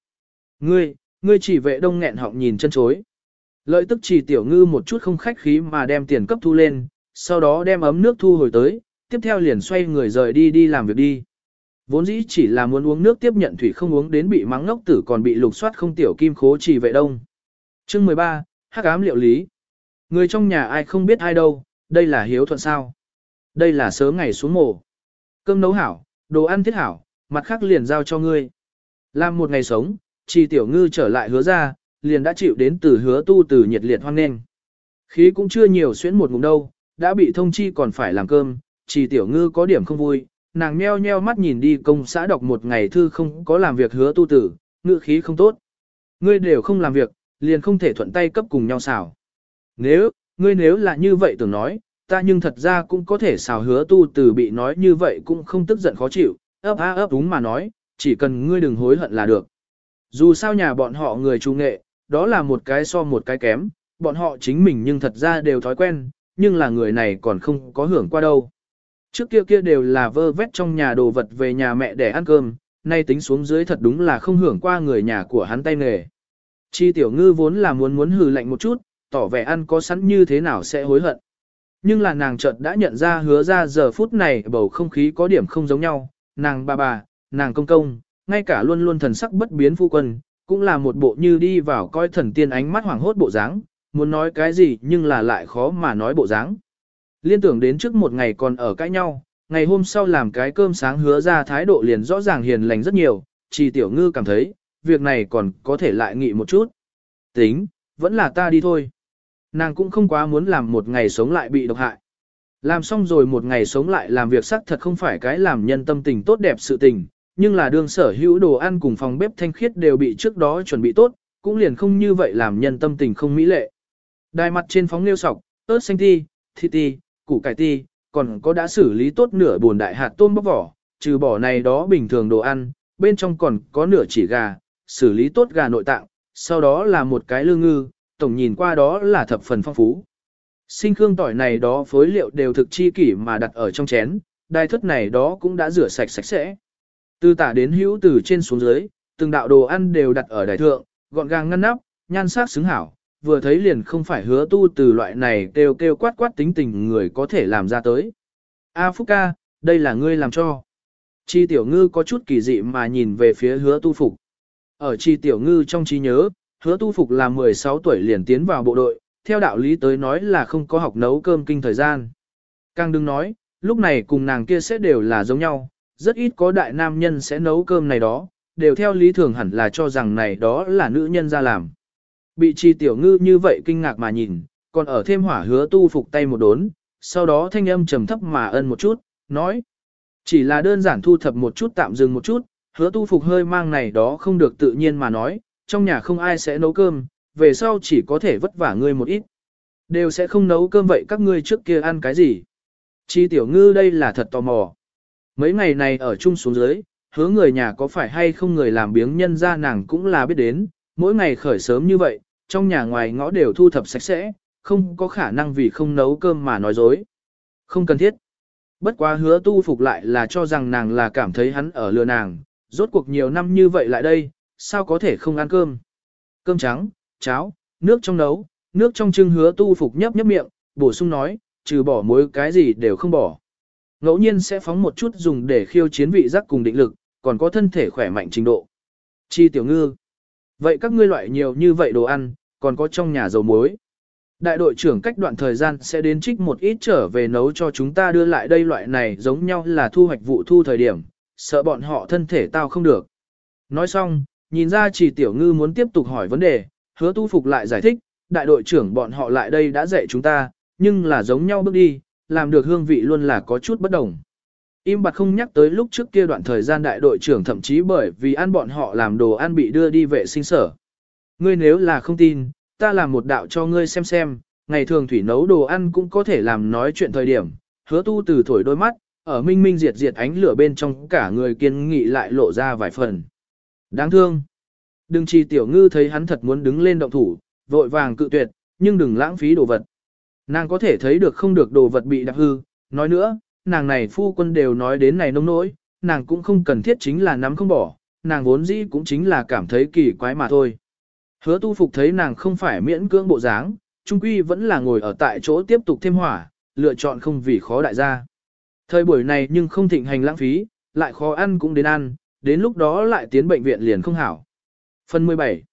Ngươi, ngươi chỉ vệ đông nghẹn họng nhìn chân chối. Lợi tức chỉ tiểu ngư một chút không khách khí mà đem tiền cấp thu lên, sau đó đem ấm nước thu hồi tới, tiếp theo liền xoay người rời đi đi làm việc đi. Vốn dĩ chỉ là muốn uống nước tiếp nhận thủy không uống đến bị mắng ngốc tử còn bị lục soát không tiểu kim khố chỉ vệ đông. Chương 13, Hắc ám liệu lý. Người trong nhà ai không biết ai đâu, đây là hiếu thuận sao. Đây là sớm ngày xuống mổ. Cơm nấu hảo, đồ ăn thiết hảo, mặt khác liền giao cho ngươi. Làm một ngày sống, trì tiểu ngư trở lại hứa ra, liền đã chịu đến từ hứa tu từ nhiệt liệt hoan nghênh. Khí cũng chưa nhiều xuyến một ngụm đâu, đã bị thông chi còn phải làm cơm, trì tiểu ngư có điểm không vui, nàng meo nheo mắt nhìn đi công xã đọc một ngày thư không có làm việc hứa tu tử, ngữ khí không tốt. Ngươi đều không làm việc, liền không thể thuận tay cấp cùng nhau xảo. Nếu, ngươi nếu là như vậy tưởng nói, ta nhưng thật ra cũng có thể xào hứa tu tử bị nói như vậy cũng không tức giận khó chịu, ấp á ấp đúng mà nói, chỉ cần ngươi đừng hối hận là được. Dù sao nhà bọn họ người trung nghệ, đó là một cái so một cái kém, bọn họ chính mình nhưng thật ra đều thói quen, nhưng là người này còn không có hưởng qua đâu. Trước kia kia đều là vơ vét trong nhà đồ vật về nhà mẹ để ăn cơm, nay tính xuống dưới thật đúng là không hưởng qua người nhà của hắn tay nghề. Chi tiểu ngư vốn là muốn muốn hừ lạnh một chút, tỏ vẻ ăn có sẵn như thế nào sẽ hối hận. Nhưng là nàng chợt đã nhận ra hứa ra giờ phút này bầu không khí có điểm không giống nhau, nàng bà bà, nàng công công, ngay cả luôn luôn thần sắc bất biến phu quân, cũng là một bộ như đi vào coi thần tiên ánh mắt hoảng hốt bộ dáng, muốn nói cái gì nhưng là lại khó mà nói bộ dáng. Liên tưởng đến trước một ngày còn ở cãi nhau, ngày hôm sau làm cái cơm sáng hứa ra thái độ liền rõ ràng hiền lành rất nhiều, chỉ tiểu ngư cảm thấy, việc này còn có thể lại nghị một chút. Tính, vẫn là ta đi thôi. Nàng cũng không quá muốn làm một ngày sống lại bị độc hại. Làm xong rồi một ngày sống lại làm việc sắc thật không phải cái làm nhân tâm tình tốt đẹp sự tình, nhưng là đương sở hữu đồ ăn cùng phòng bếp thanh khiết đều bị trước đó chuẩn bị tốt, cũng liền không như vậy làm nhân tâm tình không mỹ lệ. Đài mặt trên phóng nêu sọc, ớt xanh ti, thịt ti, củ cải ti, còn có đã xử lý tốt nửa buồn đại hạt tôm bóc vỏ, trừ bỏ này đó bình thường đồ ăn, bên trong còn có nửa chỉ gà, xử lý tốt gà nội tạng, sau đó là một cái lương ngư, tổng nhìn qua đó là thập phần phong phú. Sinh khương tỏi này đó phối liệu đều thực chi kỷ mà đặt ở trong chén, đai thất này đó cũng đã rửa sạch sạch sẽ. Từ tả đến hữu từ trên xuống dưới, từng đạo đồ ăn đều đặt ở đài thượng, gọn gàng ngăn nắp, nhan sắc xứng hảo, vừa thấy liền không phải hứa tu từ loại này kêu kêu quát quát tính tình người có thể làm ra tới. A Phúc ca, đây là ngươi làm cho. Chi tiểu ngư có chút kỳ dị mà nhìn về phía hứa tu phục. Ở chi tiểu ngư trong trí nhớ, hứa tu phục là 16 tuổi liền tiến vào bộ đội, theo đạo lý tới nói là không có học nấu cơm kinh thời gian. Càng đừng nói, lúc này cùng nàng kia sẽ đều là giống nhau, rất ít có đại nam nhân sẽ nấu cơm này đó, đều theo lý thường hẳn là cho rằng này đó là nữ nhân ra làm. Bị chi tiểu ngư như vậy kinh ngạc mà nhìn, còn ở thêm hỏa hứa tu phục tay một đốn, sau đó thanh âm trầm thấp mà ân một chút, nói. Chỉ là đơn giản thu thập một chút tạm dừng một chút, hứa tu phục hơi mang này đó không được tự nhiên mà nói, trong nhà không ai sẽ nấu cơm, về sau chỉ có thể vất vả ngươi một ít. Đều sẽ không nấu cơm vậy các ngươi trước kia ăn cái gì. Chi tiểu ngư đây là thật tò mò. Mấy ngày này ở chung xuống dưới, hứa người nhà có phải hay không người làm biếng nhân ra nàng cũng là biết đến, mỗi ngày khởi sớm như vậy, trong nhà ngoài ngõ đều thu thập sạch sẽ, không có khả năng vì không nấu cơm mà nói dối. Không cần thiết. Bất quá hứa tu phục lại là cho rằng nàng là cảm thấy hắn ở lừa nàng, rốt cuộc nhiều năm như vậy lại đây, sao có thể không ăn cơm. Cơm trắng, cháo, nước trong nấu, nước trong trưng hứa tu phục nhấp nhấp miệng, bổ sung nói, trừ bỏ muối cái gì đều không bỏ. Ngẫu nhiên sẽ phóng một chút dùng để khiêu chiến vị giác cùng định lực, còn có thân thể khỏe mạnh trình độ. Chi tiểu ngư. Vậy các ngươi loại nhiều như vậy đồ ăn, còn có trong nhà dầu muối. Đại đội trưởng cách đoạn thời gian sẽ đến trích một ít trở về nấu cho chúng ta đưa lại đây loại này giống nhau là thu hoạch vụ thu thời điểm, sợ bọn họ thân thể tao không được. Nói xong, nhìn ra chỉ tiểu ngư muốn tiếp tục hỏi vấn đề, hứa tu phục lại giải thích, đại đội trưởng bọn họ lại đây đã dạy chúng ta, nhưng là giống nhau bước đi, làm được hương vị luôn là có chút bất đồng. Im bặt không nhắc tới lúc trước kia đoạn thời gian đại đội trưởng thậm chí bởi vì ăn bọn họ làm đồ ăn bị đưa đi vệ sinh sở. Ngươi nếu là không tin, ta làm một đạo cho ngươi xem xem, ngày thường thủy nấu đồ ăn cũng có thể làm nói chuyện thời điểm, hứa tu từ thổi đôi mắt, ở minh minh diệt diệt ánh lửa bên trong cả người kiên nghị lại lộ ra vài phần. Đáng thương. Đừng chỉ tiểu ngư thấy hắn thật muốn đứng lên động thủ, vội vàng cự tuyệt, nhưng đừng lãng phí đồ vật. Nàng có thể thấy được không được đồ vật bị đạp hư, nói nữa, nàng này phu quân đều nói đến này nông nỗi, nàng cũng không cần thiết chính là nắm không bỏ, nàng vốn dĩ cũng chính là cảm thấy kỳ quái mà thôi. Hứa tu phục thấy nàng không phải miễn cưỡng bộ dáng, trung quy vẫn là ngồi ở tại chỗ tiếp tục thêm hỏa, lựa chọn không vì khó đại gia. Thời buổi này nhưng không thịnh hành lãng phí, lại khó ăn cũng đến ăn, đến lúc đó lại tiến bệnh viện liền không hảo. Phần 17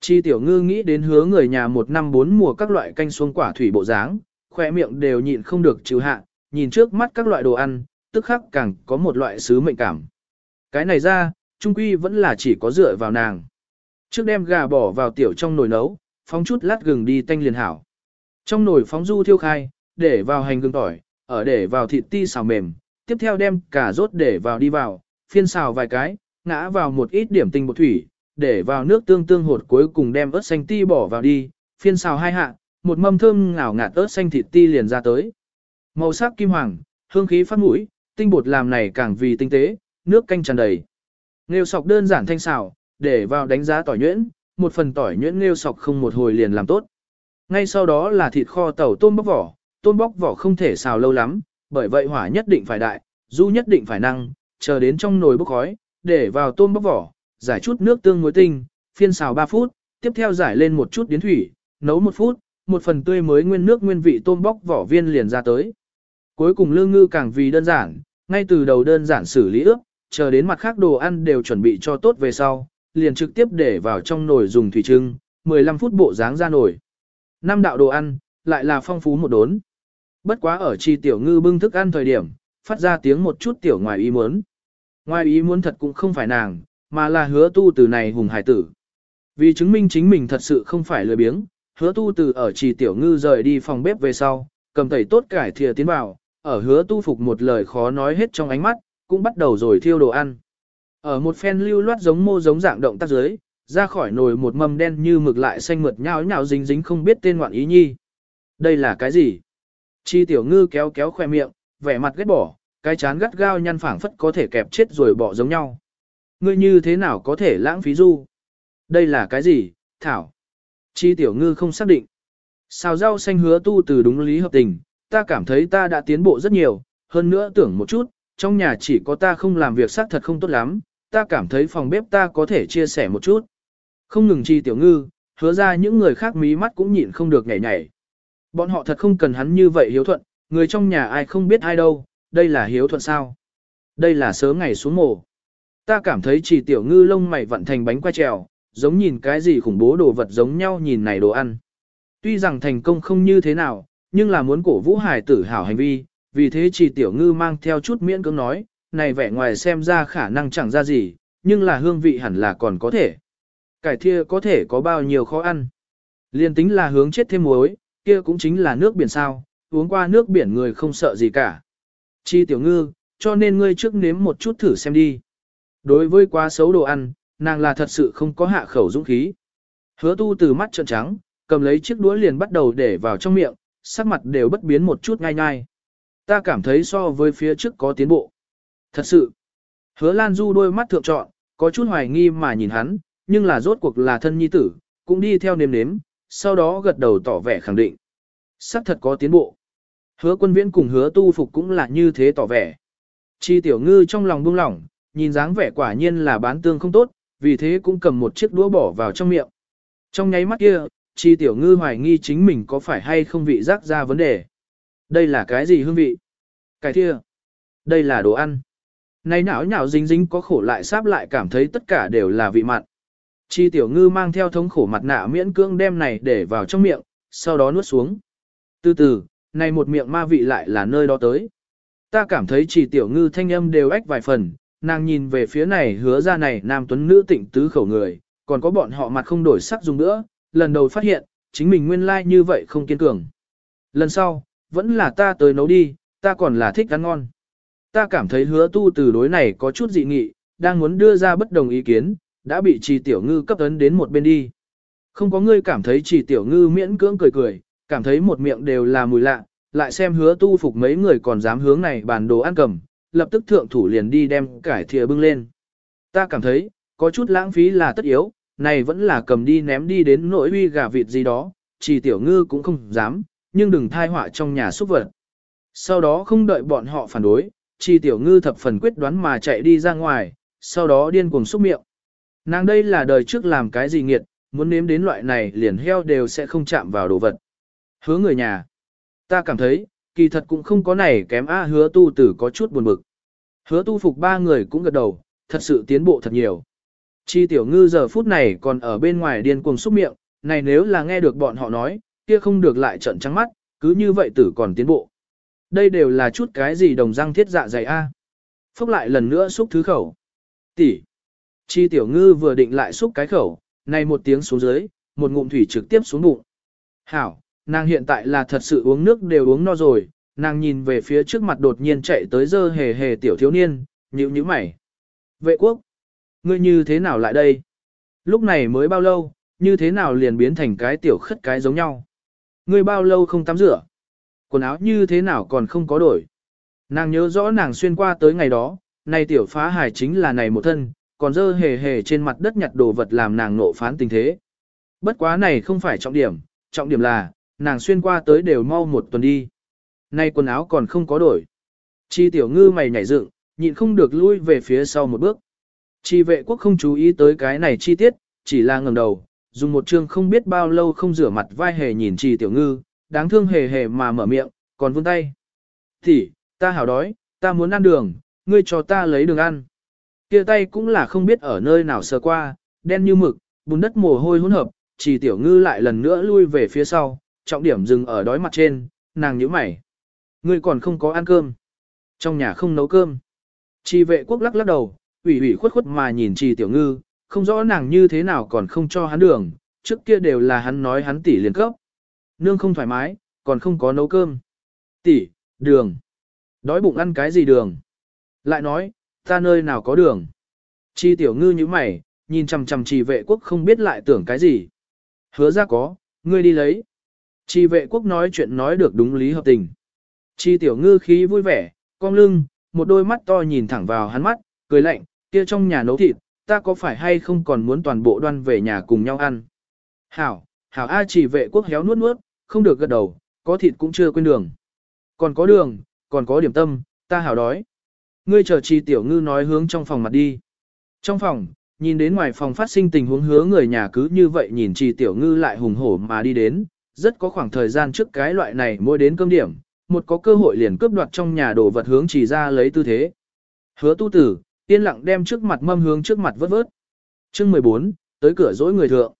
Chi tiểu ngư nghĩ đến hứa người nhà một năm bốn mùa các loại canh xuông quả thủy bộ dáng, khỏe miệng đều nhịn không được trừ hạ, nhìn trước mắt các loại đồ ăn, tức khắc càng có một loại sứ mệnh cảm. Cái này ra, trung quy vẫn là chỉ có dựa vào nàng. Trước đem gà bỏ vào tiểu trong nồi nấu, phóng chút lát gừng đi tanh liền hảo. Trong nồi phóng du thiêu khai, để vào hành gừng tỏi, ở để vào thịt ti xào mềm, tiếp theo đem cà rốt để vào đi vào, phiên xào vài cái, ngã vào một ít điểm tinh bột thủy, để vào nước tương tương hột cuối cùng đem ớt xanh ti bỏ vào đi, phiên xào hai hạ, một mâm thơm ngào ngạt ớt xanh thịt ti liền ra tới. Màu sắc kim hoàng, hương khí phát mũi, tinh bột làm này càng vì tinh tế, nước canh tràn đầy. Nêu sọc đơn giản thanh xào, để vào đánh giá tỏi nhuyễn, một phần tỏi nhuyễn nêu sọc không một hồi liền làm tốt. Ngay sau đó là thịt kho tàu tôm bóc vỏ, tôm bóc vỏ không thể xào lâu lắm, bởi vậy hỏa nhất định phải đại, du nhất định phải năng, chờ đến trong nồi bốc khói, để vào tôm bóc vỏ, giải chút nước tương muối tinh, phiên xào 3 phút, tiếp theo giải lên một chút điến thủy, nấu 1 phút, một phần tươi mới nguyên nước nguyên vị tôm bóc vỏ viên liền ra tới. Cuối cùng lương ngư càng vì đơn giản, ngay từ đầu đơn giản xử lý ướp, chờ đến mặt khác đồ ăn đều chuẩn bị cho tốt về sau, liền trực tiếp để vào trong nồi dùng thủy trưng, 15 phút bộ dáng ra nồi. Năm đạo đồ ăn, lại là phong phú một đốn. Bất quá ở chi tiểu ngư bưng thức ăn thời điểm, phát ra tiếng một chút tiểu ngoài ý muốn. Ngoài ý muốn thật cũng không phải nàng, mà là hứa tu từ này hùng hải tử. Vì chứng minh chính mình thật sự không phải lười biếng, hứa tu từ ở trì tiểu ngư rời đi phòng bếp về sau, cầm tẩy tốt cải thìa tiến vào, ở hứa tu phục một lời khó nói hết trong ánh mắt, cũng bắt đầu rồi thiêu đồ ăn. Ở một phen lưu loát giống mô giống dạng động tác dưới, ra khỏi nồi một mâm đen như mực lại xanh mượt nhão nhão dính dính không biết tên ngoạn ý nhi. Đây là cái gì? Chi tiểu ngư kéo kéo khoe miệng, vẻ mặt ghét bỏ, cái chán gắt gao nhăn phảng phất có thể kẹp chết rồi bỏ giống nhau. Ngươi như thế nào có thể lãng phí du? Đây là cái gì? Thảo. Chi tiểu ngư không xác định. Xào rau xanh hứa tu từ đúng lý hợp tình, ta cảm thấy ta đã tiến bộ rất nhiều, hơn nữa tưởng một chút, trong nhà chỉ có ta không làm việc xác thật không tốt lắm, ta cảm thấy phòng bếp ta có thể chia sẻ một chút. Không ngừng chi tiểu ngư, hứa ra những người khác mí mắt cũng nhịn không được nhảy nhảy. Bọn họ thật không cần hắn như vậy hiếu thuận, người trong nhà ai không biết ai đâu, đây là hiếu thuận sao. Đây là sớm ngày xuống mồ. Ta cảm thấy chỉ tiểu ngư lông mày vặn thành bánh quay trèo, giống nhìn cái gì khủng bố đồ vật giống nhau nhìn này đồ ăn. Tuy rằng thành công không như thế nào, nhưng là muốn cổ vũ hải tử hảo hành vi, vì thế chỉ tiểu ngư mang theo chút miễn cưỡng nói, này vẻ ngoài xem ra khả năng chẳng ra gì, nhưng là hương vị hẳn là còn có thể. Cải thia có thể có bao nhiêu khó ăn. Liên tính là hướng chết thêm muối, kia cũng chính là nước biển sao, uống qua nước biển người không sợ gì cả. Chi tiểu ngư, cho nên ngươi trước nếm một chút thử xem đi. Đối với quá xấu đồ ăn, nàng là thật sự không có hạ khẩu dũng khí. Hứa tu từ mắt trợn trắng, cầm lấy chiếc đũa liền bắt đầu để vào trong miệng, sắc mặt đều bất biến một chút ngay ngay. Ta cảm thấy so với phía trước có tiến bộ. Thật sự. Hứa Lan Du đôi mắt thượng trọn, có chút hoài nghi mà nhìn hắn, nhưng là rốt cuộc là thân nhi tử, cũng đi theo nếm nếm, sau đó gật đầu tỏ vẻ khẳng định. Sắc thật có tiến bộ. Hứa quân viễn cùng hứa tu phục cũng là như thế tỏ vẻ. Chi tiểu ngư trong lòng buông lỏng, nhìn dáng vẻ quả nhiên là bán tương không tốt, vì thế cũng cầm một chiếc đũa bỏ vào trong miệng. Trong nháy mắt kia, chi tiểu ngư hoài nghi chính mình có phải hay không vị giác ra vấn đề. Đây là cái gì hương vị? Cái thia. Đây là đồ ăn. Này nhão nhão dính dính có khổ lại sáp lại cảm thấy tất cả đều là vị mặn. Chi tiểu ngư mang theo thống khổ mặt nạ miễn cưỡng đem này để vào trong miệng, sau đó nuốt xuống. Từ từ, này một miệng ma vị lại là nơi đó tới. Ta cảm thấy chỉ tiểu ngư thanh âm đều ếch vài phần, nàng nhìn về phía này hứa ra này nam tuấn nữ tịnh tứ khẩu người, còn có bọn họ mặt không đổi sắc dùng nữa, lần đầu phát hiện, chính mình nguyên lai like như vậy không kiên cường. Lần sau, vẫn là ta tới nấu đi, ta còn là thích ăn ngon. Ta cảm thấy hứa tu từ đối này có chút dị nghị, đang muốn đưa ra bất đồng ý kiến, đã bị trì tiểu ngư cấp ấn đến một bên đi. Không có ngươi cảm thấy trì tiểu ngư miễn cưỡng cười cười, cảm thấy một miệng đều là mùi lạ, lại xem hứa tu phục mấy người còn dám hướng này bàn đồ ăn cầm, lập tức thượng thủ liền đi đem cải thìa bưng lên. Ta cảm thấy, có chút lãng phí là tất yếu, này vẫn là cầm đi ném đi đến nỗi uy gà vịt gì đó, chỉ tiểu ngư cũng không dám, nhưng đừng thai họa trong nhà xúc vật. Sau đó không đợi bọn họ phản đối, Chi tiểu ngư thập phần quyết đoán mà chạy đi ra ngoài, sau đó điên cuồng xúc miệng. Nàng đây là đời trước làm cái gì nghiệt, muốn nếm đến loại này liền heo đều sẽ không chạm vào đồ vật. Hứa người nhà. Ta cảm thấy, kỳ thật cũng không có này kém a hứa tu tử có chút buồn bực. Hứa tu phục ba người cũng gật đầu, thật sự tiến bộ thật nhiều. Chi tiểu ngư giờ phút này còn ở bên ngoài điên cuồng xúc miệng, này nếu là nghe được bọn họ nói, kia không được lại trận trắng mắt, cứ như vậy tử còn tiến bộ. Đây đều là chút cái gì đồng răng thiết dạ dày a. Phúc lại lần nữa xúc thứ khẩu. Tỷ. Chi tiểu ngư vừa định lại xúc cái khẩu, này một tiếng xuống dưới, một ngụm thủy trực tiếp xuống bụng. Hảo, nàng hiện tại là thật sự uống nước đều uống no rồi, nàng nhìn về phía trước mặt đột nhiên chạy tới dơ hề hề tiểu thiếu niên, nhíu nhíu mày. Vệ quốc, ngươi như thế nào lại đây? Lúc này mới bao lâu, như thế nào liền biến thành cái tiểu khất cái giống nhau? Ngươi bao lâu không tắm rửa? Quần áo như thế nào còn không có đổi? Nàng nhớ rõ nàng xuyên qua tới ngày đó, nay tiểu phá hài chính là này một thân, còn dơ hề hề trên mặt đất nhặt đồ vật làm nàng nộ phán tình thế. Bất quá này không phải trọng điểm, trọng điểm là, nàng xuyên qua tới đều mau một tuần đi. Nay quần áo còn không có đổi. Chi tiểu ngư mày nhảy dựng, nhịn không được lui về phía sau một bước. Chi vệ quốc không chú ý tới cái này chi tiết, chỉ là ngẩng đầu, dùng một chương không biết bao lâu không rửa mặt vai hề nhìn chi tiểu ngư, đáng thương hề hề mà mở miệng, còn vươn tay. Thì, ta hảo đói, ta muốn ăn đường, ngươi cho ta lấy đường ăn. Kia tay cũng là không biết ở nơi nào sờ qua, đen như mực, bùn đất mồ hôi hỗn hợp, chỉ tiểu ngư lại lần nữa lui về phía sau, trọng điểm dừng ở đói mặt trên, nàng nhíu mày. Ngươi còn không có ăn cơm. Trong nhà không nấu cơm. trì vệ quốc lắc lắc đầu, ủy ủy khuất khuất mà nhìn trì tiểu ngư, không rõ nàng như thế nào còn không cho hắn đường, trước kia đều là hắn nói hắn tỉ liền cấp. Nương không thoải mái, còn không có nấu cơm. tỷ, đường. Đói bụng ăn cái gì đường? Lại nói, ta nơi nào có đường? Chi tiểu ngư như mày, nhìn chằm chằm trì vệ quốc không biết lại tưởng cái gì. Hứa ra có, ngươi đi lấy. Chi vệ quốc nói chuyện nói được đúng lý hợp tình. Chi tiểu ngư khí vui vẻ, cong lưng, một đôi mắt to nhìn thẳng vào hắn mắt, cười lạnh, kia trong nhà nấu thịt, ta có phải hay không còn muốn toàn bộ đoan về nhà cùng nhau ăn. Hảo, hảo A chỉ vệ quốc héo nuốt nuốt, không được gật đầu, có thịt cũng chưa quên đường. Còn có đường, còn có điểm tâm, ta hảo đói. Ngươi chờ chi tiểu ngư nói hướng trong phòng mặt đi. Trong phòng, nhìn đến ngoài phòng phát sinh tình huống hứa người nhà cứ như vậy nhìn chi tiểu ngư lại hùng hổ mà đi đến, rất có khoảng thời gian trước cái loại này mỗi đến cơm điểm, một có cơ hội liền cướp đoạt trong nhà đồ vật hướng chỉ ra lấy tư thế. Hứa tu tử, yên lặng đem trước mặt mâm hướng trước mặt vớt vớt. Chương 14, tới cửa dỗi người thượng.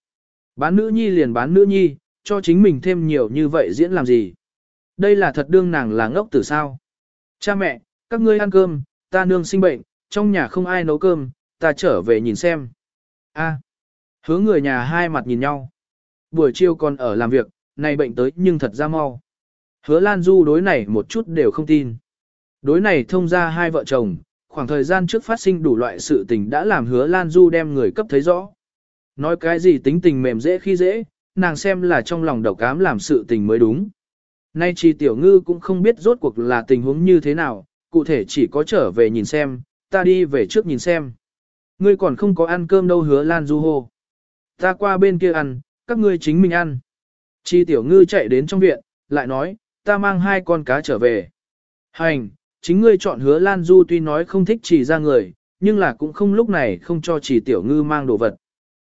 Bán nữ nhi liền bán nữ nhi, cho chính mình thêm nhiều như vậy diễn làm gì. Đây là thật đương nàng là ngốc tử sao. Cha mẹ, các ngươi ăn cơm, ta nương sinh bệnh, trong nhà không ai nấu cơm, ta trở về nhìn xem. A. Hứa người nhà hai mặt nhìn nhau. Buổi chiều còn ở làm việc, này bệnh tới nhưng thật ra mau. Hứa Lan Du đối này một chút đều không tin. Đối này thông ra hai vợ chồng, khoảng thời gian trước phát sinh đủ loại sự tình đã làm hứa Lan Du đem người cấp thấy rõ. Nói cái gì tính tình mềm dễ khi dễ, nàng xem là trong lòng độc cám làm sự tình mới đúng. Nay chi tiểu ngư cũng không biết rốt cuộc là tình huống như thế nào, cụ thể chỉ có trở về nhìn xem, ta đi về trước nhìn xem. Ngươi còn không có ăn cơm đâu hứa Lan Du hô. Ta qua bên kia ăn, các ngươi chính mình ăn. Chi tiểu ngư chạy đến trong viện, lại nói, ta mang hai con cá trở về. Hành, chính ngươi chọn hứa Lan Du tuy nói không thích chỉ ra người, nhưng là cũng không lúc này không cho chỉ tiểu ngư mang đồ vật.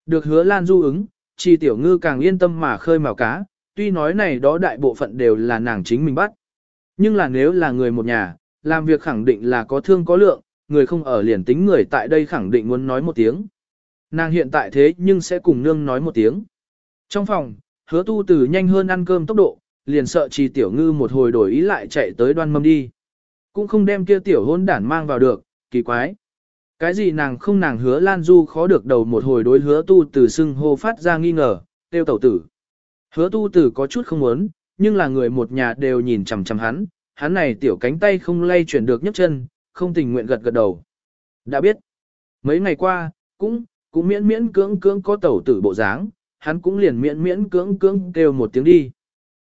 Được hứa Lan Du ứng, chỉ tiểu ngư càng yên tâm mà khơi mào cá, tuy nói này đó đại bộ phận đều là nàng chính mình bắt. Nhưng là nếu là người một nhà, làm việc khẳng định là có thương có lượng, người không ở liền tính người tại đây khẳng định muốn nói một tiếng. Nàng hiện tại thế nhưng sẽ cùng nương nói một tiếng. Trong phòng, hứa tu từ nhanh hơn ăn cơm tốc độ, liền sợ trì tiểu ngư một hồi đổi ý lại chạy tới đoan mâm đi. Cũng không đem kia tiểu hôn đản mang vào được, kỳ quái. Cái gì nàng không nàng hứa Lan Du khó được đầu một hồi đối hứa tu tử xưng hô phát ra nghi ngờ, tiêu tẩu tử. Hứa tu tử có chút không muốn, nhưng là người một nhà đều nhìn chằm chằm hắn, hắn này tiểu cánh tay không lay chuyển được nhấc chân, không tình nguyện gật gật đầu. Đã biết, mấy ngày qua, cũng, cũng miễn miễn cưỡng cưỡng có tẩu tử bộ dáng, hắn cũng liền miễn miễn cưỡng cưỡng kêu một tiếng đi.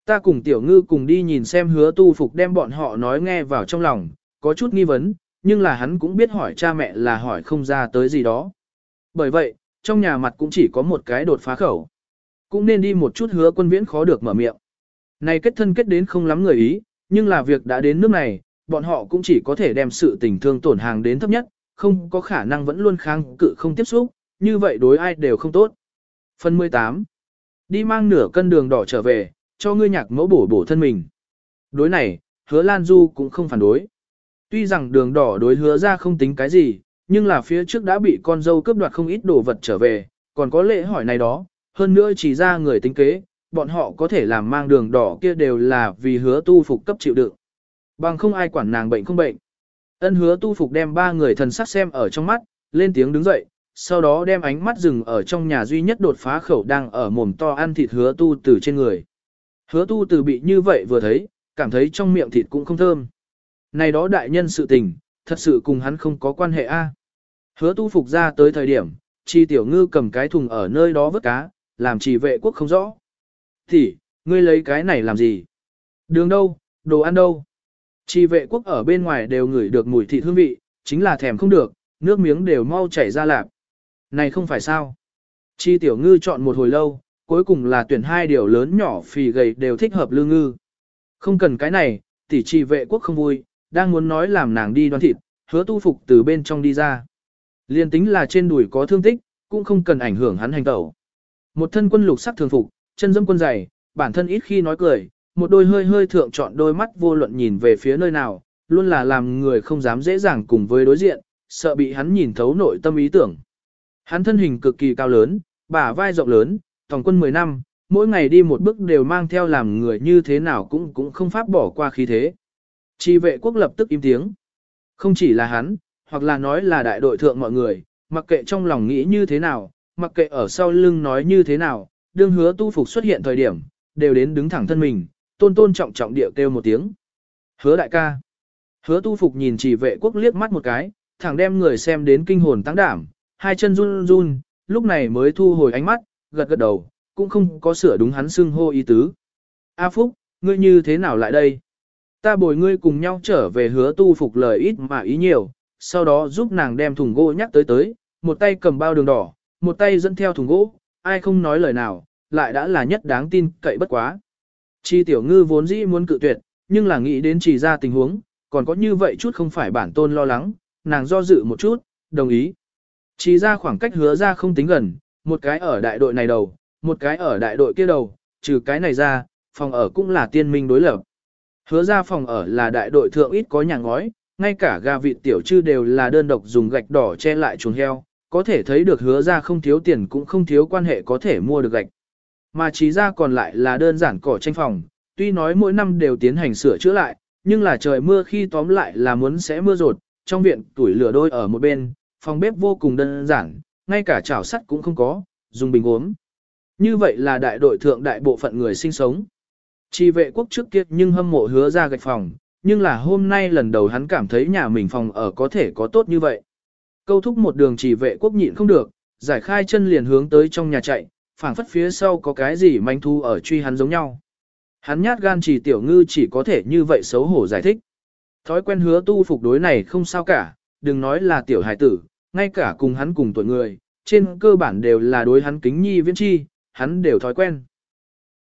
Ta cùng tiểu ngư cùng đi nhìn xem hứa tu phục đem bọn họ nói nghe vào trong lòng, có chút nghi vấn, nhưng là hắn cũng biết hỏi cha mẹ là hỏi không ra tới gì đó. Bởi vậy, trong nhà mặt cũng chỉ có một cái đột phá khẩu. Cũng nên đi một chút hứa quân viễn khó được mở miệng. Này kết thân kết đến không lắm người ý, nhưng là việc đã đến nước này, bọn họ cũng chỉ có thể đem sự tình thương tổn hàng đến thấp nhất, không có khả năng vẫn luôn kháng cự không tiếp xúc, như vậy đối ai đều không tốt. Phần 18. Đi mang nửa cân đường đỏ trở về, cho ngươi nhạc mẫu bổ bổ thân mình. Đối này, hứa Lan Du cũng không phản đối. Tuy rằng đường đỏ đối hứa ra không tính cái gì, nhưng là phía trước đã bị con dâu cướp đoạt không ít đồ vật trở về, còn có lễ hỏi này đó, hơn nữa chỉ ra người tính kế, bọn họ có thể làm mang đường đỏ kia đều là vì hứa tu phục cấp chịu đựng. Bằng không ai quản nàng bệnh không bệnh. Ân hứa tu phục đem ba người thần sắc xem ở trong mắt, lên tiếng đứng dậy, sau đó đem ánh mắt dừng ở trong nhà duy nhất đột phá khẩu đang ở mồm to ăn thịt hứa tu từ trên người. Hứa tu từ bị như vậy vừa thấy, cảm thấy trong miệng thịt cũng không thơm. Này đó đại nhân sự tình, thật sự cùng hắn không có quan hệ a. Hứa tu phục ra tới thời điểm, chi tiểu ngư cầm cái thùng ở nơi đó vớt cá, làm chỉ vệ quốc không rõ. Thì, ngươi lấy cái này làm gì? Đường đâu, đồ ăn đâu? Chi vệ quốc ở bên ngoài đều ngửi được mùi thịt hương vị, chính là thèm không được, nước miếng đều mau chảy ra lạc Này không phải sao? Chi tiểu ngư chọn một hồi lâu, cuối cùng là tuyển hai điều lớn nhỏ phì gầy đều thích hợp lương ngư. Không cần cái này, tỷ chi vệ quốc không vui, đang muốn nói làm nàng đi đoán thịt, hứa tu phục từ bên trong đi ra. Liên tính là trên đùi có thương tích, cũng không cần ảnh hưởng hắn hành tẩu. Một thân quân lục sắc thường phục, chân dâm quân dày, bản thân ít khi nói cười, một đôi hơi hơi thượng chọn đôi mắt vô luận nhìn về phía nơi nào, luôn là làm người không dám dễ dàng cùng với đối diện, sợ bị hắn nhìn thấu nội tâm ý tưởng. Hắn thân hình cực kỳ cao lớn, bả vai rộng lớn, tổng quân 10 năm, mỗi ngày đi một bước đều mang theo làm người như thế nào cũng cũng không pháp bỏ qua khí thế. Chi vệ quốc lập tức im tiếng. Không chỉ là hắn, hoặc là nói là đại đội thượng mọi người, mặc kệ trong lòng nghĩ như thế nào, mặc kệ ở sau lưng nói như thế nào, đương hứa tu phục xuất hiện thời điểm, đều đến đứng thẳng thân mình, tôn tôn trọng trọng địa kêu một tiếng. Hứa đại ca. Hứa tu phục nhìn chỉ vệ quốc liếc mắt một cái, thẳng đem người xem đến kinh hồn tăng đảm, hai chân run run, lúc này mới thu hồi ánh mắt, gật gật đầu, cũng không có sửa đúng hắn xưng hô ý tứ. A Phúc, ngươi như thế nào lại đây? Ta bồi ngươi cùng nhau trở về hứa tu phục lời ít mà ý nhiều, sau đó giúp nàng đem thùng gỗ nhắc tới tới, một tay cầm bao đường đỏ, một tay dẫn theo thùng gỗ, ai không nói lời nào, lại đã là nhất đáng tin cậy bất quá. Chi tiểu ngư vốn dĩ muốn cự tuyệt, nhưng là nghĩ đến chỉ ra tình huống, còn có như vậy chút không phải bản tôn lo lắng, nàng do dự một chút, đồng ý. Chỉ ra khoảng cách hứa ra không tính gần, một cái ở đại đội này đầu, một cái ở đại đội kia đầu, trừ cái này ra, phòng ở cũng là tiên minh đối lập. Hứa ra phòng ở là đại đội thượng ít có nhà ngói, ngay cả gà vịt tiểu chư đều là đơn độc dùng gạch đỏ che lại chuồng heo, có thể thấy được hứa ra không thiếu tiền cũng không thiếu quan hệ có thể mua được gạch. Mà trí ra còn lại là đơn giản cỏ tranh phòng, tuy nói mỗi năm đều tiến hành sửa chữa lại, nhưng là trời mưa khi tóm lại là muốn sẽ mưa rột, trong viện tuổi lửa đôi ở một bên, phòng bếp vô cùng đơn giản, ngay cả chảo sắt cũng không có, dùng bình uống. Như vậy là đại đội thượng đại bộ phận người sinh sống. Chi vệ quốc trước kia nhưng hâm mộ hứa ra gạch phòng, nhưng là hôm nay lần đầu hắn cảm thấy nhà mình phòng ở có thể có tốt như vậy. Câu thúc một đường chỉ vệ quốc nhịn không được, giải khai chân liền hướng tới trong nhà chạy, phảng phất phía sau có cái gì manh thu ở truy hắn giống nhau. Hắn nhát gan chỉ tiểu ngư chỉ có thể như vậy xấu hổ giải thích. Thói quen hứa tu phục đối này không sao cả, đừng nói là tiểu hải tử, ngay cả cùng hắn cùng tuổi người, trên cơ bản đều là đối hắn kính nhi viễn chi, hắn đều thói quen.